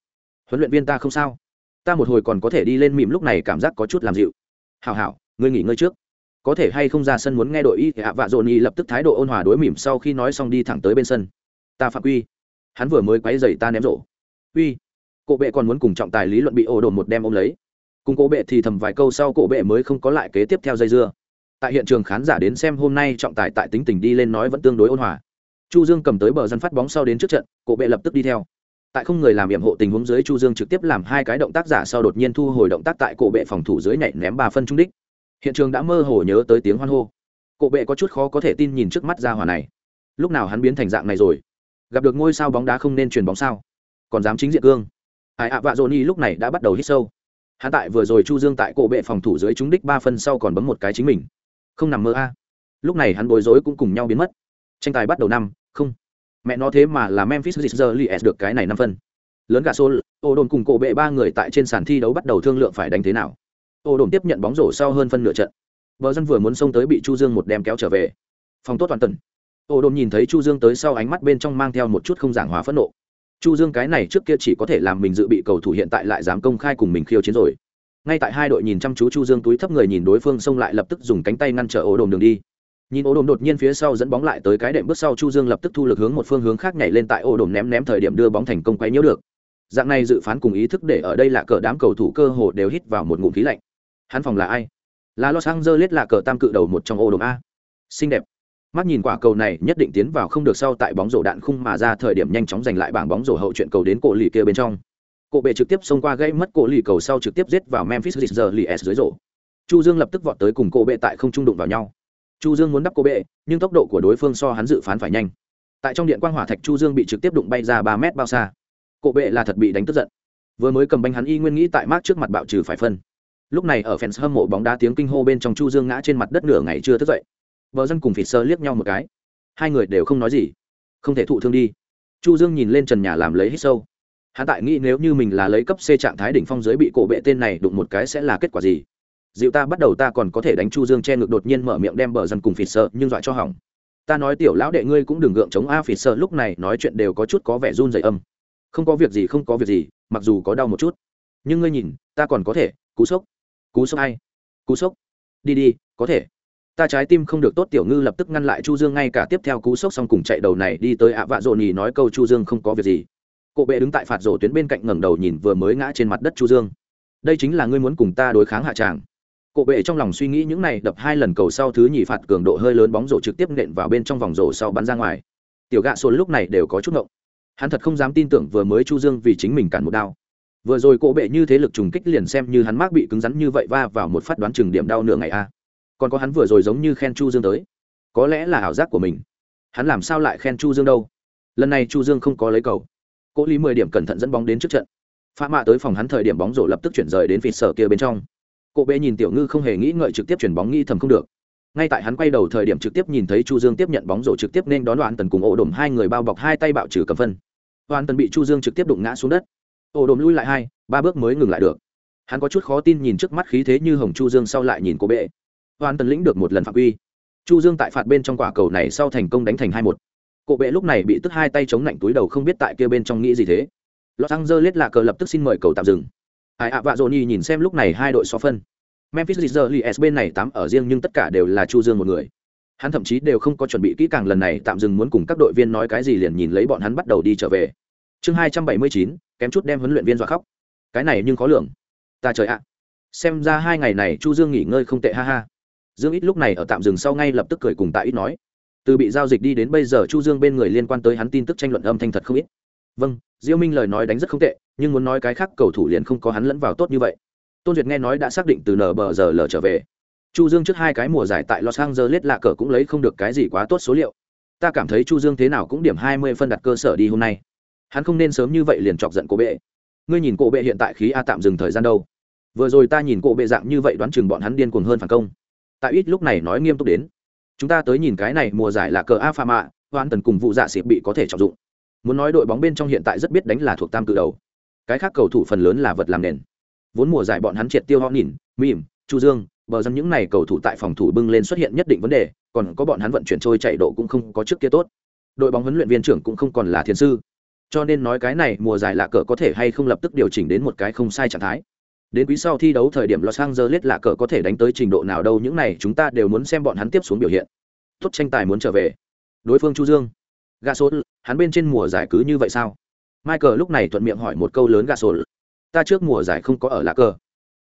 Huấn luyện viên ta không sao. Ta một hồi còn có thể đi lên mìm lúc này cảm giác có chút làm dịu. Hào hào ngươi nghỉ ngơi trước có thể hay không ra sân muốn nghe đội y ạ vạ dồn y lập tức thái độ ôn hòa đối mỉm sau khi nói xong đi thẳng tới bên sân. Ta phạm quy. Hắn vừa mới quấy dày ta ném rổ. Uy. Cổ bệ còn muốn cùng trọng tài lý luận bị ổ đồn một đem ôm lấy. Cùng cổ bệ thì thầm vài câu sau cổ bệ mới không có lại kế tiếp theo dây dưa. Tại hiện trường khán giả đến xem hôm nay trọng tài tại tính tình đi lên nói vẫn tương đối ôn hòa. Chu dương cầm tới bờ dân phát bóng sau đến trước trận, cổ bệ lập tức đi theo. Tại không người làm nhiệm hộ tình huống dưới chu dương trực tiếp làm hai cái động tác giả sau đột nhiên thu hồi động tác tại cổ bệ phòng thủ dưới nhảy ném ba phân trung đích hiện trường đã mơ hồ nhớ tới tiếng hoan hô. Cổ bệ có chút khó có thể tin nhìn trước mắt ra hỏa này. Lúc nào hắn biến thành dạng này rồi? Gặp được ngôi sao bóng đá không nên truyền bóng sao? Còn dám chính diện cương. Ai ạ, vạ dồn lúc này đã bắt đầu hít sâu. Hắn tại vừa rồi chu dương tại cổ bệ phòng thủ dưới trúng đích ba phân sau còn bấm một cái chính mình. Không nằm mơ a. Lúc này hắn bối rối cũng cùng nhau biến mất. Tranh tài bắt đầu năm, không. Mẹ nó thế mà là memphis s được cái này năm phân. Lớn gà số ô đồn cùng cổ bệ ba người tại trên sàn thi đấu bắt đầu thương lượng phải đánh thế nào ô đồn tiếp nhận bóng rổ sau hơn phân nửa trận. Vợ dân vừa muốn xông tới bị chu dương một đem kéo trở về. Phòng tốt toàn tần ô đồn nhìn thấy chu dương tới sau ánh mắt bên trong mang theo một chút không giảng hòa phẫn nộ. Chu dương cái này trước kia chỉ có thể làm mình dự bị cầu thủ hiện tại lại dám công khai cùng mình khiêu chiến rồi. Ngay tại hai đội nhìn chăm chú chu dương túi thấp người nhìn đối phương xông lại lập tức dùng cánh tay ngăn trở Ô đồn đường đi. Nhìn Ô đồn đột nhiên phía sau dẫn bóng lại tới cái đệm bước sau chu dương lập tức thu lực hướng một phương hướng khác nhảy lên tại Ô đồn ném ném thời điểm đưa bóng thành công quay nhiễu được. Dạng này dự phán cùng ý thức để ở đây là cờ đám cầu thủ cơ hồ đều hít vào một ngụm khí lạnh hắn phòng là ai? Là los angeles là cờ tam cự đầu một trong ô đồn a. Xinh đẹp. Mắt nhìn quả cầu này nhất định tiến vào không được sau tại bóng rổ đạn khung mà ra thời điểm nhanh chóng giành lại bảng bóng rổ hậu chuyện cầu đến cổ lì kia bên trong. Cổ bệ trực tiếp xông qua gây mất cổ lì cầu sau trực tiếp giết vào memphis giờ lì s dưới rổ. Chu dương lập tức vọt tới cùng cổ bệ tại không trung đụng vào nhau. Chu dương muốn đắp cổ bệ, nhưng tốc độ của đối phương so hắn dự phán phải nhanh. Tại trong điện quang hỏa thạch chu dương bị trực tiếp đụng bay ra ba mét bao xa. Cổ bệ là thật bị đánh tức giận. Vừa mới cầm banh hắn y nguyên nghĩ tại mát trước mặt bạo trừ phải phân lúc này ở fans hâm mộ bóng đá tiếng kinh hô bên trong chu dương ngã trên mặt đất nửa ngày chưa thức dậy. Vợ dân cùng phịt sơ liếc nhau một cái. Hai người đều không nói gì. Không thể thụ thương đi. Chu dương nhìn lên trần nhà làm lấy hít sâu. Hắn tại nghĩ nếu như mình là lấy cấp c trạng thái đỉnh phong giới bị cổ bệ tên này đụng một cái sẽ là kết quả gì? Dịu ta bắt đầu ta còn có thể đánh chu dương che ngực đột nhiên mở miệng đem bờ dân cùng phịt sơ nhưng dọa cho hỏng. Ta nói tiểu lão đệ ngươi cũng đừng gượng chống a phịt sơ lúc này nói chuyện đều có chút có vẻ run dày âm. Không có việc gì, không có việc gì, mặc dù có đau một chút. Nhưng ngươi nhìn, ta còn có thể, cú sốc cú sốc ai? Cú sốc? Đi đi, có thể. Ta trái tim không được tốt, tiểu ngư lập tức ngăn lại chu dương ngay cả tiếp theo cú sốc xong cùng chạy đầu này đi tới ạ vạ rộ nhì nói câu chu dương không có việc gì. Cộ bệ đứng tại phạt rổ tuyến bên cạnh ngẩng đầu nhìn vừa mới ngã trên mặt đất chu dương. Đây chính là ngươi muốn cùng ta đối kháng hạ tràng. Cộ bệ trong lòng suy nghĩ những này đập hai lần cầu sau thứ nhì phạt cường độ hơi lớn bóng rổ trực tiếp nện vào bên trong vòng rổ sau bắn ra ngoài. Tiểu gạ xôn lúc này đều có chút ngộng. Hắn thật không dám tin tưởng vừa mới chu dương vì chính mình cản một đao vừa rồi cổ bệ như thế lực trùng kích liền xem như hắn mác bị cứng rắn như vậy va vào một phát đoán chừng điểm đau nửa ngày a. Còn có hắn vừa rồi giống như khen chu dương tới. Có lẽ là ảo giác của mình. Hắn làm sao lại khen chu dương đâu? Lần này chu dương không có lấy cầu. Cố lý mười điểm cẩn thận dẫn bóng đến trước trận. Pha mạ tới phòng hắn thời điểm bóng rổ lập tức chuyển rời đến vịt sở kia bên trong. Cộ bệ nhìn tiểu ngư không hề nghĩ ngợi trực tiếp chuyển bóng nghĩ thầm không được. Ngay tại hắn quay đầu thời điểm trực tiếp nhìn thấy chu dương tiếp nhận bóng rổ trực tiếp nên đón đoạn tần cùng ổ đổm hai người bao bọc hai tay bạo trừ cầm phân. Hoàn tần bị chu dương trực tiếp đụng ngã xuống đất ổ đồm lui lại hai, ba bước mới ngừng lại được. Hắn có chút khó tin nhìn trước mắt khí thế như hồng chu dương sau lại nhìn cô bệ. Hoàn tần lĩnh được một lần phạm quy. Chu dương tại phạt bên trong quả cầu này sau thành công đánh thành hai một. Cổ bệ lúc này bị tức hai tay chống lạnh túi đầu không biết tại kia bên trong nghĩ gì thế. Los angeles là cờ lập tức xin mời cầu tạm dừng. Ai ạ, vạ dồn nhìn xem lúc này hai đội so phân. Memphis Grizzlies bên này tám ở riêng nhưng tất cả đều là chu dương một người. Hắn thậm chí đều không có chuẩn bị kỹ càng lần này, tạm dừng muốn cùng các đội viên nói cái gì liền nhìn lấy bọn hắn bắt đầu đi trở về chương hai trăm bảy mươi chín, kém chút đem huấn luyện viên dọa khóc. Cái này nhưng khó lường. Ta trời ạ. Xem ra hai ngày này chu dương nghỉ ngơi không tệ, ha ha. Dương ít lúc này ở tạm dừng sau ngay lập tức cười cùng Tạ ít nói. Từ bị giao dịch đi đến bây giờ chu dương bên người liên quan tới hắn tin tức tranh luận âm thanh thật không ít. Vâng diêu minh lời nói đánh rất không tệ, nhưng muốn nói cái khác cầu thủ liền không có hắn lẫn vào tốt như vậy. Tôn duyệt nghe nói đã xác định từ nở bờ giờ lờ trở về. Chu dương trước hai cái mùa giải tại los angeles lạ cờ cũng lấy không được cái gì quá tốt số liệu. Ta cảm thấy chu dương thế nào cũng điểm hai mươi phân đặt cơ sở đi hôm nay hắn không nên sớm như vậy liền chọc giận cổ bệ. Ngươi nhìn cổ bệ hiện tại khí a tạm dừng thời gian đâu? Vừa rồi ta nhìn cổ bệ dạng như vậy đoán chừng bọn hắn điên cuồng hơn phản công. Tại ít lúc này nói nghiêm túc đến. Chúng ta tới nhìn cái này mùa giải là cờ a pha mạ, hoan tần cùng vụ dạ xịp bị có thể trọng dụng. Muốn nói đội bóng bên trong hiện tại rất biết đánh là thuộc tam cự đầu. Cái khác cầu thủ phần lớn là vật làm nền. Vốn mùa giải bọn hắn triệt tiêu họ nhìn mìm chu dương, bờ dân những này cầu thủ tại phòng thủ bưng lên xuất hiện nhất định vấn đề, còn có bọn hắn vận chuyển trôi chạy độ cũng không có trước kia tốt. Đội bóng huấn luyện viên trưởng cũng không còn là thiên sư cho nên nói cái này mùa giải lạ cờ có thể hay không lập tức điều chỉnh đến một cái không sai trạng thái. Đến quý sau thi đấu thời điểm los angeles lạ cờ có thể đánh tới trình độ nào đâu, những này chúng ta đều muốn xem bọn hắn tiếp xuống biểu hiện. Tốt tranh tài muốn trở về. Đối phương chu dương. Gà số hắn bên trên mùa giải cứ như vậy sao? Michael lúc này thuận miệng hỏi một câu lớn gà số ta trước mùa giải không có ở lạ cờ.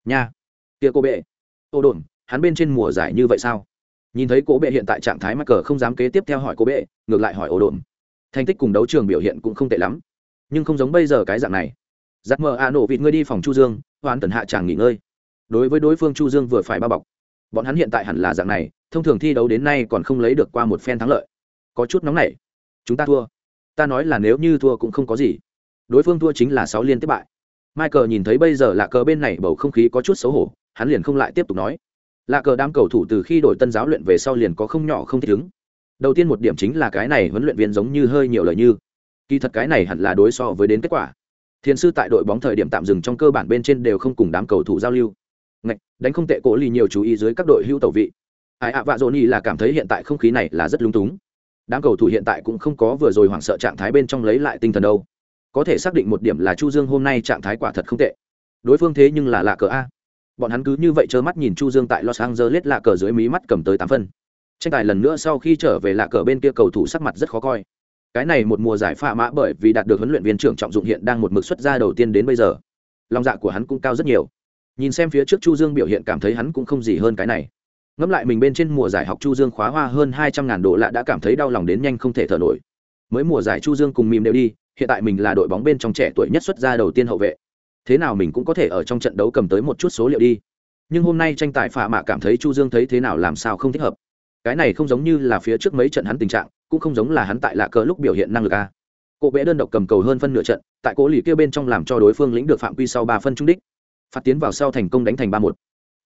Nha. Tia cô bệ. Ô đồn, hắn bên trên mùa giải như vậy sao? Nhìn thấy cô bệ hiện tại trạng thái michael không dám kế tiếp theo hỏi cô bệ, ngược lại hỏi ô đồn thành tích cùng đấu trường biểu hiện cũng không tệ lắm. Nhưng không giống bây giờ cái dạng này. Giặc mờ a nổ vịt ngươi đi phòng chu dương, hoán tần hạ chàng nghỉ ngơi. Đối với đối phương chu dương vừa phải bao bọc. Bọn hắn hiện tại hẳn là dạng này, thông thường thi đấu đến nay còn không lấy được qua một phen thắng lợi. Có chút nóng nảy. Chúng ta thua. Ta nói là nếu như thua cũng không có gì. Đối phương thua chính là sáu liên tiếp bại. Michael nhìn thấy bây giờ là cờ bên này bầu không khí có chút xấu hổ, hắn liền không lại tiếp tục nói. Là cờ đám cầu thủ từ khi đổi tân giáo luyện về sau liền có không nhỏ không thích ứng đầu tiên một điểm chính là cái này huấn luyện viên giống như hơi nhiều lời như. Kỳ thật cái này hẳn là đối so với đến kết quả. Thiền sư tại đội bóng thời điểm tạm dừng trong cơ bản bên trên đều không cùng đám cầu thủ giao lưu. Ngạch, đánh không tệ cổ lì nhiều chú ý dưới các đội hưu tẩu vị. Ai ạ vạ dồn y là cảm thấy hiện tại không khí này là rất lung túng. Đám cầu thủ hiện tại cũng không có vừa rồi hoảng sợ trạng thái bên trong lấy lại tinh thần đâu. Có thể xác định một điểm là chu dương hôm nay trạng thái quả thật không tệ. Đối phương thế nhưng là lạ cờ a. Bọn hắn cứ như vậy trơ mắt nhìn chu dương tại los angeles lạ cờ dưới mí mắt cầm tới tám phân tranh tài lần nữa sau khi trở về lạ cờ bên kia cầu thủ sắc mặt rất khó coi. Cái này một mùa giải pha mã bởi vì đạt được huấn luyện viên trưởng trọng dụng hiện đang một mực xuất ra đầu tiên đến bây giờ. Lòng dạ của hắn cũng cao rất nhiều. Nhìn xem phía trước chu dương biểu hiện cảm thấy hắn cũng không gì hơn cái này. Ngẫm lại mình bên trên mùa giải học chu dương khóa hoa hơn hai trăm ngàn độ lạ đã cảm thấy đau lòng đến nhanh không thể thở nổi. Mới mùa giải chu dương cùng mìm đều đi, hiện tại mình là đội bóng bên trong trẻ tuổi nhất xuất ra đầu tiên hậu vệ. Thế nào mình cũng có thể ở trong trận đấu cầm tới một chút số liệu đi. Nhưng hôm nay tranh tài phạ mạ cảm thấy chu dương thấy thế nào làm sao không thích hợp cái này không giống như là phía trước mấy trận hắn tình trạng, cũng không giống là hắn tại lạ cờ lúc biểu hiện năng lực a. Cộ vẽ đơn độc cầm cầu hơn phân nửa trận, tại cố lì kia bên trong làm cho đối phương lĩnh được phạm quy sau ba phân trung đích. Phát tiến vào sau thành công đánh thành ba một.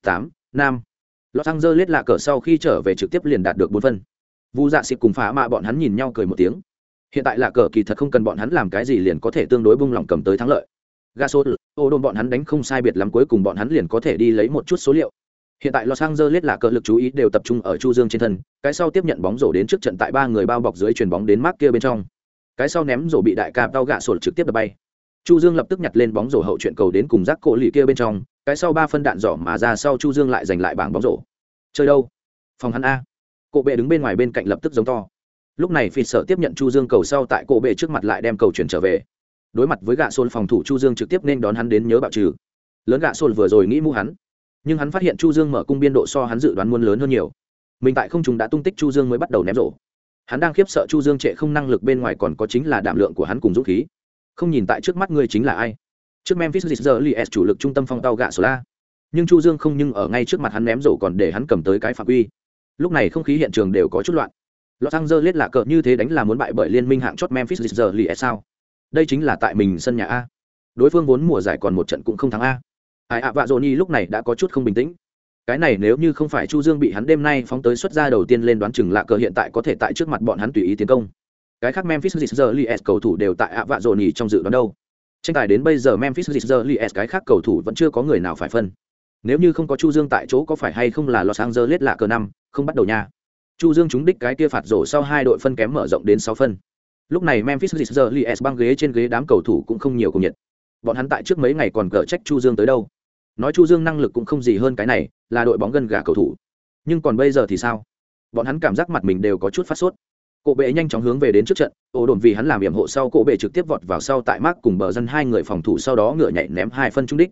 Tám nam dơ lết lạ cờ sau khi trở về trực tiếp liền đạt được bốn phân. Vu dạ xịt cùng phá mạ bọn hắn nhìn nhau cười một tiếng. Hiện tại lạ cờ kỳ thật không cần bọn hắn làm cái gì liền có thể tương đối bung lòng cầm tới thắng lợi. Gasol, ô đôn bọn hắn đánh không sai biệt lắm, cuối cùng bọn hắn liền có thể đi lấy một chút số liệu. Hiện tại Los Angeles là cờ lực chú ý đều tập trung ở Chu Dương trên thân, cái sau tiếp nhận bóng rổ đến trước trận tại ba người bao bọc dưới chuyền bóng đến mác kia bên trong. Cái sau ném rổ bị đại ca đau gạ sổ trực tiếp đập bay. Chu Dương lập tức nhặt lên bóng rổ hậu chuyện cầu đến cùng rác cổ lì kia bên trong, cái sau ba phân đạn giỏ mà ra sau Chu Dương lại giành lại bảng bóng rổ. Chơi đâu? Phòng hắn a. Cổ bệ đứng bên ngoài bên cạnh lập tức giống to. Lúc này Phi sợ tiếp nhận Chu Dương cầu sau tại cổ bệ trước mặt lại đem cầu chuyển trở về. Đối mặt với gạ sôn phòng thủ Chu Dương trực tiếp nên đón hắn đến nhớ bạo trừ. Lớn gạ sôn vừa rồi nghĩ mu hắn, nhưng hắn phát hiện chu dương mở cung biên độ so hắn dự đoán muôn lớn hơn nhiều. Mình tại không trùng đã tung tích chu dương mới bắt đầu ném rổ. Hắn đang khiếp sợ chu dương trệ không năng lực bên ngoài còn có chính là đảm lượng của hắn cùng dũng khí. Không nhìn tại trước mắt ngươi chính là ai? Trước memphis giờ li chủ lực trung tâm phong tàu gạ sola. Nhưng chu dương không nhưng ở ngay trước mặt hắn ném rổ còn để hắn cầm tới cái phạm uy lúc này không khí hiện trường đều có chút loạn. Los angeles lạ cờ như thế đánh là muốn bại bởi liên minh hạng chót memphis giờ li sao? Đây chính là tại mình sân nhà a. Đối phương vốn mùa giải còn một trận cũng không thắng a ai ạ, vạ dỗ nhi lúc này đã có chút không bình tĩnh. Cái này nếu như không phải chu dương bị hắn đêm nay phóng tới xuất ra đầu tiên lên đoán chừng lạ cờ hiện tại có thể tại trước mặt bọn hắn tùy ý tiến công. Cái khác memphis Grizzlies cầu thủ đều tại ạ vạ dồn nhi trong dự đoán đâu. Tranh tài đến bây giờ memphis Grizzlies cái khác cầu thủ vẫn chưa có người nào phải phân. Nếu như không có chu dương tại chỗ có phải hay không là los angeles lạ cờ năm, không bắt đầu nha. Chu dương trúng đích cái kia phạt rổ sau hai đội phân kém mở rộng đến sáu phân. Lúc này memphis Grizzlies băng ghế trên ghế đám cầu thủ cũng không nhiều cùng nhiệt. Bọn hắn tại trước mấy ngày còn cờ trách chu dương tới đâu nói chu dương năng lực cũng không gì hơn cái này, là đội bóng gân gà cầu thủ. Nhưng còn bây giờ thì sao? Bọn hắn cảm giác mặt mình đều có chút phát sốt. Cổ bệ nhanh chóng hướng về đến trước trận, ổ đồn vì hắn làm hiểm hộ sau cổ bệ trực tiếp vọt vào sau tại mác cùng bờ dân hai người phòng thủ sau đó ngựa nhảy ném hai phân trung đích.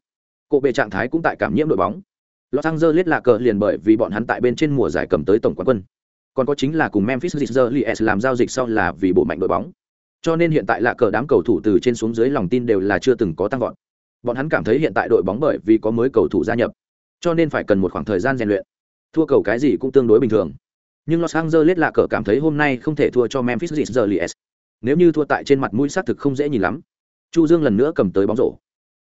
Cổ bệ trạng thái cũng tại cảm nhiễm đội bóng. Los Angeles là cờ liền bởi vì bọn hắn tại bên trên mùa giải cầm tới tổng quán quân. Còn có chính là cùng Memphis Grizzlies làm giao dịch sau là vì bộ mạnh đội bóng. Cho nên hiện tại là cờ đám cầu thủ từ trên xuống dưới lòng tin đều là chưa từng có tăng vọt bọn hắn cảm thấy hiện tại đội bóng bởi vì có mới cầu thủ gia nhập, cho nên phải cần một khoảng thời gian rèn luyện. Thua cầu cái gì cũng tương đối bình thường. Nhưng los angeles lạ cờ cảm thấy hôm nay không thể thua cho memphis Grizzlies. nếu như thua tại trên mặt mũi xác thực không dễ nhìn lắm. Chu dương lần nữa cầm tới bóng rổ.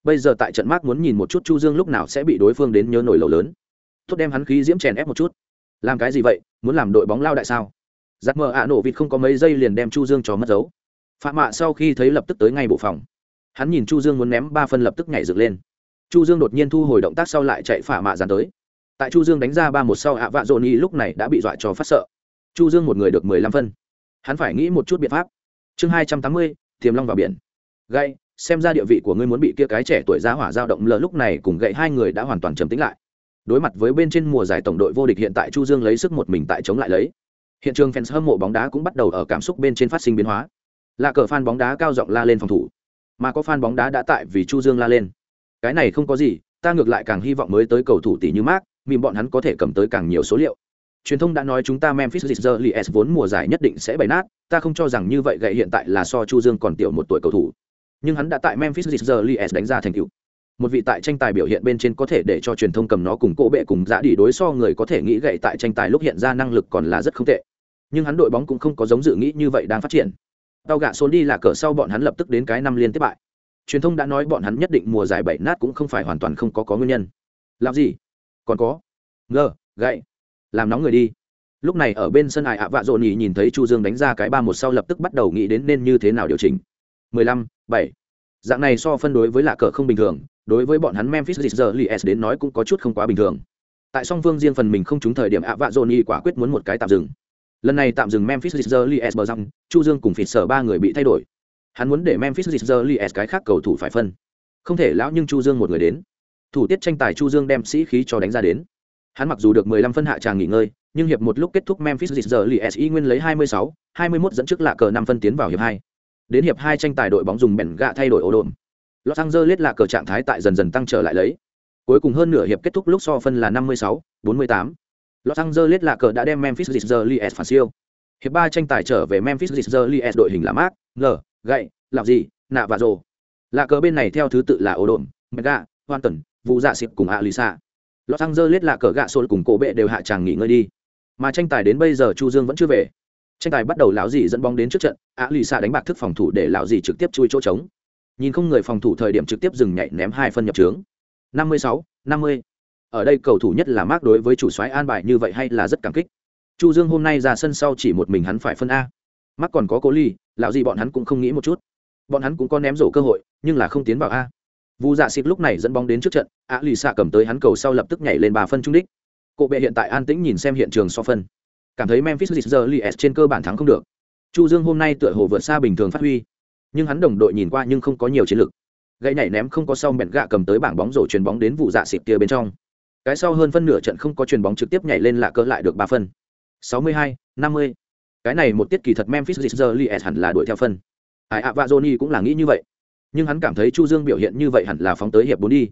Bây giờ tại trận mát muốn nhìn một chút chu dương lúc nào sẽ bị đối phương đến nhớ nổi lầu lớn. Tốt đem hắn khí diễm chèn ép một chút. Làm cái gì vậy? Muốn làm đội bóng lao đại sao? Giặc mờ ạ nổ vịt không có mấy giây liền đem chu dương cho mất dấu. Phạm mạ sau khi thấy lập tức tới ngay bộ phòng hắn nhìn chu dương muốn ném ba phân lập tức nhảy dựng lên. Chu dương đột nhiên thu hồi động tác sau lại chạy phả mạ dàn tới. Tại chu dương đánh ra ba một sau, ạ vạ dồn y lúc này đã bị dọa cho phát sợ. Chu dương một người được mười lăm phân. Hắn phải nghĩ một chút biện pháp. Chương hai trăm tám mươi, tiềm long vào biển. Gậy, xem ra địa vị của ngươi muốn bị kia cái trẻ tuổi giá hỏa dao động lờ lúc này cùng gậy hai người đã hoàn toàn trầm tĩnh lại. Đối mặt với bên trên mùa giải tổng đội vô địch hiện tại chu dương lấy sức một mình tại chống lại lấy. Hiện trường fans hâm mộ bóng đá cũng bắt đầu ở cảm xúc bên trên phát sinh biến hóa. Là cờ fan bóng đá cao giọng la lên phòng thủ mà có fan bóng đá đã tại vì chu dương la lên. Cái này không có gì, ta ngược lại càng hy vọng mới tới cầu thủ tỷ như mark mìm bọn hắn có thể cầm tới càng nhiều số liệu. Truyền thông đã nói chúng ta memphis Grizzlies vốn mùa giải nhất định sẽ bày nát, ta không cho rằng như vậy gậy hiện tại là so chu dương còn tiểu một tuổi cầu thủ. Nhưng hắn đã tại memphis Grizzlies đánh ra thành tựu. Một vị tại tranh tài biểu hiện bên trên có thể để cho truyền thông cầm nó cùng cỗ bệ cùng dã đi đối so người có thể nghĩ gậy tại tranh tài lúc hiện ra năng lực còn là rất không tệ. Nhưng hắn đội bóng cũng không có giống dự nghĩ như vậy đang phát triển tao gạ xôn đi là cờ sau bọn hắn lập tức đến cái năm liên tiếp bại. Truyền thông đã nói bọn hắn nhất định mùa giải bảy nát cũng không phải hoàn toàn không có có nguyên nhân. Làm gì? Còn có? Ngờ gậy. Làm nóng người đi. Lúc này ở bên sân ải ạ vạ dồn nhì nhìn thấy chu dương đánh ra cái ba một sau lập tức bắt đầu nghĩ đến nên như thế nào điều chỉnh. 15, 7. dạng này so phân đối với lạ cờ không bình thường đối với bọn hắn memphis Grizzlies đến nói cũng có chút không quá bình thường. Tại song phương riêng phần mình không trúng thời điểm ạ vạ dồn nhì quả quyết muốn một cái tạm dừng lần này tạm dừng memphis Grizzlies bờ răng chu dương cùng phịt sở ba người bị thay đổi. Hắn muốn để memphis Grizzlies cái khác cầu thủ phải phân. Không thể lão nhưng chu dương một người đến. Thủ tiết tranh tài chu dương đem sĩ khí cho đánh ra đến. Hắn mặc dù được 15 phân hạ tràng nghỉ ngơi nhưng hiệp một lúc kết thúc memphis Grizzlies y nguyên lấy 26, 21 dẫn trước lạ cờ 5 phân tiến vào hiệp 2. đến hiệp 2 tranh tài đội bóng dùng bèn gạ thay đổi ổ đồn los angeles lạ cờ trạng thái tại dần dần tăng trở lại lấy. Cuối cùng hơn nửa hiệp kết thúc lúc so phân là 56, 48 los angeles lạ cờ đã đem memphis Grizzlies phản siêu hiệp 3 tranh tài trở về memphis Grizzlies đội hình là Mark, ngờ gậy làm gì nạ và rồ lạ cờ bên này theo thứ tự là ổ đồn mega hoàn tần vụ dạ xịp cùng alisa Los Angeles là cờ gạ sôi cùng cổ bệ đều hạ tràng nghỉ ngơi đi. Mà tranh tài đến bây giờ Chu Dương vẫn chưa về. Tranh tài bắt đầu lão gì dẫn bóng đến trước trận, Á Lì Sa đánh bạc thức phòng thủ để lão gì trực tiếp chui chỗ trống. Nhìn không người phòng thủ thời điểm trực tiếp dừng nhảy ném hai phân nhập trướng. 56, 50. Ở đây cầu thủ nhất là mác đối với chủ soái an bài như vậy hay là rất cảm kích. Chu Dương hôm nay ra sân sau chỉ một mình hắn phải phân a. Mark còn có Cố Ly, lão gì bọn hắn cũng không nghĩ một chút. Bọn hắn cũng có ném rổ cơ hội, nhưng là không tiến vào a. Vu Dạ Xịt lúc này dẫn bóng đến trước trận, ạ Lì xạ cầm tới hắn cầu sau lập tức nhảy lên ba phân trung đích. cộ bệ hiện tại an tĩnh nhìn xem hiện trường so phân, cảm thấy Memphis Grizzlies trên cơ bản thắng không được. Chu Dương hôm nay tựa hồ vượt xa bình thường phát huy, nhưng hắn đồng đội nhìn qua nhưng không có nhiều chiến lược, gậy nhảy ném không có sau mẹn gạ cầm tới bảng bóng rổ chuyền bóng đến vụ dạ xịt kia bên trong. Cái sau hơn phân nửa trận không có chuyền bóng trực tiếp nhảy lên lạ cỡ lại được ba phân. 62, 50. Cái này một tiết kỳ thật Memphis Grizzlies hẳn là đuổi theo phân. Ai ạ và Johnny cũng là nghĩ như vậy. Nhưng hắn cảm thấy chu dương biểu hiện như vậy hẳn là phóng tới hiệp bốn đi.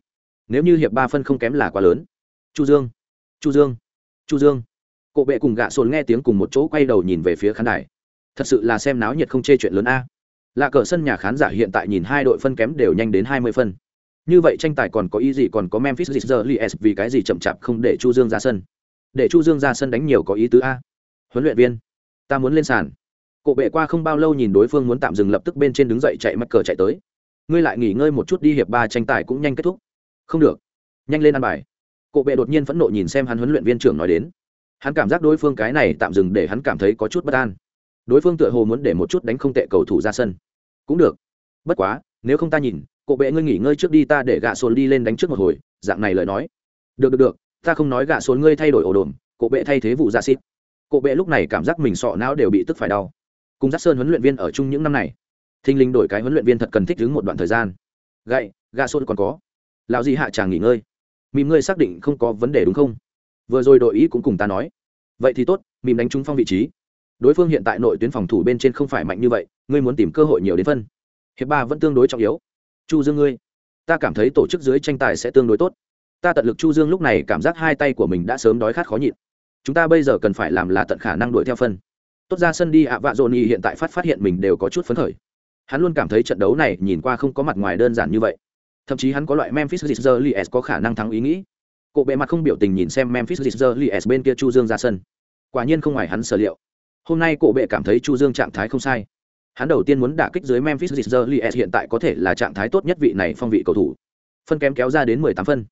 Nếu như hiệp ba phân không kém là quá lớn. Chu dương chu dương chu dương. Cộ bệ cùng gạ sồn nghe tiếng cùng một chỗ quay đầu nhìn về phía khán đài. Thật sự là xem náo nhiệt không chê chuyện lớn a. Lạ cờ sân nhà khán giả hiện tại nhìn hai đội phân kém đều nhanh đến hai mươi phân như vậy tranh tài còn có ý gì còn có memphis Grizzlies vì cái gì chậm chạp không để chu dương ra sân để chu dương ra sân đánh nhiều có ý tứ a huấn luyện viên ta muốn lên sàn cộ bệ qua không bao lâu nhìn đối phương muốn tạm dừng lập tức bên trên đứng dậy chạy mắc cờ chạy tới ngươi lại nghỉ ngơi một chút đi hiệp ba tranh tài cũng nhanh kết thúc không được nhanh lên ăn bài Cổ bệ đột nhiên phẫn nộ nhìn xem hắn huấn luyện viên trưởng nói đến. Hắn cảm giác đối phương cái này tạm dừng để hắn cảm thấy có chút bất an. Đối phương tựa hồ muốn để một chút đánh không tệ cầu thủ ra sân. Cũng được. Bất quá, nếu không ta nhìn, cổ bệ ngươi nghỉ ngơi trước đi ta để gạ sồn đi lên đánh trước một hồi, dạng này lời nói. Được được được, ta không nói gạ sồn ngươi thay đổi ổ đồn, cổ bệ thay thế vụ dạ ra xít. Cổ bệ lúc này cảm giác mình sọ não đều bị tức phải đau. Cùng giác Sơn huấn luyện viên ở chung những năm này, thinh linh đổi cái huấn luyện viên thật cần thích đứng một đoạn thời gian. Gậy, gạ sồn còn có. Lão gì hạ chàng nghỉ ngơi mìm ngươi xác định không có vấn đề đúng không vừa rồi đội ý cũng cùng ta nói vậy thì tốt mìm đánh trúng phong vị trí đối phương hiện tại nội tuyến phòng thủ bên trên không phải mạnh như vậy ngươi muốn tìm cơ hội nhiều đến phân hiệp ba vẫn tương đối trọng yếu chu dương ngươi, ta cảm thấy tổ chức dưới tranh tài sẽ tương đối tốt. Ta tận lực chu dương lúc này cảm giác hai tay của mình đã sớm đói khát khó nhịn. Chúng ta bây giờ cần phải làm là tận khả năng đuổi theo phân. Tốt ra sân đi ạ, vạ dồn hiện tại phát phát hiện mình đều có chút phấn khởi. Hắn luôn cảm thấy trận đấu này nhìn qua không có mặt ngoài đơn giản như vậy. Thậm chí hắn có loại memphis Grizzlies có khả năng thắng ý nghĩ. Cụ bệ mặt không biểu tình nhìn xem memphis Grizzlies bên kia chu dương ra sân. Quả nhiên không ngoài hắn sở liệu. Hôm nay cụ bệ cảm thấy chu dương trạng thái không sai hắn đầu tiên muốn đả kích dưới memphis Grizzlies hiện tại có thể là trạng thái tốt nhất vị này phong vị cầu thủ phân kém kéo ra đến 18 phân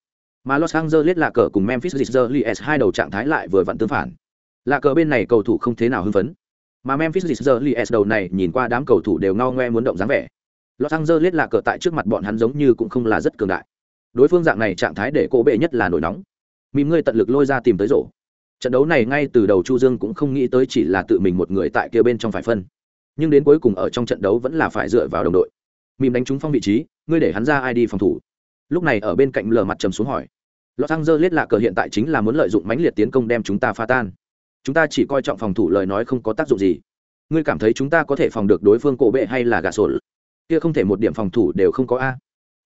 mà los angeles là cờ cùng memphis Grizzlies hai đầu trạng thái lại vừa vặn tương phản là cờ bên này cầu thủ không thế nào hưng phấn mà memphis Grizzlies đầu này nhìn qua đám cầu thủ đều ngao ngoe muốn động dáng vẻ Los Angeles là cờ tại trước mặt bọn hắn giống như cũng không là rất cường đại. Đối phương dạng này trạng thái để cô bệ nhất là nổi nóng. Mìm ngươi tận lực lôi ra tìm tới rổ. Trận đấu này ngay từ đầu Chu Dương cũng không nghĩ tới chỉ là tự mình một người tại kia bên trong phải phân. Nhưng đến cuối cùng ở trong trận đấu vẫn là phải dựa vào đồng đội. Mìm đánh trúng phong vị trí, ngươi để hắn ra ai đi phòng thủ. Lúc này ở bên cạnh lờ mặt trầm xuống hỏi. Lọt Angzer Angeles lạ cờ hiện tại chính là muốn lợi dụng mãnh liệt tiến công đem chúng ta phá tan. Chúng ta chỉ coi trọng phòng thủ lời nói không có tác dụng gì. Ngươi cảm thấy chúng ta có thể phòng được đối phương cổ bệ hay là gà sổ? kia không thể một điểm phòng thủ đều không có a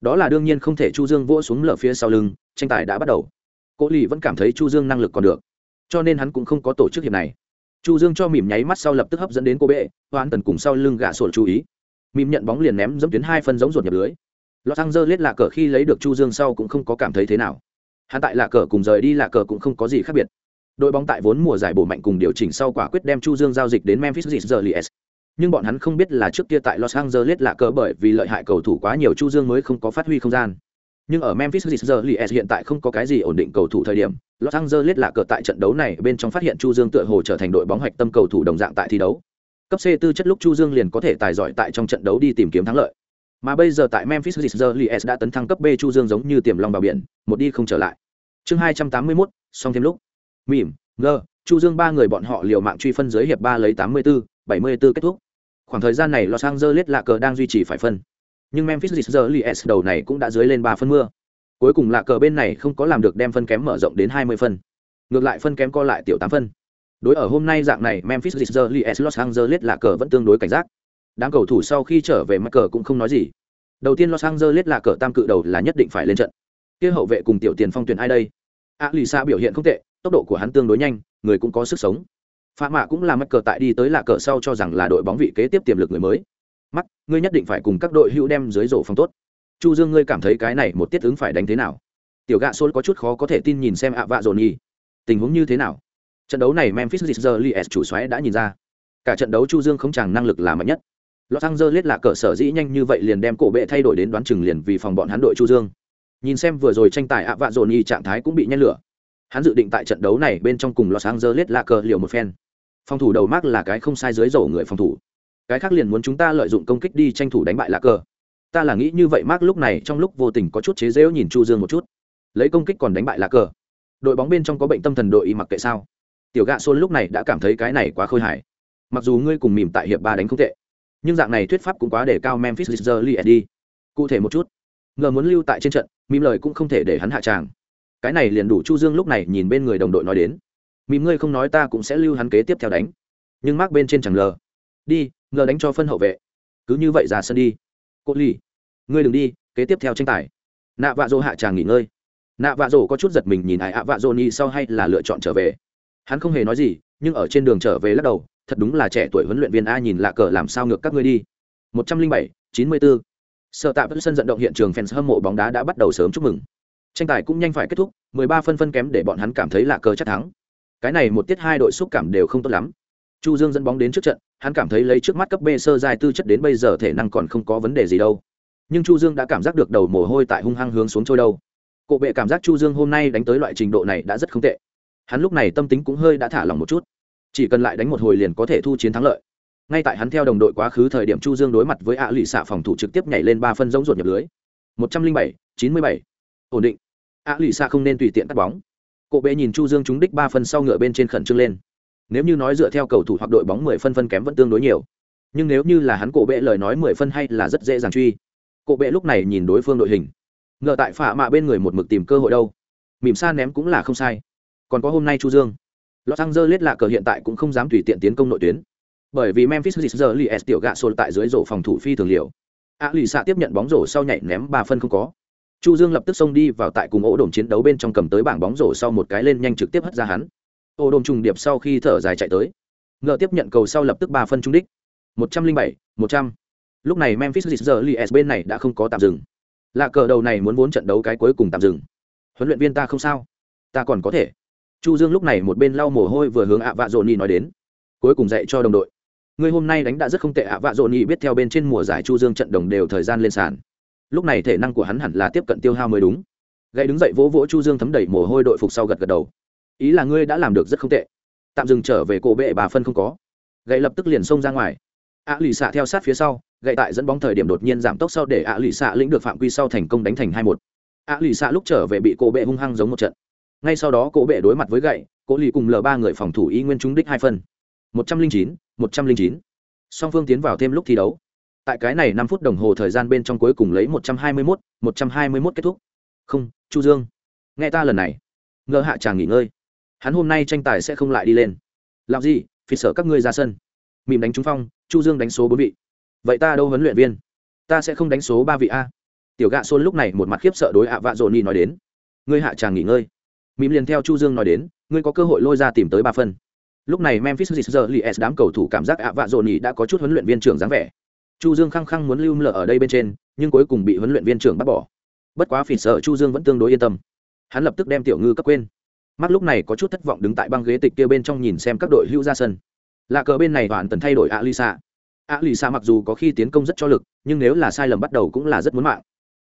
đó là đương nhiên không thể chu dương vỗ xuống lở phía sau lưng tranh tài đã bắt đầu cố lì vẫn cảm thấy chu dương năng lực còn được cho nên hắn cũng không có tổ chức hiệp này chu dương cho mỉm nháy mắt sau lập tức hấp dẫn đến cô bệ, hoán tần cùng sau lưng gạ sổ chú ý. Mỉm nhận bóng liền ném dẫm tuyến hai phân giống ruột nhập lưới. Los angeles lạ cờ khi lấy được chu dương sau cũng không có cảm thấy thế nào. Hắn tại lạ cờ cùng rời đi lạ cờ cũng không có gì khác biệt. Đội bóng tại vốn mùa giải bổ mạnh cùng điều chỉnh sau quả quyết đem chu dương giao dịch đến memphis Grizzlies nhưng bọn hắn không biết là trước kia tại Los Angeles là cờ bởi vì lợi hại cầu thủ quá nhiều Chu Dương mới không có phát huy không gian. Nhưng ở Memphis Grizzlies hiện tại không có cái gì ổn định cầu thủ thời điểm, Los Angeles là cờ tại trận đấu này bên trong phát hiện Chu Dương tựa hồ trở thành đội bóng hoạch tâm cầu thủ đồng dạng tại thi đấu. Cấp C tư chất lúc Chu Dương liền có thể tài giỏi tại trong trận đấu đi tìm kiếm thắng lợi. Mà bây giờ tại Memphis Grizzlies đã tấn thăng cấp B Chu Dương giống như tiềm long vào biển, một đi không trở lại. Chương 281, xong thêm lúc. Mỉm, ngơ, Chu Dương ba người bọn họ liều mạng truy phân dưới hiệp 3 lấy 84, 74 kết thúc. Khoảng thời gian này Los Angeles lạ cờ đang duy trì phải phân. Nhưng Memphis Grizzlies đầu này cũng đã dưới lên 3 phân mưa. Cuối cùng là cờ bên này không có làm được đem phân kém mở rộng đến 20 phân. Ngược lại phân kém co lại tiểu 8 phân. Đối ở hôm nay dạng này Memphis Grizzlies Los Angeles là cờ vẫn tương đối cảnh giác. Đám cầu thủ sau khi trở về mắc cờ cũng không nói gì. Đầu tiên Los Angeles là cờ tam cự đầu là nhất định phải lên trận. Kia hậu vệ cùng tiểu tiền phong tuyển ai đây? A biểu hiện không tệ, tốc độ của hắn tương đối nhanh, người cũng có sức sống phạm mạ cũng là mắc cờ tại đi tới là cờ sau cho rằng là đội bóng vị kế tiếp tiềm lực người mới mắt, ngươi nhất định phải cùng các đội hữu đem dưới rổ phòng tốt. Chu dương, ngươi cảm thấy cái này một tiết ứng phải đánh thế nào? Tiểu gạ xôn có chút khó có thể tin nhìn xem ạ vạ dồn nhi tình huống như thế nào? Trận đấu này memphis Grizzlies chủ xoáy đã nhìn ra. Cả trận đấu chu dương không chàng năng lực là mạnh nhất. Los Angeles là cờ sở dĩ nhanh như vậy liền đem cổ bệ thay đổi đến đoán chừng liền vì phòng bọn hắn đội Chu Dương. Nhìn xem vừa rồi tranh tài ạ vạ dồn y trạng thái cũng bị nhen lửa. Hắn dự định tại trận đấu này bên trong cùng Los Angeles là cờ liều một phen. Phòng thủ đầu mác là cái không sai dưới dầu người phòng thủ cái khác liền muốn chúng ta lợi dụng công kích đi tranh thủ đánh bại lá cờ. Ta là nghĩ như vậy, mark lúc này trong lúc vô tình có chút chế rễu nhìn chu dương một chút. Lấy công kích còn đánh bại lá cờ. Đội bóng bên trong có bệnh tâm thần đội y mặc kệ sao? Tiểu gạ xôn lúc này đã cảm thấy cái này quá khôi hài. Mặc dù ngươi cùng mìm tại hiệp ba đánh không tệ, nhưng dạng này thuyết pháp cũng quá để cao memphis Grizzlies đi. Cụ thể một chút. Ngờ muốn lưu tại trên trận mìm lời cũng không thể để hắn hạ tràng. Cái này liền đủ chu dương lúc này nhìn bên người đồng đội nói đến. Mìm ngươi không nói ta cũng sẽ lưu hắn kế tiếp theo đánh. Nhưng mark bên trên chẳng lờ. Đi ngờ đánh cho phân hậu vệ. Cứ như vậy ra sân đi. Cốt ly ngươi đừng đi, kế tiếp theo tranh tài. Nạ vạ dỗ hạ tràng nghỉ ngơi. Nạ vạ dỗ có chút giật mình nhìn ai ạ, vạ dỗ ni sau hay là lựa chọn trở về. Hắn không hề nói gì, nhưng ở trên đường trở về lắc đầu, thật đúng là trẻ tuổi huấn luyện viên a nhìn lạ cờ làm sao ngược các ngươi đi. Một trăm linh bảy, chín mươi bốn sợ tạ vẫn sân vận động hiện trường fans hâm mộ bóng đá đã bắt đầu sớm chúc mừng. Tranh tài cũng nhanh phải kết thúc, mười ba phân phân kém để bọn hắn cảm thấy lạ cờ chắc thắng. Cái này một tiết hai đội xúc cảm đều không tốt lắm chu dương dẫn bóng đến trước trận hắn cảm thấy lấy trước mắt cấp b sơ dài tư chất đến bây giờ thể năng còn không có vấn đề gì đâu nhưng chu dương đã cảm giác được đầu mồ hôi tại hung hăng hướng xuống trôi đâu Cổ bệ cảm giác Chu Dương hôm nay đánh tới loại trình độ này đã rất không tệ. Hắn lúc này tâm tính cũng hơi đã thả lỏng một chút, chỉ cần lại đánh một hồi liền có thể thu chiến thắng lợi. Ngay tại hắn theo đồng đội quá khứ thời điểm Chu Dương đối mặt với ạ lụy xạ phòng thủ trực tiếp nhảy lên ba phân giống ruột nhập lưới. một trăm linh bảy chín mươi bảy ổn định. ạ lụy xạ không nên tùy tiện cắt bóng. Cổ bệ nhìn Chu Dương trúng đích ba phân sau ngựa bên trên khẩn trương lên. Nếu như nói dựa theo cầu thủ hoặc đội bóng mười phân phân kém vẫn tương đối nhiều. Nhưng nếu như là hắn cổ bệ lời nói mười phân hay là rất dễ dàng truy. Cổ bệ lúc này nhìn đối phương đội hình, ngờ tại phạ mạ bên người một mực tìm cơ hội đâu. Mỉm xa ném cũng là không sai. Còn có hôm nay chu dương. Los angeles lạ cờ hiện tại cũng không dám tùy tiện tiến công nội tuyến. Bởi vì memphis giờ li s tiểu gạ sồn tại dưới rổ phòng thủ phi thường liều. A lì xạ tiếp nhận bóng rổ sau nhảy ném ba phân không có. Chu dương lập tức xông đi vào tại cùng ổ đồn chiến đấu bên trong cầm tới bảng bóng rổ sau một cái lên nhanh trực tiếp hất ra hắn. Ô đồn trùng điệp sau khi thở dài chạy tới. Ngựa tiếp nhận cầu sau lập tức ba phân trung đích. Một trăm linh bảy, một trăm. Lúc này memphis giờ li s bên này đã không có tạm dừng. Lạ cờ đầu này muốn vốn trận đấu cái cuối cùng tạm dừng. Huấn luyện viên ta không sao. Ta còn có thể. Chu dương lúc này một bên lau mồ hôi vừa hướng ạ vạ dồn nhi nói đến. Cuối cùng dạy cho đồng đội. Người hôm nay đánh đã rất không tệ ạ vạ dồn nhi biết theo bên trên mùa giải chu dương trận đồng đều thời gian lên sàn. Lúc này thể năng của hắn hẳn là tiếp cận tiêu hao mới đúng. Gậy đứng dậy vỗ vỗ chu dương thấm đẩy mồ hôi đội phục sau gật gật đầu ý là ngươi đã làm được rất không tệ. Tạm dừng trở về cổ bệ bà phân không có. Gậy lập tức liền xông ra ngoài. Ạ lì xạ theo sát phía sau, gậy tại dẫn bóng thời điểm đột nhiên giảm tốc sau để ạ lì xạ lĩnh được phạm quy sau thành công đánh thành hai một. Ạ lì xạ lúc trở về bị cổ bệ hung hăng giống một trận. Ngay sau đó cổ bệ đối mặt với gậy, cổ lì cùng l ba người phòng thủ y nguyên trúng đích hai phân. một trăm linh chín, một trăm linh chín. Song phương tiến vào thêm lúc thi đấu. Tại cái này năm phút đồng hồ thời gian bên trong cuối cùng lấy một trăm hai mươi mốt, một trăm hai mươi mốt kết thúc. Không, chu dương. Nghe ta lần này. Ngờ hạ chàng nghỉ ngơi hắn hôm nay tranh tài sẽ không lại đi lên. Làm gì? Phi sở các ngươi ra sân. Mìm đánh trúng phong, chu dương đánh số bốn vị. Vậy ta đâu huấn luyện viên? Ta sẽ không đánh số ba vị a. Tiểu gạ xôn lúc này một mặt khiếp sợ đối ạ vạ dồn nhi nói đến. Ngươi hạ tràng nghỉ ngơi. Mìm liền theo chu dương nói đến, ngươi có cơ hội lôi ra tìm tới ba phân. Lúc này memphis giờ li s đám cầu thủ cảm giác ạ vạ dồn nhi đã có chút huấn luyện viên trưởng dáng vẻ. Chu dương khăng khăng muốn lưu lở ở đây bên trên, nhưng cuối cùng bị huấn luyện viên trưởng bắt bỏ. Bất quá phỉ sợ chu dương vẫn tương đối yên tâm. Hắn lập tức đem tiểu ngư cấp quên mắt lúc này có chút thất vọng đứng tại băng ghế tịch kia bên trong nhìn xem các đội hữu ra sân. Lạ cờ bên này hoàn tần thay đổi a lisa a lisa mặc dù có khi tiến công rất cho lực, nhưng nếu là sai lầm bắt đầu cũng là rất muốn mạng.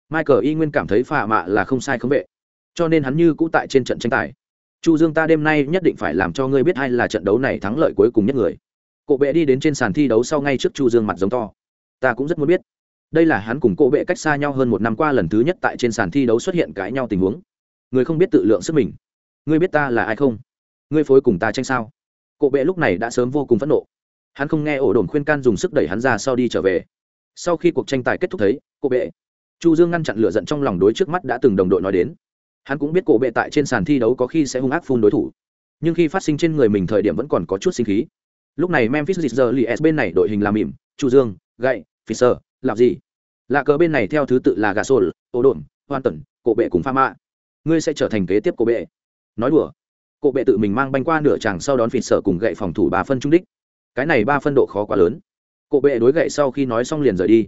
Michael y nguyên cảm thấy phà mạ là không sai không vệ. Cho nên hắn như cũ tại trên trận tranh tài. Chu dương ta đêm nay nhất định phải làm cho ngươi biết ai là trận đấu này thắng lợi cuối cùng nhất người. Cộ bệ đi đến trên sàn thi đấu sau ngay trước chu dương mặt giống to. Ta cũng rất muốn biết. Đây là hắn cùng cộ bệ cách xa nhau hơn một năm qua lần thứ nhất tại trên sàn thi đấu xuất hiện cãi nhau tình huống. Người không biết tự lượng sức mình ngươi biết ta là ai không? Ngươi phối cùng ta tranh sao? Cộ bệ lúc này đã sớm vô cùng phẫn nộ. Hắn không nghe ổ đồn khuyên can dùng sức đẩy hắn ra sau đi trở về. Sau khi cuộc tranh tài kết thúc thấy cộ bệ, chu dương ngăn chặn lửa giận trong lòng đối trước mắt đã từng đồng đội nói đến. Hắn cũng biết cộ bệ tại trên sàn thi đấu có khi sẽ hung ác phun đối thủ. Nhưng khi phát sinh trên người mình thời điểm vẫn còn có chút sinh khí. Lúc này memphis giờ li s bên này đội hình làm mỉm, chu dương, gậy fisher làm gì lạ cờ bên này theo thứ tự là gà sồn ô đồn hoàn tần cộ bệ cùng pha mạ ngươi sẽ trở thành kế tiếp cộ bệ nói đùa. Cộ bệ tự mình mang banh qua nửa chàng sau đón phịt sở cùng gậy phòng thủ ba phân trung đích. Cái này ba phân độ khó quá lớn. Cộ bệ đối gậy sau khi nói xong liền rời đi.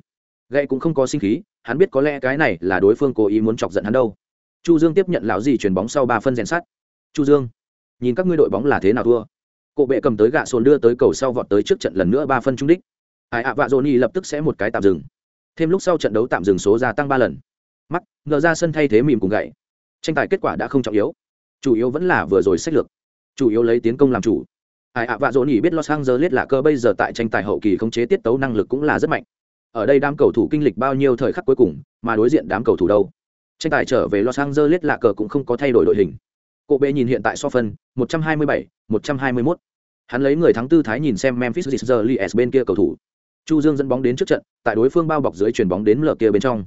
Gậy cũng không có sinh khí, hắn biết có lẽ cái này là đối phương cố ý muốn chọc giận hắn đâu. Chu dương tiếp nhận lão gì chuyền bóng sau ba phân rèn sắt. Chu dương, nhìn các ngươi đội bóng là thế nào thua? Cộ bệ cầm tới gạ sồn đưa tới cầu sau vọt tới trước trận lần nữa ba phân trung đích. Ai ạ, vạ dồn lập tức sẽ một cái tạm dừng. Thêm lúc sau trận đấu tạm dừng số gia tăng ba lần. Mắt ngờ ra sân thay thế mìm cùng gậy. Tranh tài kết quả đã không trọng yếu chủ yếu vẫn là vừa rồi sách lược chủ yếu lấy tiến công làm chủ ai ạ vạ dồn biết los angeles là cơ bây giờ tại tranh tài hậu kỳ khống chế tiết tấu năng lực cũng là rất mạnh ở đây đám cầu thủ kinh lịch bao nhiêu thời khắc cuối cùng mà đối diện đám cầu thủ đâu tranh tài trở về los angeles là cờ cũng không có thay đổi đội hình cộ bệ nhìn hiện tại so phân 127, 121. Hắn lấy người thắng tư thái nhìn xem Memphis Grizzlies bên kia cầu thủ. Chu Dương dẫn bóng đến trước trận, tại đối phương bao bọc dưới chuyển bóng đến lờ kia bên trong.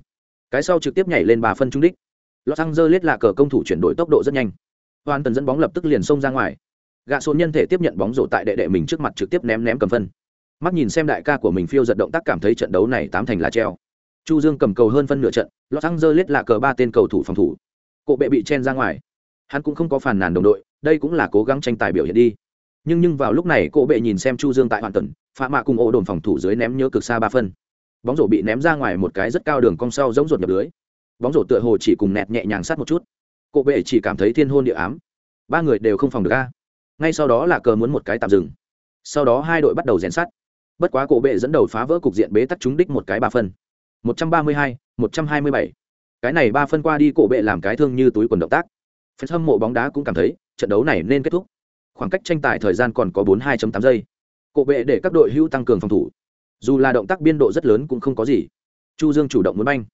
Cái sau trực tiếp nhảy lên bà phân trung đích. Los Angeles là cờ công thủ chuyển đổi tốc độ rất nhanh. Hoàn tần dẫn bóng lập tức liền xông ra ngoài. Gạ số nhân thể tiếp nhận bóng rổ tại đệ đệ mình trước mặt trực tiếp ném ném cầm phân. Mắt nhìn xem đại ca của mình phiêu giật động tác cảm thấy trận đấu này tám thành là treo. Chu dương cầm cầu hơn phân nửa trận, los angeles là cờ ba tên cầu thủ phòng thủ. Cộ bệ bị chen ra ngoài. Hắn cũng không có phản nàn đồng đội, đây cũng là cố gắng tranh tài biểu hiện đi. Nhưng nhưng vào lúc này cộ bệ nhìn xem chu dương tại hoàn tần, phá mạ cùng ô đồn phòng thủ dưới ném nhớ cực xa ba phân. Bóng rổ bị ném ra ngoài một cái rất cao đường cong sau giống ruột nhập lưới. Bóng rổ tựa hồ chỉ cùng nẹt nhẹ nhàng sát một chút cộ bệ chỉ cảm thấy thiên hôn địa ám. Ba người đều không phòng được a. Ngay sau đó là cờ muốn một cái tạm dừng. Sau đó hai đội bắt đầu rèn sát bất quá cổ bệ dẫn đầu phá vỡ cục diện bế tắc trúng đích một cái ba phân. Một trăm ba mươi hai, một trăm hai mươi bảy. Cái này ba phân qua đi cổ bệ làm cái thương như túi quần động tác. Phần hâm mộ bóng đá cũng cảm thấy, trận đấu này nên kết thúc. Khoảng cách tranh tài thời gian còn có bốn hai tám giây. Cổ bệ để các đội hữu tăng cường phòng thủ. Dù là động tác biên độ rất lớn cũng không có gì. Chu dương chủ động muốn banh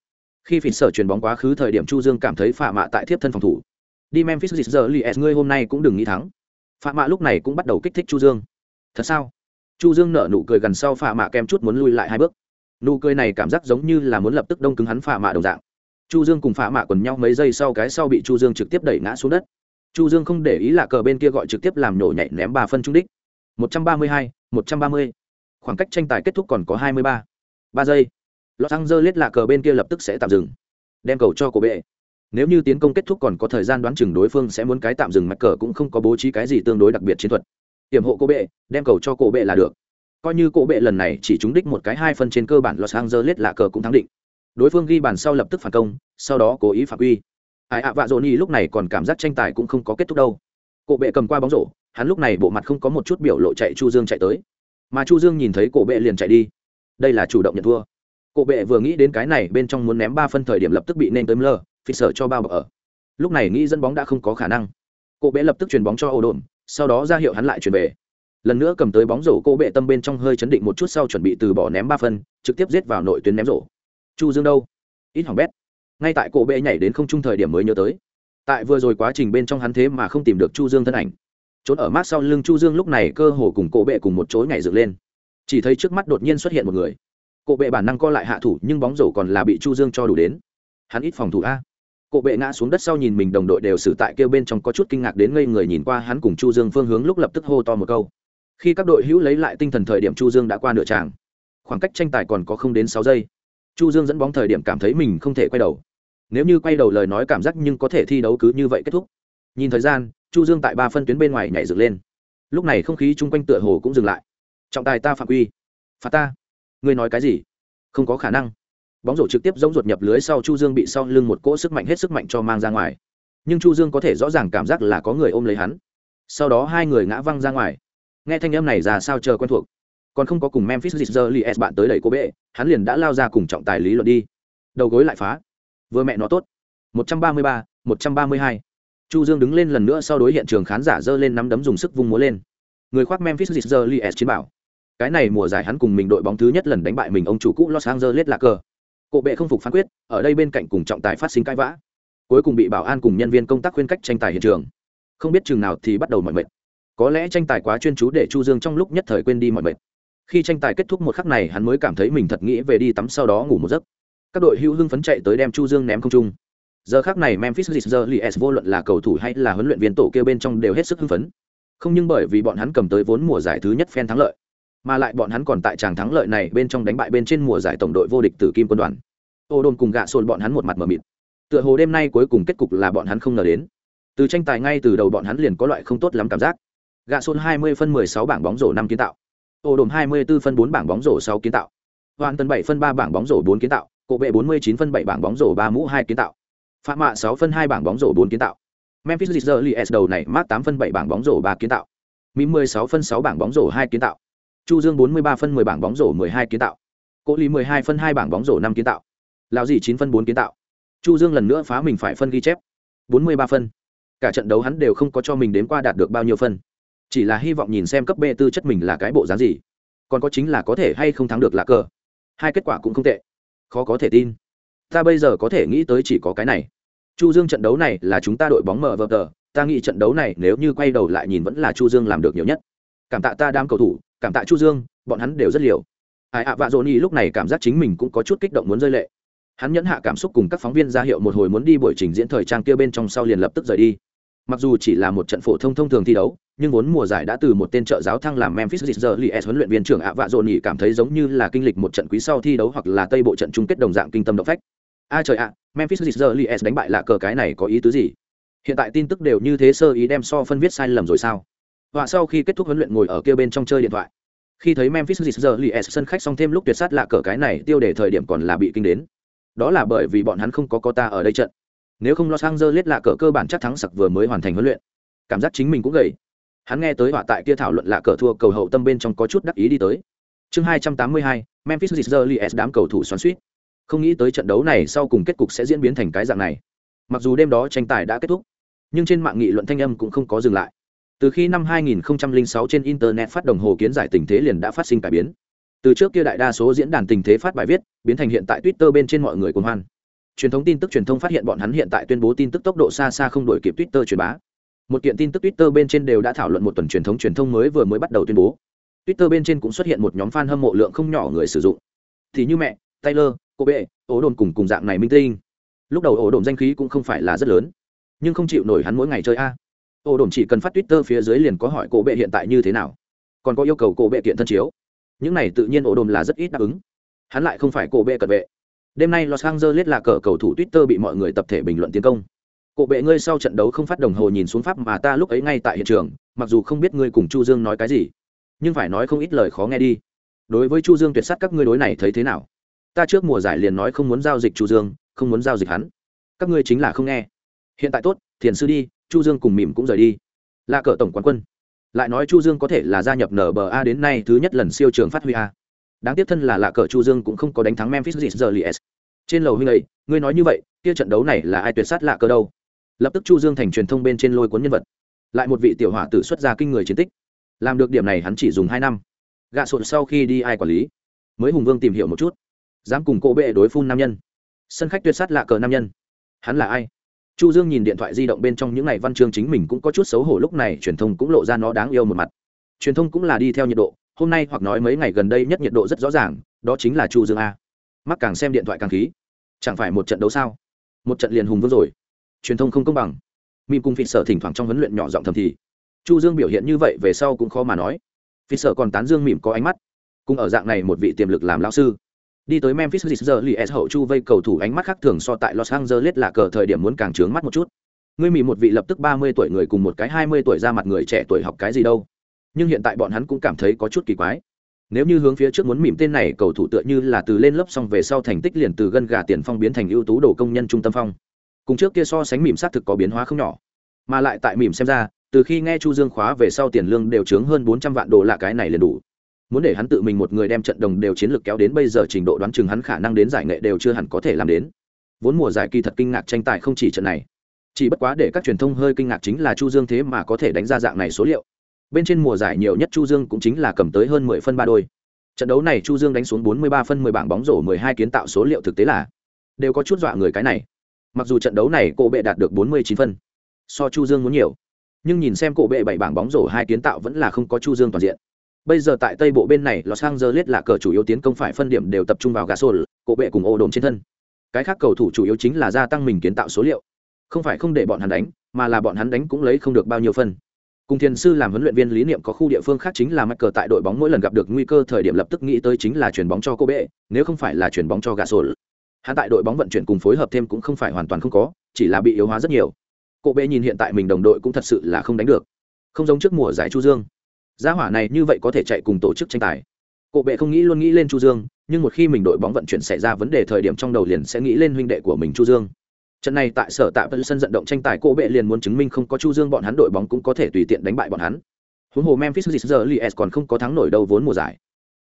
khi phỉ sở chuyền bóng quá khứ thời điểm chu dương cảm thấy phạ mạ tại thiếp thân phòng thủ. Đi memphis giờ li ngươi hôm nay cũng đừng nghĩ thắng. Phạ mạ lúc này cũng bắt đầu kích thích chu dương. Thật sao? Chu dương nở nụ cười gần sau phạ mạ kem chút muốn lui lại hai bước. Nụ cười này cảm giác giống như là muốn lập tức đông cứng hắn phạ mạ đồng dạng. Chu dương cùng phạ mạ quần nhau mấy giây sau cái sau bị chu dương trực tiếp đẩy ngã xuống đất. Chu dương không để ý là cờ bên kia gọi trực tiếp làm nổ nhảy ném ba phân trung đích. 132, 130. khoảng cách tranh tài kết thúc còn có 23. ba giây. Los Angeles là cờ bên kia lập tức sẽ tạm dừng. Đem cầu cho cổ bệ. Nếu như tiến công kết thúc còn có thời gian đoán chừng đối phương sẽ muốn cái tạm dừng mạch cờ cũng không có bố trí cái gì tương đối đặc biệt chiến thuật. Hiểm hộ cổ bệ, đem cầu cho cổ bệ là được. Coi như cổ bệ lần này chỉ trúng đích một cái hai phân trên cơ bản los angeles là cờ cũng thắng định. Đối phương ghi bàn sau lập tức phản công, sau đó cố ý phạm quy. Ai ạ, vạ dỗ nhi lúc này còn cảm giác tranh tài cũng không có kết thúc đâu. Cổ bệ cầm qua bóng rổ, hắn lúc này bộ mặt không có một chút biểu lộ chạy chu dương chạy tới. Mà chu dương nhìn thấy cổ bệ liền chạy đi. Đây là chủ động nhận thua cổ bệ vừa nghĩ đến cái này bên trong muốn ném ba phân thời điểm lập tức bị nên tới mờ, phi sở cho bao bọc ở. Lúc này nghĩ dẫn bóng đã không có khả năng. Cổ bệ lập tức chuyền bóng cho ô đồn sau đó ra hiệu hắn lại chuyển về. Lần nữa cầm tới bóng rổ cô bệ tâm bên trong hơi chấn định một chút sau chuẩn bị từ bỏ ném ba phân trực tiếp giết vào nội tuyến ném rổ. Chu dương đâu? Ít hỏng bét. Ngay tại cổ bệ nhảy đến không trung thời điểm mới nhớ tới. Tại vừa rồi quá trình bên trong hắn thế mà không tìm được chu dương thân ảnh. Trốn ở mát sau lưng chu dương lúc này cơ hồ cùng cổ bệ cùng một chối nhảy dựng lên. Chỉ thấy trước mắt đột nhiên xuất hiện một người cổ bệ bản năng co lại hạ thủ, nhưng bóng rổ còn là bị chu dương cho đủ đến. Hắn ít phòng thủ a. Cổ bệ ngã xuống đất sau nhìn mình đồng đội đều xử tại kêu bên trong có chút kinh ngạc đến ngây người nhìn qua hắn cùng chu dương phương hướng lúc lập tức hô to một câu. Khi các đội hữu lấy lại tinh thần thời điểm chu dương đã qua nửa tràng. Khoảng cách tranh tài còn có không đến sáu giây. Chu dương dẫn bóng thời điểm cảm thấy mình không thể quay đầu. Nếu như quay đầu lời nói cảm giác nhưng có thể thi đấu cứ như vậy kết thúc. Nhìn thời gian, chu dương tại ba phân tuyến bên ngoài nhảy dựng lên. Lúc này không khí chung quanh tựa hồ cũng dừng lại. Trọng tài ta phạm quy. Phạt ta ngươi nói cái gì? Không có khả năng. Bóng rổ trực tiếp giống ruột nhập lưới sau chu dương bị sau lưng một cỗ sức mạnh hết sức mạnh cho mang ra ngoài. Nhưng chu dương có thể rõ ràng cảm giác là có người ôm lấy hắn. Sau đó hai người ngã văng ra ngoài. Nghe thanh âm này ra sao chờ quen thuộc. Còn không có cùng memphis Grizzlies bạn tới đẩy cô bệ hắn liền đã lao ra cùng trọng tài lý luận đi. Đầu gối lại phá. Vừa mẹ nó tốt. 133, 132. chu dương đứng lên lần nữa sau đối hiện trường khán giả dơ lên nắm đấm dùng sức vung múa lên. Người khoác memphis Grizzlies chiến bảo cái này mùa giải hắn cùng mình đội bóng thứ nhất lần đánh bại mình ông chủ cũ los angeles là cờ. Bệ không phục phán quyết, ở đây bên cạnh cùng trọng tài phát sinh cãi vã. Cuối cùng bị bảo an cùng nhân viên công tác khuyên cách tranh tài hiện trường. Không biết chừng nào thì bắt đầu mọi mệt. Có lẽ tranh tài quá chuyên chú để chu dương trong lúc nhất thời quên đi mọi mệt. Khi tranh tài kết thúc một khắc này, hắn mới cảm thấy mình thật nghĩ về đi tắm sau đó ngủ một giấc. Các đội hữu hưng phấn chạy tới đem chu dương ném không trung. Giờ khác này memphis Grizzlies vô luận là cầu thủ hay là huấn luyện viên tổ kêu bên trong đều hết sức hưng phấn. Không nhưng bởi vì bọn hắn cầm tới vốn mùa giải thứ nhất phen thắng lợi mà lại bọn hắn còn tại tràng thắng lợi này bên trong đánh bại bên trên mùa giải tổng đội vô địch tử kim quân đoàn. Ô đồn cùng gạ xôn bọn hắn một mặt mờ mịt. Tựa hồ đêm nay cuối cùng kết cục là bọn hắn không ngờ đến. Từ tranh tài ngay từ đầu bọn hắn liền có loại không tốt lắm cảm giác. Gạ xôn 20 phân 16 bảng bóng rổ năm kiến tạo. Ô đồn 24 phân 4 bảng bóng rổ 6 kiến tạo. Hoàn tần 7 phân 3 bảng bóng rổ 4 kiến tạo. Cổ bệ 49 phân 7 bảng bóng rổ 3 mũ 2 kiến tạo. Phạm mạ 6 phân 2 bảng bóng rổ 4 kiến tạo. Memphis Grizzlies đầu này mát 8 phân 7 bảng bóng rổ 3 kiến tạo. Mỹ 16 phân 6 bảng bóng rổ 2 kiến tạo chu dương 43 phân 10 bảng bóng rổ 12 kiến tạo Cố Lý 12 phân 2 bảng bóng rổ 5 kiến tạo. Lão dị 9 phân 4 kiến tạo. Chu Dương lần nữa phá mình phải phân ghi chép. 43 phân. Cả trận đấu hắn đều không có cho mình đến qua đạt được bao nhiêu phân. Chỉ là hy vọng nhìn xem cấp B tư chất mình là cái bộ dáng gì. Còn có chính là có thể hay không thắng được là cờ. Hai kết quả cũng không tệ. Khó có thể tin. Ta bây giờ có thể nghĩ tới chỉ có cái này. Chu Dương trận đấu này là chúng ta đội bóng mở vợt tờ, ta nghĩ trận đấu này nếu như quay đầu lại nhìn vẫn là Chu Dương làm được nhiều nhất. Cảm tạ ta đám cầu thủ, cảm tạ Chu Dương, bọn hắn đều rất liều. Ai ạ vạ dồn y lúc này cảm giác chính mình cũng có chút kích động muốn rơi lệ. Hắn nhẫn hạ cảm xúc cùng các phóng viên ra hiệu một hồi muốn đi buổi trình diễn thời trang kia bên trong sau liền lập tức rời đi. Mặc dù chỉ là một trận phổ thông thông thường thi đấu nhưng vốn mùa giải đã từ một tên trợ giáo thăng làm memphis Grizzlies huấn luyện viên trưởng ạ vạ dồn nhỉ cảm thấy giống như là kinh lịch một trận quý sau thi đấu hoặc là tây bộ trận chung kết đồng dạng kinh tâm động phách. A trời ạ memphis Grizzlies đánh bại lạ cờ cái này có ý tứ gì? Hiện tại tin tức đều như thế sơ ý đem so phân viết sai lầm rồi sao? Họa sau khi kết thúc huấn luyện ngồi ở kia bên trong chơi điện thoại khi thấy Memphis Grizzlies sân khách xong thêm lúc tuyệt sát lạ cờ cái này tiêu đề thời điểm còn là bị kinh đến. Đó là bởi vì bọn hắn không có Cota ở đây trận. Nếu không Los Angeles lạ cờ cơ bản chắc thắng sặc vừa mới hoàn thành huấn luyện. Cảm giác chính mình cũng gầy. Hắn nghe tới họa tại kia thảo luận lạ cờ thua cầu hậu tâm bên trong có chút đắc ý đi tới. Chương 282, Memphis Grizzlies đám cầu thủ xoắn suýt không nghĩ tới trận đấu này sau cùng kết cục sẽ diễn biến thành cái dạng này mặc dù đêm đó tranh tài đã kết thúc nhưng trên mạng nghị luận thanh âm cũng không có dừng lại từ khi năm 2006 trên internet phát đồng hồ kiến giải tình thế liền đã phát sinh cải biến. Từ trước kia đại đa số diễn đàn tình thế phát bài viết, biến thành hiện tại twitter bên trên mọi người cùng hoan. Truyền thống tin tức truyền thông phát hiện bọn hắn hiện tại tuyên bố tin tức tốc độ xa xa không đổi kịp twitter truyền bá. Một kiện tin tức twitter bên trên đều đã thảo luận một tuần truyền thống truyền thông mới vừa mới bắt đầu tuyên bố. Twitter bên trên cũng xuất hiện một nhóm fan hâm mộ lượng không nhỏ người sử dụng. Thì như mẹ, taylor cô bệ ố đồn cùng cùng dạng này minh tinh. Lúc đầu ổ đồn danh khí cũng không phải là rất lớn, nhưng không chịu nổi hắn mỗi ngày chơi a. Ô đồn chỉ cần phát twitter phía dưới liền có hỏi cổ bệ hiện tại như thế nào. Còn có yêu cầu cổ bệ kiện thân chiếu. Những này tự nhiên Ô đồn là rất ít đáp ứng. Hắn lại không phải cổ bệ cận vệ. Đêm nay los angeles là cờ cầu thủ twitter bị mọi người tập thể bình luận tiến công. Cổ bệ ngươi sau trận đấu không phát đồng hồ nhìn xuống pháp mà ta lúc ấy ngay tại hiện trường, mặc dù không biết ngươi cùng chu dương nói cái gì, nhưng phải nói không ít lời khó nghe đi. Đối với chu dương tuyệt sát các ngươi đối này thấy thế nào? Ta trước mùa giải liền nói không muốn giao dịch chu dương, không muốn giao dịch hắn. Các ngươi chính là không nghe. Hiện tại tốt, thiền sư đi chu dương cùng mỉm cũng rời đi. Là cờ tổng quán quân. Lại nói chu dương có thể là gia nhập nba đến nay thứ nhất lần siêu trường phát huy a. Đáng tiếc thân là lạ cờ chu dương cũng không có đánh thắng memphis Grizzlies. trên lầu huynh ấy, ngươi nói như vậy, kia trận đấu này là ai tuyệt sát lạ cờ đâu? Lập tức chu dương thành truyền thông bên trên lôi cuốn nhân vật. Lại một vị tiểu hỏa tử xuất ra kinh người chiến tích. Làm được điểm này hắn chỉ dùng hai năm. Gạ sộn sau khi đi ai quản lý? Mới hùng vương tìm hiểu một chút. Dám cùng cô bệ đối phun nam nhân. Sân khách tuyệt sát lạ cờ nam nhân. Hắn là ai? Chu dương nhìn điện thoại di động bên trong những ngày văn chương chính mình cũng có chút xấu hổ, lúc này truyền thông cũng lộ ra nó đáng yêu một mặt. Truyền thông cũng là đi theo nhiệt độ, hôm nay hoặc nói mấy ngày gần đây nhất nhiệt độ rất rõ ràng, đó chính là chu dương a. Mắc càng xem điện thoại càng khí. Chẳng phải một trận đấu sao? Một trận liền hùng vương rồi. Truyền thông không công bằng. Mìm cùng phịt sở thỉnh thoảng trong huấn luyện nhỏ giọng thầm thì. Chu dương biểu hiện như vậy về sau cũng khó mà nói. Phịt sở còn tán dương mỉm có ánh mắt. Cùng ở dạng này một vị tiềm lực làm lão sư đi tới memphis Grizzlies hậu chu vây cầu thủ ánh mắt khác thường so tại los angeles là cờ thời điểm muốn càng trướng mắt một chút. Ngươi mỉ một vị lập tức ba mươi tuổi người cùng một cái hai mươi tuổi ra mặt người trẻ tuổi học cái gì đâu. Nhưng hiện tại bọn hắn cũng cảm thấy có chút kỳ quái. Nếu như hướng phía trước muốn mỉm tên này, cầu thủ tựa như là từ lên lớp xong về sau thành tích liền từ gân gà tiền phong biến thành ưu tú đồ công nhân trung tâm phong. Cùng trước kia so sánh mỉm sát thực có biến hóa không nhỏ. Mà lại tại mỉm xem ra, từ khi nghe chu dương khóa về sau tiền lương đều chướng hơn bốn trăm vạn đô là cái này liền đủ muốn để hắn tự mình một người đem trận đồng đều chiến lược kéo đến bây giờ trình độ đoán chừng hắn khả năng đến giải nghệ đều chưa hẳn có thể làm đến. Vốn mùa giải kỳ thật kinh ngạc tranh tài không chỉ trận này. Chỉ bất quá để các truyền thông hơi kinh ngạc chính là chu dương thế mà có thể đánh ra dạng này số liệu. Bên trên mùa giải nhiều nhất chu dương cũng chính là cầm tới hơn mười phân ba đôi. Trận đấu này chu dương đánh xuống bốn mươi ba phân, mười bảng bóng rổ, mười hai kiến tạo số liệu thực tế là đều có chút dọa người cái này. Mặc dù trận đấu này cô bệ đạt được bốn mươi chín phân, so chu dương muốn nhiều. Nhưng nhìn xem cổ bệ bảy bảng bóng rổ, hai kiến tạo vẫn là không có chu dương toàn diện bây giờ tại tây bộ bên này los angeles là cờ chủ yếu tiến công phải phân điểm đều tập trung vào gasol, cổ bệ cùng ô đồn trên thân. Cái khác cầu thủ chủ yếu chính là gia tăng mình kiến tạo số liệu. Không phải không để bọn hắn đánh, mà là bọn hắn đánh cũng lấy không được bao nhiêu phân. Cùng thiền sư làm huấn luyện viên lý niệm có khu địa phương khác chính là mắc cờ tại đội bóng mỗi lần gặp được nguy cơ thời điểm lập tức nghĩ tới chính là chuyền bóng cho cô bệ, nếu không phải là chuyền bóng cho gà sổ hắn tại đội bóng vận chuyển cùng phối hợp thêm cũng không phải hoàn toàn không có, chỉ là bị yếu hóa rất nhiều. Cô bệ nhìn hiện tại mình đồng đội cũng thật sự là không đánh được. Không giống trước mùa giải chu dương gia hỏa này như vậy có thể chạy cùng tổ chức tranh tài. Cô bệ không nghĩ luôn nghĩ lên chu dương, nhưng một khi mình đội bóng vận chuyển xảy ra vấn đề thời điểm trong đầu liền sẽ nghĩ lên huynh đệ của mình chu dương. Trận này tại sở tạ phân sân vận động tranh tài cô bệ liền muốn chứng minh không có chu dương bọn hắn đội bóng cũng có thể tùy tiện đánh bại bọn hắn. Huống hồ memphis Grizzlies còn không có thắng nổi đâu vốn mùa giải.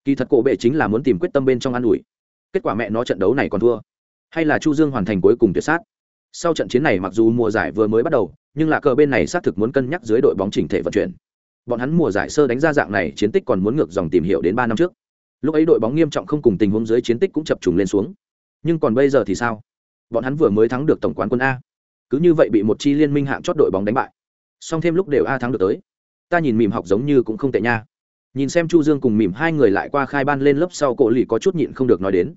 Kỳ thật cô bệ chính là muốn tìm quyết tâm bên trong an ủi. Kết quả mẹ nó trận đấu này còn thua. Hay là chu dương hoàn thành cuối cùng tuyệt sát. Sau trận chiến này mặc dù mùa giải vừa mới bắt đầu, nhưng là cờ bên này xác thực muốn cân nhắc dưới đội bóng chỉnh thể vận chuyển bọn hắn mùa giải sơ đánh ra dạng này, chiến tích còn muốn ngược dòng tìm hiểu đến ba năm trước. Lúc ấy đội bóng nghiêm trọng không cùng tình huống dưới chiến tích cũng chập trùng lên xuống. Nhưng còn bây giờ thì sao? Bọn hắn vừa mới thắng được tổng quán quân a. Cứ như vậy bị một chi liên minh hạng chót đội bóng đánh bại. Song thêm lúc đều a thắng được tới. Ta nhìn mìm học giống như cũng không tệ nha. Nhìn xem chu dương cùng mìm hai người lại qua khai ban lên lớp sau cổ lì có chút nhịn không được nói đến.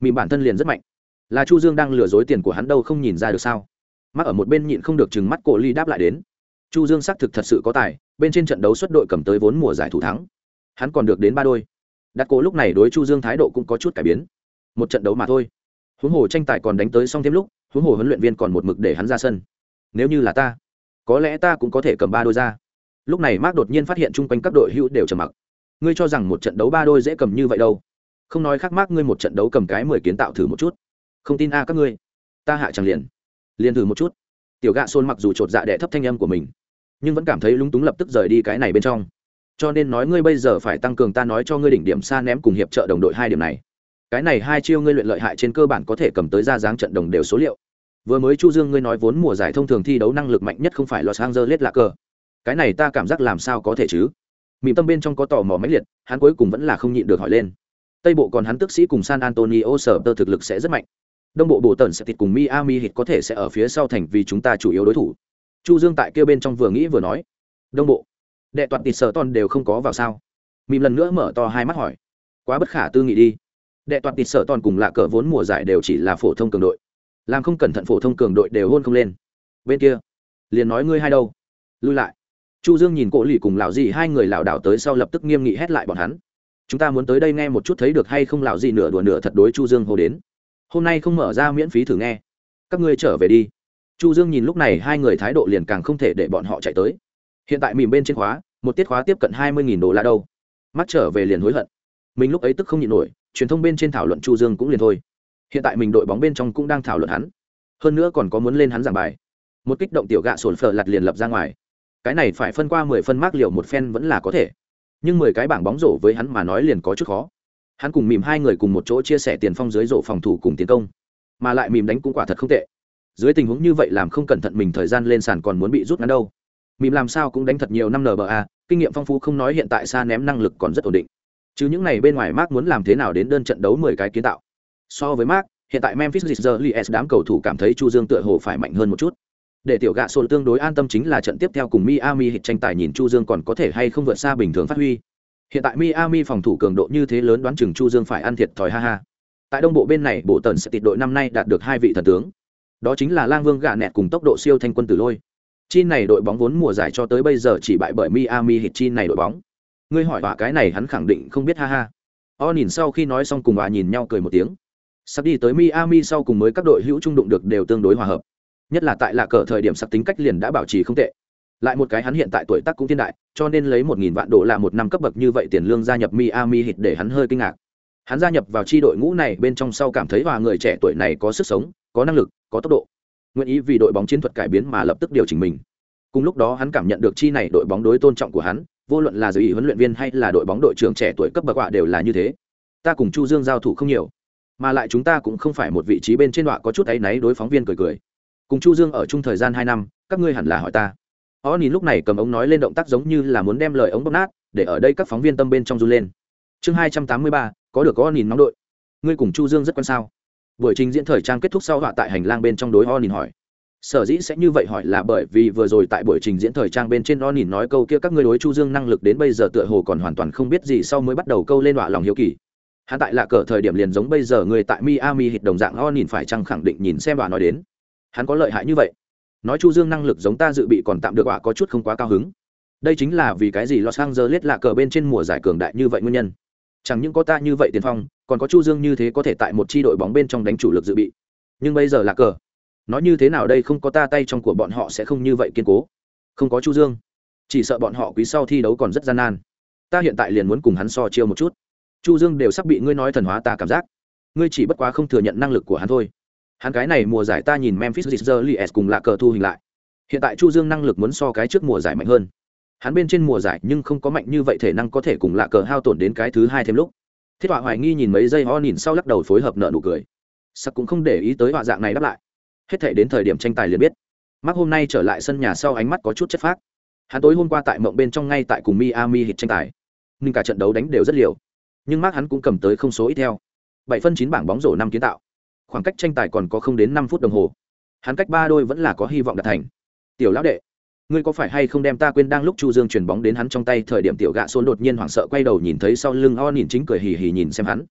Mìm bản thân liền rất mạnh. Là chu dương đang lừa dối tiền của hắn đâu không nhìn ra được sao? Mắc ở một bên nhịn không được chừng mắt cổ lì đáp lại đến chu dương xác thực thật sự có tài, bên trên trận đấu xuất đội cầm tới vốn mùa giải thủ thắng. Hắn còn được đến ba đôi. Đặt cố lúc này đối chu dương thái độ cũng có chút cải biến. Một trận đấu mà thôi. Huống hồ tranh tài còn đánh tới xong thêm lúc, huống hồ huấn luyện viên còn một mực để hắn ra sân. Nếu như là ta, có lẽ ta cũng có thể cầm ba đôi ra. Lúc này mark đột nhiên phát hiện chung quanh các đội hữu đều trầm mặc. Ngươi cho rằng một trận đấu ba đôi dễ cầm như vậy đâu? Không nói khác mark ngươi một trận đấu cầm cái mười kiến tạo thử một chút. Không tin a các ngươi. Ta hạ chẳng liền. Liền thử một chút. Tiểu gạ xôn mặc dù chột dạ đẻ thấp thanh âm của mình nhưng vẫn cảm thấy lúng túng lập tức rời đi cái này bên trong. Cho nên nói ngươi bây giờ phải tăng cường ta nói cho ngươi đỉnh điểm xa ném cùng hiệp trợ đồng đội hai điểm này. Cái này hai chiêu ngươi luyện lợi hại trên cơ bản có thể cầm tới ra dáng trận đồng đều số liệu. Vừa mới chu dương ngươi nói vốn mùa giải thông thường thi đấu năng lực mạnh nhất không phải los angeles là cờ. Cái này ta cảm giác làm sao có thể chứ? Mìm tâm bên trong có tò mò mãnh liệt, hắn cuối cùng vẫn là không nhịn được hỏi lên. Tây bộ còn hắn tức sĩ cùng san antonio sở tơ thực lực sẽ rất mạnh. Đông bộ bộ tần sẽ thịt cùng miami hit có thể sẽ ở phía sau thành vì chúng ta chủ yếu đối thủ chu dương tại kia bên trong vừa nghĩ vừa nói, đông bộ, đệ toàn tịt sở ton đều không có vào sao? Mìm lần nữa mở to hai mắt hỏi, quá bất khả tư nghị đi. Đệ toàn tịt sở ton cùng lạ cờ vốn mùa giải đều chỉ là phổ thông cường đội. Làm không cẩn thận phổ thông cường đội đều hôn không lên. Bên kia, liền nói ngươi hai đâu. Lui lại. Chu dương nhìn cổ lì cùng lão dì, hai người lảo đảo tới sau lập tức nghiêm nghị hét lại bọn hắn, chúng ta muốn tới đây nghe một chút thấy được hay không lão dì nửa đùa nửa thật đối chu dương hô đến. Hôm nay không mở ra miễn phí thử nghe. Các ngươi trở về đi chu dương nhìn lúc này hai người thái độ liền càng không thể để bọn họ chạy tới. Hiện tại mìm bên trên khóa, một tiết khóa tiếp cận hai mươi đô la đâu. Mắt trở về liền hối hận. Mình lúc ấy tức không nhịn nổi, truyền thông bên trên thảo luận chu dương cũng liền thôi. Hiện tại mình đội bóng bên trong cũng đang thảo luận hắn. Hơn nữa còn có muốn lên hắn giảng bài. Một kích động tiểu gạ sồn phở lặt liền lập ra ngoài. Cái này phải phân qua mười phân mác liệu một phen vẫn là có thể. Nhưng mười cái bảng bóng rổ với hắn mà nói liền có chút khó. Hắn cùng mìm hai người cùng một chỗ chia sẻ tiền phong dưới rổ phòng thủ cùng tiến công. Mà lại mìm đánh cũng quả thật không tệ dưới tình huống như vậy làm không cẩn thận mình thời gian lên sàn còn muốn bị rút ngắn đâu. Mìm làm sao cũng đánh thật nhiều năm nba kinh nghiệm phong phú không nói hiện tại xa ném năng lực còn rất ổn định. Chứ những này bên ngoài mark muốn làm thế nào đến đơn trận đấu mười cái kiến tạo? So với mark, hiện tại memphis Grizzlies đám cầu thủ cảm thấy chu dương tựa hồ phải mạnh hơn một chút. Để tiểu gạ sổ tương đối an tâm chính là trận tiếp theo cùng miami hit tranh tài nhìn chu dương còn có thể hay không vượt xa bình thường phát huy. Hiện tại miami phòng thủ cường độ như thế lớn đoán chừng chu dương phải ăn thiệt thòi ha ha. Tại đông bộ bên này bộ tần sẽ tịt đội năm nay đạt được hai vị thần tướng đó chính là lang vương gạ nẹt cùng tốc độ siêu thanh quân tử lôi. Chi này đội bóng vốn mùa giải cho tới bây giờ chỉ bại bởi miami hit chi này đội bóng. Ngươi hỏi bà cái này hắn khẳng định không biết, ha ha. O nhìn sau khi nói xong cùng bà nhìn nhau cười một tiếng. Sắp đi tới miami sau cùng mới các đội hữu trung đụng được đều tương đối hòa hợp. Nhất là tại lạ cờ thời điểm sắp tính cách liền đã bảo trì không tệ. Lại một cái hắn hiện tại tuổi tác cũng thiên đại, cho nên lấy một nghìn vạn đô là một năm cấp bậc như vậy tiền lương gia nhập miami hit để hắn hơi kinh ngạc. Hắn gia nhập vào chi đội ngũ này bên trong sau cảm thấy hòa người trẻ tuổi này có sức sống có năng lực, có tốc độ. Nguyện ý vì đội bóng chiến thuật cải biến mà lập tức điều chỉnh mình. Cùng lúc đó hắn cảm nhận được chi này đội bóng đối tôn trọng của hắn, vô luận là giới ý huấn luyện viên hay là đội bóng đội trưởng trẻ tuổi cấp bậc họa đều là như thế. Ta cùng chu dương giao thủ không nhiều, mà lại chúng ta cũng không phải một vị trí bên trên họa có chút áy náy đối phóng viên cười cười. Cùng chu dương ở chung thời gian hai năm, các ngươi hẳn là hỏi ta. Ó nhìn lúc này cầm ống nói lên động tác giống như là muốn đem lời ống bóp nát, để ở đây các phóng viên tâm bên trong run lên. Chương hai trăm tám mươi ba, có được có nhìn nóng đội. Ngươi cùng chu dương rất quan sao? Buổi trình diễn thời trang kết thúc sau họa tại hành lang bên trong đối o nhìn hỏi. Sở dĩ sẽ như vậy hỏi là bởi vì vừa rồi tại buổi trình diễn thời trang bên trên o nhìn nói câu kia các ngươi đối chu dương năng lực đến bây giờ tựa hồ còn hoàn toàn không biết gì sau mới bắt đầu câu lên họa lòng hiếu kỳ. Hắn tại lạ cờ thời điểm liền giống bây giờ người tại miami hit đồng dạng o nhìn phải chăng khẳng định nhìn xem bà nói đến. Hắn có lợi hại như vậy. Nói chu dương năng lực giống ta dự bị còn tạm được họa có chút không quá cao hứng. Đây chính là vì cái gì los angeles lạ cờ bên trên mùa giải cường đại như vậy nguyên nhân chẳng những có ta như vậy tiền phong, còn có chu dương như thế có thể tại một chi đội bóng bên trong đánh chủ lực dự bị. Nhưng bây giờ là cờ. Nói như thế nào đây không có ta tay trong của bọn họ sẽ không như vậy kiên cố. Không có chu dương. Chỉ sợ bọn họ quý sau thi đấu còn rất gian nan. Ta hiện tại liền muốn cùng hắn so chiêu một chút. Chu dương đều sắp bị ngươi nói thần hóa ta cảm giác. Ngươi chỉ bất quá không thừa nhận năng lực của hắn thôi. Hắn cái này mùa giải ta nhìn memphis Grizzlies cùng là cờ thu hình lại. Hiện tại chu dương năng lực muốn so cái trước mùa giải mạnh hơn hắn bên trên mùa giải nhưng không có mạnh như vậy thể năng có thể cùng lạ cờ hao tổn đến cái thứ hai thêm lúc. Thiết họa hoài nghi nhìn mấy giây, ho nhìn sau lắc đầu phối hợp nợ nụ cười. Sắc cũng không để ý tới họa dạng này đáp lại. Hết thể đến thời điểm tranh tài liền biết. Mắc hôm nay trở lại sân nhà sau ánh mắt có chút chất phác. Hắn tối hôm qua tại mộng bên trong ngay tại cùng miami hit tranh tài. Nhưng cả trận đấu đánh đều rất liều. Nhưng mắc hắn cũng cầm tới không số ít theo. Bảy phân chín bảng bóng rổ năm kiến tạo. Khoảng cách tranh tài còn có không đến năm phút đồng hồ. Hắn cách ba đôi vẫn là có hy vọng đạt thành. Tiểu lão đệ ngươi có phải hay không đem ta quên đang lúc chu dương chuyển bóng đến hắn trong tay thời điểm tiểu gạ xôn đột nhiên hoảng sợ quay đầu nhìn thấy sau lưng o nhìn chính cười hì hì nhìn xem hắn.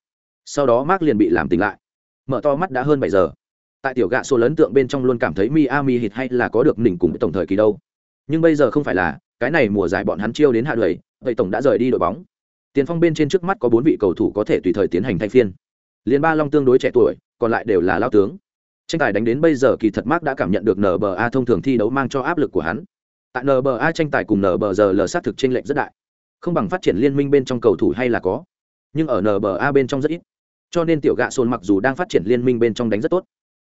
Sau đó mark liền bị làm tỉnh lại. Mở to mắt đã hơn bảy giờ. Tại tiểu gạ số lớn tượng bên trong luôn cảm thấy miami hit hay là có được nỉnh cùng tổng thời kỳ đâu. Nhưng bây giờ không phải là, cái này mùa giải bọn hắn chiêu đến hạ đuổi, vậy tổng đã rời đi đội bóng. Tiền phong bên trên trước mắt có bốn vị cầu thủ có thể tùy thời tiến hành thay phiên. Liên ba long tương đối trẻ tuổi, còn lại đều là lao tướng. Tranh tài đánh đến bây giờ kỳ thật mark đã cảm nhận được nba thông thường thi đấu mang cho áp lực của hắn tại nba tranh tài cùng nbg sát thực tranh lệch rất đại. Không bằng phát triển liên minh bên trong cầu thủ hay là có, nhưng ở nba bên trong rất ít. Cho nên tiểu gạ sồn mặc dù đang phát triển liên minh bên trong đánh rất tốt,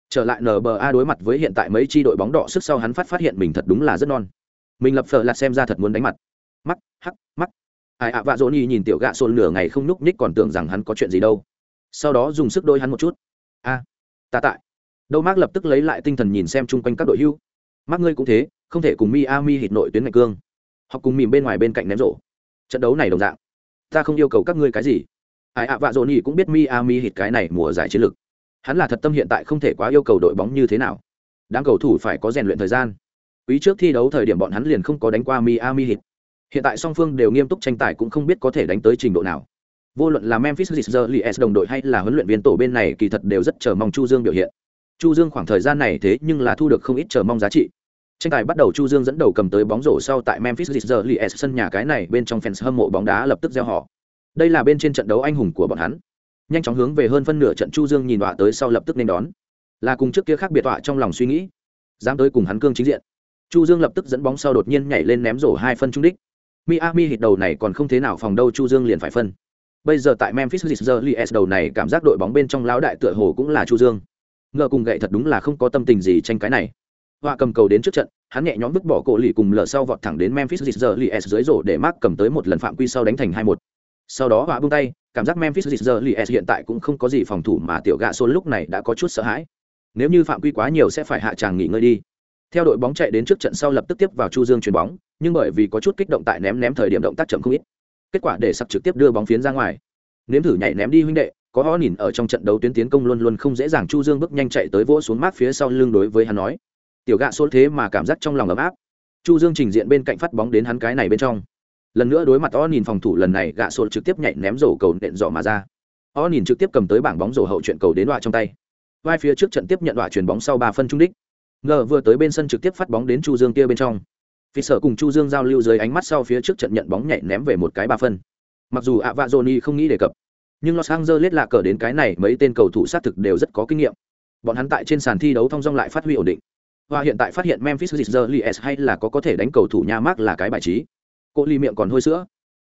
trở lại nba đối mặt với hiện tại mấy chi đội bóng đỏ sức sau hắn phát phát hiện mình thật đúng là rất non. Mình lập phở là xem ra thật muốn đánh mặt. Mắt hắc mắt ai ạ, vạ dỗ nhi nhìn tiểu gạ sồn nửa ngày không núc nhích còn tưởng rằng hắn có chuyện gì đâu. Sau đó dùng sức đôi hắn một chút. A, ta tại. Đâu Mác lập tức lấy lại tinh thần nhìn xem chung quanh các đội hưu. Mắt ngươi cũng thế không thể cùng miami hịt nội tuyến ngạch cương. Học cùng mìm bên ngoài bên cạnh ném rổ. Trận đấu này đồng dạng. Ta không yêu cầu các ngươi cái gì. Ai ạ, vạ dồn nhỉ cũng biết miami hịt cái này mùa giải chiến lược. Hắn là thật tâm hiện tại không thể quá yêu cầu đội bóng như thế nào. Đám cầu thủ phải có rèn luyện thời gian. Quý trước thi đấu thời điểm bọn hắn liền không có đánh qua miami hit hiện tại song phương đều nghiêm túc tranh tài cũng không biết có thể đánh tới trình độ nào. Vô luận là memphis Grizzlies đồng đội hay là huấn luyện viên tổ bên này kỳ thật đều rất chờ mong chu dương biểu hiện. Chu dương khoảng thời gian này thế nhưng là thu được không ít chờ mong giá trị tranh tài bắt đầu chu dương dẫn đầu cầm tới bóng rổ sau tại memphis Grizzlies sân nhà cái này bên trong fans hâm mộ bóng đá lập tức gieo họ. Đây là bên trên trận đấu anh hùng của bọn hắn. Nhanh chóng hướng về hơn phân nửa trận chu dương nhìn đọa tới sau lập tức nên đón. Là cùng trước kia khác biệt tọa trong lòng suy nghĩ. Dám tới cùng hắn cương chính diện. Chu dương lập tức dẫn bóng sau đột nhiên nhảy lên ném rổ hai phân trung đích. Miami hit đầu này còn không thế nào phòng đâu chu dương liền phải phân. Bây giờ tại memphis Grizzlies đầu này cảm giác đội bóng bên trong lão đại tựa hồ cũng là chu dương. Ngờ cùng gậy thật đúng là không có tâm tình gì tranh cái này họa cầm cầu đến trước trận, hắn nhẹ nhõm vứt bỏ cổ lì cùng lở sau vọt thẳng đến memphis Grizzlies dưới rổ để mark cầm tới một lần phạm quy sau đánh thành hai một. Sau đó họa buông tay, cảm giác memphis Grizzlies hiện tại cũng không có gì phòng thủ mà tiểu gạ xôn lúc này đã có chút sợ hãi. Nếu như phạm quy quá nhiều sẽ phải hạ tràng nghỉ ngơi đi. Theo đội bóng chạy đến trước trận sau lập tức tiếp vào chu dương chuyền bóng, nhưng bởi vì có chút kích động tại ném ném thời điểm động tác chậm không ít. Kết quả để sắp trực tiếp đưa bóng phiến ra ngoài. Nếm thử nhảy ném đi huynh đệ, có ho nhìn ở trong trận đấu tuyến tiến công luôn luôn không dễ dàng, chu dương bước nhanh chạy tới vỗ xuống mát phía sau lưng đối với hắn nói tiểu gạ xôn thế mà cảm giác trong lòng ấm áp. Chu dương trình diện bên cạnh phát bóng đến hắn cái này bên trong. Lần nữa đối mặt o nhìn phòng thủ lần này, gạ xôn trực tiếp nhảy ném rổ cầu nện dọ mà ra. O nhìn trực tiếp cầm tới bảng bóng rổ hậu chuyện cầu đến đoạn trong tay. Vai phía trước trận tiếp nhận đoạn chuyền bóng sau ba phân trung đích. Ngờ vừa tới bên sân trực tiếp phát bóng đến chu dương kia bên trong. Phi sở cùng chu dương giao lưu dưới ánh mắt sau phía trước trận nhận bóng nhảy ném về một cái ba phân. Mặc dù ạ vạ johnny không nghĩ đề cập, nhưng los angeles lạ cờ đến cái này mấy tên cầu thủ sát thực đều rất có kinh nghiệm. Bọn hắn tại trên sàn thi đấu thông dong lại phát huy ổn định và hiện tại phát hiện memphis Grizzlies hay là có có thể đánh cầu thủ nha Mark là cái bài trí cô ly miệng còn hôi sữa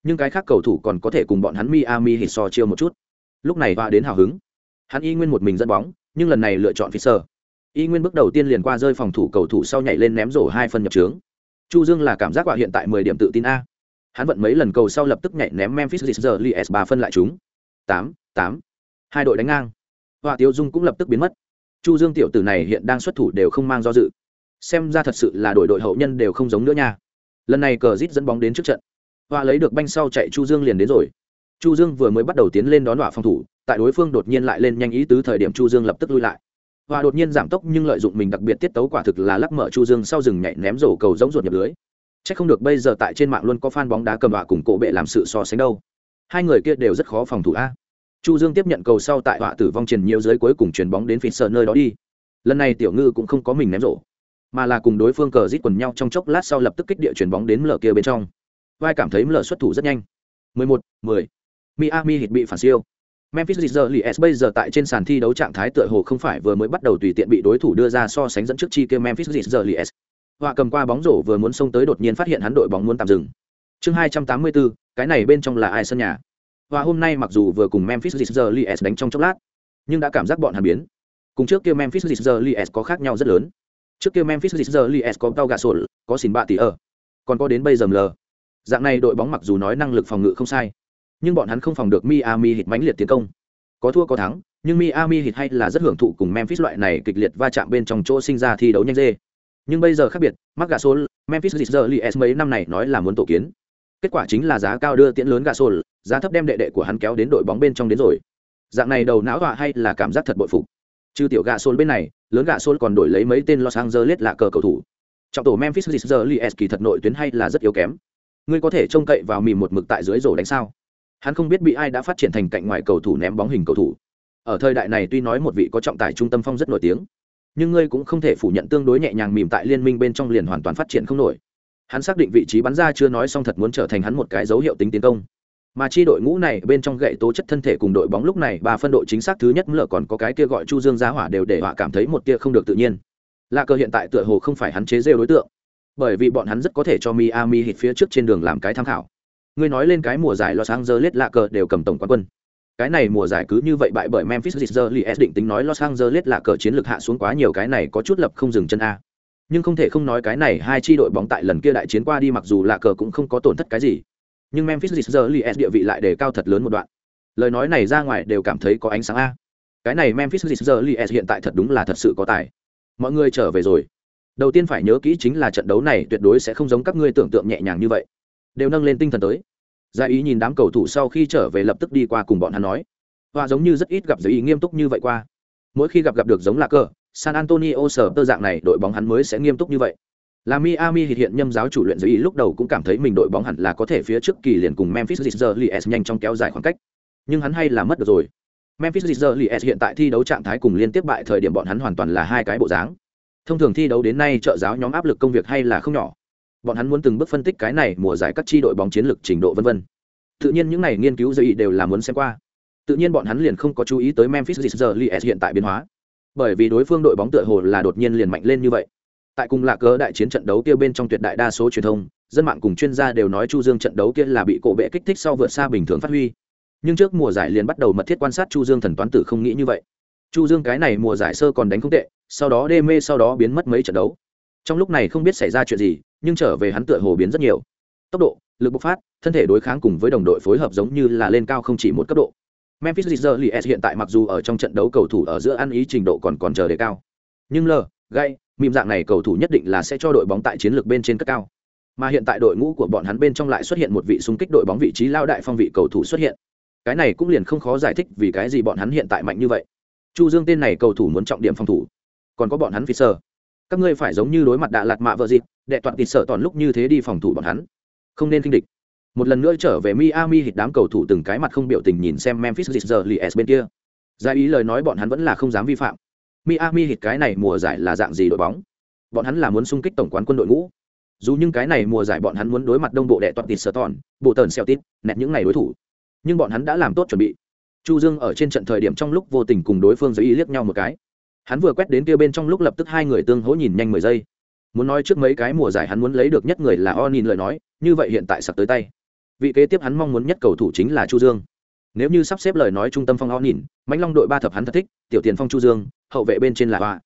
nhưng cái khác cầu thủ còn có thể cùng bọn hắn miami Heat so chiêu một chút lúc này và đến hào hứng hắn y nguyên một mình dẫn bóng nhưng lần này lựa chọn Fisher. Y Nguyên bước đầu tiên liền qua rơi phòng thủ cầu thủ sau nhảy lên ném rổ hai phân nhập trướng. Chu Dương là cảm giác quả hiện tại mười điểm tự tin a. Hắn vận mấy lần cầu sau lập tức nhảy ném Memphis Grizzlies ba phân lại chúng. Tám, tám. Hai đội đánh ngang. Họa Tiêu Dung cũng lập tức biến mất. Chu Dương tiểu tử này hiện đang xuất thủ đều không mang do dự. Xem ra thật sự là đội đội hậu nhân đều không giống nữa nha. Lần này cờ rít dẫn bóng đến trước trận. và lấy được banh sau chạy Chu Dương liền đến rồi. Chu Dương vừa mới bắt đầu tiến lên đón đọa phòng thủ, tại đối phương đột nhiên lại lên nhanh ý tứ thời điểm Chu Dương lập tức lui lại và đột nhiên giảm tốc nhưng lợi dụng mình đặc biệt tiết tấu quả thực là lắc mở chu dương sau rừng nhảy ném rổ cầu giống ruột nhập lưới chắc không được bây giờ tại trên mạng luôn có fan bóng đá cầm đọa cùng cổ bệ làm sự so sánh đâu hai người kia đều rất khó phòng thủ a chu dương tiếp nhận cầu sau tại họa tử vong truyền nhiều dưới cuối cùng chuyền bóng đến phía sợ nơi đó đi lần này tiểu ngư cũng không có mình ném rổ mà là cùng đối phương cờ rít quần nhau trong chốc lát sau lập tức kích địa chuyền bóng đến lở kia bên trong vai cảm thấy lở xuất thủ rất nhanh 11, 10. Miami hit bị phản siêu Memphis Grizzlies bây giờ tại trên sàn thi đấu trạng thái tựa hồ không phải vừa mới bắt đầu tùy tiện bị đối thủ đưa ra so sánh dẫn trước chi kia Memphis Grizzlies. Họa cầm qua bóng rổ vừa muốn xông tới đột nhiên phát hiện hắn đội bóng muốn tạm dừng. Chương 284, cái này bên trong là ai sân nhà? Và hôm nay mặc dù vừa cùng Memphis Grizzlies đánh trong chốc lát, nhưng đã cảm giác bọn hắn biến. Cùng trước kia Memphis Grizzlies có khác nhau rất lớn. Trước kia Memphis Grizzlies có Pau Gasol, có xin bạ tỷ ở, còn có đến bây giờ lờ. Dạng này đội bóng mặc dù nói năng lực phòng ngự không sai, nhưng bọn hắn không phòng được Miami Heat mãnh liệt tiến công. Có thua có thắng, nhưng Miami Heat hay là rất hưởng thụ cùng Memphis loại này kịch liệt va chạm bên trong chỗ sinh ra thi đấu nhanh dê. Nhưng bây giờ khác biệt, Mark Gasol, Memphis Grizzlies mấy năm này nói là muốn tổ kiến. Kết quả chính là giá cao đưa tiễn lớn gà sồn, giá thấp đem đệ đệ của hắn kéo đến đội bóng bên trong đến rồi. Dạng này đầu não họa hay là cảm giác thật bội phục. Trừ tiểu Gà Sồn bên này, lớn Gà Sồn còn đổi lấy mấy tên Los Angeles là cờ cầu thủ. Trọng tổ Memphis Grizzlies kỳ thật nội tuyến hay là rất yếu kém. Ngươi có thể trông cậy vào mì một mực tại dưới rổ đánh sao? hắn không biết bị ai đã phát triển thành cạnh ngoài cầu thủ ném bóng hình cầu thủ ở thời đại này tuy nói một vị có trọng tài trung tâm phong rất nổi tiếng nhưng ngươi cũng không thể phủ nhận tương đối nhẹ nhàng mìm tại liên minh bên trong liền hoàn toàn phát triển không nổi hắn xác định vị trí bắn ra chưa nói xong thật muốn trở thành hắn một cái dấu hiệu tính tiến công mà chi đội ngũ này bên trong gậy tố chất thân thể cùng đội bóng lúc này ba phân đội chính xác thứ nhất lỡ còn có cái kia gọi chu dương giá hỏa đều để họa cảm thấy một tia không được tự nhiên lạ cơ hiện tại tựa hồ không phải hắn chế rêu đối tượng, bởi vì bọn hắn rất có thể cho miami hít phía trước trên đường làm cái tham khảo ngươi nói lên cái mùa giải Los Angeles lạ cờ đều cầm tổng quán quân. Cái này mùa giải cứ như vậy bại bởi Memphis Grizzlies, định tính nói Los Angeles lạ cờ chiến lược hạ xuống quá nhiều, cái này có chút lập không dừng chân a. Nhưng không thể không nói cái này hai chi đội bóng tại lần kia đại chiến qua đi mặc dù là cờ cũng không có tổn thất cái gì. Nhưng Memphis Grizzlies địa vị lại đề cao thật lớn một đoạn. lời nói này ra ngoài đều cảm thấy có ánh sáng a. Cái này memphis Grizzlies hiện tại thật đúng là thật sự có tài. Mọi người trở về rồi. Đầu tiên phải nhớ kỹ chính là trận đấu này tuyệt đối sẽ không giống các ngươi tưởng tượng nhẹ nhàng như vậy. Đều nâng lên tinh thần tới. Gia ý nhìn đám cầu thủ sau khi trở về lập tức đi qua cùng bọn hắn nói. Và giống như rất ít gặp giới ý nghiêm túc như vậy qua. Mỗi khi gặp gặp được giống là cờ san antonio sở tơ dạng này, đội bóng hắn mới sẽ nghiêm túc như vậy là Miami hiện hiện nhâm giáo chủ luyện giới ý lúc đầu cũng cảm thấy mình đội bóng hẳn là có thể phía trước kỳ liền cùng Memphis Grizzlies nhanh trong kéo dài khoảng cách. Nhưng hắn hay là mất được rồi. Memphis Grizzlies hiện tại thi đấu trạng thái cùng liên tiếp bại thời điểm bọn hắn hoàn toàn là hai cái bộ dáng. Thông thường thi đấu đến nay trợ giáo nhóm áp lực công việc hay là không nhỏ. Bọn hắn muốn từng bước phân tích cái này, mùa giải các chi đội bóng chiến lược trình độ vân vân. Tự nhiên những này nghiên cứu giới đều là muốn xem qua. Tự nhiên bọn hắn liền không có chú ý tới Memphis Grizzlies hiện tại biến hóa. Bởi vì đối phương đội bóng tựa hồ là đột nhiên liền mạnh lên như vậy. Tại cùng lạc cớ đại chiến trận đấu kia bên trong tuyệt đại đa số truyền thông, dân mạng cùng chuyên gia đều nói chu dương trận đấu kia là bị cổ bệ kích thích sau vượt xa bình thường phát huy. Nhưng trước mùa giải liền bắt đầu mật thiết quan sát chu dương thần toán tử không nghĩ như vậy. Chu dương cái này mùa giải sơ còn đánh không tệ, sau đó đê mê sau đó biến mất mấy trận đấu. Trong lúc này không biết xảy ra chuyện gì, nhưng trở về hắn tựa hồ biến rất nhiều. Tốc độ, lực bộc phát, thân thể đối kháng cùng với đồng đội phối hợp giống như là lên cao không chỉ một cấp độ memphis Grizzlies hiện tại mặc dù ở trong trận đấu cầu thủ ở giữa ăn ý trình độ còn còn chờ đề cao. Nhưng lờ gay mìm dạng này cầu thủ nhất định là sẽ cho đội bóng tại chiến lược bên trên cất cao. Mà hiện tại đội ngũ của bọn hắn bên trong lại xuất hiện một vị xung kích đội bóng vị trí lao đại phong vị cầu thủ xuất hiện. Cái này cũng liền không khó giải thích vì cái gì bọn hắn hiện tại mạnh như vậy. Chu dương tên này cầu thủ muốn trọng điểm phòng thủ. Còn có bọn hắn phía sở. các ngươi phải giống như đối mặt đạ lạt mạ vợ dịp, đệ toàn tịt sở toàn lúc như thế đi phòng thủ bọn hắn. Không nên kinh địch một lần nữa trở về Miami hít đám cầu thủ từng cái mặt không biểu tình nhìn xem Memphis Grizzlies bên kia. Giải ý lời nói bọn hắn vẫn là không dám vi phạm. Miami hít cái này mùa giải là dạng gì đội bóng? Bọn hắn là muốn xung kích tổng quán quân đội ngũ. Dù nhưng cái này mùa giải bọn hắn muốn đối mặt đông bộ đệ toàn tịt sở tòn, bộ tần tít nẹt những ngày đối thủ. Nhưng bọn hắn đã làm tốt chuẩn bị. Chu Dương ở trên trận thời điểm trong lúc vô tình cùng đối phương giới ý liếc nhau một cái. Hắn vừa quét đến kia bên trong lúc lập tức hai người tương hỗ nhìn nhanh mười giây. Muốn nói trước mấy cái mùa giải hắn muốn lấy được nhất người là Onin lời nói, như vậy hiện tại sắp tới tay. Vị kế tiếp hắn mong muốn nhất cầu thủ chính là Chu Dương. Nếu như sắp xếp lời nói trung tâm phong o nhìn mạnh Long đội ba thập hắn thật thích, tiểu tiền phong Chu Dương, hậu vệ bên trên là Hoa.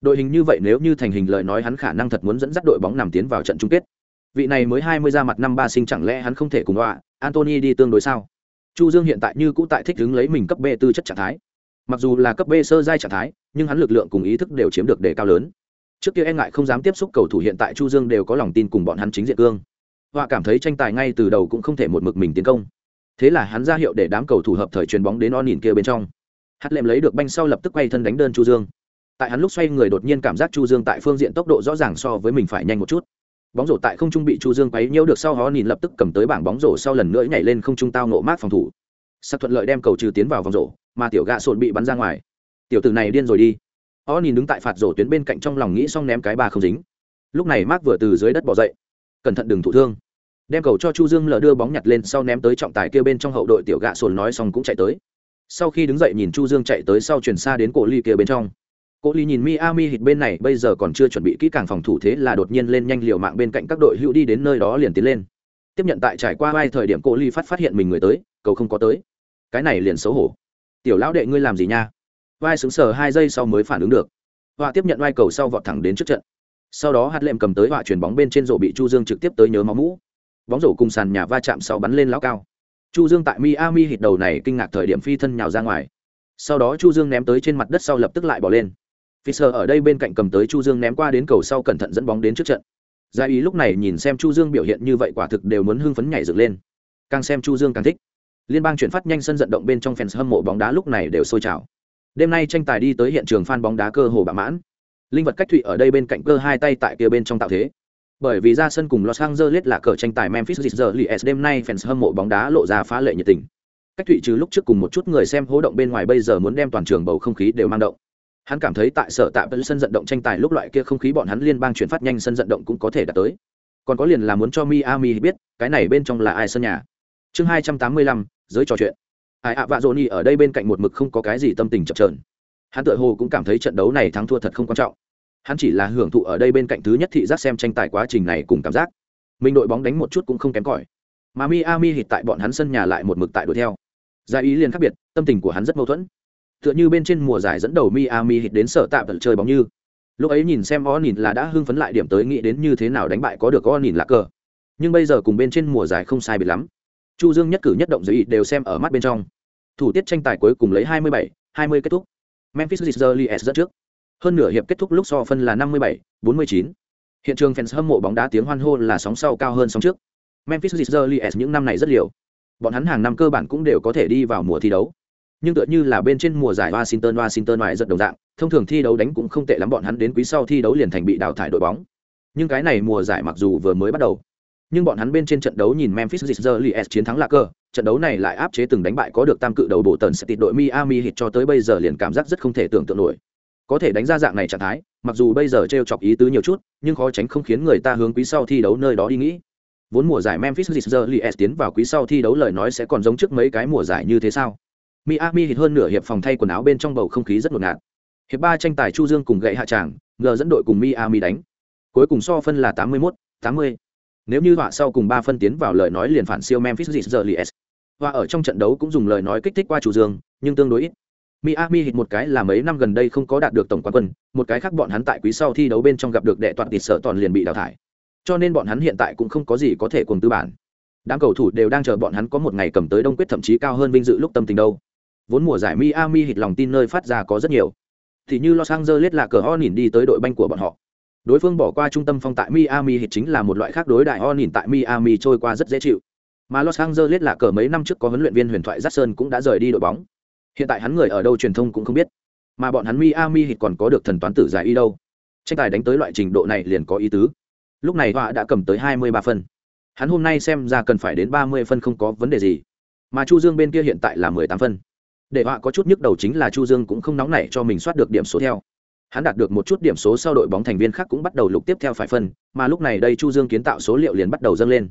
Đội hình như vậy nếu như thành hình lời nói hắn khả năng thật muốn dẫn dắt đội bóng nằm tiến vào trận chung kết. Vị này mới hai mươi ra mặt năm ba sinh chẳng lẽ hắn không thể cùng Hoa, Anthony đi tương đối sao? Chu Dương hiện tại như cũ tại thích đứng lấy mình cấp B tư chất trạng thái. Mặc dù là cấp B sơ giai trạng thái, nhưng hắn lực lượng cùng ý thức đều chiếm được đề cao lớn. Trước kia e ngại không dám tiếp xúc cầu thủ hiện tại Chu Dương đều có lòng tin cùng bọn hắn chính diện cương họa cảm thấy tranh tài ngay từ đầu cũng không thể một mực mình tiến công. Thế là hắn ra hiệu để đám cầu thủ hợp thời chuyền bóng đến o nhìn kia bên trong. Hát lệm lấy được banh sau lập tức quay thân đánh đơn chu dương. Tại hắn lúc xoay người đột nhiên cảm giác chu dương tại phương diện tốc độ rõ ràng so với mình phải nhanh một chút. Bóng rổ tại không trung bị chu dương quấy nhiễu được sau hó nhìn lập tức cầm tới bảng bóng rổ sau lần nữa nhảy lên không trung tao nộ mát phòng thủ. Sắc thuận lợi đem cầu trừ tiến vào vòng rổ, mà tiểu gạ sồn bị bắn ra ngoài. Tiểu tử này điên rồi đi. Hó nhìn đứng tại phạt rổ tuyến bên cạnh trong lòng nghĩ xong ném cái ba không dính. Lúc này mát vừa từ dưới đất bỏ dậy. Cẩn thận đừng thụ thương đem cầu cho chu dương lờ đưa bóng nhặt lên sau ném tới trọng tài kia bên trong hậu đội tiểu gạ sồn nói xong cũng chạy tới. Sau khi đứng dậy nhìn chu dương chạy tới sau chuyển xa đến cổ ly kia bên trong. Cổ ly nhìn miami hít bên này bây giờ còn chưa chuẩn bị kỹ càng phòng thủ thế là đột nhiên lên nhanh liều mạng bên cạnh các đội hữu đi đến nơi đó liền tiến lên. Tiếp nhận tại trải qua vai thời điểm cổ ly phát phát hiện mình người tới, cầu không có tới. Cái này liền xấu hổ. Tiểu lão đệ ngươi làm gì nha? Vai xứng sờ hai giây sau mới phản ứng được. Họa tiếp nhận vai cầu sau vọt thẳng đến trước trận. Sau đó hạt lệm cầm tới họa chuyển bóng bên trên rổ bị chu dương trực tiếp tới nhớ máu mũ bóng rổ cùng sàn nhà va chạm sau bắn lên lão cao. Chu dương tại miami hít đầu này kinh ngạc thời điểm phi thân nhào ra ngoài. Sau đó chu dương ném tới trên mặt đất sau lập tức lại bỏ lên. Fisher ở đây bên cạnh cầm tới chu dương ném qua đến cầu sau cẩn thận dẫn bóng đến trước trận. Gia ý lúc này nhìn xem chu dương biểu hiện như vậy quả thực đều muốn hưng phấn nhảy dựng lên. Càng xem chu dương càng thích. Liên bang chuyển phát nhanh sân vận động bên trong fans hâm mộ bóng đá lúc này đều sôi trào. Đêm nay tranh tài đi tới hiện trường fan bóng đá cơ hồ bạ mãn. Linh vật cách thụy ở đây bên cạnh cơ hai tay tại kia bên trong tạo thế bởi vì ra sân cùng Los Angeles là cờ tranh tài Memphis Grizzlies đêm nay fans hâm mộ bóng đá lộ ra phá lệ nhiệt tình. Cách Thụy trừ lúc trước cùng một chút người xem hố động bên ngoài bây giờ muốn đem toàn trường bầu không khí đều mang động. Hắn cảm thấy tại sở tạm sân vận động tranh tài lúc loại kia không khí bọn hắn liên bang chuyển phát nhanh sân vận động cũng có thể đạt tới. Còn có liền là muốn cho Miami biết, cái này bên trong là ai sân nhà. Chương 285, giới trò chuyện. Ai ạ vạ Johnny ở đây bên cạnh một mực không có cái gì tâm tình chập chờn. Hắn tựa hồ cũng cảm thấy trận đấu này thắng thua thật không quan trọng hắn chỉ là hưởng thụ ở đây bên cạnh thứ nhất thị giác xem tranh tài quá trình này cùng cảm giác. Mình đội bóng đánh một chút cũng không kém cỏi. Mà miami hít tại bọn hắn sân nhà lại một mực tại đuổi theo. Giải ý liền khác biệt tâm tình của hắn rất mâu thuẫn. Tựa như bên trên mùa giải dẫn đầu miami hít đến sở tạm tận chơi bóng như. Lúc ấy nhìn xem o nhìn là đã hưng phấn lại điểm tới nghĩ đến như thế nào đánh bại có được o nhìn là cờ. Nhưng bây giờ cùng bên trên mùa giải không sai biệt lắm. Chu dương nhất cử nhất động dưới ý đều xem ở mắt bên trong. Thủ tiết tranh tài cuối cùng lấy 27, 20 kết thúc. Memphis Grizzlies dẫn trước hơn nửa hiệp kết thúc lúc so phân là 57, 49. hiện trường fans hâm mộ bóng đá tiếng hoan hô là sóng sau cao hơn sóng trước memphis Grizzlies những năm này rất liều bọn hắn hàng năm cơ bản cũng đều có thể đi vào mùa thi đấu nhưng tựa như là bên trên mùa giải Washington Washington ngoại rất đồng dạng, thông thường thi đấu đánh cũng không tệ lắm bọn hắn đến quý sau thi đấu liền thành bị đào thải đội bóng. Nhưng cái này mùa giải mặc dù vừa mới bắt đầu, nhưng bọn hắn bên trên trận đấu nhìn Memphis Grizzlies chiến thắng là cơ, trận đấu này lại áp chế từng đánh bại có được tam cự đầu bộ tần sẽ tịt đội Miami Heat cho tới bây giờ liền cảm giác rất không thể tưởng tượng nổi. Có thể đánh ra dạng này trạng thái, mặc dù bây giờ trêu chọc ý tứ nhiều chút, nhưng khó tránh không khiến người ta hướng quý sau thi đấu nơi đó đi nghĩ. Vốn mùa giải Memphis Grizzlies tiến vào quý sau thi đấu lời nói sẽ còn giống trước mấy cái mùa giải như thế sao? Miami hít hơn nửa hiệp phòng thay quần áo bên trong bầu không khí rất ngột ngạt. Hiệp ba tranh tài Chu Dương cùng gậy hạ tràng, ngờ dẫn đội cùng Miami đánh. Cuối cùng so phân là 81, 80. Nếu như họa sau cùng ba phân tiến vào lời nói liền phản siêu Memphis Grizzlies. Và ở trong trận đấu cũng dùng lời nói kích thích qua Chu Dương, nhưng tương đối ít. Miami hit một cái là mấy năm gần đây không có đạt được tổng quán quân, một cái khác bọn hắn tại quý sau thi đấu bên trong gặp được đệ toàn tịt sợ toàn liền bị đào thải. Cho nên bọn hắn hiện tại cũng không có gì có thể cùng tư bản. Đám cầu thủ đều đang chờ bọn hắn có một ngày cầm tới đông quyết thậm chí cao hơn vinh dự lúc tâm tình đâu. Vốn mùa giải Miami hit lòng tin nơi phát ra có rất nhiều. Thì như Los Angeles là cờ ho nhìn đi tới đội banh của bọn họ. Đối phương bỏ qua trung tâm phong tại Miami hit chính là một loại khác đối đại ho nhìn tại Miami trôi qua rất dễ chịu. Mà Los Angeles là cờ mấy năm trước có huấn luyện viên huyền thoại Jackson cũng đã rời đi đội bóng. Hiện tại hắn người ở đâu truyền thông cũng không biết. Mà bọn hắn Miami hít còn có được thần toán tử giải y đâu. Tranh tài đánh tới loại trình độ này liền có ý tứ. Lúc này họa đã cầm tới 23 phân. Hắn hôm nay xem ra cần phải đến 30 phân không có vấn đề gì. Mà Chu Dương bên kia hiện tại là 18 phân để họa có chút nhức đầu chính là chu dương cũng không nóng nảy cho mình soát được điểm số theo hắn đạt được một chút điểm số sau đội bóng thành viên khác cũng bắt đầu lục tiếp theo phải phân, mà lúc này đây chu dương kiến tạo số liệu liền bắt đầu dâng lên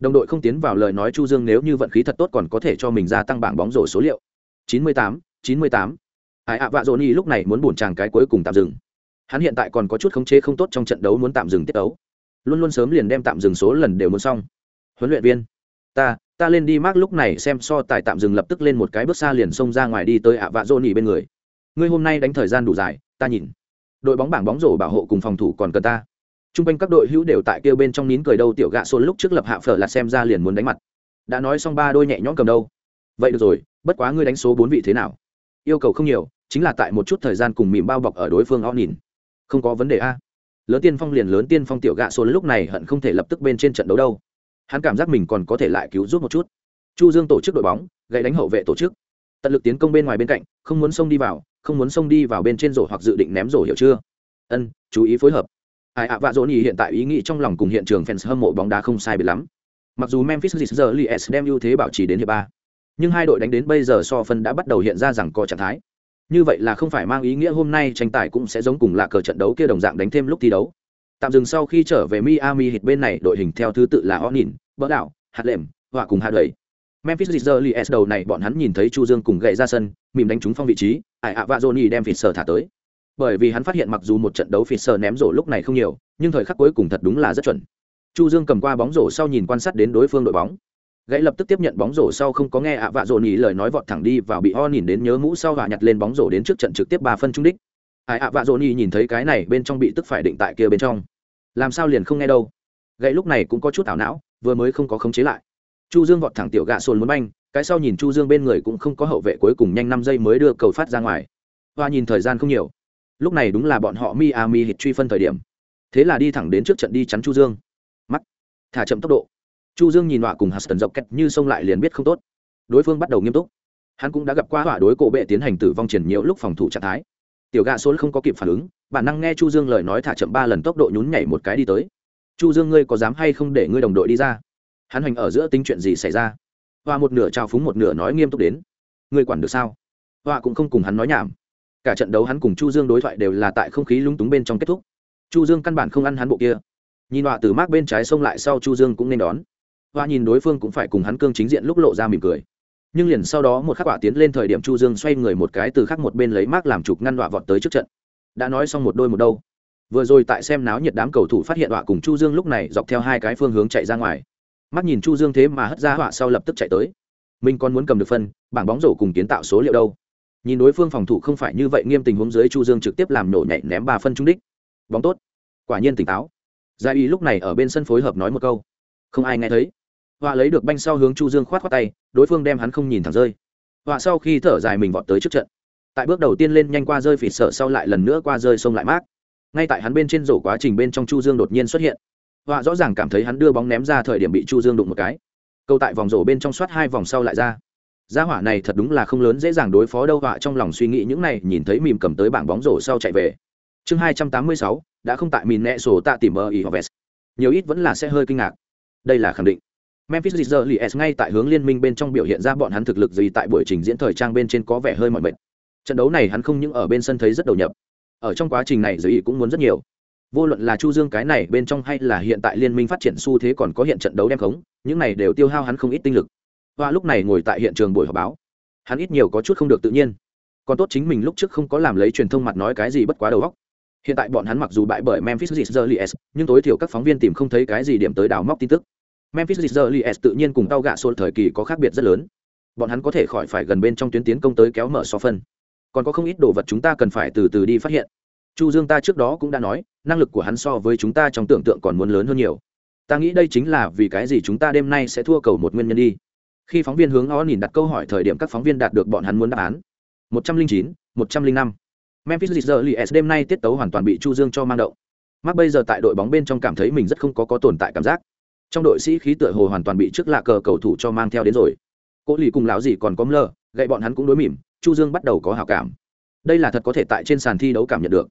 đồng đội không tiến vào lời nói chu dương nếu như vận khí thật tốt còn có thể cho mình gia tăng bảng bóng rổ số liệu 98, 98. ai ạ vạ dồn nhi lúc này muốn buồn chàng cái cuối cùng tạm dừng. Hắn hiện tại còn có chút khống chế không tốt trong trận đấu muốn tạm dừng tiết đấu luôn luôn sớm liền đem tạm dừng số lần đều muốn xong. Huấn luyện viên ta ta lên đi mác lúc này xem so tài tạm dừng lập tức lên một cái bước xa liền xông ra ngoài đi tới ạ vạ dồn nỉ bên người. Ngươi hôm nay đánh thời gian đủ dài ta nhìn. Đội bóng bảng bóng rổ bảo hộ cùng phòng thủ còn cần ta. T r u n g quanh các đội hữu đều tại kêu bên trong nín cười đâu tiểu gạ xôn lúc trước lập hạ phở là xem ra liền muốn đánh mặt. Đã nói xong ba đôi nhẹ nhõm cầm đâu. Vậy được rồi bất quá ngươi đánh số bốn vị thế nào? Yêu cầu không nhiều, chính là tại một chút thời gian cùng mìm bao bọc ở đối phương o nhìn không có vấn đề a. Lớn tiên phong liền lớn tiên phong tiểu gạ số lúc này hận không thể lập tức bên trên trận đấu đâu. Hắn cảm giác mình còn có thể lại cứu giúp một chút. Chu dương tổ chức đội bóng, gậy đánh hậu vệ tổ chức. Tận lực tiến công bên ngoài bên cạnh, không muốn xông đi vào, không muốn xông đi vào bên trên rổ hoặc dự định ném rổ hiểu chưa? Ân, chú ý phối hợp. Ai ạ, vạ dỗ nhì hiện tại ý nghĩ trong lòng cùng hiện trường fans hâm mộ bóng đá không sai biệt lắm. Mặc dù memphis Grizzlies đem ưu thế bảo trì đến hiệp ba nhưng hai đội đánh đến bây giờ so phân đã bắt đầu hiện ra rằng có trạng thái. Như vậy là không phải mang ý nghĩa hôm nay tranh tài cũng sẽ giống cùng là cờ trận đấu kia đồng dạng đánh thêm lúc thi đấu. Tạm dừng sau khi trở về miami hit bên này, đội hình theo thứ tự là onin, bỡ đảo, hạt lệm và cùng hạt đẩy. Memphis Grizzlies đầu này, bọn hắn nhìn thấy chu dương cùng gậy ra sân mìm đánh trúng phong vị trí ải ạ và johnny đem phịt sờ thả tới. Bởi vì hắn phát hiện mặc dù một trận đấu phịt sờ ném rổ lúc này không nhiều, nhưng thời khắc cuối cùng thật đúng là rất chuẩn. Chu dương cầm qua bóng rổ sau nhìn quan sát đến đối phương đội bóng gãy lập tức tiếp nhận bóng rổ sau không có nghe ạ vạ rổ nhì lời nói vọt thẳng đi vào bị ho nhìn đến nhớ mũ sau và nhặt lên bóng rổ đến trước trận trực tiếp ba phân trung đích. Ai, ạ vạ rổ nhì nhìn thấy cái này bên trong bị tức phải định tại kia bên trong. Làm sao liền không nghe đâu? Gãy lúc này cũng có chút ảo não, vừa mới không có khống chế lại. Chu dương vọt thẳng tiểu gạ sồn muốn banh, cái sau nhìn chu dương bên người cũng không có hậu vệ cuối cùng nhanh năm giây mới đưa cầu phát ra ngoài. Hoa nhìn thời gian không nhiều. Lúc này đúng là bọn họ miami hit truy phân thời điểm. Thế là đi thẳng đến trước trận đi chắn chu dương. Mắt thả chậm tốc độ chu dương nhìn họa cùng huston dọc kẹt như xông lại liền biết không tốt. Đối phương bắt đầu nghiêm túc. Hắn cũng đã gặp qua họa đối cổ bệ tiến hành tử vong triển nhiễu lúc phòng thủ trạng thái. Tiểu gạ số không có kịp phản ứng, bản năng nghe chu dương lời nói thả chậm ba lần tốc độ nhún nhảy một cái đi tới. Chu dương ngươi có dám hay không để ngươi đồng đội đi ra? Hắn hành ở giữa tính chuyện gì xảy ra? Và một nửa trao phúng một nửa nói nghiêm túc đến. Ngươi quản được sao? Họa cũng không cùng hắn nói nhảm. Cả trận đấu hắn cùng chu dương đối thoại đều là tại không khí lúng túng bên trong kết thúc. Chu dương căn bản không ăn hắn bộ kia. Nhìn họa từ mác bên trái xông lại sau chu dương cũng nên đón và nhìn đối phương cũng phải cùng hắn cương chính diện lúc lộ ra mỉm cười. Nhưng liền sau đó một khắc quả tiến lên thời điểm chu dương xoay người một cái từ khắc một bên lấy mác làm trục ngăn đọa vọt tới trước trận. Đã nói xong một đôi một đâu. Vừa rồi tại xem náo nhiệt đám cầu thủ phát hiện họa cùng chu dương lúc này dọc theo hai cái phương hướng chạy ra ngoài. Mắt nhìn chu dương thế mà hất ra họa sau lập tức chạy tới. Mình còn muốn cầm được phân, bảng bóng rổ cùng kiến tạo số liệu đâu. Nhìn đối phương phòng thủ không phải như vậy nghiêm tình huống dưới chu dương trực tiếp làm nổ nhảy ném ba phân trúng đích. Bóng tốt. Quả nhiên tỉnh táo. Gia y lúc này ở bên sân phối hợp nói một câu. Không ai nghe thấy họa lấy được banh sau hướng chu dương khoát khoát tay, đối phương đem hắn không nhìn thẳng rơi. Họa sau khi thở dài mình vọt tới trước trận. Tại bước đầu tiên lên nhanh qua rơi phịt sợ sau lại lần nữa qua rơi sông lại mát. Ngay tại hắn bên trên rổ quá trình bên trong chu dương đột nhiên xuất hiện. Họa rõ ràng cảm thấy hắn đưa bóng ném ra thời điểm bị chu dương đụng một cái. Câu tại vòng rổ bên trong soát hai vòng sau lại ra. Gia hỏa này thật đúng là không lớn dễ dàng đối phó đâu, họa trong lòng suy nghĩ những này, nhìn thấy mìm cầm tới bảng bóng rổ sau chạy về. Chương hai trăm tám mươi sáu, đã không tại mìn nẹ sổ tạ tìm mơ ý hoặc vest nhiều ít vẫn là sẽ hơi kinh ngạc. Đây là khẳng định memphis Grizzlies ngay tại hướng liên minh bên trong biểu hiện ra bọn hắn thực lực gì tại buổi trình diễn thời trang bên trên có vẻ hơi mỏi mệt. Trận đấu này hắn không những ở bên sân thấy rất đầu nhập, ở trong quá trình này giới ý cũng muốn rất nhiều. Vô luận là chu dương cái này bên trong hay là hiện tại liên minh phát triển xu thế còn có hiện trận đấu đem khống, những này đều tiêu hao hắn không ít tinh lực. Và lúc này ngồi tại hiện trường buổi họp báo. Hắn ít nhiều có chút không được tự nhiên. Còn tốt chính mình lúc trước không có làm lấy truyền thông mặt nói cái gì bất quá đầu óc. Hiện tại bọn hắn mặc dù bại bởi memphis Grizzlies nhưng tối thiểu các phóng viên tìm không thấy cái gì điểm tới đào móc tin tức memphis Grizzlies tự nhiên cùng tao gạ xôn thời kỳ có khác biệt rất lớn bọn hắn có thể khỏi phải gần bên trong tuyến tiến công tới kéo mở so phân còn có không ít đồ vật chúng ta cần phải từ từ đi phát hiện chu dương ta trước đó cũng đã nói năng lực của hắn so với chúng ta trong tưởng tượng còn muốn lớn hơn nhiều ta nghĩ đây chính là vì cái gì chúng ta đêm nay sẽ thua cầu một nguyên nhân đi khi phóng viên hướng ó nhìn đặt câu hỏi thời điểm các phóng viên đạt được bọn hắn muốn đáp án 109, 105. Memphis Grizzlies đêm nay tiết tấu hoàn toàn bị Chu Dương cho mang động. Mark bây giờ tại đội bóng bên trong cảm thấy mình rất không có có tồn tại cảm giác. Trong đội sĩ khí tựa hồ hoàn toàn bị trước lạ cờ cầu thủ cho mang theo đến rồi. cỗ lì cùng lão gì còn có lơ, gậy bọn hắn cũng đối mỉm, Chu Dương bắt đầu có hảo cảm. Đây là thật có thể tại trên sàn thi đấu cảm nhận được.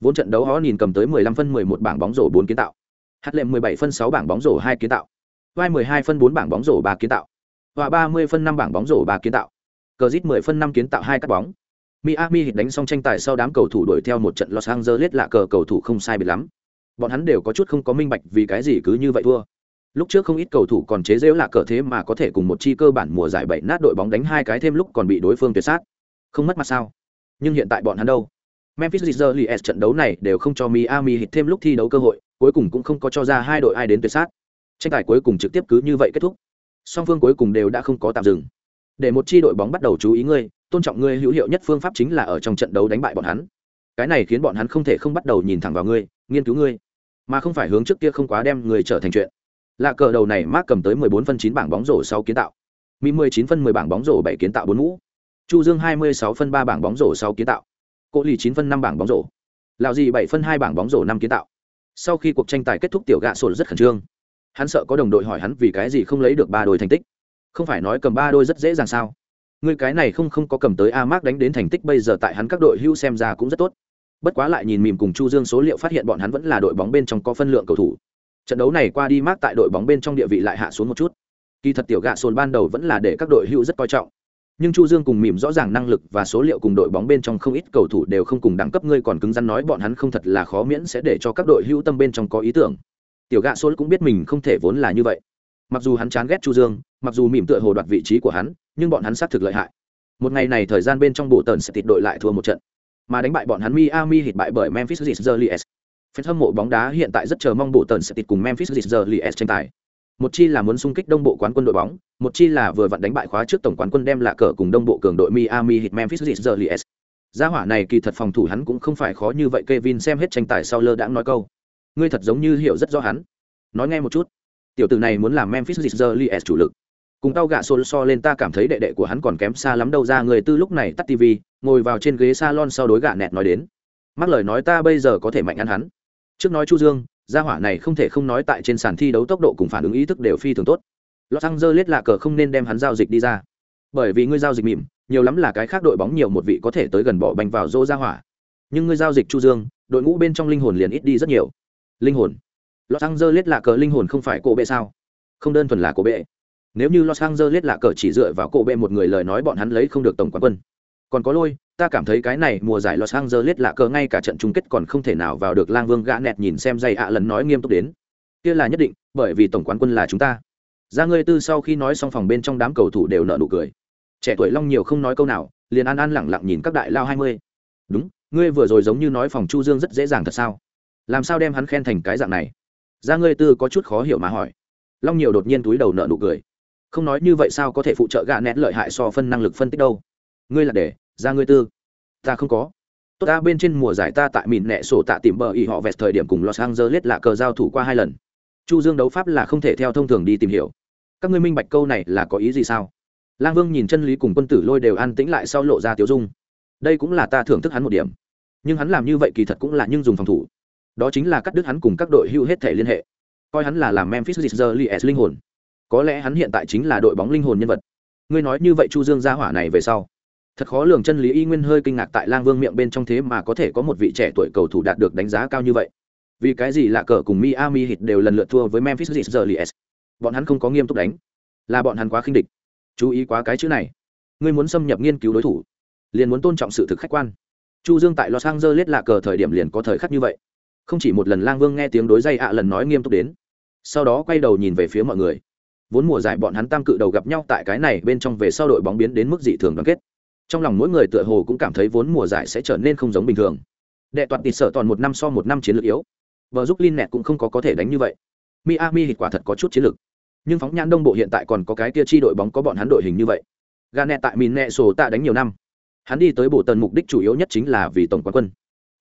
Vốn trận đấu họ nhìn cầm tới 15 phân 11 bảng bóng rổ 4 kiến tạo. Hạt lệm 17 phân 6 bảng bóng rổ 2 kiến tạo. Vai 12 phân 4 bảng bóng rổ 3 kiến tạo. Và 30 phân 5 bảng bóng rổ 3 kiến tạo. Cờ dít 10 phân 5 kiến tạo 2 cắt bóng. Miami Heat đánh xong tranh tài sau đám cầu thủ đuổi theo một trận Los Angeles lạ cờ cầu thủ không sai biệt lắm. Bọn hắn đều có chút không có minh bạch vì cái gì cứ như vậy thua. Lúc trước không ít cầu thủ còn chế giễu là cờ thế mà có thể cùng một chi cơ bản mùa giải bảy nát đội bóng đánh hai cái thêm lúc còn bị đối phương tuyệt sát. Không mất mặt sao? Nhưng hiện tại bọn hắn đâu? Memphis Grizzlies trận đấu này đều không cho Miami hit thêm lúc thi đấu cơ hội, cuối cùng cũng không có cho ra hai đội ai đến tuyệt sát. Tranh tài cuối cùng trực tiếp cứ như vậy kết thúc. Song phương cuối cùng đều đã không có tạm dừng. Để một chi đội bóng bắt đầu chú ý ngươi, tôn trọng ngươi hữu hiệu nhất phương pháp chính là ở trong trận đấu đánh bại bọn hắn cái này khiến bọn hắn không thể không bắt đầu nhìn thẳng vào ngươi nghiên cứu ngươi mà không phải hướng trước kia không quá đem người trở thành chuyện lạ cờ đầu này mark cầm tới 14 phân 9 bảng bóng rổ 6 kiến tạo. Mỹ 19 phân 10 bảng bóng rổ 7 kiến tạo 4 mũ. Chu dương 26 phân 3 bảng bóng rổ 6 kiến tạo. Cỗ lì 9 phân 5 bảng bóng rổ. Lạo gì 7 phân 2 bảng bóng rổ 5 kiến tạo. Sau khi cuộc tranh tài kết thúc, tiểu gạ sổ rất khẩn trương. Hắn sợ có đồng đội hỏi hắn vì cái gì không lấy được ba đôi thành tích. Không phải nói cầm ba đôi rất dễ dàng sao? Người cái này không không có cầm tới a mark đánh đến thành tích bây giờ tại hắn các đội hưu xem ra cũng rất tốt. Bất quá lại nhìn mìm cùng chu dương số liệu phát hiện bọn hắn vẫn là đội bóng bên trong có phân lượng cầu thủ trận đấu này qua đi mát tại đội bóng bên trong địa vị lại hạ xuống một chút. Kỳ thật tiểu gạ sồn ban đầu vẫn là để các đội hữu rất coi trọng. Nhưng chu dương cùng Mỉm rõ ràng năng lực và số liệu cùng đội bóng bên trong không ít cầu thủ đều không cùng đẳng cấp, ngươi còn cứng rắn nói bọn hắn không thật là khó miễn sẽ để cho các đội hữu tâm bên trong có ý tưởng. Tiểu gạ sồn cũng biết mình không thể vốn là như vậy. Mặc dù hắn chán ghét chu dương, mặc dù mỉm tựa hồ đoạt vị trí của hắn, nhưng bọn hắn xác thực lợi hại. Một ngày này thời gian bên trong bộ tần sẽ tịt đội lại thua một trận. Mà đánh bại bọn hắn miami hit bại bởi memphis Grizzlies. Fans hâm mộ bóng đá hiện tại rất chờ mong bộ tần sẽ tịt cùng memphis Grizzlies tranh tài. Một chi là muốn xung kích đông bộ quán quân đội bóng, một chi là vừa vặn đánh bại khóa trước tổng quán quân đem lạ cờ cùng đông bộ cường đội miami Heat memphis Grizzlies. gia hỏa này kỳ thật phòng thủ hắn cũng không phải khó như vậy, kevin xem hết tranh tài sau lơ đãng nói câu. Ngươi thật giống như hiểu rất rõ hắn. Nói nghe một chút. Tiểu tử này muốn làm memphis Grizzlies chủ lực. Cùng tao gạ xôn so lên ta cảm thấy đệ đệ của hắn còn kém xa lắm đâu, ra người tư lúc này tắt tv ngồi vào trên ghế salon sau đối gạ nẹt nói đến. Mắc lời nói ta bây giờ có thể mạnh ăn hắn trước nói chu dương, gia hỏa này không thể không nói tại trên sàn thi đấu tốc độ cùng phản ứng ý thức đều phi thường tốt. Los angeles lạ cờ không nên đem hắn giao dịch đi ra. Bởi vì ngươi giao dịch mỉm, nhiều lắm là cái khác đội bóng nhiều một vị có thể tới gần bỏ bành vào dô gia hỏa. Nhưng ngươi giao dịch chu dương, đội ngũ bên trong linh hồn liền ít đi rất nhiều. Linh hồn. Los angeles lạ cờ linh hồn không phải cổ bệ sao? Không đơn thuần là cổ bệ. Nếu như los angeles lạ cờ chỉ dựa vào cổ bệ một người lời nói, bọn hắn lấy không được tổng quán quân. Còn có lôi ta cảm thấy cái này mùa giải los angeles lạ cờ ngay cả trận chung kết còn không thể nào vào được lang vương gã nẹt nhìn xem dây ạ lần nói nghiêm túc đến. Kia là nhất định, bởi vì tổng quán quân là chúng ta. Ra ngươi tư sau khi nói xong phòng bên trong đám cầu thủ đều nở nụ cười. Trẻ tuổi long nhiều không nói câu nào, liền an an lẳng lặng nhìn các đại lao hai mươi. Đúng, ngươi vừa rồi giống như nói phòng chu dương rất dễ dàng thật sao? Làm sao đem hắn khen thành cái dạng này? Ra ngươi tư có chút khó hiểu mà hỏi. Long nhiều đột nhiên túi đầu nở nụ cười. Không nói như vậy sao có thể phụ trợ gạ nẹt lợi hại so phân năng lực phân tích đâu? Ngươi là để ra ngươi tư. Ta không có. Tốt ta, bên trên mùa giải ta tại mìn nẹ sổ tạ tìm bờ y họ vẹt thời điểm cùng los angeles là cờ giao thủ qua hai lần. Chu dương đấu pháp là không thể theo thông thường đi tìm hiểu. Các ngươi minh bạch câu này là có ý gì sao? Lang vương nhìn chân lý cùng quân tử lôi đều an tĩnh lại sau lộ ra tiểu dung. Đây cũng là ta thưởng thức hắn một điểm. Nhưng hắn làm như vậy kỳ thật cũng là nhưng dùng phòng thủ. Đó chính là cắt đứt hắn cùng các đội hưu hết thể liên hệ. Coi hắn là làm memphis Grizzlies linh hồn. Có lẽ hắn hiện tại chính là đội bóng linh hồn nhân vật. Ngươi nói như vậy chu dương gia hỏa này về sau thật khó lường chân lý y nguyên hơi kinh ngạc tại lang vương miệng bên trong thế mà có thể có một vị trẻ tuổi cầu thủ đạt được đánh giá cao như vậy. Vì cái gì lạ cờ cùng miami hit đều lần lượt thua với memphis Grizzlies bọn hắn không có nghiêm túc đánh. Là bọn hắn quá khinh địch. Chú ý quá cái chữ này. Ngươi muốn xâm nhập nghiên cứu đối thủ, liền muốn tôn trọng sự thực khách quan. Chu dương tại los angeles lạ cờ thời điểm liền có thời khắc như vậy. Không chỉ một lần lang vương nghe tiếng đối dây ạ lần nói nghiêm túc đến, sau đó quay đầu nhìn về phía mọi người. Vốn mùa giải bọn hắn tam cự đầu gặp nhau tại cái này bên trong về sau đội bóng biến đến mức dị thường đoàn kết trong lòng mỗi người tựa hồ cũng cảm thấy vốn mùa giải sẽ trở nên không giống bình thường. Đệ toàn tịt sợ toàn một năm so một năm chiến lược yếu. Vợ giúp Lin nẹt cũng không có có thể đánh như vậy. Miami hít quả thật có chút chiến lược. Nhưng phóng nhãn đông bộ hiện tại còn có cái tia chi đội bóng có bọn hắn đội hình như vậy. Garnett tại mìn nẹ sổ tạ đánh nhiều năm. Hắn đi tới bộ tần mục đích chủ yếu nhất chính là vì tổng quán quân.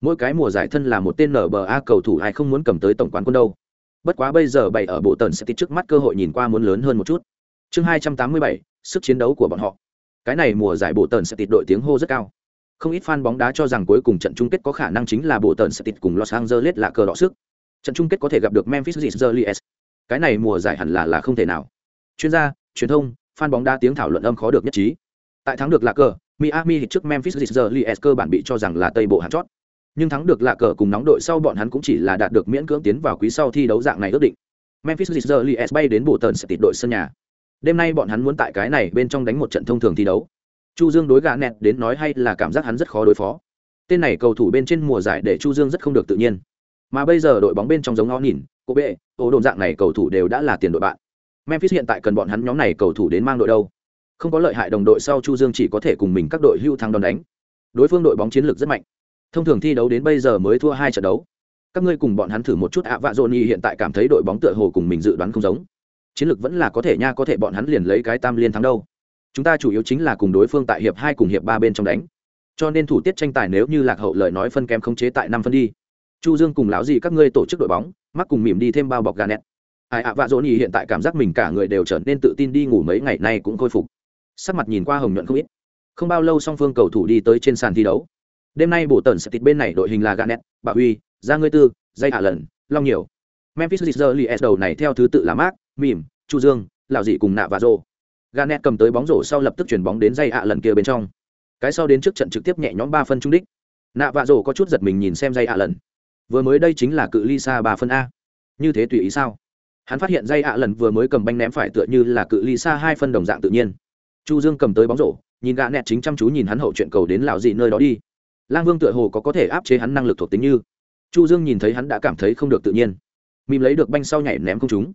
Mỗi cái mùa giải thân là một tên nba cầu thủ ai không muốn cầm tới tổng quán quân đâu. Bất quá bây giờ bày ở bộ tần sẽ tít trước mắt cơ hội nhìn qua muốn lớn hơn một chút. Chương hai trăm tám mươi bảy, sức chiến đấu của bọn họ cái này mùa giải bộ tần sẽ tịt đội tiếng hô rất cao. Không ít fan bóng đá cho rằng cuối cùng trận chung kết có khả năng chính là bộ tần sẽ tịt cùng los angeles là cờ đỏ sức. Trận chung kết có thể gặp được memphis Grizzlies. Cái này mùa giải hẳn là là không thể nào. Chuyên gia, truyền thông, fan bóng đá tiếng thảo luận âm khó được nhất trí. Tại thắng được là cờ, miami trước memphis Grizzlies cơ bản bị cho rằng là tây bộ hạt chót. Nhưng thắng được là cờ cùng nóng đội sau bọn hắn cũng chỉ là đạt được miễn cưỡng tiến vào quý sau thi đấu dạng này ước định. Memphis Grizzlies bay đến bộ tần sẽ tịt đội sân nhà đêm nay bọn hắn muốn tại cái này bên trong đánh một trận thông thường thi đấu. Chu dương đối gã nẹt đến nói hay là cảm giác hắn rất khó đối phó. Tên này cầu thủ bên trên mùa giải để chu dương rất không được tự nhiên. Mà bây giờ đội bóng bên trong giống ngó nhìn, cô bệ ô đồn dạng này cầu thủ đều đã là tiền đội bạn. Memphis hiện tại cần bọn hắn nhóm này cầu thủ đến mang đội đâu. Không có lợi hại đồng đội sau chu dương chỉ có thể cùng mình các đội hưu thắng đòn đánh. Đối phương đội bóng chiến lược rất mạnh. Thông thường thi đấu đến bây giờ mới thua hai trận đấu. Các ngươi cùng bọn hắn thử một chút ạ, vạ dồn hiện tại cảm thấy đội bóng tựa hồ cùng mình dự đoán không giống chiến lược vẫn là có thể nha, có thể bọn hắn liền lấy cái tam liên thắng đâu. Chúng ta chủ yếu chính là cùng đối phương tại hiệp hai cùng hiệp ba bên trong đánh. Cho nên thủ tiết tranh tài nếu như lạc hậu lời nói phân kém khống chế tại năm phân đi. Chu dương cùng lão gì các ngươi tổ chức đội bóng mắc cùng mỉm đi thêm bao bọc gà nẹt. Ai ạ, vạ dỗ nhì hiện tại cảm giác mình cả người đều trở nên tự tin đi ngủ mấy ngày nay cũng khôi phục. Sắc mặt nhìn qua hồng nhuận không ít. Không bao lâu song phương cầu thủ đi tới trên sàn thi đấu. Đêm nay bộ tần sẽ tịt bên này đội hình là gà nẹt bà huy ra ngươi tư, dây hạ lần long nhiều. Memphis Grizzlies đầu này theo thứ tự là mark mỉm chu dương lão dị cùng nạ và rô Garnet cầm tới bóng rổ sau lập tức chuyển bóng đến dây ạ lần kia bên trong. Cái sau đến trước trận trực tiếp nhẹ nhõm ba phân trung đích. Nạ và rổ có chút giật mình nhìn xem dây ạ lần. Vừa mới đây chính là cự ly xa ba phân a. Như thế tùy ý sao? Hắn phát hiện dây ạ lần vừa mới cầm banh ném phải tựa như là cự ly xa hai phân đồng dạng tự nhiên. Chu Dương cầm tới bóng rổ, nhìn Garnet chính chăm chú nhìn hắn hậu chuyện cầu đến lão dị nơi đó đi. Lang Vương tựa hồ có có thể áp chế hắn năng lực thuộc tính như. Chu Dương nhìn thấy hắn đã cảm thấy không được tự nhiên. Mìm lấy được banh sau nhảy ném không trúng.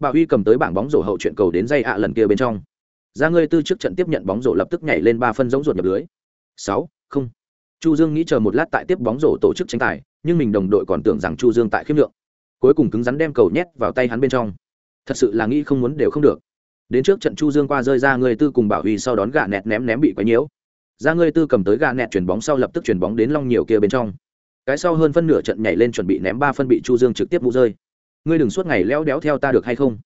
Bảo Huy cầm tới bảng bóng rổ hậu chuyện cầu đến dây ạ lần kia bên trong. Ra ngươi tư trước trận tiếp nhận bóng rổ lập tức nhảy lên ba phân giống ruột nhập lưới. Sáu, không. Chu dương nghĩ chờ một lát tại tiếp bóng rổ tổ chức tranh tài, nhưng mình đồng đội còn tưởng rằng chu dương tại khiếm lượng. Cuối cùng cứng rắn đem cầu nhét vào tay hắn bên trong. Thật sự là nghĩ không muốn đều không được. Đến trước trận chu dương qua rơi ra người tư cùng bảo huy sau đón gà nẹt ném ném bị quấy nhiễu. Ra người tư cầm tới gà nẹt chuyển bóng sau lập tức chuyển bóng đến long nhiều kia bên trong. Cái sau hơn phân nửa trận nhảy lên chuẩn bị ném ba phân bị chu dương trực tiếp vụ rơi ngươi đừng suốt ngày leo đéo theo ta được hay không?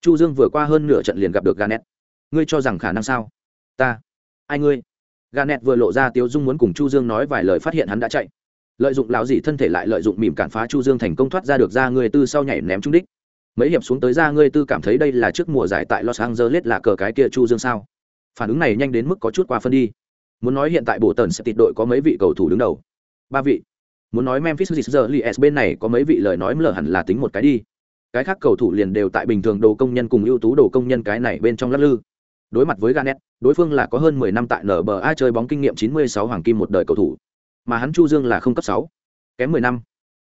Chu dương vừa qua hơn nửa trận liền gặp được gà ngươi cho rằng khả năng sao? Ta. Ai ngươi? Gà vừa lộ ra tiếu dung muốn cùng chu dương nói vài lời phát hiện hắn đã chạy. Lợi dụng lão dì thân thể lại lợi dụng mỉm cản phá chu dương thành công thoát ra được ra người tư sau nhảy ném trúng đích. Mấy hiệp xuống tới ra người tư cảm thấy đây là trước mùa giải tại los angeles là cờ cái kia chu dương sao? Phản ứng này nhanh đến mức có chút qua phân đi. Muốn nói hiện tại bộ tần sẽ tịt đội có mấy vị cầu thủ đứng đầu? Ba vị muốn nói memphis Grizzlies bên này có mấy vị lời nói lờ hẳn là tính một cái đi cái khác cầu thủ liền đều tại bình thường đồ công nhân cùng ưu tú đồ công nhân cái này bên trong lắc lư đối mặt với Garnet, đối phương là có hơn 10 năm tại NBA chơi bóng kinh nghiệm 96 hoàng kim một đời cầu thủ, mà hắn Chu Dương là không cấp 6, kém 10 năm.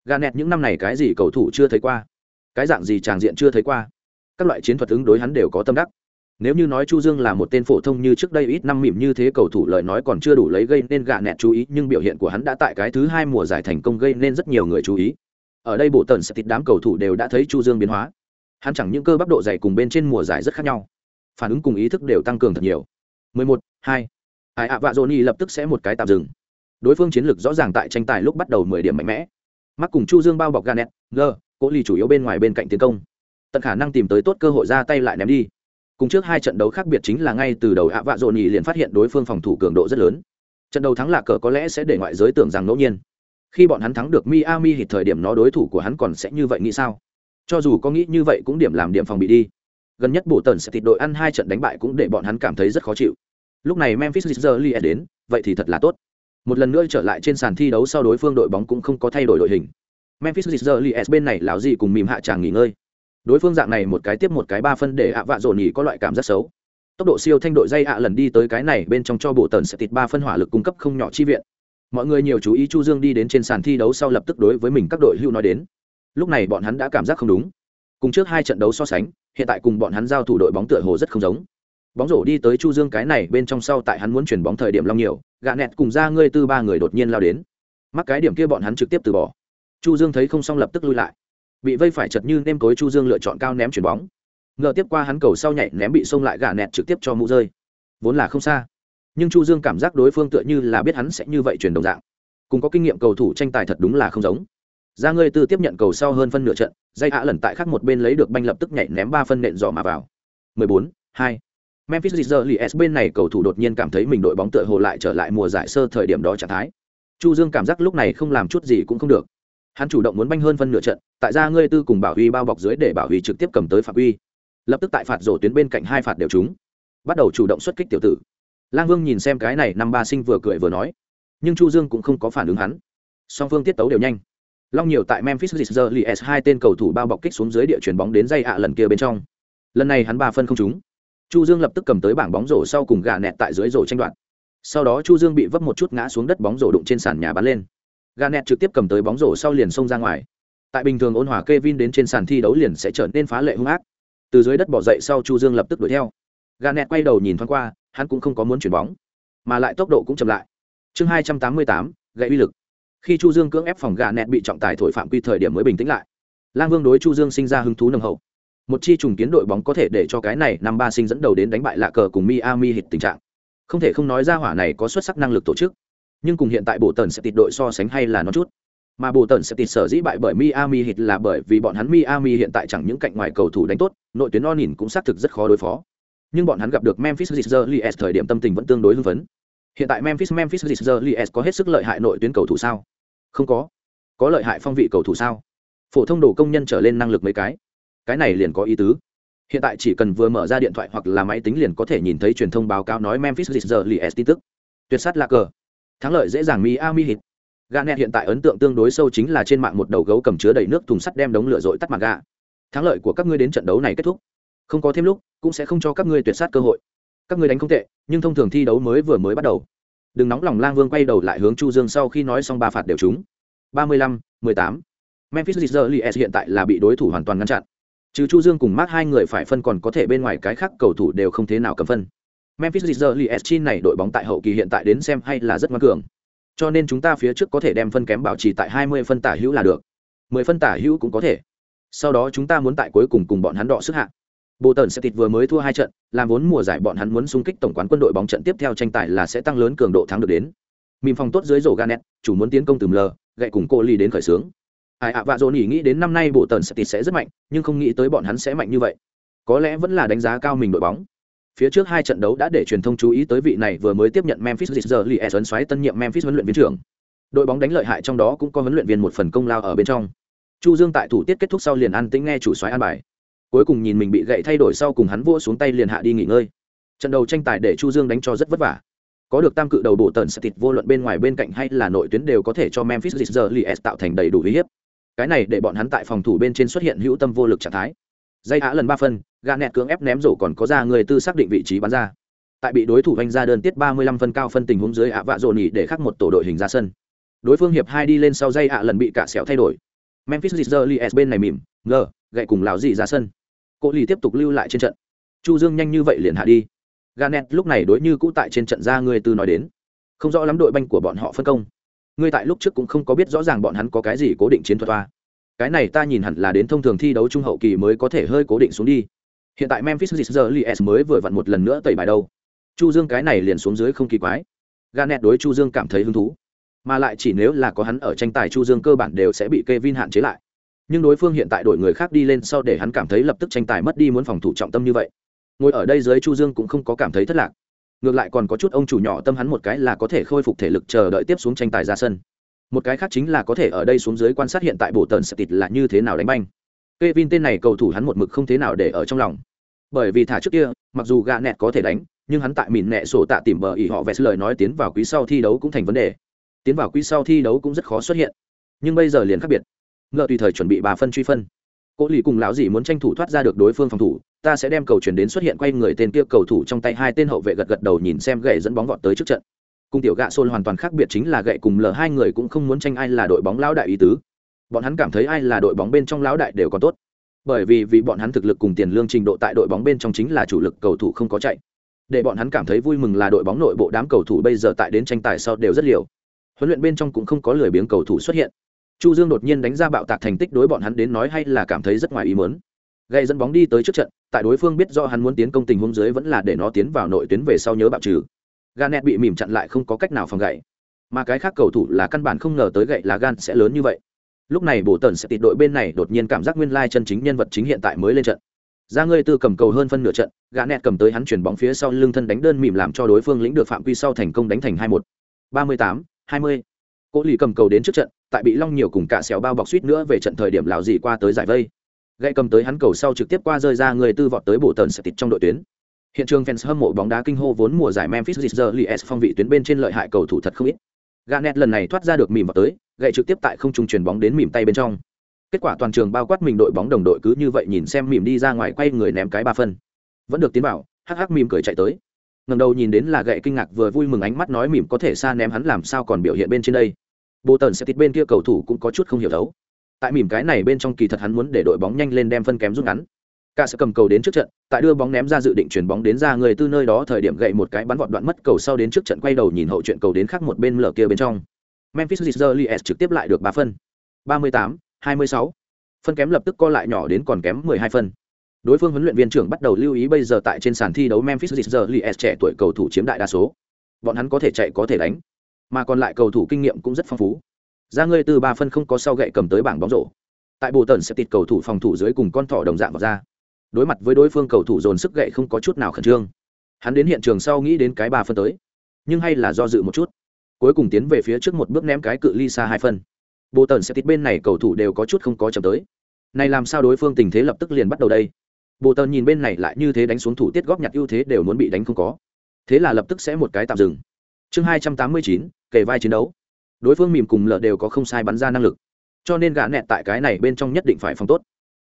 Garnet những năm này cái gì cầu thủ chưa thấy qua, cái dạng gì tràng diện chưa thấy qua. Các loại chiến thuật ứng đối hắn đều có tâm đắc. Nếu như nói Chu Dương là một tên phổ thông như trước đây ít năm mỉm như thế cầu thủ lời nói còn chưa đủ lấy gây nên gạ nẹt chú ý, nhưng biểu hiện của hắn đã tại cái thứ hai mùa giải thành công gây nên rất nhiều người chú ý. Ở đây bộ tần sẽ tịt đám cầu thủ đều đã thấy Chu Dương biến hóa. Hắn chẳng những cơ bắp độ dày cùng bên trên mùa giải rất khác nhau phản ứng cùng ý thức đều tăng cường thật nhiều 11, 2. Ai ạ vạ Johnny lập tức sẽ một cái tạm dừng. Đối phương chiến lược rõ ràng tại tranh tài lúc bắt đầu 10 điểm mạnh mẽ. Mắc cùng Chu Dương bao bọc Garnet, G, cố lì chủ yếu bên ngoài bên cạnh tiến công. Tận khả năng tìm tới tốt cơ hội ra tay lại ném đi cùng trước hai trận đấu khác biệt chính là ngay từ đầu ạ vạ dồn nhì liền phát hiện đối phương phòng thủ cường độ rất lớn. Trận đấu thắng lạc cờ có lẽ sẽ để ngoại giới tưởng rằng ngẫu nhiên. Khi bọn hắn thắng được miami thì thời điểm nó đối thủ của hắn còn sẽ như vậy nghĩ sao? Cho dù có nghĩ như vậy cũng điểm làm điểm phòng bị đi. Gần nhất bộ tần sẽ thịt đội ăn hai trận đánh bại cũng để bọn hắn cảm thấy rất khó chịu. Lúc này memphis Grizzlies đến, vậy thì thật là tốt. Một lần nữa trở lại trên sàn thi đấu sau đối phương đội bóng cũng không có thay đổi đội hình. Memphis Grizzlies bên này lão gì cùng mìm hạ chàng nghỉ ngơi đối phương dạng này một cái tiếp một cái ba phân để ạ vạ dồn nhỉ có loại cảm giác xấu. Tốc độ siêu thanh đội dây ạ lần đi tới cái này bên trong cho bộ tần sẽ tịt ba phân hỏa lực cung cấp không nhỏ chi viện. Mọi người nhiều chú ý chu dương đi đến trên sàn thi đấu sau lập tức đối với mình các đội hưu nói đến. Lúc này bọn hắn đã cảm giác không đúng. Cùng trước hai trận đấu so sánh, hiện tại cùng bọn hắn giao thủ đội bóng tựa hồ rất không giống. Bóng rổ đi tới chu dương cái này bên trong sau tại hắn muốn chuyển bóng thời điểm long nhiều gạ nẹt cùng ra ngươi tư ba người đột nhiên lao đến. Mắc cái điểm kia bọn hắn trực tiếp từ bỏ. Chu dương thấy không xong lập tức lui lại bị vây phải chật như nêm tối chu dương lựa chọn cao ném chuyển bóng ngờ tiếp qua hắn cầu sau nhảy ném bị xông lại gà nẹt trực tiếp cho mũ rơi vốn là không xa nhưng chu dương cảm giác đối phương tựa như là biết hắn sẽ như vậy chuyển đồng dạng cùng có kinh nghiệm cầu thủ tranh tài thật đúng là không giống ra ngươi tư tiếp nhận cầu sau hơn phân nửa trận dây hạ lần tại khác một bên lấy được banh lập tức nhảy ném ba phân nện dò mà vào 14, 2. Memphis Grizzlies bên này cầu thủ đột nhiên cảm thấy mình đội bóng tựa hồ lại trở lại mùa giải sơ thời điểm đó trạng thái. Chu Dương cảm giác lúc này không làm chút gì cũng không được. Hắn chủ động muốn banh hơn phân nửa trận, tại ra ngươi tư cùng Bảo Huy bao bọc dưới để Bảo Huy trực tiếp cầm tới phạt uy. Lập tức tại phạt rổ tuyến bên cạnh hai phạt đều chúng, Bắt đầu chủ động xuất kích tiểu tử. Lang Vương nhìn xem cái này năm ba sinh vừa cười vừa nói, nhưng Chu Dương cũng không có phản ứng hắn. Song phương tiết tấu đều nhanh. Long nhiều tại Memphis Grizzlies hai tên cầu thủ bao bọc kích xuống dưới địa chuyền bóng đến dây ạ lần kia bên trong. Lần này hắn ba phân không trúng. Chu Dương lập tức cầm tới bảng bóng rổ sau cùng gà nẹt tại dưới rổ tranh đoạt. Sau đó Chu Dương bị vấp một chút ngã xuống đất bóng rổ đụng trên sàn nhà bắn lên. Garnet trực tiếp cầm tới bóng rổ sau liền xông ra ngoài. Tại bình thường ôn hòa Kevin đến trên sàn thi đấu liền sẽ trở nên phá lệ hung ác. Từ dưới đất bỏ dậy sau Chu Dương lập tức đuổi theo. Garnet quay đầu nhìn thoáng qua, hắn cũng không có muốn chuyển bóng, mà lại tốc độ cũng chậm lại. Chương hai trăm tám mươi tám, gậy uy lực khi chu dương cưỡng ép phòng Garnet bị trọng tài thổi phạm quy thời điểm mới bình tĩnh lại lang vương đối chu dương sinh ra hứng thú nồng hậu một chi trùng kiến đội bóng có thể để cho cái này năm ba sinh dẫn đầu đến đánh bại lạ cờ cùng miami hit tình trạng không thể không nói ra hỏa này có xuất sắc năng lực tổ chức nhưng cùng hiện tại bộ tần sẽ tịt đội so sánh hay là nó chút. Mà bộ tần sẽ tịt sở dĩ bại bởi miami hit là bởi vì bọn hắn miami hiện tại chẳng những cạnh ngoài cầu thủ đánh tốt, nội tuyến o nhìn cũng xác thực rất khó đối phó. Nhưng bọn hắn gặp được memphis Grizzlies thời điểm tâm tình vẫn tương đối hưng phấn. Hiện tại memphis memphis Grizzlies có hết sức lợi hại nội tuyến cầu thủ sao? Không có. Có lợi hại phong vị cầu thủ sao? Phổ thông đồ công nhân trở lên năng lực mấy cái. Cái này liền có ý tứ. Hiện tại chỉ cần vừa mở ra điện thoại hoặc là máy tính liền có thể nhìn thấy truyền thông báo cáo nói memphis Grizzlies tin tức. Tuyệt sát là cờ thắng lợi dễ dàng miami hit Garnett hiện tại ấn tượng tương đối sâu chính là trên mạng một đầu gấu cầm chứa đầy nước thùng sắt đem đống lửa dội tắt mặt gà thắng lợi của các ngươi đến trận đấu này kết thúc. Không có thêm lúc, cũng sẽ không cho các ngươi tuyệt sát cơ hội. Các ngươi đánh không tệ, nhưng thông thường thi đấu mới vừa mới bắt đầu. Đừng nóng lòng lang vương quay đầu lại hướng chu dương sau khi nói xong ba phạt đều trúng. Ba mươi lăm, mười tám. Memphis Grizzlies hiện tại là bị đối thủ hoàn toàn ngăn chặn. Trừ chu dương cùng mark hai người phải phân còn có thể bên ngoài cái khác cầu thủ đều không thế nào cầm phân memphis Grizzlies chi này đội bóng tại hậu kỳ hiện tại đến xem hay là rất ngoan cường cho nên chúng ta phía trước có thể đem phân kém bảo trì tại hai mươi phân tả hữu là được mười phân tả hữu cũng có thể sau đó chúng ta muốn tại cuối cùng cùng bọn hắn đọ sức hạng Bộ tần sẽ tịt vừa mới thua hai trận, làm vốn mùa giải bọn hắn muốn xung kích tổng quán quân đội bóng trận tiếp theo tranh tài là sẽ tăng lớn cường độ thắng được đến. Mìm phòng tốt dưới rổ Ganet, chủ muốn tiến công từ lờ, gậy cùng cô ly đến khởi sướng. Ai ạ vạ dồn nghĩ đến năm nay bộ tần sẽ tịt sẽ rất mạnh, nhưng không nghĩ tới bọn hắn sẽ mạnh như vậy. Có lẽ vẫn là đánh giá cao mình đội bóng. Phía trước hai trận đấu đã để truyền thông chú ý tới vị này vừa mới tiếp nhận Memphis Grizzlies ấn xoáy tân nhiệm Memphis huấn luyện viên trưởng. Đội bóng đánh lợi hại trong đó cũng có huấn luyện viên một phần công lao ở bên trong. Chu Dương tại thủ tiết kết thúc sau liền ăn tĩnh nghe chủ soái an bài. Cuối cùng nhìn mình bị gậy thay đổi sau cùng hắn vua xuống tay liền hạ đi nghỉ ngơi. Trận đầu tranh tài để chu dương đánh cho rất vất vả. Có được tam cự đầu bộ tần sẽ thịt vô luận bên ngoài bên cạnh hay là nội tuyến đều có thể cho memphis Grizzlies tạo thành đầy đủ uy hiếp. Cái này để bọn hắn tại phòng thủ bên trên xuất hiện hữu tâm vô lực trạng thái dây á lần ba phân gà nẹt cưỡng ép ném rổ còn có ra người tư xác định vị trí bắn ra. Tại bị đối thủ vanh ra đơn tiết ba mươi lăm phân cao phân tình huống dưới ạ vạ dồn nhỉ để khắc một tổ đội hình ra sân. Đối phương hiệp hai đi lên sau dây ạ lần bị cả xẻo thay đổi. Memphis Grizzlies bên này mỉm ngờ gậy cùng lào dị ra sân. Cô lì tiếp tục lưu lại trên trận. Chu dương nhanh như vậy liền hạ đi. Ganet lúc này đối như cũ tại trên trận ra người tư nói đến. Không rõ lắm đội banh của bọn họ phân công. Ngươi tại lúc trước cũng không có biết rõ ràng bọn hắn có cái gì cố định chiến thuật toa cái này ta nhìn hẳn là đến thông thường thi đấu trung hậu kỳ mới có thể hơi cố định xuống đi. Hiện tại memphis Grizzlies mới vừa vặn một lần nữa tẩy bài đâu. Chu dương cái này liền xuống dưới không kỳ quái. Garnett đối chu dương cảm thấy hứng thú. Mà lại chỉ nếu là có hắn ở tranh tài chu dương cơ bản đều sẽ bị Kevin hạn chế lại. Nhưng đối phương hiện tại đổi người khác đi lên sau để hắn cảm thấy lập tức tranh tài mất đi muốn phòng thủ trọng tâm như vậy. Ngồi ở đây dưới chu dương cũng không có cảm thấy thất lạc. Ngược lại còn có chút ông chủ nhỏ tâm hắn một cái là có thể khôi phục thể lực chờ đợi tiếp xuống tranh tài ra sân một cái khác chính là có thể ở đây xuống dưới quan sát hiện tại bộ tần sập tịt là như thế nào đánh banh. Kevin tên này cầu thủ hắn một mực không thế nào để ở trong lòng. Bởi vì thả trước kia, mặc dù gạ nẹt có thể đánh, nhưng hắn tại mìn nẹ sổ tạ tìm bờ ỉ họ vẹt lời nói tiến vào quý sau thi đấu cũng thành vấn đề. Tiến vào quý sau thi đấu cũng rất khó xuất hiện. Nhưng bây giờ liền khác biệt. Ngựa tùy thời chuẩn bị bà phân truy phân. Cô lì cùng lão dì muốn tranh thủ thoát ra được đối phương phòng thủ, ta sẽ đem cầu chuyển đến xuất hiện quay người tên kia cầu thủ trong tay hai tên hậu vệ gật gật đầu nhìn xem gậy dẫn bóng vọt tới trước trận cùng tiểu gạ xôn hoàn toàn khác biệt chính là gậy cùng lờ hai người cũng không muốn tranh ai là đội bóng lão đại ý tứ. Bọn hắn cảm thấy ai là đội bóng bên trong lão đại đều còn tốt. Bởi vì vì bọn hắn thực lực cùng tiền lương trình độ tại đội bóng bên trong chính là chủ lực cầu thủ không có chạy. Để bọn hắn cảm thấy vui mừng là đội bóng nội bộ đám cầu thủ bây giờ tại đến tranh tài sau đều rất liều. Huấn luyện bên trong cũng không có lười biếng cầu thủ xuất hiện. Chu dương đột nhiên đánh ra bạo tạc thành tích đối bọn hắn đến nói hay là cảm thấy rất ngoài ý muốn. Gây dẫn bóng đi tới trước trận, tại đối phương biết do hắn muốn tiến công tình huống dưới vẫn là để nó tiến vào nội tuyến về sau nhớ bạo trừ. Garnet bị mỉm chặn lại không có cách nào phòng gậy. Mà cái khác cầu thủ là căn bản không ngờ tới gậy là gan sẽ lớn như vậy. Lúc này bổ tần sẽ tịt đội bên này đột nhiên cảm giác nguyên lai chân chính nhân vật chính hiện tại mới lên trận. Ra ngươi tư cầm cầu hơn phân nửa trận, Garnet cầm tới hắn chuyển bóng phía sau lưng thân đánh đơn mỉm làm cho đối phương lĩnh được phạm quy sau thành công đánh thành hai một. Ba mươi tám, hai mươi. Cố lì cầm cầu đến trước trận, tại bị long nhiều cùng cả xéo bao bọc suýt nữa về trận thời điểm lão gì qua tới giải vây. Gậy cầm tới hắn cầu sau trực tiếp qua rơi ra người tư vọt tới bộ tần sẽ tịt trong đội tuyến hiện trường fans hâm mộ bóng đá kinh hô vốn mùa giải memphis Grizzlies phong vị tuyến bên trên lợi hại cầu thủ thật không ít. Garnett lần này thoát ra được mỉm vào tới, gậy trực tiếp tại không trung truyền bóng đến mỉm tay bên trong. Kết quả toàn trường bao quát mình đội bóng đồng đội cứ như vậy nhìn xem mỉm đi ra ngoài quay người ném cái ba phân. Vẫn được tiến vào, hắc hắc mỉm cười chạy tới. Ngẩng đầu nhìn đến là gậy kinh ngạc vừa vui mừng ánh mắt nói mỉm có thể xa ném hắn làm sao còn biểu hiện bên trên đây. Bộ tần sẽ tít bên kia cầu thủ cũng có chút không hiểu thấu. Tại mỉm cái này bên trong kỳ thật hắn muốn để đội bóng nhanh lên đem phân kém rút ngắn cả sẽ cầm cầu đến trước trận tại đưa bóng ném ra dự định chuyển bóng đến ra người tư nơi đó thời điểm gậy một cái bắn vọt đoạn mất cầu sau đến trước trận quay đầu nhìn hậu chuyện cầu đến khác một bên lở kia bên trong. Memphis Grizzlies trực tiếp lại được ba phân. 38, 26. phân kém lập tức co lại nhỏ đến còn kém 12 phân. Đối phương huấn luyện viên trưởng bắt đầu lưu ý bây giờ tại trên sàn thi đấu memphis Grizzlies trẻ tuổi cầu thủ chiếm đại đa số. Bọn hắn có thể chạy có thể đánh. Mà còn lại cầu thủ kinh nghiệm cũng rất phong phú. Ra người từ ba phân không có sau gậy cầm tới bảng bóng rổ. Tại bồ tần sẽ tịt cầu thủ phòng thủ dưới cùng con thỏ đồng dạng vào ra đối mặt với đối phương cầu thủ dồn sức gậy không có chút nào khẩn trương. Hắn đến hiện trường sau nghĩ đến cái ba phân tới, nhưng hay là do dự một chút. Cuối cùng tiến về phía trước một bước ném cái cự ly xa hai phân. Bộ tần sẽ tít bên này cầu thủ đều có chút không có chậm tới. Này làm sao đối phương tình thế lập tức liền bắt đầu đây? Bộ tần nhìn bên này lại như thế đánh xuống thủ tiết góp nhặt ưu thế đều muốn bị đánh không có. Thế là lập tức sẽ một cái tạm dừng. Chương hai trăm tám mươi chín, kề vai chiến đấu. Đối phương mìm cùng lợ đều có không sai bắn ra năng lực. Cho nên gã nẹt tại cái này bên trong nhất định phải phòng tốt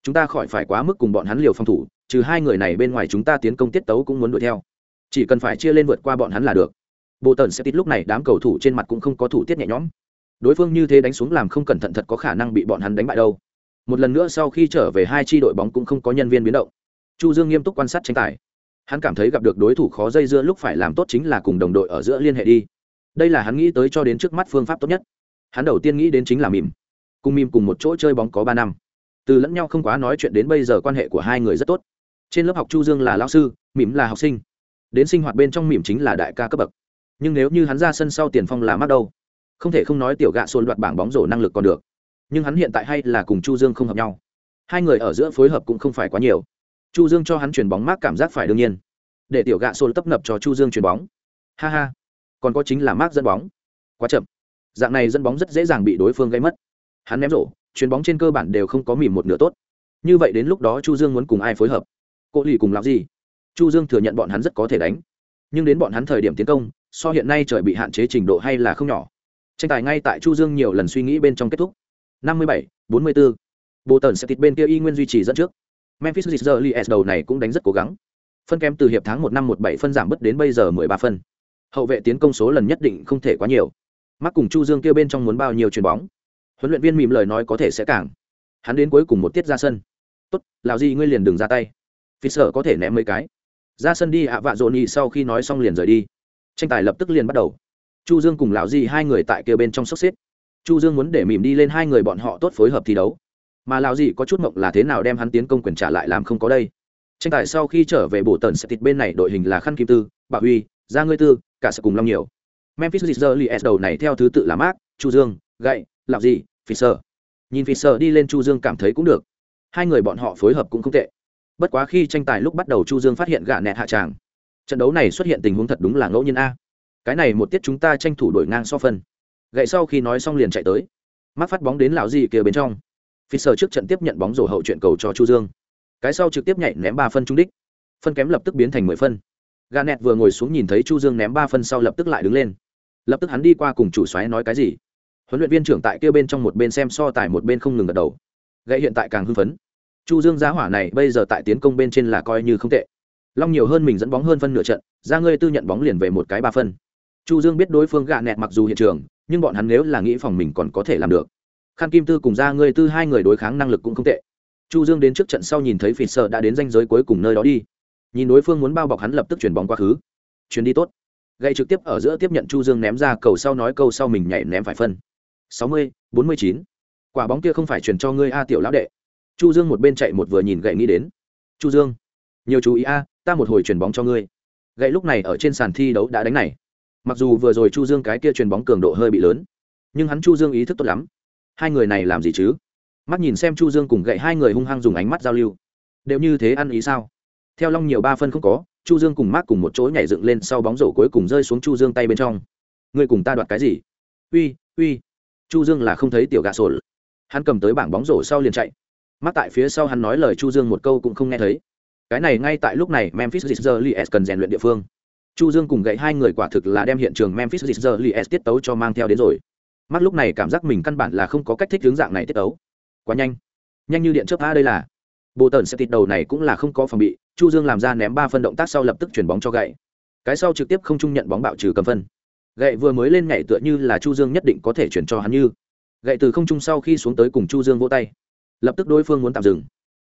chúng ta khỏi phải quá mức cùng bọn hắn liều phòng thủ, trừ hai người này bên ngoài chúng ta tiến công tiết tấu cũng muốn đuổi theo. Chỉ cần phải chia lên vượt qua bọn hắn là được. Bộ tần sẽ tít lúc này đám cầu thủ trên mặt cũng không có thủ tiết nhẹ nhõm. Đối phương như thế đánh xuống làm không cẩn thận thật có khả năng bị bọn hắn đánh bại đâu. Một lần nữa sau khi trở về hai tri đội bóng cũng không có nhân viên biến động. Chu dương nghiêm túc quan sát tranh tài. Hắn cảm thấy gặp được đối thủ khó dây dưa lúc phải làm tốt chính là cùng đồng đội ở giữa liên hệ đi. Đây là hắn nghĩ tới cho đến trước mắt phương pháp tốt nhất. Hắn đầu tiên nghĩ đến chính là mìm cùng mìm cùng một chỗ chơi bóng có ba năm từ lẫn nhau không quá nói chuyện đến bây giờ quan hệ của hai người rất tốt. Trên lớp học chu dương là lao sư, mỉm là học sinh. Đến sinh hoạt bên trong mỉm chính là đại ca cấp bậc. Nhưng nếu như hắn ra sân sau tiền phong là mắc đâu? Không thể không nói tiểu gạ xôn loạt bảng bóng rổ năng lực còn được. Nhưng hắn hiện tại hay là cùng chu dương không hợp nhau. Hai người ở giữa phối hợp cũng không phải quá nhiều. Chu dương cho hắn chuyền bóng mát cảm giác phải đương nhiên. Để tiểu gạ xôn tấp nập cho chu dương chuyền bóng. Ha ha. Còn có chính là mát dẫn bóng. Quá chậm. Dạng này dẫn bóng rất dễ dàng bị đối phương gây mất. Hắn ném rổ chuyền bóng trên cơ bản đều không có mỉm một nửa tốt. Như vậy đến lúc đó chu dương muốn cùng ai phối hợp? Cô lì cùng làm gì? Chu dương thừa nhận bọn hắn rất có thể đánh. Nhưng đến bọn hắn thời điểm tiến công so hiện nay trời bị hạn chế trình độ hay là không nhỏ. Tranh tài ngay tại chu dương nhiều lần suy nghĩ bên trong kết thúc. 57, 44. bộ tần sẽ tịt bên kia y nguyên duy trì dẫn trước. Memphis Grizzlies đầu này cũng đánh rất cố gắng. Phân kém từ hiệp tháng một năm một bảy phân giảm bớt đến bây giờ 13 phân. Hậu vệ tiến công số lần nhất định không thể quá nhiều. Mắc cùng chu dương kia bên trong muốn bao nhiêu chuyền bóng? Huấn luyện viên mỉm lời nói có thể sẽ càng. Hắn đến cuối cùng một tiết ra sân. Tốt lào gì ngươi liền đừng ra tay. Phi sợ có thể ném mấy cái. Ra sân đi ạ, vạ dồn nhị sau khi nói xong liền rời đi. Tranh tài lập tức liền bắt đầu. Chu dương cùng lão di hai người tại kia bên trong sốc xếp. Chu dương muốn để mỉm đi lên hai người bọn họ tốt phối hợp thi đấu. Mà lão di có chút mộng là thế nào đem hắn tiến công quyền trả lại làm không có đây. Tranh tài sau khi trở về bổ tần sẽ thịt bên này đội hình là khăn kim tư, bảo huy ra ngươi tư, cả sẽ cùng long nhiều. Memphis Grizzlies đầu này theo thứ tự là mark, chu dương, gậy lão phi sơ nhìn fisher đi lên chu dương cảm thấy cũng được hai người bọn họ phối hợp cũng không tệ bất quá khi tranh tài lúc bắt đầu chu dương phát hiện gạ nẹt hạ tràng trận đấu này xuất hiện tình huống thật đúng là ngẫu nhiên a cái này một tiết chúng ta tranh thủ đổi ngang so phân gậy sau khi nói xong liền chạy tới mắc phát bóng đến lão gì kia bên trong Fisher trước trận tiếp nhận bóng rổ hậu chuyện cầu cho Chu Dương. Cái sau trực tiếp nhảy ném ba phân trúng đích. Phân kém lập tức biến thành mười phân. Garnett vừa ngồi xuống nhìn thấy Chu Dương ném ba phân sau lập tức lại đứng lên. Lập tức hắn đi qua cùng chủ xoáy nói cái gì. Huấn luyện viên trưởng tại kia bên trong một bên xem so tài một bên không ngừng gật đầu. Gậy hiện tại càng hưng phấn. Chu Dương giá hỏa này bây giờ tại tiến công bên trên là coi như không tệ. Long nhiều hơn mình dẫn bóng hơn phân nửa trận, ra ngươi tư nhận bóng liền về một cái ba phân. Chu Dương biết đối phương gạ nẹt mặc dù hiện trường, nhưng bọn hắn nếu là nghĩ phòng mình còn có thể làm được Khan Kim Tư cùng ra ngươi tư hai người đối kháng năng lực cũng không tệ. Chu Dương đến trước trận sau nhìn thấy Phỉ sợ đã đến danh giới cuối cùng nơi đó đi. Nhìn đối phương muốn bao bọc hắn lập tức chuyển bóng qua khứ. chuyến đi tốt. Gây trực tiếp ở giữa tiếp nhận Chu Dương ném ra cầu sau nói câu sau mình nhảy ném phải phân. 60, 49. Quả bóng kia không phải chuyển cho ngươi a tiểu lão đệ. Chu Dương một bên chạy một vừa nhìn gậy nghĩ đến. Chu Dương, nhiều chú ý a, ta một hồi chuyển bóng cho ngươi. Gậy lúc này ở trên sàn thi đấu đã đánh này. Mặc dù vừa rồi Chu Dương cái kia chuyền bóng cường độ hơi bị lớn, nhưng hắn Chu Dương ý thức tốt lắm, hai người này làm gì chứ mắt nhìn xem chu dương cùng gậy hai người hung hăng dùng ánh mắt giao lưu đều như thế ăn ý sao theo long nhiều ba phân không có chu dương cùng mác cùng một chỗ nhảy dựng lên sau bóng rổ cuối cùng rơi xuống chu dương tay bên trong người cùng ta đoạt cái gì uy uy chu dương là không thấy tiểu gà sổ hắn cầm tới bảng bóng rổ sau liền chạy. Mắc tại phía sau hắn nói lời chu dương một câu cũng không nghe thấy. Cái này ngay tại lúc này memphis Grizzlies cần rèn luyện địa phương. Chu dương cùng gậy hai người quả thực là đem hiện trường memphis Grizzlies tiết tấu cho mang theo đến rồi. Mắt lúc này cảm giác mình căn bản là không có cách thích hướng dạng này tiết tấu, quá nhanh. Nhanh như điện chớp a đây là. Bộ tần sẽ tịt đầu này cũng là không có phòng bị chu dương làm ra ném ba phân động tác sau lập tức chuyển bóng cho gậy. Cái sau trực tiếp không trung nhận bóng bạo trừ cầm phân gậy vừa mới lên nhảy tựa như là chu dương nhất định có thể chuyển cho hắn như. Gậy từ không trung sau khi xuống tới cùng chu dương vỗ tay. Lập tức đối phương muốn tạm dừng.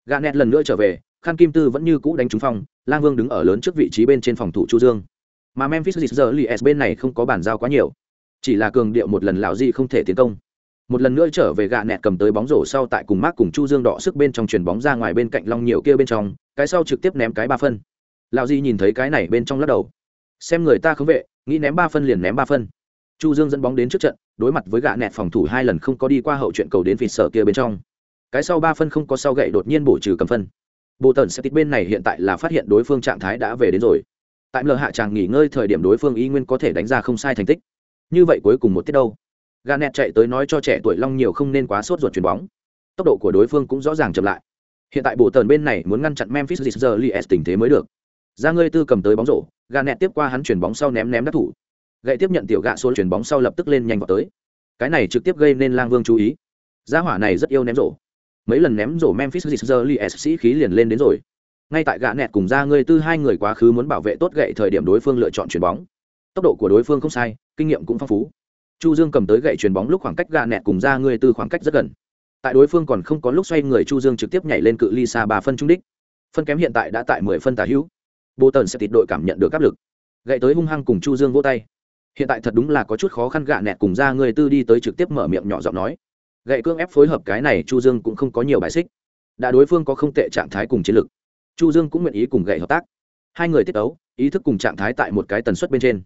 Gạ nẹt lần nữa trở về, khan kim tư vẫn như cũ đánh trúng phong lang vương đứng ở lớn trước vị trí bên trên phòng thủ chu dương. Mà memphis giờ li s bên này không có bàn giao quá nhiều. Chỉ là cường điệu một lần lão di không thể tiến công. Một lần nữa trở về gạ nẹt cầm tới bóng rổ sau tại cùng mác cùng chu dương đọ sức bên trong chuyền bóng ra ngoài bên cạnh long nhiều kia bên trong, cái sau trực tiếp ném cái ba phân. Lão di nhìn thấy cái này bên trong lắc đầu xem người ta không vệ, nghĩ ném ba phân liền ném ba phân chu dương dẫn bóng đến trước trận, đối mặt với gạ nẹt phòng thủ hai lần không có đi qua hậu chuyện cầu đến vịt sở kia bên trong cái sau ba phân không có sau gậy đột nhiên bổ trừ cầm phân bộ tần sẽ tít bên này hiện tại là phát hiện đối phương trạng thái đã về đến rồi tại lờ hạ tràng nghỉ ngơi thời điểm đối phương y nguyên có thể đánh ra không sai thành tích như vậy cuối cùng một tiết đâu Garnet chạy tới nói cho trẻ tuổi Long nhiều không nên quá sốt ruột chuyền bóng. Tốc độ của đối phương cũng rõ ràng chậm lại. Hiện tại bộ tần bên này muốn ngăn chặn Memphis Grizzlies tình thế mới được. Ra ngươi tư cầm tới bóng rổ, Garnet tiếp qua hắn chuyển bóng sau ném ném đắc thủ. Gậy tiếp nhận tiểu gạ số chuyển bóng sau lập tức lên nhanh vào tới. Cái này trực tiếp gây nên Lang Vương chú ý. Gia hỏa này rất yêu ném rổ. Mấy lần ném rổ Memphis Grizzlies sĩ khí liền lên đến rồi. Ngay tại gạ nẹt cùng ra ngươi tư hai người quá khứ muốn bảo vệ tốt gậy thời điểm đối phương lựa chọn chuyển bóng tốc độ của đối phương không sai kinh nghiệm cũng phong phú chu dương cầm tới gậy chuyền bóng lúc khoảng cách gà nẹt cùng ra người từ khoảng cách rất gần tại đối phương còn không có lúc xoay người chu dương trực tiếp nhảy lên cự ly xa ba phân trung đích phân kém hiện tại đã tại mười phân tả hữu bộ tần sẽ tịt đội cảm nhận được áp lực. Gậy tới hung hăng cùng chu dương vỗ tay. Hiện tại thật đúng là có chút khó khăn gạ nẹt cùng ra người tư đi tới trực tiếp mở miệng nhỏ giọng nói. Gậy cương ép phối hợp cái này chu dương cũng không có nhiều bài xích. Đã đối phương có không tệ trạng thái cùng chiến lực. Chu dương cũng nguyện ý cùng gậy hợp tác. Hai người tiết ấu ý thức cùng trạng thái tại một cái tần suất bên trên.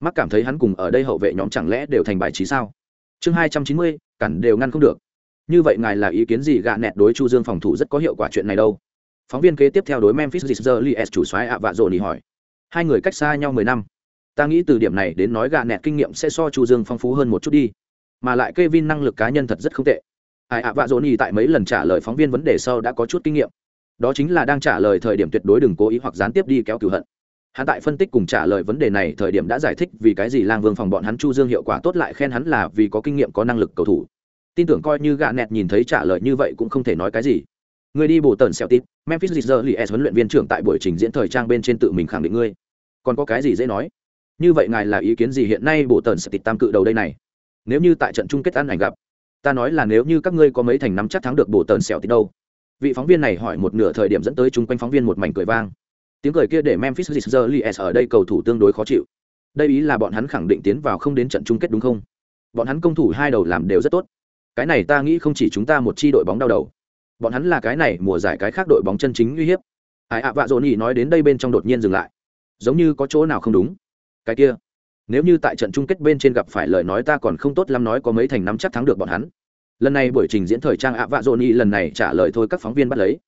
Mắc cảm thấy hắn cùng ở đây hậu vệ nhóm chẳng lẽ đều thành bài trí sao? Chương hai trăm chín mươi, cản đều ngăn không được. Như vậy ngài là ý kiến gì gạ nẹt đối chu dương phòng thủ rất có hiệu quả chuyện này đâu? Phóng viên kế tiếp theo đối memphis Grizzlies chủ soái ạ vạ rồ hỏi, hai người cách xa nhau mười năm, ta nghĩ từ điểm này đến nói gạ nẹt kinh nghiệm sẽ so chu dương phong phú hơn một chút đi, mà lại Kevin năng lực cá nhân thật rất không tệ. Ai, ạ vạ rồ tại mấy lần trả lời phóng viên vấn đề sau đã có chút kinh nghiệm. Đó chính là đang trả lời thời điểm tuyệt đối đừng cố ý hoặc gián tiếp đi kéo cửu hận. Hắn tại phân tích cùng trả lời vấn đề này thời điểm đã giải thích vì cái gì lang vương phòng bọn hắn chu dương hiệu quả tốt lại khen hắn là vì có kinh nghiệm có năng lực cầu thủ. Tin tưởng coi như gạ nẹt nhìn thấy trả lời như vậy cũng không thể nói cái gì người đi bổ tần xeo tít, memphis Grizzlies huấn luyện viên trưởng tại buổi trình diễn thời trang bên trên tự mình khẳng định ngươi. Còn có cái gì dễ nói? Như vậy ngài là ý kiến gì hiện nay bổ tần sẽ tít tam cự đầu đây này? Nếu như tại trận chung kết ăn ảnh gặp, ta nói là nếu như các ngươi có mấy thành nắm chắc thắng được bổ tần xẻo tít đâu? Vị phóng viên này hỏi một nửa thời điểm dẫn tới chung quanh phóng viên một mảnh cười vang. Tiếng cười kia để memphis Grizzlies ở đây cầu thủ tương đối khó chịu. Đây ý là bọn hắn khẳng định tiến vào không đến trận chung kết đúng không? Bọn hắn công thủ hai đầu làm đều rất tốt. Cái này ta nghĩ không chỉ chúng ta một chi đội bóng đau đầu bọn hắn là cái này mùa giải cái khác đội bóng chân chính uy hiếp. Ai ạ vạ dồn nhỉ nói đến đây bên trong đột nhiên dừng lại. Giống như có chỗ nào không đúng. Cái kia nếu như tại trận chung kết bên trên gặp phải lời nói ta còn không tốt lắm nói có mấy thành nắm chắc thắng được bọn hắn. Lần này buổi trình diễn thời trang ạ vạ dồn nhỉ lần này trả lời thôi các phóng viên bắt lấy.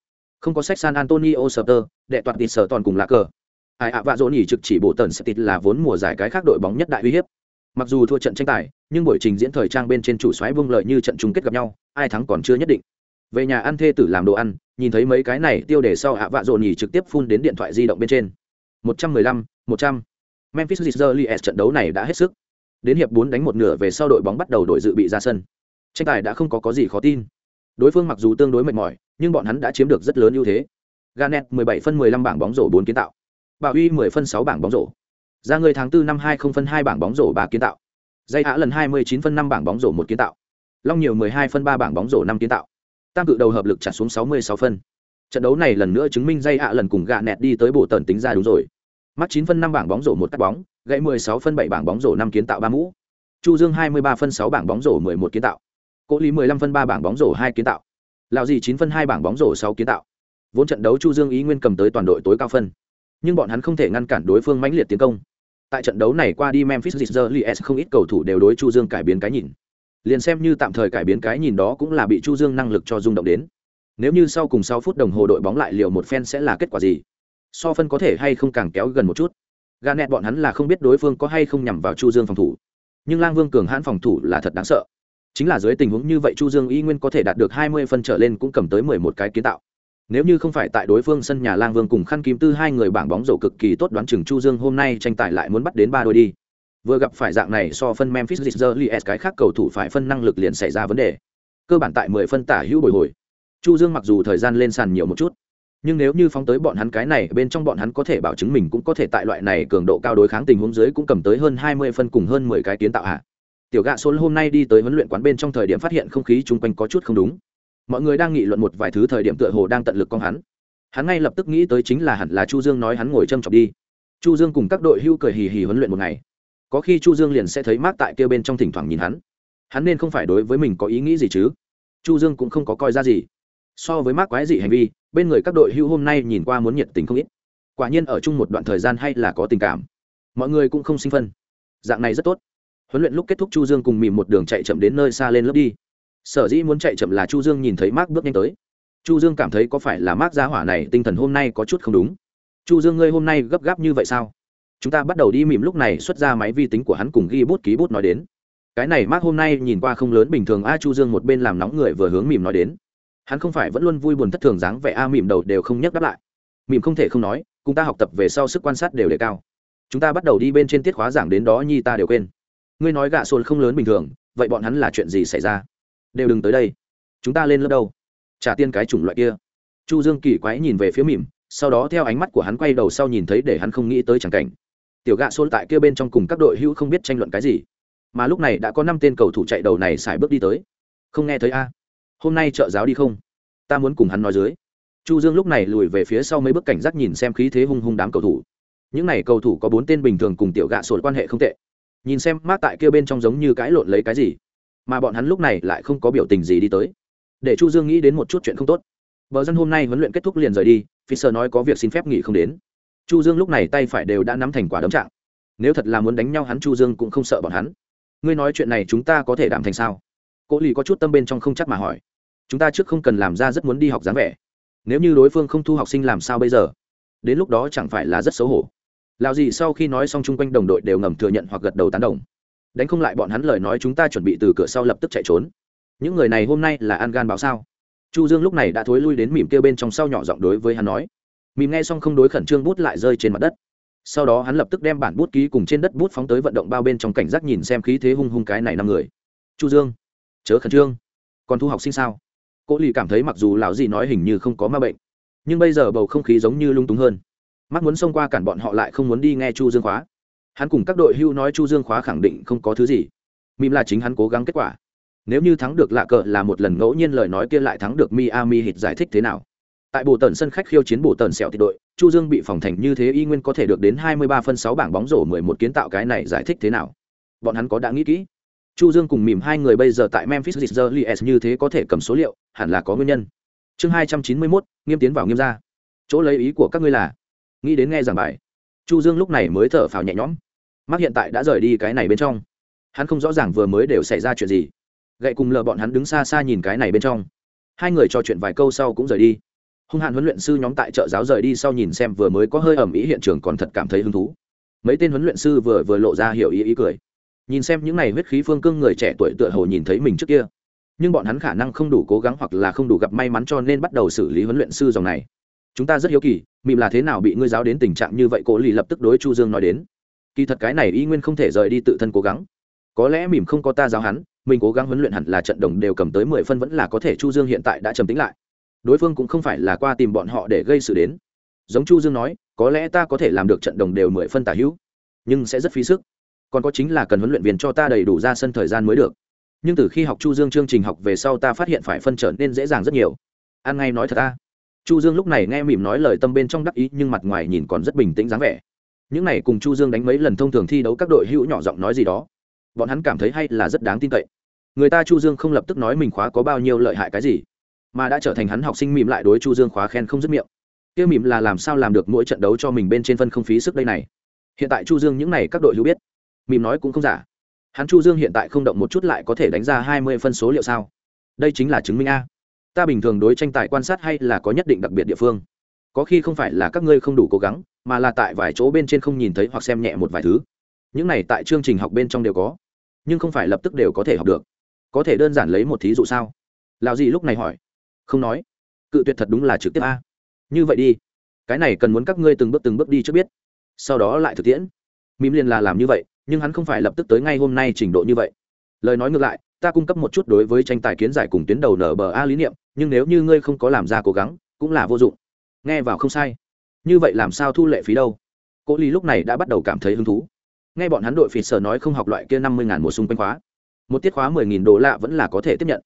Không có sách san antonio Spurs, đệ toàn tịt sở toàn cùng lá cờ. Ai ạ vạ dỗ nhỉ trực chỉ bộ tần sẽ tịt là vốn mùa giải cái khác đội bóng nhất đại uy hiếp. Mặc dù thua trận tranh tài nhưng buổi trình diễn thời trang bên trên chủ xoáy vương lợi như trận chung kết gặp nhau ai thắng còn chưa nhất định về nhà ăn thê tử làm đồ ăn nhìn thấy mấy cái này tiêu đề sau ạ vạ dồn nhì trực tiếp phun đến điện thoại di động bên trên. 115, 100. Memphis Grizzlies trận đấu này đã hết sức. Đến hiệp 4 đánh một nửa về sau đội bóng bắt đầu đội dự bị ra sân. Tranh tài đã không có có gì khó tin. Đối phương mặc dù tương đối mệt mỏi nhưng bọn hắn đã chiếm được rất lớn ưu thế. Garnet 17 phân 15 bảng bóng rổ 4 kiến tạo. Bà Uy 10 phân 6 bảng bóng rổ. Ra người tháng 4 năm 20 phân 2 bảng bóng rổ 3 kiến tạo. Dây hạ lần 29 phân 5 bảng bóng rổ 1 kiến tạo. Long nhiều 12 phân 3 bảng bóng rổ 5 kiến tạo tam cự đầu hợp lực trả xuống 66 phân trận đấu này lần nữa chứng minh dây hạ lần cùng gạ nẹt đi tới bộ tẩn tính ra đúng rồi mắt 9 phân 5 bảng bóng rổ một cắt bóng gãy 16 phân 7 bảng bóng rổ 5 kiến tạo 3 mũ chu dương 23 phân 6 bảng bóng rổ 11 kiến tạo Cố Lý 15 phân 3 bảng bóng rổ 2 kiến tạo. Lão gì 9 phân 2 bảng bóng rổ 6 kiến tạo. Vốn trận đấu Chu Dương ý nguyên cầm tới toàn đội tối cao phân, nhưng bọn hắn không thể ngăn cản đối phương mãnh liệt tiến công. Tại trận đấu này qua đi Memphis Grizzlies không ít cầu thủ đều đối Chu Dương cải biến cái nhìn. Liền xem như tạm thời cải biến cái nhìn đó cũng là bị Chu Dương năng lực cho rung động đến. Nếu như sau cùng 6 phút đồng hồ đội bóng lại liều một phen sẽ là kết quả gì? So phân có thể hay không càng kéo gần một chút. Garnet bọn hắn là không biết đối phương có hay không nhằm vào Chu Dương phòng thủ. Nhưng Lang Vương cường hãn phòng thủ là thật đáng sợ chính là dưới tình huống như vậy chu dương y nguyên có thể đạt được hai mươi phân trở lên cũng cầm tới mười một cái kiến tạo nếu như không phải tại đối phương sân nhà lang vương cùng khăn kim tư hai người bảng bóng rổ cực kỳ tốt đoán chừng chu dương hôm nay tranh tài lại muốn bắt đến ba đôi đi vừa gặp phải dạng này so phân memphis Grizzlies cái khác cầu thủ phải phân năng lực liền xảy ra vấn đề. Cơ bản tại mười phân tả hữu bồi hồi. Chu dương mặc dù thời gian lên sàn nhiều một chút, nhưng nếu như phóng tới bọn hắn cái này, bên trong bọn hắn có thể bảo chứng mình cũng có thể tại loại này cường độ cao đối kháng tình huống dưới cũng cầm tới hơn hai mươi phân cùng hơn mười cái kiến tạo hạ. Tiểu gạ số hôm nay đi tới huấn luyện quán bên trong thời điểm phát hiện không khí chung quanh có chút không đúng. Mọi người đang nghị luận một vài thứ thời điểm tựa hồ đang tận lực con hắn. Hắn ngay lập tức nghĩ tới chính là hẳn là chu dương nói hắn ngồi châm chọc đi. Chu dương cùng các đội hưu cười hì hì huấn luyện một ngày có khi chu dương liền sẽ thấy mát tại kia bên trong thỉnh thoảng nhìn hắn. Hắn nên không phải đối với mình có ý nghĩ gì chứ? Chu dương cũng không có coi ra gì. So với mát quái dị hành vi, bên người các đội hưu hôm nay nhìn qua muốn nhiệt tình không ít. Quả nhiên ở chung một đoạn thời gian hay là có tình cảm. Mọi người cũng không sinh phân. Dạng này rất tốt. Huấn luyện lúc kết thúc chu dương cùng mìm một đường chạy chậm đến nơi xa lên lớp đi. Sở dĩ muốn chạy chậm là chu dương nhìn thấy mark bước nhanh tới. Chu dương cảm thấy có phải là mark gia hỏa này tinh thần hôm nay có chút không đúng. Chu dương ngươi hôm nay gấp gáp như vậy sao? Chúng ta bắt đầu đi mìm lúc này xuất ra máy vi tính của hắn cùng ghi bút ký bút nói đến. Cái này mark hôm nay nhìn qua không lớn, bình thường a chu dương một bên làm nóng người vừa hướng mìm nói đến. Hắn không phải vẫn luôn vui buồn thất thường dáng vẻ a mìm đầu đều không nhắc đáp lại. Mìm không thể không nói, cùng ta học tập về sau sức quan sát đều đề cao. Chúng ta bắt đầu đi bên trên tiết khóa giảng đến đó nhi ta đều quên. Ngươi nói gạ xôn không lớn bình thường, vậy bọn hắn là chuyện gì xảy ra? Đều đừng tới đây. Chúng ta lên lớp đâu? Trả tiền cái chủng loại kia. Chu dương kỳ quái nhìn về phía mỉm sau đó theo ánh mắt của hắn quay đầu sau nhìn thấy để hắn không nghĩ tới chẳng cảnh tiểu gạ xôn tại kia bên trong cùng các đội hữu không biết tranh luận cái gì. Mà lúc này đã có năm tên cầu thủ chạy đầu này xài bước đi tới. Không nghe thấy a? Hôm nay trợ giáo đi không? Ta muốn cùng hắn nói dưới. Chu dương lúc này lùi về phía sau mấy bước cảnh giác nhìn xem khí thế hung hung đám cầu thủ. Những này cầu thủ có bốn tên bình thường cùng tiểu gạ sồn quan hệ không tệ. Nhìn xem mát tại kia bên trong giống như cãi lộn lấy cái gì. Mà bọn hắn lúc này lại không có biểu tình gì đi tới. Để chu dương nghĩ đến một chút chuyện không tốt. Bờ dân hôm nay huấn luyện kết thúc liền rời đi, fisher nói có việc xin phép nghỉ không đến chu dương lúc này tay phải đều đã nắm thành quả đấm trạng. Nếu thật là muốn đánh nhau hắn chu dương cũng không sợ bọn hắn. Ngươi nói chuyện này chúng ta có thể đảm thành sao? Cố lì có chút tâm bên trong không chắc mà hỏi. Chúng ta trước không cần làm ra rất muốn đi học dáng vẻ. Nếu như đối phương không thu học sinh làm sao bây giờ? Đến lúc đó chẳng phải là rất xấu hổ. Lào gì sau khi nói xong chung quanh đồng đội đều ngầm thừa nhận hoặc gật đầu tán đồng. Đánh không lại bọn hắn lời nói chúng ta chuẩn bị từ cửa sau lập tức chạy trốn. Những người này hôm nay là ăn gan báo sao? Chu dương lúc này đã thối lui đến mỉm kêu bên trong sau nhỏ giọng đối với hắn nói mìm nghe xong không đối khẩn trương bút lại rơi trên mặt đất. Sau đó hắn lập tức đem bản bút ký cùng trên đất bút phóng tới vận động bao bên trong cảnh giác nhìn xem khí thế hung hung cái này năm người. Chu dương, chớ khẩn trương. Còn thu học sinh sao? Cô lì cảm thấy mặc dù lão gì nói hình như không có ma bệnh, nhưng bây giờ bầu không khí giống như lung túng hơn. Mắt muốn xông qua cản bọn họ lại không muốn đi nghe chu dương khóa. Hắn cùng các đội hưu nói chu dương khóa khẳng định không có thứ gì. Mìm là chính hắn cố gắng kết quả. Nếu như thắng được lạ cờ là một lần ngẫu nhiên lời nói kia lại thắng được miami hit giải thích thế nào? Tại bộ tần sân khách khiêu chiến bộ tần sẹo thì đội chu dương bị phòng thành như thế y nguyên có thể được đến 23 phân 6 bảng bóng rổ 11 kiến tạo cái này giải thích thế nào? Bọn hắn có đã nghĩ kỹ. Chu dương cùng mìm hai người bây giờ tại memphis Grizzlies như thế có thể cầm số liệu hẳn là có nguyên nhân. Chương 291, nghiêm tiến vào nghiêm ra chỗ lấy ý của các ngươi là nghĩ đến nghe giảng bài. Chu dương lúc này mới thở phào nhẹ nhõm. Mắc hiện tại đã rời đi cái này bên trong. Hắn không rõ ràng vừa mới đều xảy ra chuyện gì. Gậy cùng lờ bọn hắn đứng xa xa nhìn cái này bên trong. Hai người trò chuyện vài câu sau cũng rời đi hung hạn huấn luyện sư nhóm tại chợ giáo rời đi sau nhìn xem vừa mới có hơi ẩm ý hiện trường còn thật cảm thấy hứng thú. Mấy tên huấn luyện sư vừa vừa lộ ra hiểu ý ý cười. Nhìn xem những n à y huyết khí phương cương người trẻ tuổi tựa hồ nhìn thấy mình trước kia. Nhưng bọn hắn khả năng không đủ cố gắng hoặc là không đủ gặp may mắn cho nên bắt đầu xử lý huấn luyện sư dòng này. Chúng ta rất hiếu kỳ, mịm là thế nào bị ngươi giáo đến tình trạng như vậy, cố lì lập tức đối chu dương nói đến. Kỳ thật cái này y nguyên không thể rời đi tự thân cố gắng. Có lẽ mỉm không có ta giáo hắn, mình cố gắng huấn luyện hẳn là trận đồng đều cầm tới mười phân vẫn là có thể chu dương hiện tại đã trầm tính lại đối phương cũng không phải là qua tìm bọn họ để gây sự đến. Giống chu dương nói, có lẽ ta có thể làm được trận đồng đều mười phân tả hữu, nhưng sẽ rất phí sức. Còn có chính là cần huấn luyện viên cho ta đầy đủ ra sân thời gian mới được. Nhưng từ khi học chu dương chương trình học về sau ta phát hiện phải phân trở nên dễ dàng rất nhiều. An ngay nói thật ta. Chu dương lúc này nghe mỉm nói lời tâm bên trong đắc ý, nhưng mặt ngoài nhìn còn rất bình tĩnh dáng vẻ. Những này cùng chu dương đánh mấy lần thông thường thi đấu các đội hữu nhỏ giọng nói gì đó. Bọn hắn cảm thấy hay là rất đáng tin cậy. Người ta chu dương không lập tức nói mình khóa có bao nhiêu lợi hại cái gì mà đã trở thành hắn học sinh mỉm lại đối chu dương khóa khen không dứt miệng. Kia mỉm là làm sao làm được mỗi trận đấu cho mình bên trên phân không phí sức đây này? Hiện tại chu dương những này các đội hữu biết. Mỉm nói cũng không giả. Hắn chu dương hiện tại không động một chút lại có thể đánh ra hai mươi phân số liệu sao? Đây chính là chứng minh a. Ta bình thường đối tranh tài quan sát hay là có nhất định đặc biệt địa phương. Có khi không phải là các ngươi không đủ cố gắng, mà là tại vài chỗ bên trên không nhìn thấy hoặc xem nhẹ một vài thứ. Những này tại chương trình học bên trong đều có, nhưng không phải lập tức đều có thể học được. Có thể đơn giản lấy một thí dụ sao? Lào gì lúc này hỏi không nói. Cự tuyệt thật đúng là trực tiếp a. Như vậy đi. Cái này cần muốn các ngươi từng bước từng bước đi trước biết. Sau đó lại thực tiễn. Mìm liền là làm như vậy, nhưng hắn không phải lập tức tới ngay hôm nay trình độ như vậy. Lời nói ngược lại, ta cung cấp một chút đối với tranh tài kiến giải cùng tuyến đầu nở bờ a lý niệm, nhưng nếu như ngươi không có làm ra cố gắng, cũng là vô dụng. Nghe vào không sai. Như vậy làm sao thu lệ phí đâu? Cô ly lúc này đã bắt đầu cảm thấy hứng thú. Nghe bọn hắn đội phỉ sở nói không học loại kia năm mươi ngàn mùa xung quanh khóa. Một tiết khóa mười nghìn đô lạ vẫn là có thể tiếp nhận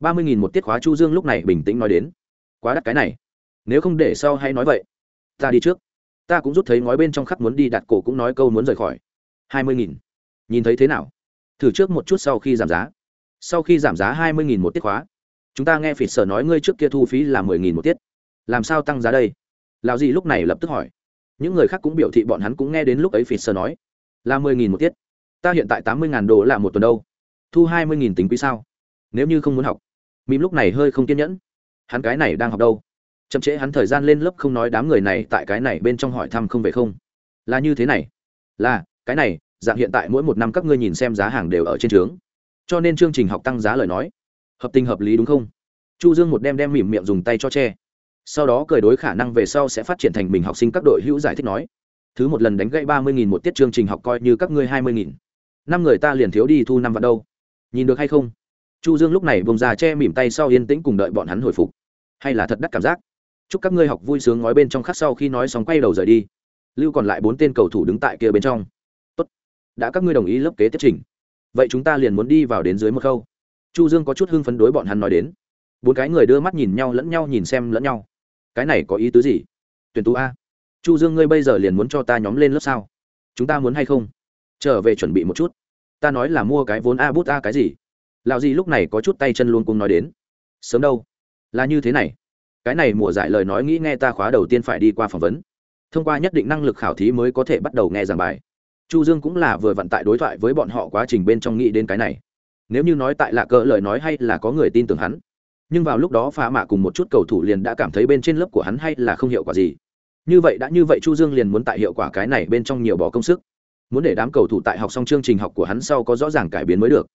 ba mươi nghìn một tiết khóa chu dương lúc này bình tĩnh nói đến. Quá đắt cái này. Nếu không để sau hay nói vậy. Ta đi trước. Ta cũng rút thấy ngói bên trong khắc muốn đi đặt cổ cũng nói câu muốn rời khỏi. Hai mươi nghìn. Nhìn thấy thế nào? Thử trước một chút sau khi giảm giá. Sau khi giảm giá hai mươi nghìn một tiết khóa. Chúng ta nghe phỉ sở nói ngươi trước kia thu phí là mười nghìn một tiết. Làm sao tăng giá đây? Lào gì lúc này lập tức hỏi. Những người khác cũng biểu thị bọn hắn cũng nghe đến lúc ấy phỉ sở nói. Là mười nghìn một tiết. Ta hiện tại tám mươi ngàn đô là một tuần đâu. Thu hai mươi nghìn tính quý sao? Nếu như không muốn học. Mìm lúc này hơi không kiên nhẫn. Hắn cái này đang học đâu? Chậm trễ hắn thời gian lên lớp không nói đám người này tại cái này bên trong hỏi thăm không về không. Là như thế này. Là, cái này, dạng hiện tại mỗi một năm các ngươi nhìn xem giá hàng đều ở trên trướng. Cho nên chương trình học tăng giá lời nói. Hợp tình hợp lý đúng không? Chu dương một đem đem mỉm miệng dùng tay cho che. Sau đó cười đối khả năng về sau sẽ phát triển thành mình học sinh các đội hữu giải thích nói. Thứ một lần đánh gãy ba mươi nghìn một tiết chương trình học coi như các ngươi hai mươi nghìn. Năm người ta liền thiếu đi thu năm vạn đâu. Nhìn được hay không? Chu dương lúc này bông ra che mỉm tay sau yên tĩnh cùng đợi bọn hắn hồi phục. Hay là thật đắt cảm giác? Chúc các ngươi học vui sướng nói bên trong khắc sau khi nói xong quay đầu rời đi. Lưu còn lại bốn tên cầu thủ đứng tại kia bên trong. Tốt. Đã các ngươi đồng ý lớp kế tiếp trình. Vậy chúng ta liền muốn đi vào đến dưới một khâu. Chu dương có chút hưng phấn đối bọn hắn nói đến. Bốn cái người đưa mắt nhìn nhau lẫn nhau nhìn xem lẫn nhau. Cái này có ý tứ gì? Tuyển tú a. Chu dương ngươi bây giờ liền muốn cho ta nhóm lên lớp sao? Chúng ta muốn hay không? Trở về chuẩn bị một chút. Ta nói là mua cái vốn a bút a cái gì? Lạo gì lúc này có chút tay chân luôn cùng nói đến. Sớm đâu? Là như thế này. Cái này mùa giải lời nói nghĩ nghe ta khóa đầu tiên phải đi qua phỏng vấn. Thông qua nhất định năng lực khảo thí mới có thể bắt đầu nghe giảng bài. Chu dương cũng là vừa vận tại đối thoại với bọn họ quá trình bên trong nghĩ đến cái này. Nếu như nói tại lạ cỡ lời nói hay là có người tin tưởng hắn. Nhưng vào lúc đó phá mạ cùng một chút cầu thủ liền đã cảm thấy bên trên lớp của hắn hay là không hiệu quả gì. Như vậy đã như vậy chu dương liền muốn tại hiệu quả cái này bên trong nhiều bỏ công sức. Muốn để đám cầu thủ tại học xong chương trình học của hắn sau có rõ ràng cải biến mới được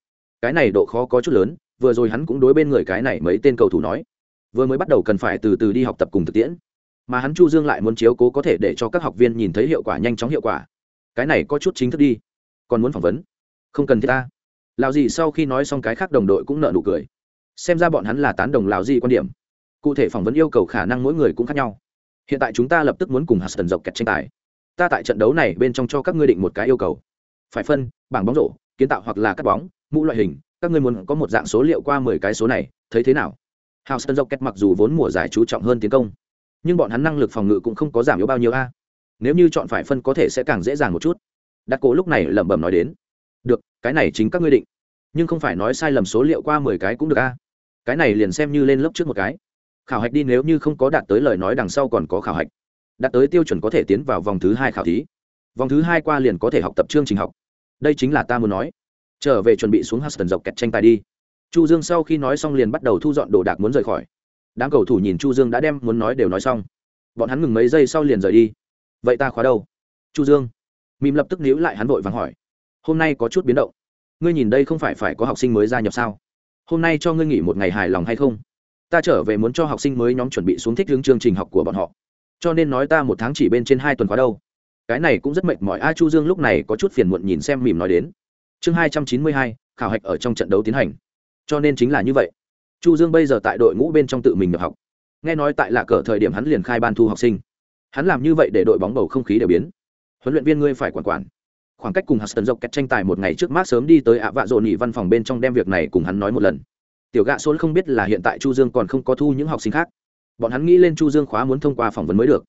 cái này độ khó có chút lớn, vừa rồi hắn cũng đối bên người cái này mấy tên cầu thủ nói. Vừa mới bắt đầu cần phải từ từ đi học tập cùng thực tiễn. Mà hắn chu dương lại muốn chiếu cố có thể để cho các học viên nhìn thấy hiệu quả nhanh chóng hiệu quả. Cái này có chút chính thức đi. Còn muốn phỏng vấn? Không cần thiết ta. Lào gì sau khi nói xong cái khác đồng đội cũng nợ nụ cười. Xem ra bọn hắn là tán đồng lào gì quan điểm. Cụ thể phỏng vấn yêu cầu khả năng mỗi người cũng khác nhau. Hiện tại chúng ta lập tức muốn cùng hạt tần dọc kẹt tranh tài. Ta tại trận đấu này bên trong cho các ngươi định một cái yêu cầu. Phải phân, bảng bóng rổ, kiến tạo hoặc là cắt bóng mũ loại hình các ngươi muốn có một dạng số liệu qua mười cái số này thấy thế nào Houston kẹt mặc dù vốn mùa giải chú trọng hơn tiến công, nhưng bọn hắn năng lực phòng ngự cũng không có giảm yếu bao nhiêu a. Nếu như chọn phải phân có thể sẽ càng dễ dàng một chút. Đặt cổ lúc này lẩm bẩm nói đến. Được, cái này chính các ngươi định. Nhưng không phải nói sai lầm số liệu qua mười cái cũng được a. Cái này liền xem như lên lớp trước một cái. Khảo hạch đi nếu như không có đạt tới lời nói đằng sau còn có khảo hạch. Đạt tới tiêu chuẩn có thể tiến vào vòng thứ hai khảo thí. Vòng thứ hai qua liền có thể học tập chương trình học. Đây chính là ta muốn nói. Trở về chuẩn bị xuống Huston dọc kẹt tranh tài đi. Chu dương sau khi nói xong liền bắt đầu thu dọn đồ đạc muốn rời khỏi. Đám cầu thủ nhìn chu dương đã đem muốn nói đều nói xong. Bọn hắn ngừng mấy giây sau liền rời đi. Vậy ta khóa đâu? Chu dương. Mìm lập tức níu lại hắn vội vàng hỏi. Hôm nay có chút biến động. Ngươi nhìn đây không phải phải có học sinh mới gia nhập sao? Hôm nay cho ngươi nghỉ một ngày hài lòng hay không? Ta trở về muốn cho học sinh mới nhóm chuẩn bị xuống thích hướng chương trình học của bọn họ. Cho nên nói ta một tháng chỉ bên trên hai tuần khóa đâu. Cái này cũng rất mệt mỏi. A, chu dương lúc này có chút phiền muộn nhìn xem mìm nói đến chương hai trăm chín mươi hai, khảo hạch ở trong trận đấu tiến hành. Cho nên chính là như vậy. Chu dương bây giờ tại đội ngũ bên trong tự mình nhập học. Nghe nói tại lạ cờ thời điểm hắn liền khai ban thu học sinh. Hắn làm như vậy để đội bóng bầu không khí đều biến. Huấn luyện viên ngươi phải quản quản. Khoảng cách cùng Huston dọc kẹt tranh tài một ngày trước mát sớm đi tới ạ vạ dồn nhị văn phòng bên trong đem việc này cùng hắn nói một lần. Tiểu gạ số không biết là hiện tại chu dương còn không có thu những học sinh khác. Bọn hắn nghĩ lên chu dương khóa muốn thông qua phỏng vấn mới được.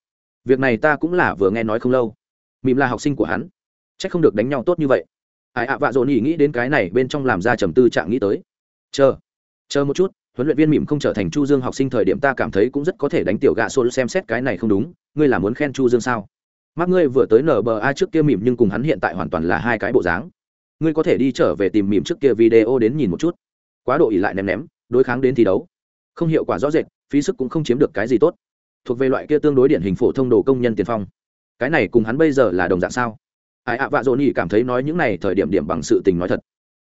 Việc này ta cũng là vừa nghe nói không lâu. Mìm là học sinh của hắn. Chắc không được đánh nhau tốt như vậy ai ạ, vạ dồn nhỉ nghĩ đến cái này, bên trong làm ra trầm tư trạng nghĩ tới. Chờ chờ một chút, huấn luyện viên mỉm không trở thành chu dương học sinh thời điểm ta cảm thấy cũng rất có thể đánh tiểu gạ xô xem xét cái này không đúng, ngươi là muốn khen chu dương sao? Mắt ngươi vừa tới nở bờ a trước kia mỉm nhưng cùng hắn hiện tại hoàn toàn là hai cái bộ dáng. Ngươi có thể đi trở về tìm mỉm trước kia video đến nhìn một chút. Quá độ ỉ lại ném ném, đối kháng đến thi đấu. Không hiệu quả rõ rệt, phí sức cũng không chiếm được cái gì tốt. Thuộc về loại kia tương đối điển hình phổ thông đồ công nhân tiền phong. Cái này cùng hắn bây giờ là đồng dạng sao? Ai ạ, vạ dỗ nhỉ cảm thấy nói những này thời điểm điểm bằng sự tình nói thật.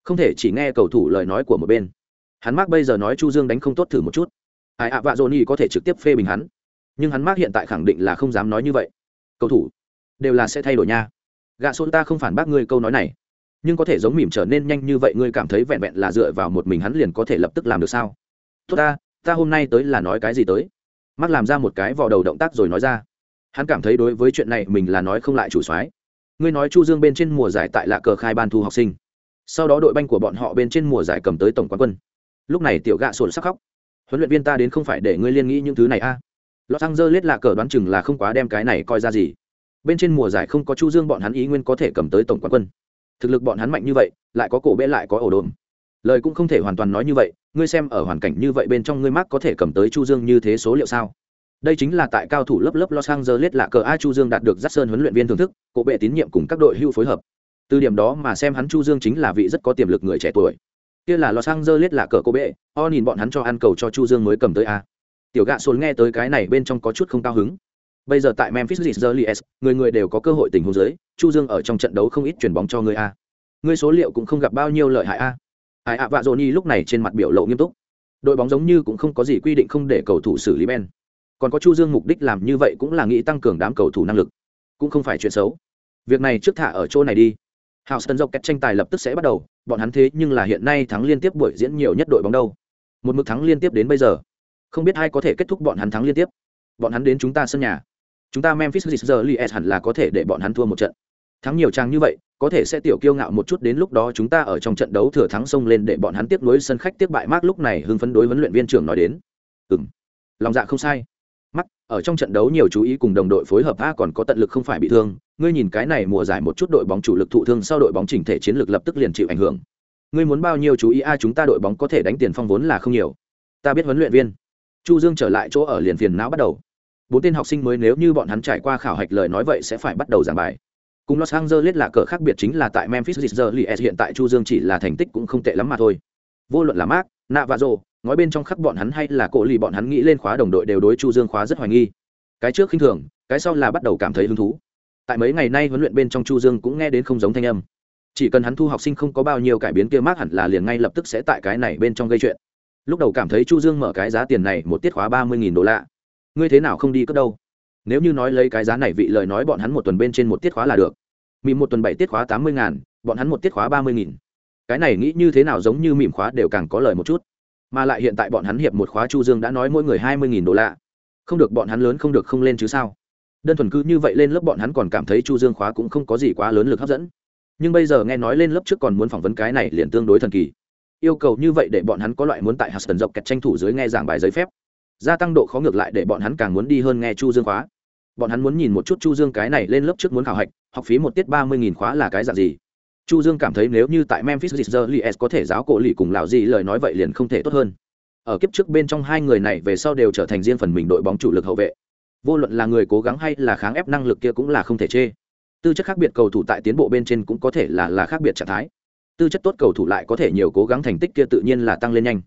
Không thể chỉ nghe cầu thủ lời nói của một bên. Hắn mắc bây giờ nói chu dương đánh không tốt thử một chút. Ai ạ, vạ dỗ nhỉ có thể trực tiếp phê bình hắn. Nhưng hắn mắc hiện tại khẳng định là không dám nói như vậy. Cầu thủ đều là sẽ thay đổi nha. Gạ xôn ta không phản bác ngươi câu nói này. Nhưng có thể giống mỉm trở nên nhanh như vậy ngươi cảm thấy vẹn vẹn là dựa vào một mình hắn liền có thể lập tức làm được sao? Tốt ta ta hôm nay tới là nói cái gì tới? Mắc làm ra một cái vò đầu động tác rồi nói ra. Hắn cảm thấy đối với chuyện này mình là nói không lại chủ soái ngươi nói chu dương bên trên mùa giải tại lạ cờ khai ban thu học sinh. Sau đó đội banh của bọn họ bên trên mùa giải cầm tới tổng quán quân. Lúc này tiểu gạ sổn sắc khóc. Huấn luyện viên ta đến không phải để ngươi liên nghĩ những thứ này a. À. lọt xăng dơ lết lạ cờ đoán chừng là không quá đem cái này coi ra gì. Bên trên mùa giải không có chu dương bọn hắn ý nguyên có thể cầm tới tổng quán quân. Thực lực bọn hắn mạnh như vậy, lại có cổ bê lại có ổ đồn lời cũng không thể hoàn toàn nói như vậy, ngươi xem ở hoàn cảnh như vậy bên trong ngươi mắc có thể cầm tới chu dương như thế số liệu sao? Đây chính là tại cao thủ lớp lớp los angeles là cờ a chu dương đạt được dắt sơn huấn luyện viên thưởng thức cổ bệ tín nhiệm cùng các đội hưu phối hợp. Từ điểm đó mà xem hắn chu dương chính là vị rất có tiềm lực người trẻ tuổi. Kia là los angeles là cờ cổ bệ o nhìn bọn hắn cho ăn cầu cho chu dương mới cầm tới a. Tiểu gạ xuân nghe tới cái này bên trong có chút không cao hứng. Bây giờ tại memphis Grizzlies, người người đều có cơ hội tình huống dưới chu dương ở trong trận đấu không ít chuyển bóng cho người a. Người số liệu cũng không gặp bao nhiêu lợi hại a. Ai ạ vạ dồn lúc này trên mặt biểu lộ nghiêm túc. Đội bóng giống như cũng không có gì quy định không để cầu thủ xử lý ben còn có chu dương mục đích làm như vậy cũng là nghĩ tăng cường đám cầu thủ năng lực cũng không phải chuyện xấu việc này trước thả ở chỗ này đi Houston dọc tranh tài lập tức sẽ bắt đầu, bọn hắn thế nhưng là hiện nay thắng liên tiếp buổi diễn nhiều nhất đội bóng đâu. Một mực thắng liên tiếp đến bây giờ. Không biết ai có thể kết thúc bọn hắn thắng liên tiếp. Bọn hắn đến chúng ta sân nhà. Chúng ta Memphis Grizzlies hẳn là có thể để bọn hắn thua một trận. Thắng nhiều trang như vậy, có thể sẽ tiểu kiêu ngạo một chút đến lúc đó chúng ta ở trong trận đấu thừa thắng xông lên để bọn hắn tiếp nối sân khách tiếp bại mác lúc này hưng phấn đối huấn luyện viên trưởng nói đến. Ừm. Lòng dạ không sai ở trong trận đấu nhiều chú ý cùng đồng đội phối hợp a còn có tận lực không phải bị thương. Ngươi nhìn cái này mùa giải một chút đội bóng chủ lực thụ thương sau đội bóng chỉnh thể chiến lược lập tức liền chịu ảnh hưởng. Ngươi muốn bao nhiêu chú ý a chúng ta đội bóng có thể đánh tiền phong vốn là không nhiều. Ta biết huấn luyện viên. Chu dương trở lại chỗ ở liền phiền não bắt đầu. Bốn tên học sinh mới nếu như bọn hắn trải qua khảo hạch lời nói vậy sẽ phải bắt đầu giảng bài. Cùng Los Angeles là cờ khác biệt chính là tại Memphis Grizzlies hiện tại Chu Dương chỉ là thành tích cũng không tệ lắm mà thôi. Vô luận là Mark, Navajo, nói bên trong khắc bọn hắn hay là cổ lì bọn hắn nghĩ lên khóa đồng đội đều đối chu dương khóa rất hoài nghi. Cái trước khinh thường, cái sau là bắt đầu cảm thấy hứng thú. Tại mấy ngày nay huấn luyện bên trong chu dương cũng nghe đến không giống thanh âm. Chỉ cần hắn thu học sinh không có bao nhiêu cải biến kia mát hẳn là liền ngay lập tức sẽ tại cái này bên trong gây chuyện. Lúc đầu cảm thấy chu dương mở cái giá tiền này một tiết khóa ba mươi nghìn đô la. Ngươi thế nào không đi cất đâu? Nếu như nói lấy cái giá này vị lời nói bọn hắn một tuần bên trên một tiết khóa là được. Mìm một tuần bảy tiết khóa tám mươi ngàn, bọn hắn một tiết khóa ba mươi nghìn. Cái này nghĩ như thế nào giống như mìm khóa đều càng có lời một chút mà lại hiện tại bọn hắn hiệp một khóa chu dương đã nói mỗi người hai mươi nghìn đô la. Không được, bọn hắn lớn không được không lên chứ sao? Đơn thuần cứ như vậy lên lớp bọn hắn còn cảm thấy chu dương khóa cũng không có gì quá lớn lực hấp dẫn. Nhưng bây giờ nghe nói lên lớp trước còn muốn phỏng vấn cái này liền tương đối thần kỳ. Yêu cầu như vậy để bọn hắn có loại muốn tại hạt tần dọc kẹt tranh thủ dưới nghe giảng bài giấy phép. Gia tăng độ khó ngược lại để bọn hắn càng muốn đi hơn nghe chu dương khóa. Bọn hắn muốn nhìn một chút chu dương cái này lên lớp trước muốn khảo hạch, học phí một tiết ba mươi nghìn khóa là cái dạng gì? Chu dương cảm thấy nếu như tại memphis Grizzlies có thể giáo cổ lì cùng lão gì lời nói vậy liền không thể tốt hơn. Ở kiếp trước bên trong hai người này về sau đều trở thành riêng phần mình đội bóng chủ lực hậu vệ. Vô luận là người cố gắng hay là kháng ép năng lực kia cũng là không thể chê. Tư chất khác biệt cầu thủ tại tiến bộ bên trên cũng có thể là là khác biệt trạng thái. Tư chất tốt cầu thủ lại có thể nhiều cố gắng thành tích kia tự nhiên là tăng lên nhanh.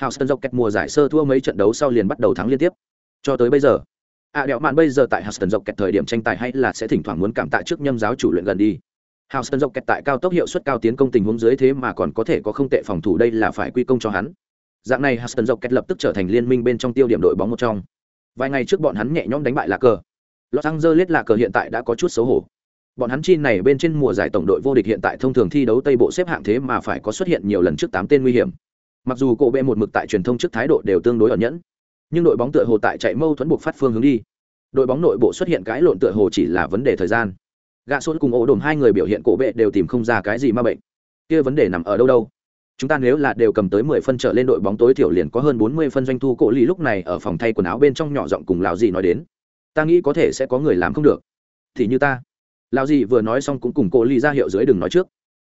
Houston Rockets mùa giải sơ thua mấy trận đấu sau liền bắt đầu thắng liên tiếp. Cho tới bây giờ, à đẹo mạn bây giờ tại Houston Rockets thời điểm tranh tài hay là sẽ thỉnh thoảng muốn cảm tạ trước nhâm giáo chủ luyện gần đi. Houston Rockets tại cao tốc hiệu suất cao tiến công tình huống dưới thế mà còn có thể có không tệ phòng thủ đây là phải quy công cho hắn. Dạng này Houston Rockets lập tức trở thành liên minh bên trong tiêu điểm đội bóng một trong. Vài ngày trước bọn hắn nhẹ nhõm đánh bại là cờ. Los Angeles là cờ hiện tại đã có chút xấu hổ. Bọn hắn chi này bên trên mùa giải tổng đội vô địch hiện tại thông thường thi đấu Tây bộ xếp hạng thế mà phải có xuất hiện nhiều lần trước tám tên nguy hiểm. Mặc dù cổ bệ một mực tại truyền thông trước thái độ đều tương đối ẩn nhẫn, nhưng đội bóng tựa hồ tại chạy mâu thuẫn buộc phát phương hướng đi. Đội bóng nội bộ xuất hiện cái lộn tựa hồ chỉ là vấn đề thời gian. Gạ sốt cùng ổ đồm hai người biểu hiện cổ bệ đều tìm không ra cái gì ma bệnh. Kia vấn đề nằm ở đâu đâu? Chúng ta nếu là đều cầm tới mười phân trở lên đội bóng tối thiểu liền có hơn bốn mươi phân doanh thu cổ lì lúc này ở phòng thay quần áo bên trong nhỏ giọng cùng lão dì nói đến. Ta nghĩ có thể sẽ có người làm không được. Thì như ta. Lão dì vừa nói xong cũng cùng cổ lì ra hiệu dưới đừng nói trước.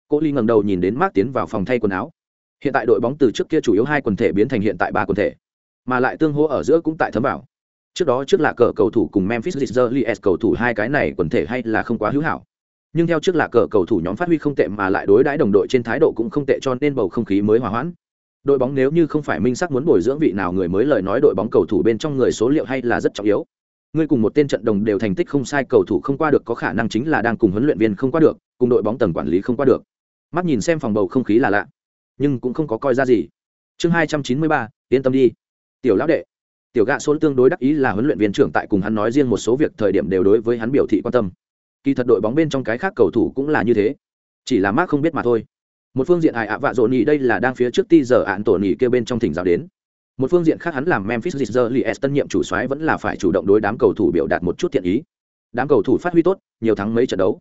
Cổ lì ngẩng đầu nhìn đến Mark tiến vào phòng thay quần áo. Hiện tại đội bóng từ trước kia chủ yếu hai quần thể biến thành hiện tại ba quần thể, mà lại tương hỗ ở giữa cũng tại thấm bảo Trước đó trước là cờ cầu thủ cùng Memphis Grizzlies cầu thủ hai cái này quần thể hay là không quá hữu hảo. Nhưng theo trước là cờ cầu thủ nhóm phát huy không tệ mà lại đối đãi đồng đội trên thái độ cũng không tệ cho nên bầu không khí mới hòa hoãn. Đội bóng nếu như không phải minh sắc muốn bồi dưỡng vị nào người mới lời nói đội bóng cầu thủ bên trong người số liệu hay là rất trọng yếu. Ngươi cùng một tên trận đồng đều thành tích không sai cầu thủ không qua được có khả năng chính là đang cùng huấn luyện viên không qua được, cùng đội bóng tầng quản lý không qua được. Mắt nhìn xem phòng bầu không khí là lạ, nhưng cũng không có coi ra gì. Chương hai trăm chín mươi ba, yên tâm đi. Tiểu lão đệ tiểu gạ số tương đối đắc ý là huấn luyện viên trưởng tại cùng hắn nói riêng một số việc thời điểm đều đối với hắn biểu thị quan tâm. Kỳ thật đội bóng bên trong cái khác cầu thủ cũng là như thế, chỉ là mark không biết mà thôi. Một phương diện ai ạ vạ dỗ nhì đây là đang phía trước ti giờ ạn tổ nhì kêu bên trong thỉnh giáo đến. Một phương diện khác hắn làm memphis Grizzlies tân nhiệm chủ soái vẫn là phải chủ động đối đám cầu thủ biểu đạt một chút thiện ý. Đám cầu thủ phát huy tốt, nhiều thắng mấy trận đấu.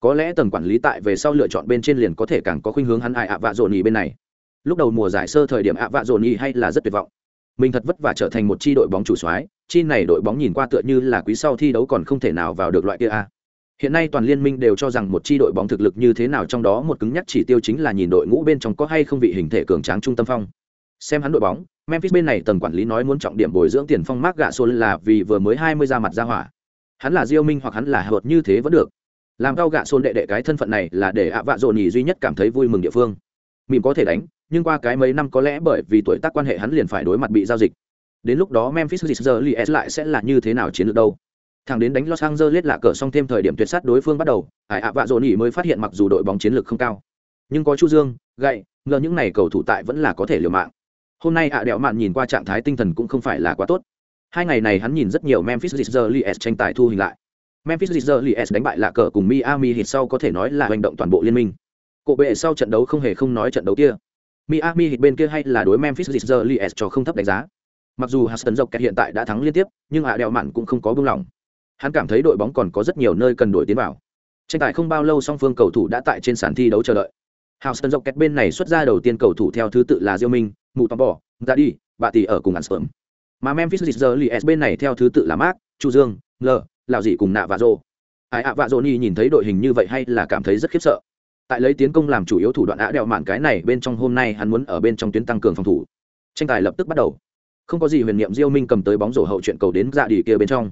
Có lẽ tầng quản lý tại về sau lựa chọn bên trên liền có thể càng có khuynh hướng hắn ai ạ vạ dỗ nhì bên này. Lúc đầu mùa giải sơ thời điểm ạ vạ dỗ nhì hay là rất tuyệt vọng mình thật vất vả trở thành một chi đội bóng chủ soái chi này đội bóng nhìn qua tựa như là quý sau thi đấu còn không thể nào vào được loại kia a Hiện nay toàn liên minh đều cho rằng một chi đội bóng thực lực như thế nào trong đó một cứng nhắc chỉ tiêu chính là nhìn đội ngũ bên trong có hay không vị hình thể cường tráng trung tâm phong. Xem hắn đội bóng, Memphis bên này tầng quản lý nói muốn trọng điểm bồi dưỡng tiền phong Mark gạ số là vì vừa mới hai mươi ra mặt ra hỏa. Hắn là Diêu Minh hoặc hắn là hợp như thế vẫn được. Làm cao gạ xôn đệ đệ cái thân phận này là để ạ vạ dồn nhì duy nhất cảm thấy vui mừng địa phương. mìm có thể đánh, nhưng qua cái mấy năm có lẽ bởi vì tuổi tác quan hệ hắn liền phải đối mặt bị giao dịch. Đến lúc đó Memphis Grizzlies lại sẽ là như thế nào chiến lược đâu? thằng đến đánh Los Angeles lạ cờ xong thêm thời điểm tuyệt sát đối phương bắt đầu, Hải ạ vạ dồn nhỉ mới phát hiện mặc dù đội bóng chiến lược không cao, nhưng có Chu Dương, gậy, ngờ những này cầu thủ tại vẫn là có thể liều mạng. Hôm nay ạ đẹo mạn nhìn qua trạng thái tinh thần cũng không phải là quá tốt. Hai ngày này hắn nhìn rất nhiều Memphis Grizzlies tranh tài thu hình lại. Memphis Grizzlies đánh bại lạ cờ cùng Miami Heat sau có thể nói là hành động toàn bộ liên minh. Cổ bệ sau trận đấu không hề không nói trận đấu kia. Miami Heat bên kia hay là đối Memphis Grizzlies cho không thấp đánh giá. Mặc dù Houston Rockets hiện tại đã thắng liên tiếp, nhưng ạ đèo mạn cũng không có buông lỏng hắn cảm thấy đội bóng còn có rất nhiều nơi cần đổi tiến vào tranh tài không bao lâu song phương cầu thủ đã tại trên sàn thi đấu chờ đợi Houston dọc kẹt bên này xuất ra đầu tiên cầu thủ theo thứ tự là Diêu Minh, Mù Tòng Bò, Ra đi, Bạ Tỷ ở cùng Ansperm. Mà Memphis Grizzlies bên này theo thứ tự là Mark, Chu Dương, L, Lào dị cùng Nạ và Rô. Ai ạ Vạ Rô nhìn thấy đội hình như vậy hay là cảm thấy rất khiếp sợ. Tại lấy tiến công làm chủ yếu thủ đoạn ạ đeo mạn cái này, bên trong hôm nay hắn muốn ở bên trong tuyến tăng cường phòng thủ. Tranh tài lập tức bắt đầu. Không có gì huyền niệm Diêu Minh cầm tới bóng rổ hậu chuyện cầu đến dạ đi kia bên trong.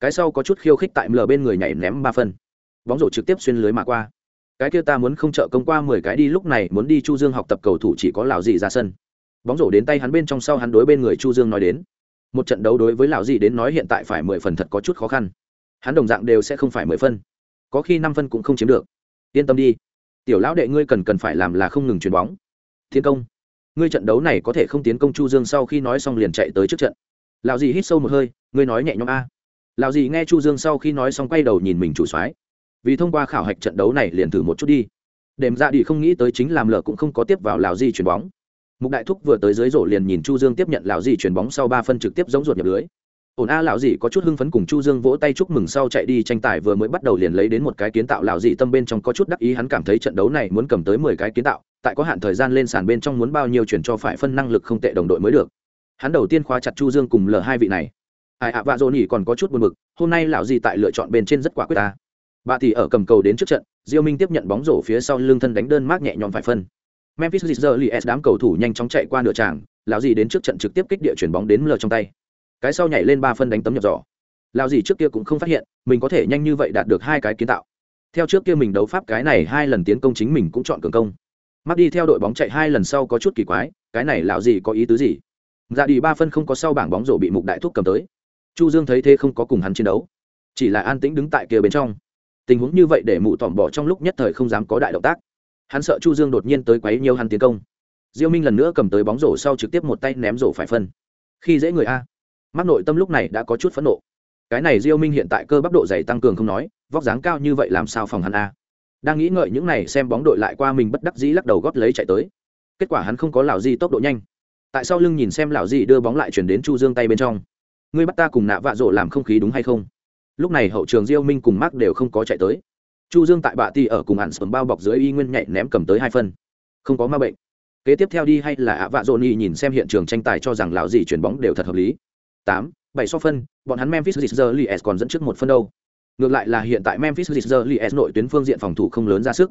Cái sau có chút khiêu khích tại mờ bên người nhảy ném ba phân. Bóng rổ trực tiếp xuyên lưới mà qua. Cái kia ta muốn không trợ công qua mười cái đi, lúc này muốn đi chu dương học tập cầu thủ chỉ có lào dị ra sân. Bóng rổ đến tay hắn bên trong sau hắn đối bên người chu dương nói đến. Một trận đấu đối với lào dị đến nói hiện tại phải mười phần thật có chút khó khăn. Hắn đồng dạng đều sẽ không phải mười phân. Có khi năm phân cũng không chiếm được. Yên tâm đi tiểu lão đệ ngươi cần cần phải làm là không ngừng chuyền bóng. Thiên công, ngươi trận đấu này có thể không tiến công chu dương sau khi nói xong liền chạy tới trước trận. Lão dị hít sâu một hơi, ngươi nói nhẹ nhõm a. Lão gì nghe chu dương sau khi nói xong quay đầu nhìn mình chủ soái. Vì thông qua khảo hạch trận đấu này liền thử một chút đi. Đệm ra dạ đi không nghĩ tới chính làm lờ cũng không có tiếp vào lão gì chuyền bóng. Mục đại thúc vừa tới dưới rổ liền nhìn chu dương tiếp nhận lão gì chuyền bóng sau ba phân trực tiếp giống ruột nhập lưới ổn a lão dị có chút hưng phấn cùng chu dương vỗ tay chúc mừng sau chạy đi tranh tài vừa mới bắt đầu liền lấy đến một cái kiến tạo. Lão dị tâm bên trong có chút đắc ý, hắn cảm thấy trận đấu này muốn cầm tới mười cái kiến tạo, tại có hạn thời gian lên sàn bên trong muốn bao nhiêu chuyển cho phải phân năng lực không tệ đồng đội mới được. Hắn đầu tiên khóa chặt chu dương cùng l hai vị này. Ai ạ, vạ dỗ nỉ còn có chút buồn mực hôm nay lão dị tại lựa chọn bên trên rất quả quyết ta. Bà thì ở cầm cầu đến trước trận, diêu minh tiếp nhận bóng rổ phía sau lưng thân đánh đơn mát nhẹ nhõm phải phân. Memphis Grizzlies đám cầu thủ nhanh chóng chạy qua nửa tràng, lão dị đến trước trận trực tiếp kích địa chuyển bóng đến l trong tay cái sau nhảy lên ba phân đánh tấm nhập giỏ. Lão gì trước kia cũng không phát hiện, mình có thể nhanh như vậy đạt được hai cái kiến tạo. Theo trước kia mình đấu pháp cái này hai lần tiến công chính mình cũng chọn cường công. Mắc đi theo đội bóng chạy hai lần sau có chút kỳ quái, cái này lão gì có ý tứ gì? Dạ đi ba phân không có sau bảng bóng rổ bị mục đại thúc cầm tới. Chu dương thấy thế không có cùng hắn chiến đấu. Chỉ là an tĩnh đứng tại kia bên trong. Tình huống như vậy để mụ tỏm bỏ trong lúc nhất thời không dám có đại động tác. Hắn sợ chu dương đột nhiên tới quấy nhiều hắn tiến công. Diêu minh lần nữa cầm tới bóng rổ sau trực tiếp một tay ném rổ phải phân. Khi dễ người a mắc nội tâm lúc này đã có chút phẫn nộ. Cái này diêu minh hiện tại cơ bắp độ dày tăng cường không nói, vóc dáng cao như vậy làm sao phòng hắn a? Đang nghĩ ngợi những này xem bóng đội lại qua mình bất đắc dĩ lắc đầu gót lấy chạy tới. Kết quả hắn không có lão gì tốc độ nhanh. Tại sao lưng nhìn xem lão gì đưa bóng lại chuyển đến chu dương tay bên trong. Ngươi bắt ta cùng nạ vạ rộ làm không khí đúng hay không? Lúc này hậu trường diêu minh cùng mark đều không có chạy tới. Chu dương tại bạ ti ở cùng ạn sầm bao bọc dưới y nguyên nhảy ném cầm tới hai phân. Không có ma bệnh. Kế tiếp theo đi hay là ạ vạ rộn y nhìn xem hiện trường tranh tài cho rằng lão gì chuyển bóng đều thật hợp lý tám, bảy so phân, bọn hắn memphis Grizzlies còn dẫn trước một phân đâu. Ngược lại là hiện tại memphis Grizzlies nội tuyến phương diện phòng thủ không lớn ra sức.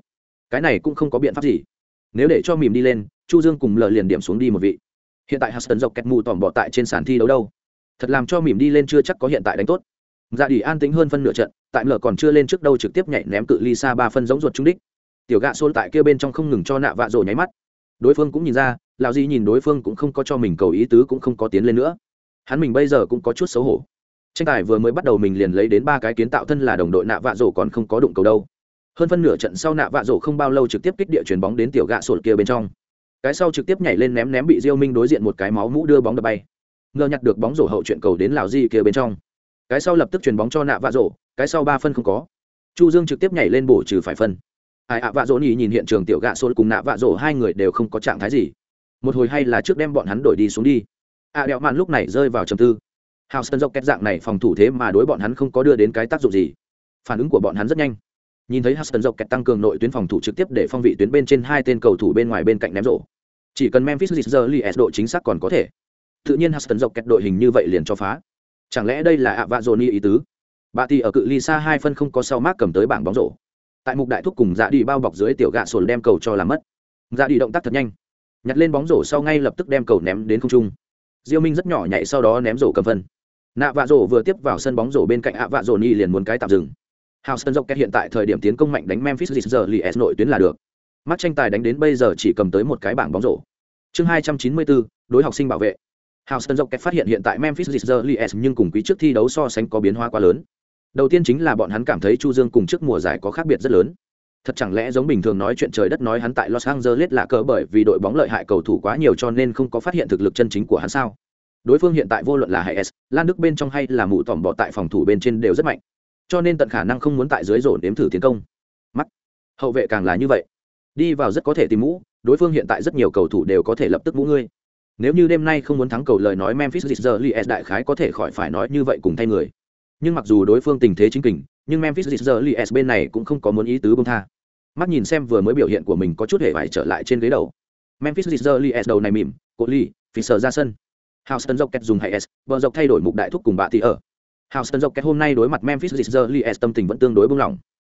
Cái này cũng không có biện pháp gì. Nếu để cho mìm đi lên, chu dương cùng lờ liền điểm xuống đi một vị. Hiện tại huston dọc kẹt mù tỏm bọ tại trên sàn thi đấu đâu. Thật làm cho mìm đi lên chưa chắc có hiện tại đánh tốt. Dạ đi an tính hơn phân nửa trận, tại lờ còn chưa lên trước đâu trực tiếp nhảy ném cự ly xa ba phân giống ruột trúng đích. Tiểu gạ xôn tại kia bên trong không ngừng cho nạ vạ rồ nháy mắt. Đối phương cũng nhìn ra lào gì nhìn đối phương cũng không có cho mình cầu ý tứ cũng không có tiến lên nữa hắn mình bây giờ cũng có chút xấu hổ. Tranh tài vừa mới bắt đầu mình liền lấy đến ba cái kiến tạo thân là đồng đội nạ vạ rổ còn không có đụng cầu đâu. Hơn phân nửa trận sau nạ vạ rổ không bao lâu trực tiếp kích địa chuyền bóng đến tiểu gạ sổ kia bên trong. Cái sau trực tiếp nhảy lên ném ném bị diêu minh đối diện một cái máu mũ đưa bóng đập bay. Ngờ nhặt được bóng rổ hậu chuyện cầu đến lào di kia bên trong. Cái sau lập tức chuyền bóng cho nạ vạ rổ, cái sau ba phân không có. Chu dương trực tiếp nhảy lên bổ trừ phải phân. Ai ạ, vạ rổ nhì nhìn hiện trường tiểu gạ sổ cùng nạ vạ rổ hai người đều không có trạng thái gì. Một hồi hay là trước đem bọn hắn đổi đi xuống đi a đẹo mạn lúc này rơi vào trầm tư hào sơn dốc kết dạng này phòng thủ thế mà đối bọn hắn không có đưa đến cái tác dụng gì phản ứng của bọn hắn rất nhanh nhìn thấy Huston dọc kẹt tăng cường nội tuyến phòng thủ trực tiếp để phong vị tuyến bên trên hai tên cầu thủ bên ngoài bên cạnh ném rổ. Chỉ cần Memphis Grizzlies độ chính xác còn có thể. Tự nhiên Huston dọc kẹt đội hình như vậy liền cho phá. Chẳng lẽ đây là Avazoni ý tứ? Bà thì ở cự ly xa hai phân không có sau mát cầm tới bảng bóng rổ. Tại mục đại thúc cùng Dạ đi bao bọc dưới tiểu gạ sồn đem cầu cho làm mất. Dạ đi động tác thật nhanh, nhặt lên bóng rổ sau ngay lập tức đem cầu ném đến không trung. Diêu Minh rất nhỏ nhảy sau đó ném rổ cầm phân. Nạ vạ rổ vừa tiếp vào sân bóng rổ bên cạnh ạ vạ rổ nhi liền muốn cái tạm dừng. Hào sân dọc hiện tại thời điểm tiến công mạnh đánh memphis giờ lì s nội tuyến là được. Mắt tranh tài đánh đến bây giờ chỉ cầm tới một cái bảng bóng rổ. Chương hai trăm chín mươi bốn đối học sinh bảo vệ. Hào sân dọc phát hiện hiện tại memphis giờ lì s nhưng cùng quý trước thi đấu so sánh có biến hóa quá lớn. Đầu tiên chính là bọn hắn cảm thấy chu dương cùng trước mùa giải có khác biệt rất lớn thật chẳng lẽ giống bình thường nói chuyện trời đất nói hắn tại los angeles là cỡ bởi vì đội bóng lợi hại cầu thủ quá nhiều cho nên không có phát hiện thực lực chân chính của hắn sao? Đối phương hiện tại vô luận là hay lan đức bên trong hay là mụ tỏm bỏ tại phòng thủ bên trên đều rất mạnh. Cho nên tận khả năng không muốn tại dưới rổ nếm thử tiến công. Mắt. Hậu vệ càng là như vậy. Đi vào rất có thể tìm mũ, đối phương hiện tại rất nhiều cầu thủ đều có thể lập tức mũ ngươi. Nếu như đêm nay không muốn thắng cầu lời nói memphis Grizzlies đại khái có thể khỏi phải nói như vậy cùng thay người. Nhưng mặc dù đối phương tình thế chính kình, nhưng memphis Grizzlies bên này cũng không có muốn ý tứ buông tha mắt nhìn xem vừa mới biểu hiện của mình có chút hề vải trở lại trên ghế đầu memphis Grizzlies đầu này mỉm cổ ly phi sờ ra sân Houston kẹt dùng hay S, bờ dọc thay đổi mục đại thúc cùng bạ thì ở. Houston kẹt hôm nay đối mặt Memphis Grizzlies tâm tình vẫn tương đối bung lòng.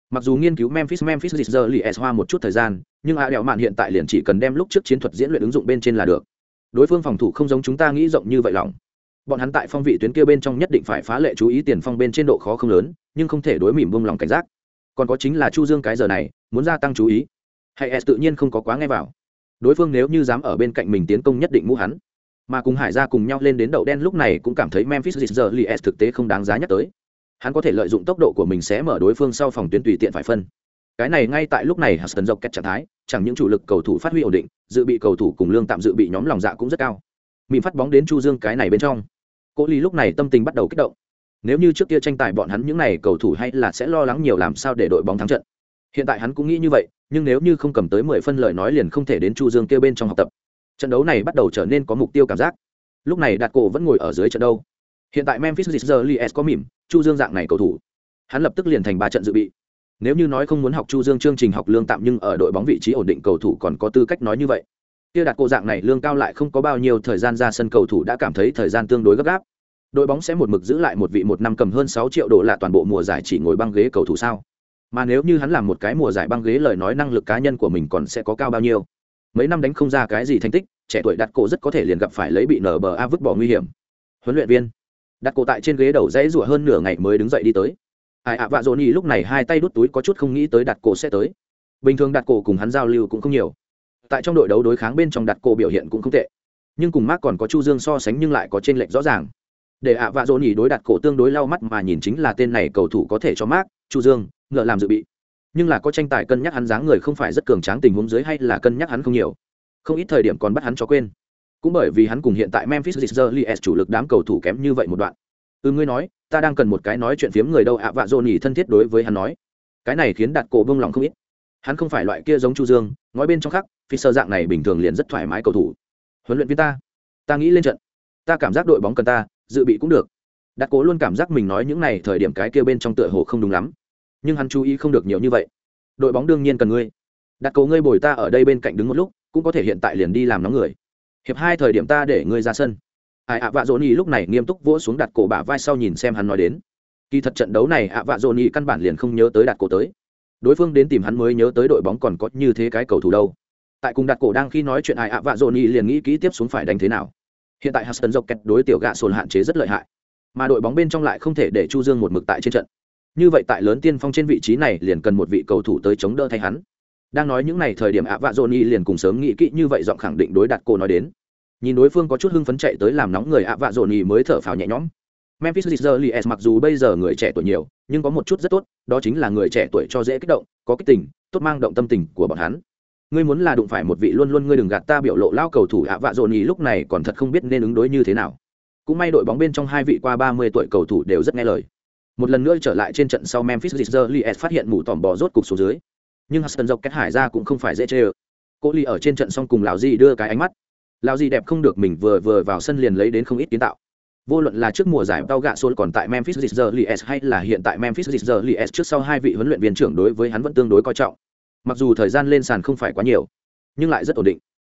Mặc dù nghiên cứu Memphis Memphis Grizzlies hoa một chút thời gian, nhưng A Đẹo Mạn hiện tại liền chỉ cần đem lúc trước chiến thuật diễn luyện ứng dụng bên trên là được. Đối phương phòng thủ không giống chúng ta nghĩ rộng như vậy lòng. Bọn hắn tại phong vị tuyến kia bên trong nhất định phải phá lệ chú ý tiền phong bên trên độ khó không lớn, nhưng không thể đối mỉm buông lòng cảnh giác. Còn có chính là Chu Dương cái giờ này, muốn gia tăng chú ý. Hay S tự nhiên không có quá nghe vào. Đối phương nếu như dám ở bên cạnh mình tiến công nhất định mũ hắn. Mà cùng hải ra cùng nhau lên đến đậu đen lúc này cũng cảm thấy memphis Grizzlies thực tế không đáng giá nhắc tới. Hắn có thể lợi dụng tốc độ của mình sẽ mở đối phương sau phòng tuyến tùy tiện phải phân. Cái này ngay tại lúc này Huston dọc kẹt trạng thái chẳng những chủ lực cầu thủ phát huy ổn định dự bị cầu thủ cùng lương tạm dự bị nhóm lòng dạ cũng rất cao. Mình phát bóng đến chu dương cái này bên trong. Cố ly lúc này tâm tình bắt đầu kích động nếu như trước kia tranh tài bọn hắn những này cầu thủ hay là sẽ lo lắng nhiều làm sao để đội bóng thắng trận. Hiện tại hắn cũng nghĩ như vậy, nhưng nếu như không cầm tới mười phân lời nói liền không thể đến chu dương kia bên trong học tập. Trận đấu này bắt đầu trở nên có mục tiêu cảm giác. Lúc này đạt cổ vẫn ngồi ở dưới trận đâu. Hiện tại memphis Grizzlies có mỉm, chu dương dạng này cầu thủ. Hắn lập tức liền thành ba trận dự bị. Nếu như nói không muốn học chu dương chương trình học lương tạm nhưng ở đội bóng vị trí ổn định cầu thủ còn có tư cách nói như vậy. Kia đạt cổ dạng này lương cao lại không có bao nhiêu thời gian ra sân cầu thủ đã cảm thấy thời gian tương đối gấp gáp đội bóng sẽ một mực giữ lại một vị một năm cầm hơn sáu triệu đô la toàn bộ mùa giải chỉ ngồi băng ghế cầu thủ sao? Mà nếu như hắn làm một cái mùa giải băng ghế lời nói năng lực cá nhân của mình còn sẽ có cao bao nhiêu? Mấy năm đánh không ra cái gì thành tích, trẻ tuổi đặt cổ rất có thể liền gặp phải lấy bị nở bờ a vứt bỏ nguy hiểm. Huấn luyện viên, đặt cổ tại trên ghế đầu dãy rủa hơn nửa ngày mới đứng dậy đi tới. Ai ạ, vạ Johnny lúc này hai tay đút túi có chút không nghĩ tới đặt cổ sẽ tới. Bình thường đặt cổ cùng hắn giao lưu cũng không nhiều. Tại trong đội đấu đối kháng bên trong đặt cổ biểu hiện cũng không tệ. Nhưng cùng mark còn có chu dương so sánh nhưng lại có trên lệnh rõ ràng để ạ vạ dỗ nhỉ đối đặt cổ tương đối lau mắt mà nhìn chính là tên này cầu thủ có thể cho mát chu dương, ngựa làm dự bị. Nhưng là có tranh tài cân nhắc hắn dáng người không phải rất cường tráng tình huống dưới hay là cân nhắc hắn không nhiều. Không ít thời điểm còn bắt hắn cho quên. Cũng bởi vì hắn cùng hiện tại memphis Grizzlies chủ lực đám cầu thủ kém như vậy một đoạn. Ừ ngươi nói, ta đang cần một cái nói chuyện phiếm người đâu ạ vạ dỗ nhỉ thân thiết đối với hắn nói. Cái này khiến đặt cổ bông lòng không ít. Hắn không phải loại kia giống chu dương, nói bên trong khắc phi sơ dạng này bình thường liền rất thoải mái cầu thủ. Huấn luyện viên ta ta nghĩ lên trận. Ta cảm giác đội bóng cần ta dự bị cũng được. Đặc cố luôn cảm giác mình nói những này thời điểm cái kia bên trong tựa hồ không đúng lắm. Nhưng hắn chú ý không được nhiều như vậy. Đội bóng đương nhiên cần ngươi. Đặc cố ngươi bồi ta ở đây bên cạnh đứng một lúc, cũng có thể hiện tại liền đi làm nóng người. Hiệp hai thời điểm ta để ngươi ra sân. Ai, ạ, vạ dỗ nhi lúc này nghiêm túc vỗ xuống đặt cổ bả vai sau nhìn xem hắn nói đến. Kỳ thật trận đấu này, ạ, vạ dỗ nhi căn bản liền không nhớ tới đặt cổ tới. Đối phương đến tìm hắn mới nhớ tới đội bóng còn có như thế cái cầu thủ đâu. Tại cùng đặt cổ đang khi nói chuyện, ai, ạ, vạ dỗ nhi liền nghĩ kỹ tiếp xuống phải đánh thế nào hiện tại huston dọc kẹt đối tiểu gạ sồn hạn chế rất lợi hại, mà đội bóng bên trong lại không thể để chu dương một mực tại trên trận. Như vậy tại lớn tiên phong trên vị trí này liền cần một vị cầu thủ tới chống đỡ thay hắn. Đang nói những n à y thời điểm ạ vạ dồn y liền cùng sớm nghĩ kỹ như vậy giọng khẳng định đối đặt cô nói đến. Nhìn đối phương có chút hưng phấn chạy tới làm nóng người ạ vạ dồn y mới thở phào nhẹ nhõm. Memphis Grizzlies mặc dù bây giờ người trẻ tuổi nhiều, nhưng có một chút rất tốt, đó chính là người trẻ tuổi cho dễ kích động, có kích tình, tốt mang động tâm tình của bọn hắn ngươi muốn là đụng phải một vị luôn luôn ngươi đừng gạt ta biểu lộ lao cầu thủ ạ vạ dồn ý lúc này còn thật không biết nên ứng đối như thế nào. Cũng may đội bóng bên trong hai vị qua ba mươi tuổi cầu thủ đều rất nghe lời. Một lần nữa trở lại trên trận sau memphis Grizzlies phát hiện mù tỏm bò rốt cục xuống dưới. Nhưng huston dọc kết hải ra cũng không phải dễ chê ơ. Cô ly ở trên trận xong cùng lão di đưa cái ánh mắt. Lão di đẹp không được mình vừa vừa vào sân liền lấy đến không ít kiến tạo. Vô luận là trước mùa giải tao gạ xôn còn tại memphis Grizzlies hay là hiện tại memphis Grizzlies trước sau hai vị huấn luyện viên trưởng đối với hắn vẫn tương đối coi trọng mặc dù thời gian lên sàn không phải quá nhiều nhưng lại rất ổn định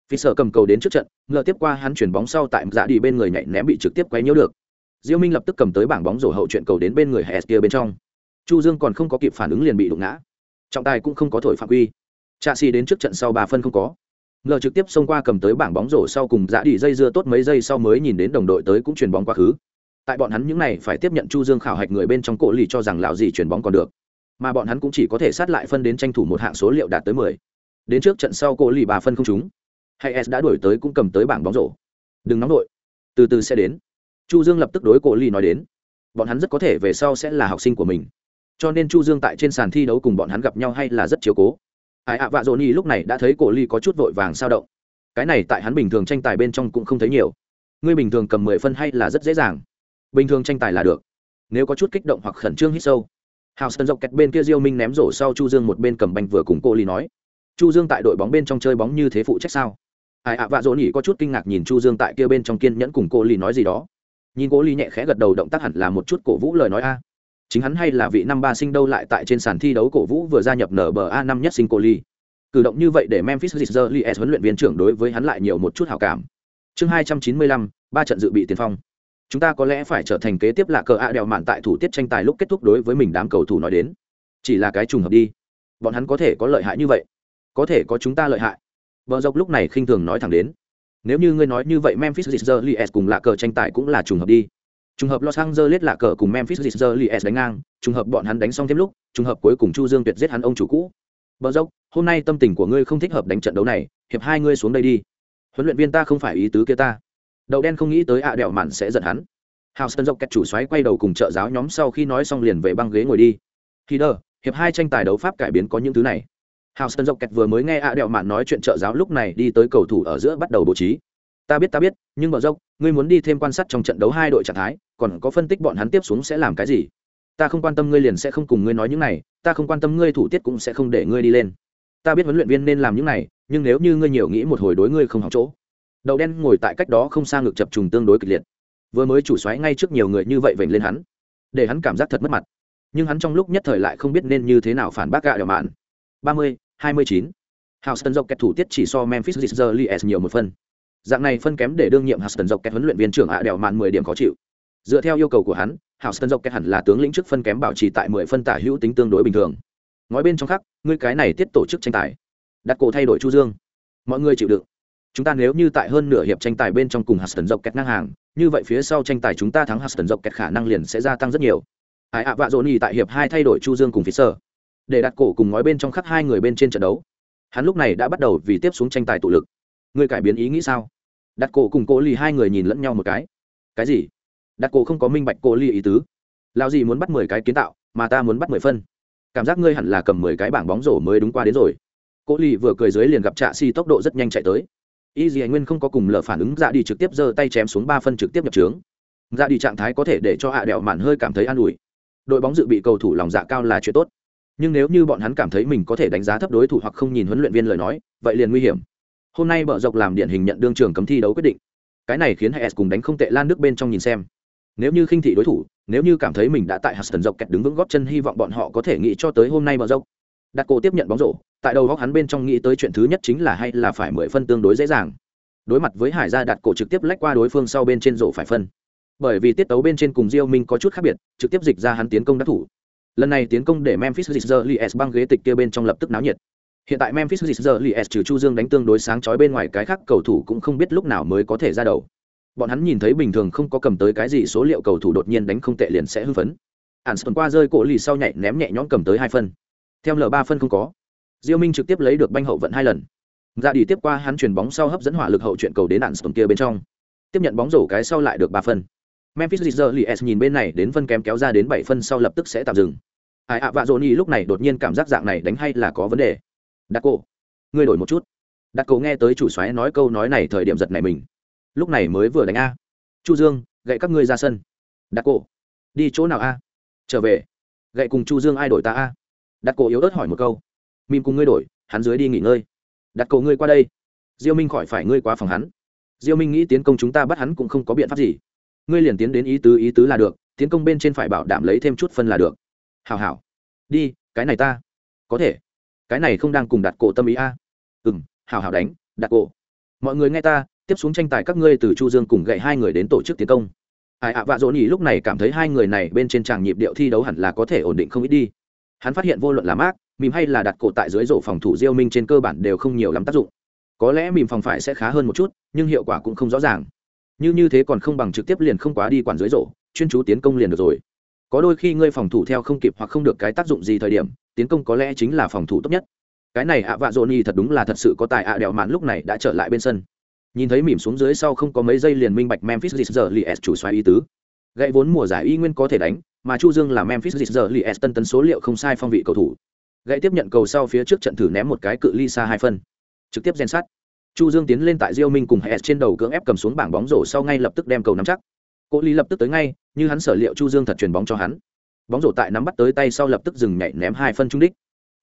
vì sở cầm cầu đến trước trận, ngờ tiếp qua hắn chuyển bóng sau tại dạ đi bên người nhảy ném bị trực tiếp quấy nhiễu được. Diêu Minh lập tức cầm tới bảng bóng rổ hậu chuyện cầu đến bên người Hestia bên trong. Chu Dương còn không có kịp phản ứng liền bị đụng ngã. Trọng tài cũng không có thổi phạm quy. Trạ xì đến trước trận sau ba phân không có. Ngờ trực tiếp xông qua cầm tới bảng bóng rổ sau cùng dạ đi dây dưa tốt mấy giây sau mới nhìn đến đồng đội tới cũng chuyển bóng quá khứ. Tại bọn hắn những này phải tiếp nhận Chu Dương khảo hạch người bên trong cổ lì cho rằng lão gì chuyển bóng còn được. Mà bọn hắn cũng chỉ có thể sát lại phân đến tranh thủ một hạng số liệu đạt tới 10. Đến trước trận sau cổ lì bà phân không chúng. hay s đã đuổi tới cũng cầm tới bảng bóng rổ. Đừng nóng đội, từ từ sẽ đến. Chu dương lập tức đối cổ lì nói đến. Bọn hắn rất có thể về sau sẽ là học sinh của mình. Cho nên chu dương tại trên sàn thi đấu cùng bọn hắn gặp nhau hay là rất chiếu cố. Ai ạ, vạ dỗ nhi lúc này đã thấy cổ ly có chút vội vàng sao động. Cái này tại hắn bình thường tranh tài bên trong cũng không thấy nhiều. Ngươi bình thường cầm mười phân hay là rất dễ dàng? Bình thường tranh tài là được. Nếu có chút kích động hoặc khẩn trương hít sâu hào sơn dọc kẹt bên kia diêu minh ném rổ sau chu dương một bên cầm banh vừa cùng cô ly nói. Chu dương tại đội bóng bên trong chơi bóng như thế phụ trách sao? Ai ạ, vạ dỗ nhỉ có chút kinh ngạc nhìn chu dương tại kia bên trong kiên nhẫn cùng cô ly nói gì đó. Nhìn cô ly nhẹ khẽ gật đầu động tác hẳn là một chút cổ vũ lời nói a. Chính hắn hay là vị năm ba sinh đâu lại tại trên sàn thi đấu cổ vũ vừa gia nhập NBA năm nhất sinh cô ly cử động như vậy để memphis Grizzlies huấn luyện viên trưởng đối với hắn lại nhiều một chút hảo cảm. Chương hai trăm chín mươi lăm, ba trận dự bị tiền phong chúng ta có lẽ phải trở thành kế tiếp là cờ a đèo mạn tại thủ tiết tranh tài lúc kết thúc đối với mình đám cầu thủ nói đến chỉ là cái trùng hợp đi bọn hắn có thể có lợi hại như vậy có thể có chúng ta lợi hại Bờ dọc lúc này khinh thường nói thẳng đến. Nếu như ngươi nói như vậy Memphis Grizzlies cùng lạ cờ tranh tài cũng là trùng hợp đi. Trùng hợp Los Angeles lạ cờ cùng Memphis Grizzlies đánh ngang, trùng hợp bọn hắn đánh xong thêm lúc, trùng hợp cuối cùng Chu Dương tuyệt giết hắn ông chủ cũ. Bờ dốc, hôm nay tâm tình của ngươi không thích hợp đánh trận đấu này, hiệp hai ngươi xuống đây đi. Huấn luyện viên ta không phải ý tứ kia ta. Đầu đen không nghĩ tới ạ à đẹo mạn sẽ giận hắn. Hảo sơn dọc kẹt chủ xoáy quay đầu cùng trợ giáo nhóm sau khi nói xong liền về băng ghế ngồi đi. Khi đờ, hiệp hai tranh tài đấu pháp cải biến có những thứ này. Hào sơn dọc kẹt vừa mới nghe ạ à đẹo mạn nói chuyện trợ giáo lúc này đi tới cầu thủ ở giữa bắt đầu bố trí. Ta biết ta biết nhưng bờ dốc ngươi muốn đi thêm quan sát trong trận đấu hai đội trạng thái còn có phân tích bọn hắn tiếp xuống sẽ làm cái gì? Ta không quan tâm ngươi liền sẽ không cùng ngươi nói những này ta không quan tâm ngươi thủ tiết cũng sẽ không để ngươi đi lên. Ta biết huấn luyện viên nên làm những này nhưng nếu như ngươi nhiều nghĩ một hồi đối ngươi không học chỗ đậu đen ngồi tại cách đó không xa ngực chập trùng tương đối kịch liệt vừa mới chủ xoáy ngay trước nhiều người như vậy vểnh lên hắn để hắn cảm giác thật mất mặt nhưng hắn trong lúc nhất thời lại không biết nên như thế nào phản bác gạ đèo mạn ba mươi 29. Houston dọc kẹt thủ tiết chỉ so Memphis Grizzlies nhiều một phân. Dạng này phân kém để đương nhiệm Houston dọc kẹt huấn luyện viên trưởng ạ đèo mạn mười điểm khó chịu. Dựa theo yêu cầu của hắn, Houston dọc kẹt hẳn là tướng lĩnh trước phân kém bảo trì tại 10 phân tả hữu tính tương đối bình thường. Nói bên trong khác, ngươi cái này tiết tổ chức tranh tài. Đặt cổ thay đổi Chu Dương. Mọi người chịu đựng. Chúng ta nếu như tại hơn nửa hiệp tranh tài bên trong cùng Huston dọc kẹt ngang hàng, như vậy phía sau tranh tài chúng ta thắng Huston dọc kẹt khả năng liền sẽ gia tăng rất nhiều. Ai ạ vạ Johnny tại hiệp 2 thay đổi Chu Dương cùng phía sở để đặt cổ cùng ngói bên trong khắc hai người bên trên trận đấu. Hắn lúc này đã bắt đầu vì tiếp xuống tranh tài tụ lực. Ngươi cải biến ý nghĩ sao? Đặt cổ cùng cô lì hai người nhìn lẫn nhau một cái. Cái gì? Đặt cổ không có minh bạch cô lì ý tứ. Lão gì muốn bắt mười cái kiến tạo mà ta muốn bắt mười phân. Cảm giác ngươi hẳn là cầm mười cái bảng bóng rổ mới đúng qua đến rồi. Cố lì vừa cười dưới liền gặp trạ si tốc độ rất nhanh chạy tới y dì anh nguyên không có cùng lờ phản ứng dạ đi trực tiếp giơ tay chém xuống ba phân trực tiếp nhập trướng. Dạ đi trạng thái có thể để cho hạ đẹo mạn hơi cảm thấy an ủi. Đội bóng dự bị cầu thủ lòng dạ cao là chuyện tốt. Nhưng nếu như bọn hắn cảm thấy mình có thể đánh giá thấp đối thủ hoặc không nhìn huấn luyện viên lời nói, vậy liền nguy hiểm. Hôm nay bợ dọc làm điển hình nhận đương trường cấm thi đấu quyết định. Cái này khiến hệ cùng đánh không tệ lan nước bên trong nhìn xem. Nếu như khinh thị đối thủ, nếu như cảm thấy mình đã tại hạt huston dọc kẹt đứng vững góp chân, hy vọng bọn họ có thể nghĩ cho tới hôm nay bờ dốc đặt cổ tiếp nhận bóng rổ tại đầu góc hắn bên trong nghĩ tới chuyện thứ nhất chính là hay là phải mười phân tương đối dễ dàng. Đối mặt với hải gia đặt cổ trực tiếp lách qua đối phương sau bên trên rổ phải phân. Bởi vì tiết tấu bên trên cùng diêu minh có chút khác biệt, trực tiếp dịch ra hắn tiến công đắc thủ. Lần này tiến công để memphis Grizzlies băng ghế tịch kia bên trong lập tức náo nhiệt. Hiện tại memphis Grizzlies trừ chu dương đánh tương đối sáng chói bên ngoài cái khác cầu thủ cũng không biết lúc nào mới có thể ra đầu. Bọn hắn nhìn thấy bình thường không có cầm tới cái gì số liệu cầu thủ đột nhiên đánh không tệ liền sẽ hưng phấn. Ản tuần qua rơi cổ lì sau nhảy ném nhẹ nhõm cầm tới hai phân. Theo l ba phân không có diêu minh trực tiếp lấy được banh hậu vận hai lần. Ra đi tiếp qua hắn chuyển bóng sau hấp dẫn hỏa lực hậu chuyện cầu đến ản tuần kia bên trong. Tiếp nhận bóng rổ cái sau lại được ba phân. Memphis Grizzlies nhìn bên này đến phân kém kéo ra đến bảy phân sau lập tức sẽ tạm dừng. Ai ạ, vạ dỗ nhi lúc này đột nhiên cảm giác dạng này đánh hay là có vấn đề? Đặt cổ ngươi đổi một chút. Đặt cổ nghe tới chủ xoáy nói câu nói này thời điểm giật này mình. Lúc này mới vừa đánh a. Chu dương, gậy các ngươi ra sân. Đặt cổ đi chỗ nào a? Trở về. Gậy cùng chu dương ai đổi ta a? Đặt cổ yếu ớt hỏi một câu mìm cùng ngươi đổi, hắn dưới đi nghỉ ngơi. Đặt cầu ngươi qua đây. Diêu minh khỏi phải ngươi qua phòng hắn. Diêu minh nghĩ tiến công chúng ta bắt hắn cũng không có biện pháp gì. Ngươi liền tiến đến ý tứ ý tứ là được, tiến công bên trên phải bảo đảm lấy thêm chút phân là được. Hảo hảo. Đi, cái này ta. Có thể. Cái này không đang cùng đặt cổ tâm ý a. À? ừ hảo hảo đánh, đặt cổ mọi người nghe ta, tiếp xuống tranh tài các ngươi từ chu dương cùng gậy hai người đến tổ chức tiến công. Ai ạ, vạ dỗ nhỉ lúc này cảm thấy hai người này bên trên tràng nhịp điệu thi đấu hẳn là có thể ổn định không ít đi. Hắn phát hiện vô luận là mát mìm hay là đặt cổ tại dưới rổ phòng thủ diêu minh trên cơ bản đều không nhiều lắm tác dụng. Có lẽ mìm phòng phải sẽ khá hơn một chút, nhưng hiệu quả cũng không rõ ràng. Như như thế còn không bằng trực tiếp liền không quá đi quản dưới rổ, chuyên chú tiến công liền được rồi. Có đôi khi ngươi phòng thủ theo không kịp hoặc không được cái tác dụng gì thời điểm, tiến công có lẽ chính là phòng thủ tốt nhất. Cái này ạ vạ dỗ nhi thật đúng là thật sự có tài ạ à đèo mạn lúc này đã trở lại bên sân. Nhìn thấy mỉm xuống dưới sau không có mấy giây liền minh bạch memphis giờ li s chủ xoáy ý tứ. Gậy vốn mùa giải y nguyên có thể đánh, mà chu dương là memphis giờ li s tân tấn số liệu không sai phong vị cầu thủ gãy tiếp nhận cầu sau phía trước trận thử ném một cái cự ly xa hai phân. Trực tiếp gen sát chu dương tiến lên tại diêu minh cùng hệ trên đầu cưỡng ép cầm xuống bảng bóng rổ sau ngay lập tức đem cầu nắm chắc. Cố lý lập tức tới ngay, như hắn sở liệu chu dương thật chuyền bóng cho hắn. Bóng rổ tại nắm bắt tới tay sau lập tức dừng nhảy ném hai phân trung đích.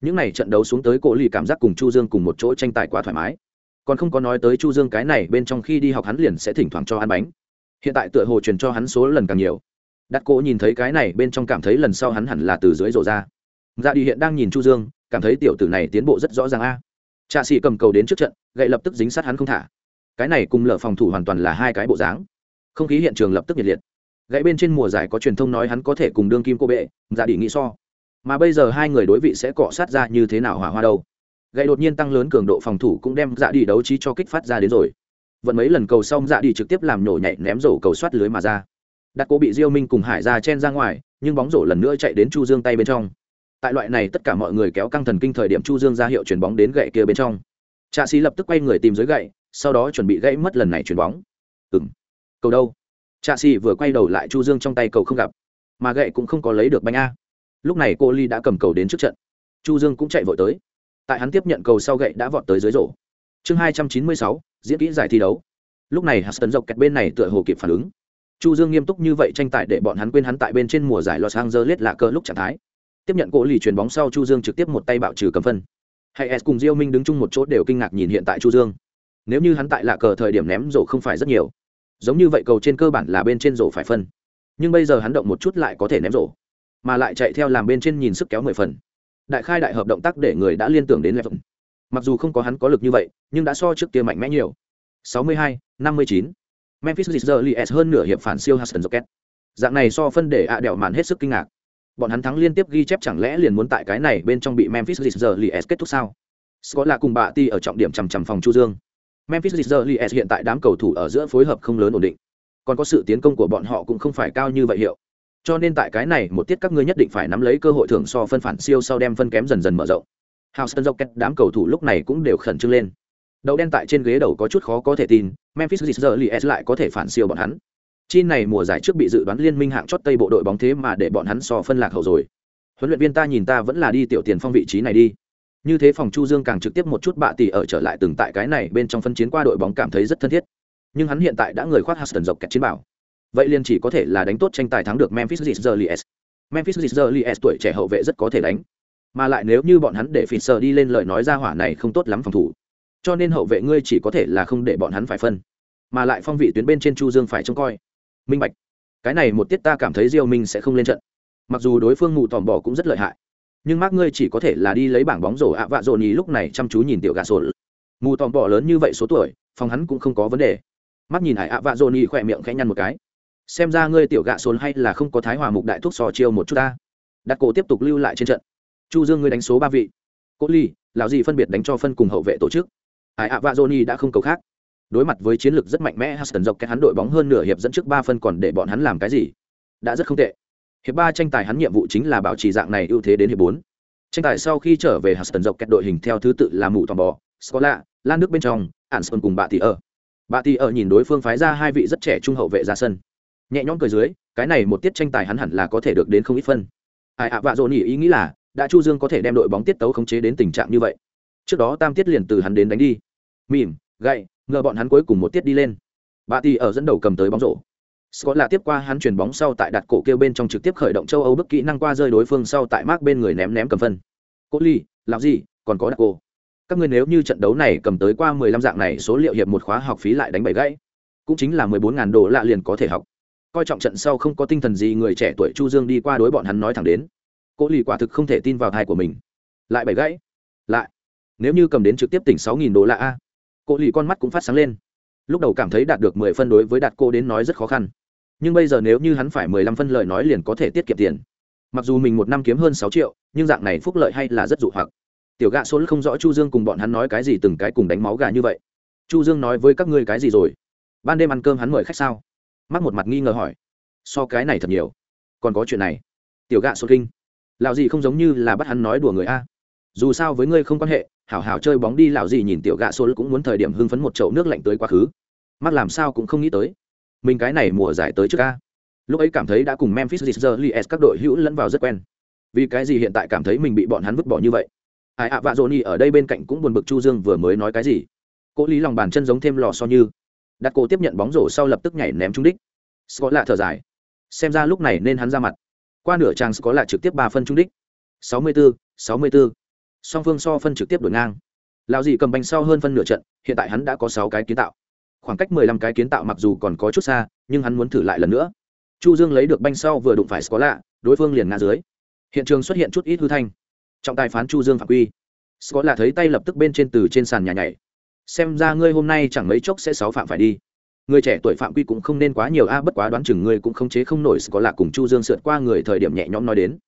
Những này trận đấu xuống tới cố lý cảm giác cùng chu dương cùng một chỗ tranh tài quá thoải mái. Còn không có nói tới chu dương cái này bên trong khi đi học hắn liền sẽ thỉnh thoảng cho ăn bánh. Hiện tại tựa hồ truyền cho hắn số lần càng nhiều. Đặt Cố nhìn thấy cái này bên trong cảm thấy lần sau hắn hẳn là từ dưới rổ ra dạ đi hiện đang nhìn chu dương, cảm thấy tiểu tử này tiến bộ rất rõ ràng a. Trạ sĩ cầm cầu đến trước trận, gậy lập tức dính sát hắn không thả. Cái này cùng lở phòng thủ hoàn toàn là hai cái bộ dáng. Không khí hiện trường lập tức nhiệt liệt. Gãy bên trên mùa giải có truyền thông nói hắn có thể cùng đương kim cô bệ dạ đi nghĩ so. Mà bây giờ hai người đối vị sẽ cọ sát ra như thế nào hỏa hoa đâu. Gậy đột nhiên tăng lớn cường độ phòng thủ cũng đem dạ đi đấu trí cho kích phát ra đến rồi. Vận mấy lần cầu xong dạ đi trực tiếp làm nhổ nhảy ném rổ cầu soát lưới mà ra. Đặt cố bị diêu minh cùng hải ra chen ra ngoài, nhưng bóng rổ lần nữa chạy đến chu dương tay bên trong tại loại này tất cả mọi người kéo căng thần kinh thời điểm chu dương ra hiệu chuyển bóng đến gậy kia bên trong. Trạ sĩ lập tức quay người tìm dưới gậy, sau đó chuẩn bị gãy mất lần này chuyển bóng. Ừng cầu đâu? Trạ sĩ vừa quay đầu lại chu dương trong tay cầu không gặp. Mà gậy cũng không có lấy được bánh a. Lúc này cô ly đã cầm cầu đến trước trận. Chu dương cũng chạy vội tới. Tại hắn tiếp nhận cầu sau gậy đã vọt tới dưới rổ. Chương hai trăm chín mươi sáu, diễn kỹ giải thi đấu. Lúc này huston dọc kẹt bên này tựa hồ kịp phản ứng. Chu dương nghiêm túc như vậy tranh tài để bọn hắn quên hắn tại bên trên mùa giải los angeles là cờ lúc trạng thái tiếp nhận cỗ lì chuyền bóng sau chu dương trực tiếp một tay bạo trừ cầm phân. Hay s cùng diêu minh đứng chung một chỗ đều kinh ngạc nhìn hiện tại chu dương. Nếu như hắn tại lạ cờ thời điểm ném rổ không phải rất nhiều. Giống như vậy cầu trên cơ bản là bên trên rổ phải phân. Nhưng bây giờ hắn động một chút lại có thể ném rổ. Mà lại chạy theo làm bên trên nhìn sức kéo mười phần. Đại khai đại hợp động tác để người đã liên tưởng đến level mặc dù không có hắn có lực như vậy nhưng đã so trước kia mạnh mẽ nhiều. 62, 59. Memphis Grizzlies hơn nửa hiệp phản siêu Houston Rocket. Dạng này so phân để ạ đèo màn hết sức kinh ngạc bọn hắn thắng liên tiếp ghi chép chẳng lẽ liền muốn tại cái này bên trong bị Memphis Grizzlies kết thúc sao? Scott là cùng bạ ti ở trọng điểm chằm chằm phòng Chu Dương. Memphis Grizzlies hiện tại đám cầu thủ ở giữa phối hợp không lớn ổn định. Còn có sự tiến công của bọn họ cũng không phải cao như vậy hiệu. Cho nên tại cái này một tiết các ngươi nhất định phải nắm lấy cơ hội thưởng so phân phản siêu sau đem phân kém dần dần mở rộng. Houston Rockets đám cầu thủ lúc này cũng đều khẩn trương lên. Đầu đen tại trên ghế đầu có chút khó có thể tin, Memphis Grizzlies lại có thể phản siêu bọn hắn. Chi này mùa giải trước bị dự đoán liên minh hạng chót Tây bộ đội bóng thế mà để bọn hắn so phân lạc hậu rồi. Huấn luyện viên ta nhìn ta vẫn là đi tiểu tiền phong vị trí này đi. Như thế phòng Chu Dương càng trực tiếp một chút bạ tỷ ở trở lại từng tại cái này bên trong phân chiến qua đội bóng cảm thấy rất thân thiết. Nhưng hắn hiện tại đã người khoác Huston dọc kẹt chiến bảo. Vậy liền chỉ có thể là đánh tốt tranh tài thắng được Memphis Grizzlies. Memphis Grizzlies tuổi trẻ hậu vệ rất có thể đánh. Mà lại nếu như bọn hắn để Fisher đi lên lời nói ra hỏa này không tốt lắm phòng thủ. Cho nên hậu vệ ngươi chỉ có thể là không để bọn hắn phải phân. Mà lại phong vị tuyến bên trên Chu Dương phải trông coi. Minh bạch. Cái này một tiết ta cảm thấy Diêu Minh sẽ không lên trận. Mặc dù đối phương mù tòm bỏ cũng rất lợi hại nhưng mác ngươi chỉ có thể là đi lấy bảng bóng rổ ạ vạ rổ nhì lúc này chăm chú nhìn tiểu gà sồn, mù tòm bỏ lớn như vậy số tuổi phòng hắn cũng không có vấn đề. Mắt nhìn hải ạ vạ rổ nhì khỏe miệng khẽ nhăn một cái. Xem ra ngươi tiểu gạ sồn hay là không có thái hòa mục đại thuốc sò chiêu một chút ta. Đặt cổ tiếp tục lưu lại trên trận. Chu dương ngươi đánh số ba vị. Cốt ly lão gì phân biệt đánh cho phân cùng hậu vệ tổ chức. Hải ạ vạ johnny đã không cầu khác đối mặt với chiến lược rất mạnh mẽ Huston dọc cái hắn đội bóng hơn nửa hiệp dẫn trước ba phân còn để bọn hắn làm cái gì đã rất không tệ hiệp ba tranh tài hắn nhiệm vụ chính là bảo trì dạng này ưu thế đến hiệp bốn tranh tài sau khi trở về Huston dọc kẹt đội hình theo thứ tự là mụ toàn bò Scola, Lan nước bên trong, Anson cùng bà tỷ ở. Bà tỷ ở nhìn đối phương phái ra hai vị rất trẻ trung hậu vệ ra sân. Nhẹ nhõm cười dưới, cái này một tiết tranh tài hắn hẳn là có thể được đến không ít phân. Ai ạ vạ dồn ý nghĩ là, đã Chu Dương có thể đem đội bóng tiết tấu khống chế đến tình trạng như vậy. Trước đó tam tiết liền từ hắn đến đánh đi. Mỉm, gậy, ngờ bọn hắn cuối cùng một tiết đi lên. Bà tỷ ở dẫn đầu cầm tới bóng rổ. Scott là tiếp qua hắn chuyền bóng sau tại đặt cổ kêu bên trong trực tiếp khởi động châu Âu bức kỹ năng qua rơi đối phương sau tại mark bên người ném ném cầm phân. Cố Ly, làm gì, còn có đặt cổ. Các ngươi nếu như trận đấu này cầm tới qua 15 dạng này số liệu hiệp một khóa học phí lại đánh bảy gãy, cũng chính là 14000 đô lạ liền có thể học. Coi trọng trận sau không có tinh thần gì người trẻ tuổi Chu Dương đi qua đối bọn hắn nói thẳng đến. Cố Ly quả thực không thể tin vào thai của mình. Lại bảy gãy. Lại. Nếu như cầm đến trực tiếp tỉnh 6000 đô la a. Cô lì con mắt cũng phát sáng lên. Lúc đầu cảm thấy đạt được 10 phân đối với đạt cô đến nói rất khó khăn. Nhưng bây giờ nếu như hắn phải mười lăm phân lời nói liền có thể tiết kiệm tiền. Mặc dù mình một năm kiếm hơn sáu triệu, nhưng dạng này phúc lợi hay là rất dụ hoặc. Tiểu gạ số không rõ chu dương cùng bọn hắn nói cái gì từng cái cùng đánh máu gà như vậy. Chu dương nói với các ngươi cái gì rồi? Ban đêm ăn cơm hắn mời khách sao? Mắc một mặt nghi ngờ hỏi. So cái này thật nhiều. Còn có chuyện này. Tiểu gạ số kinh. Lão gì không giống như là bắt hắn nói đùa người a dù sao với ngươi không quan hệ hảo hảo chơi bóng đi lão gì nhìn tiểu gạ số cũng muốn thời điểm hưng phấn một chậu nước lạnh tới quá khứ. Mắt làm sao cũng không nghĩ tới. Mình cái này mùa giải tới trước ca. Lúc ấy cảm thấy đã cùng memphis Grizzlies các đội hữu lẫn vào rất quen. Vì cái gì hiện tại cảm thấy mình bị bọn hắn vứt bỏ như vậy? Ai ạ vạ dỗ ở đây bên cạnh cũng buồn bực chu dương vừa mới nói cái gì? Cố lý lòng bàn chân giống thêm lò so như. Đặt cổ tiếp nhận bóng rổ sau lập tức nhảy ném trúng đích. Scott lạ thở dài. Xem ra lúc này nên hắn ra mặt. Qua nửa trang scott lạ trực tiếp ba phân trúng đích. 64, 64 song phương so phân trực tiếp đổi ngang. Lão dì cầm banh sau hơn phân nửa trận, hiện tại hắn đã có sáu cái kiến tạo. Khoảng cách mười lăm cái kiến tạo mặc dù còn có chút xa, nhưng hắn muốn thử lại lần nữa. Chu dương lấy được banh sau vừa đụng phải có lạ đối phương liền ngã dưới. Hiện trường xuất hiện chút ít hư thanh. Trọng tài phán chu dương phạm quy. Có lạ thấy tay lập tức bên trên từ trên sàn nhà nhảy. Xem ra ngươi hôm nay chẳng mấy chốc sẽ sáu phạm phải đi. Người trẻ tuổi phạm quy cũng không nên quá nhiều a, bất quá đoán chừng ngươi cũng không chế không nổi có lạ cùng chu dương sượt qua người thời điểm nhẹ nhõm nói đến.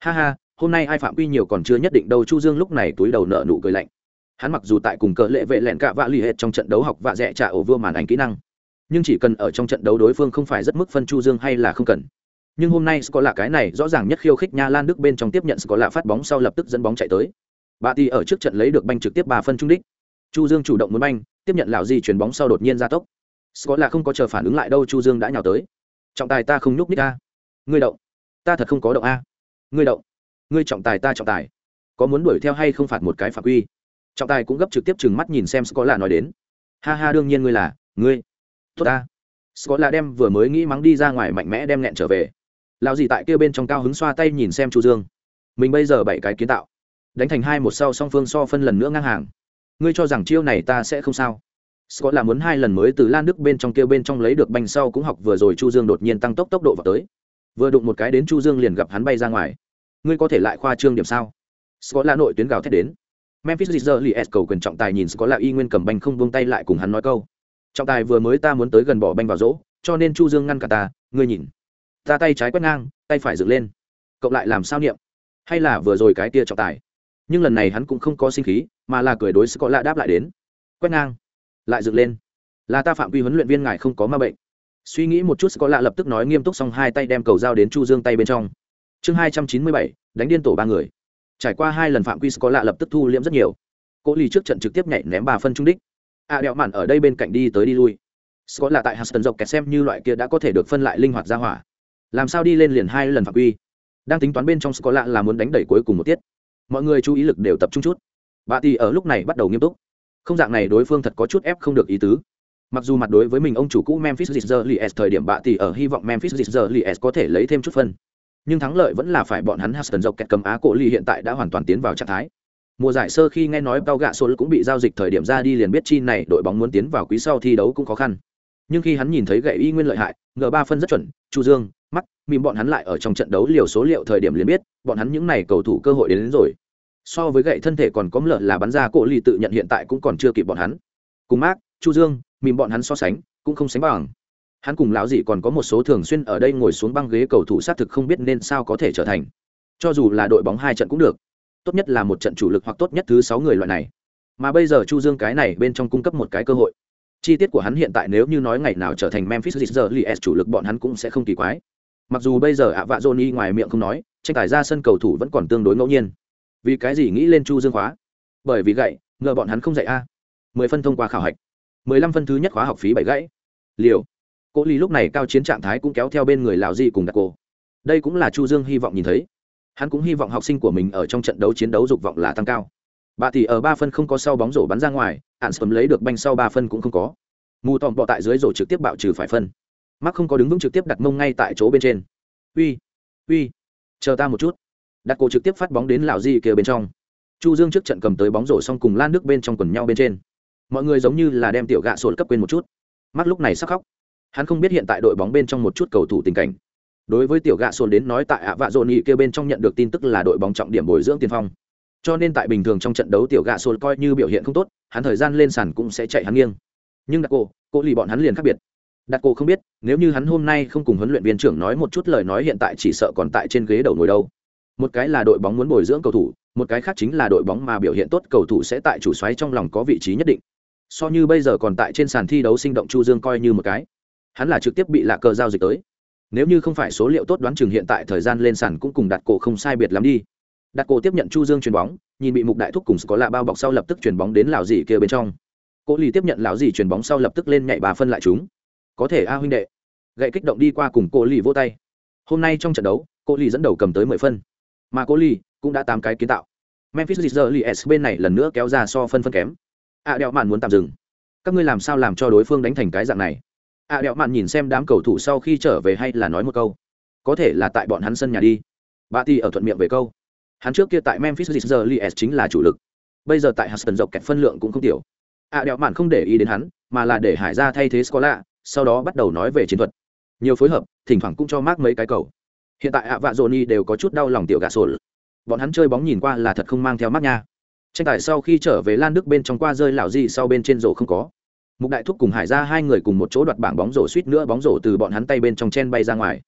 Ha ha hôm nay ai phạm quy nhiều còn chưa nhất định đâu, chu dương lúc này túi đầu nợ nụ cười lạnh. Hắn mặc dù tại cùng cờ lệ vệ lẹn cạ vạ l ì hệt trong trận đấu học vạ dẹ trả ổ vua màn ảnh kỹ năng, nhưng chỉ cần ở trong trận đấu đối phương không phải rất mức phân chu dương hay là không cần. Nhưng hôm nay có là cái này rõ ràng nhất khiêu khích nha lan đức bên trong tiếp nhận có là phát bóng sau lập tức dẫn bóng chạy tới. Bà thì ở trước trận lấy được banh trực tiếp ba phân trung đích. Chu dương chủ động muốn banh, tiếp nhận lào di chuyển bóng sau đột nhiên ra tốc. Có là không có chờ phản ứng lại đâu, chu dương đã nhào tới. Trọng tài ta không nhúc nít a ngươi động. Ta thật không có động a. Ngươi động ngươi trọng tài ta trọng tài. Có muốn đuổi theo hay không phạt một cái phạm quy? Trọng tài cũng gấp trực tiếp chừng mắt nhìn xem có là nói đến. Ha ha, đương nhiên ngươi là, ngươi. Tốt ta. Scott là đem vừa mới nghĩ mắng đi ra ngoài mạnh mẽ đem nghẹn trở về. Lao gì tại kia bên trong cao hứng xoa tay nhìn xem chu dương. Mình bây giờ bảy cái kiến tạo. Đánh thành hai một sau song phương so phân lần nữa ngang hàng. Ngươi cho rằng chiêu này ta sẽ không sao? Scott là muốn hai lần mới từ lan đức bên trong kia bên trong lấy được banh sau cũng học vừa rồi chu dương đột nhiên tăng tốc tốc độ vào tới. Vừa đụng một cái đến chu dương liền gặp hắn bay ra ngoài ngươi có thể lại khoa trương điểm sao? Scott là nội tuyến gào thét đến. Memphis Grizzlies cầu quyền trọng tài nhìn scott là y nguyên cầm banh không buông tay lại cùng hắn nói câu. Trọng tài vừa mới ta muốn tới gần bỏ banh vào rỗ, cho nên chu dương ngăn cả ta, ngươi nhìn. Ta tay trái quét ngang, tay phải dựng lên. Cộng lại làm sao niệm? Hay là vừa rồi cái tia trọng tài? Nhưng lần này hắn cũng không có sinh khí, mà là cười đối Scott lạ đáp lại đến. Quét ngang, lại dựng lên. Là ta phạm quy huấn luyện viên ngài không có ma bệnh. Suy nghĩ một chút, Scott lạ lập tức nói nghiêm túc xong hai tay đem cầu dao đến chu dương tay bên trong chương hai trăm chín mươi bảy, đánh điên tổ ba người. Trải qua hai lần phạm quy có lạ lập tức thu liễm rất nhiều. Cố lì trước trận trực tiếp nhảy ném ba phân trung đích. A đẹo mạn ở đây bên cạnh đi tới đi lui. Scott là tại huston dọc kẹt xem như loại kia đã có thể được phân lại linh hoạt ra hỏa. Làm sao đi lên liền hai lần phạm quy? Đang tính toán bên trong scott lạ là muốn đánh đẩy cuối cùng một tiết. Mọi người chú ý lực đều tập trung chút. Bà thì ở lúc này bắt đầu nghiêm túc. Không dạng này đối phương thật có chút ép không được ý tứ. Mặc dù mặt đối với mình ông chủ cũ memphis Grizzlies thời điểm bà thì ở hy vọng memphis Grizzlies có thể lấy thêm chút phân nhưng thắng lợi vẫn là phải bọn hắn huston dọc kẹt cầm á cổ ly hiện tại đã hoàn toàn tiến vào trạng thái. Mùa giải sơ khi nghe nói bao gạ số cũng bị giao dịch thời điểm ra đi liền biết chi này đội bóng muốn tiến vào quý sau thi đấu cũng khó khăn. Nhưng khi hắn nhìn thấy gậy y nguyên lợi hại ngờ ba phân rất chuẩn chu dương mắt mìm bọn hắn lại ở trong trận đấu liều số liệu thời điểm liền biết bọn hắn những này cầu thủ cơ hội đến, đến rồi. So với gậy thân thể còn có lợn là bắn ra cổ ly tự nhận hiện tại cũng còn chưa kịp bọn hắn. Cùng mark chu dương mìm bọn hắn so sánh cũng không sánh bằng hắn cùng lão dị còn có một số thường xuyên ở đây ngồi xuống băng ghế cầu thủ xác thực không biết nên sao có thể trở thành. Cho dù là đội bóng hai trận cũng được. Tốt nhất là một trận chủ lực hoặc tốt nhất thứ sáu người loại này. Mà bây giờ chu dương cái này bên trong cung cấp một cái cơ hội. Chi tiết của hắn hiện tại nếu như nói ngày nào trở thành memphis Grizzlies chủ lực bọn hắn cũng sẽ không kỳ quái. Mặc dù bây giờ ạ vạ johnny ngoài miệng không nói, tranh tài ra sân cầu thủ vẫn còn tương đối ngẫu nhiên. Vì cái gì nghĩ lên chu dương khóa? Bởi vì gậy, ngờ bọn hắn không dạy a. Mười phân thông qua khảo hạch. Mười lăm phân thứ nhất khóa học phí bảy gãy liều cố Ly lúc này cao chiến trạng thái cũng kéo theo bên người lào di cùng đặt cô. Đây cũng là chu dương hy vọng nhìn thấy. Hắn cũng hy vọng học sinh của mình ở trong trận đấu chiến đấu dục vọng là tăng cao. Bà thì ở ba phân không có sau bóng rổ bắn ra ngoài ạn sớm lấy được banh sau ba phân cũng không có. Mù tòm bọ tại dưới rổ trực tiếp bạo trừ phải phân. Mắc không có đứng vững trực tiếp đặt mông ngay tại chỗ bên trên. Uy uy, chờ ta một chút. Đặt cổ trực tiếp phát bóng đến lào di kia bên trong. Chu dương trước trận cầm tới bóng rổ xong cùng lan nước bên trong quần nhau bên trên. Mọi người giống như là đem tiểu gạ sổ cấp quên một chút. Mắc lúc này sắc khóc hắn không biết hiện tại đội bóng bên trong một chút cầu thủ tình cảnh. Đối với tiểu gạ sồn đến nói tại ạ vạ dồn nghị kêu bên trong nhận được tin tức là đội bóng trọng điểm bồi dưỡng tiền phong. Cho nên tại bình thường trong trận đấu tiểu gạ sồn coi như biểu hiện không tốt, hắn thời gian lên sàn cũng sẽ chạy hắn nghiêng. Nhưng đặc cô cô lì bọn hắn liền khác biệt. Đặc cô không biết, nếu như hắn hôm nay không cùng huấn luyện viên trưởng nói một chút lời nói hiện tại chỉ sợ còn tại trên ghế đầu ngồi đâu. Một cái là đội bóng muốn bồi dưỡng cầu thủ, một cái khác chính là đội bóng mà biểu hiện tốt cầu thủ sẽ tại chủ xoáy trong lòng có vị trí nhất định. So như bây giờ còn tại trên sàn thi đấu sinh động chu dương coi như một cái hắn là trực tiếp bị lạ cờ giao dịch tới. Nếu như không phải số liệu tốt đoán chừng hiện tại thời gian lên sàn cũng cùng đặt cổ không sai biệt lắm đi. Đặt cổ tiếp nhận chu dương chuyền bóng nhìn bị mục đại thúc cùng có lạ bao bọc sau lập tức chuyền bóng đến lão dì kia bên trong. Cố lì tiếp nhận lão dì chuyền bóng sau lập tức lên nhảy bà phân lại chúng. Có thể a huynh đệ. Gậy kích động đi qua cùng cô lì vô tay. Hôm nay trong trận đấu cô lì dẫn đầu cầm tới mười phân. Mà cô lì cũng đã tám cái kiến tạo. Memphis Grizzlies bên này lần nữa kéo ra so phân phân kém. A à, đeo mạn muốn tạm dừng. Các ngươi làm sao làm cho đối phương đánh thành cái dạng này? A à, đẹo mạn nhìn xem đám cầu thủ sau khi trở về hay là nói một câu. Có thể là tại bọn hắn sân nhà đi. Bà ti ở thuận miệng về câu. Hắn trước kia tại memphis Grizzlies chính là chủ lực. Bây giờ tại huston dọc kẹt phân lượng cũng không tiểu. A à, đẹo mạn không để ý đến hắn mà là để hải ra thay thế scola sau đó bắt đầu nói về chiến thuật. Nhiều phối hợp thỉnh thoảng cũng cho mác mấy cái cầu. Hiện tại ạ vạ johnny đều có chút đau lòng tiểu gà sổ bọn hắn chơi bóng nhìn qua là thật không mang theo mắt nha. Tranh tài sau khi trở về lan đức bên trong qua rơi lảo gì sau bên trên rổ không có mục đại thúc cùng hải ra hai người cùng một chỗ đoạt bảng bóng rổ suýt nữa bóng rổ từ bọn hắn tay bên trong chen bay ra ngoài.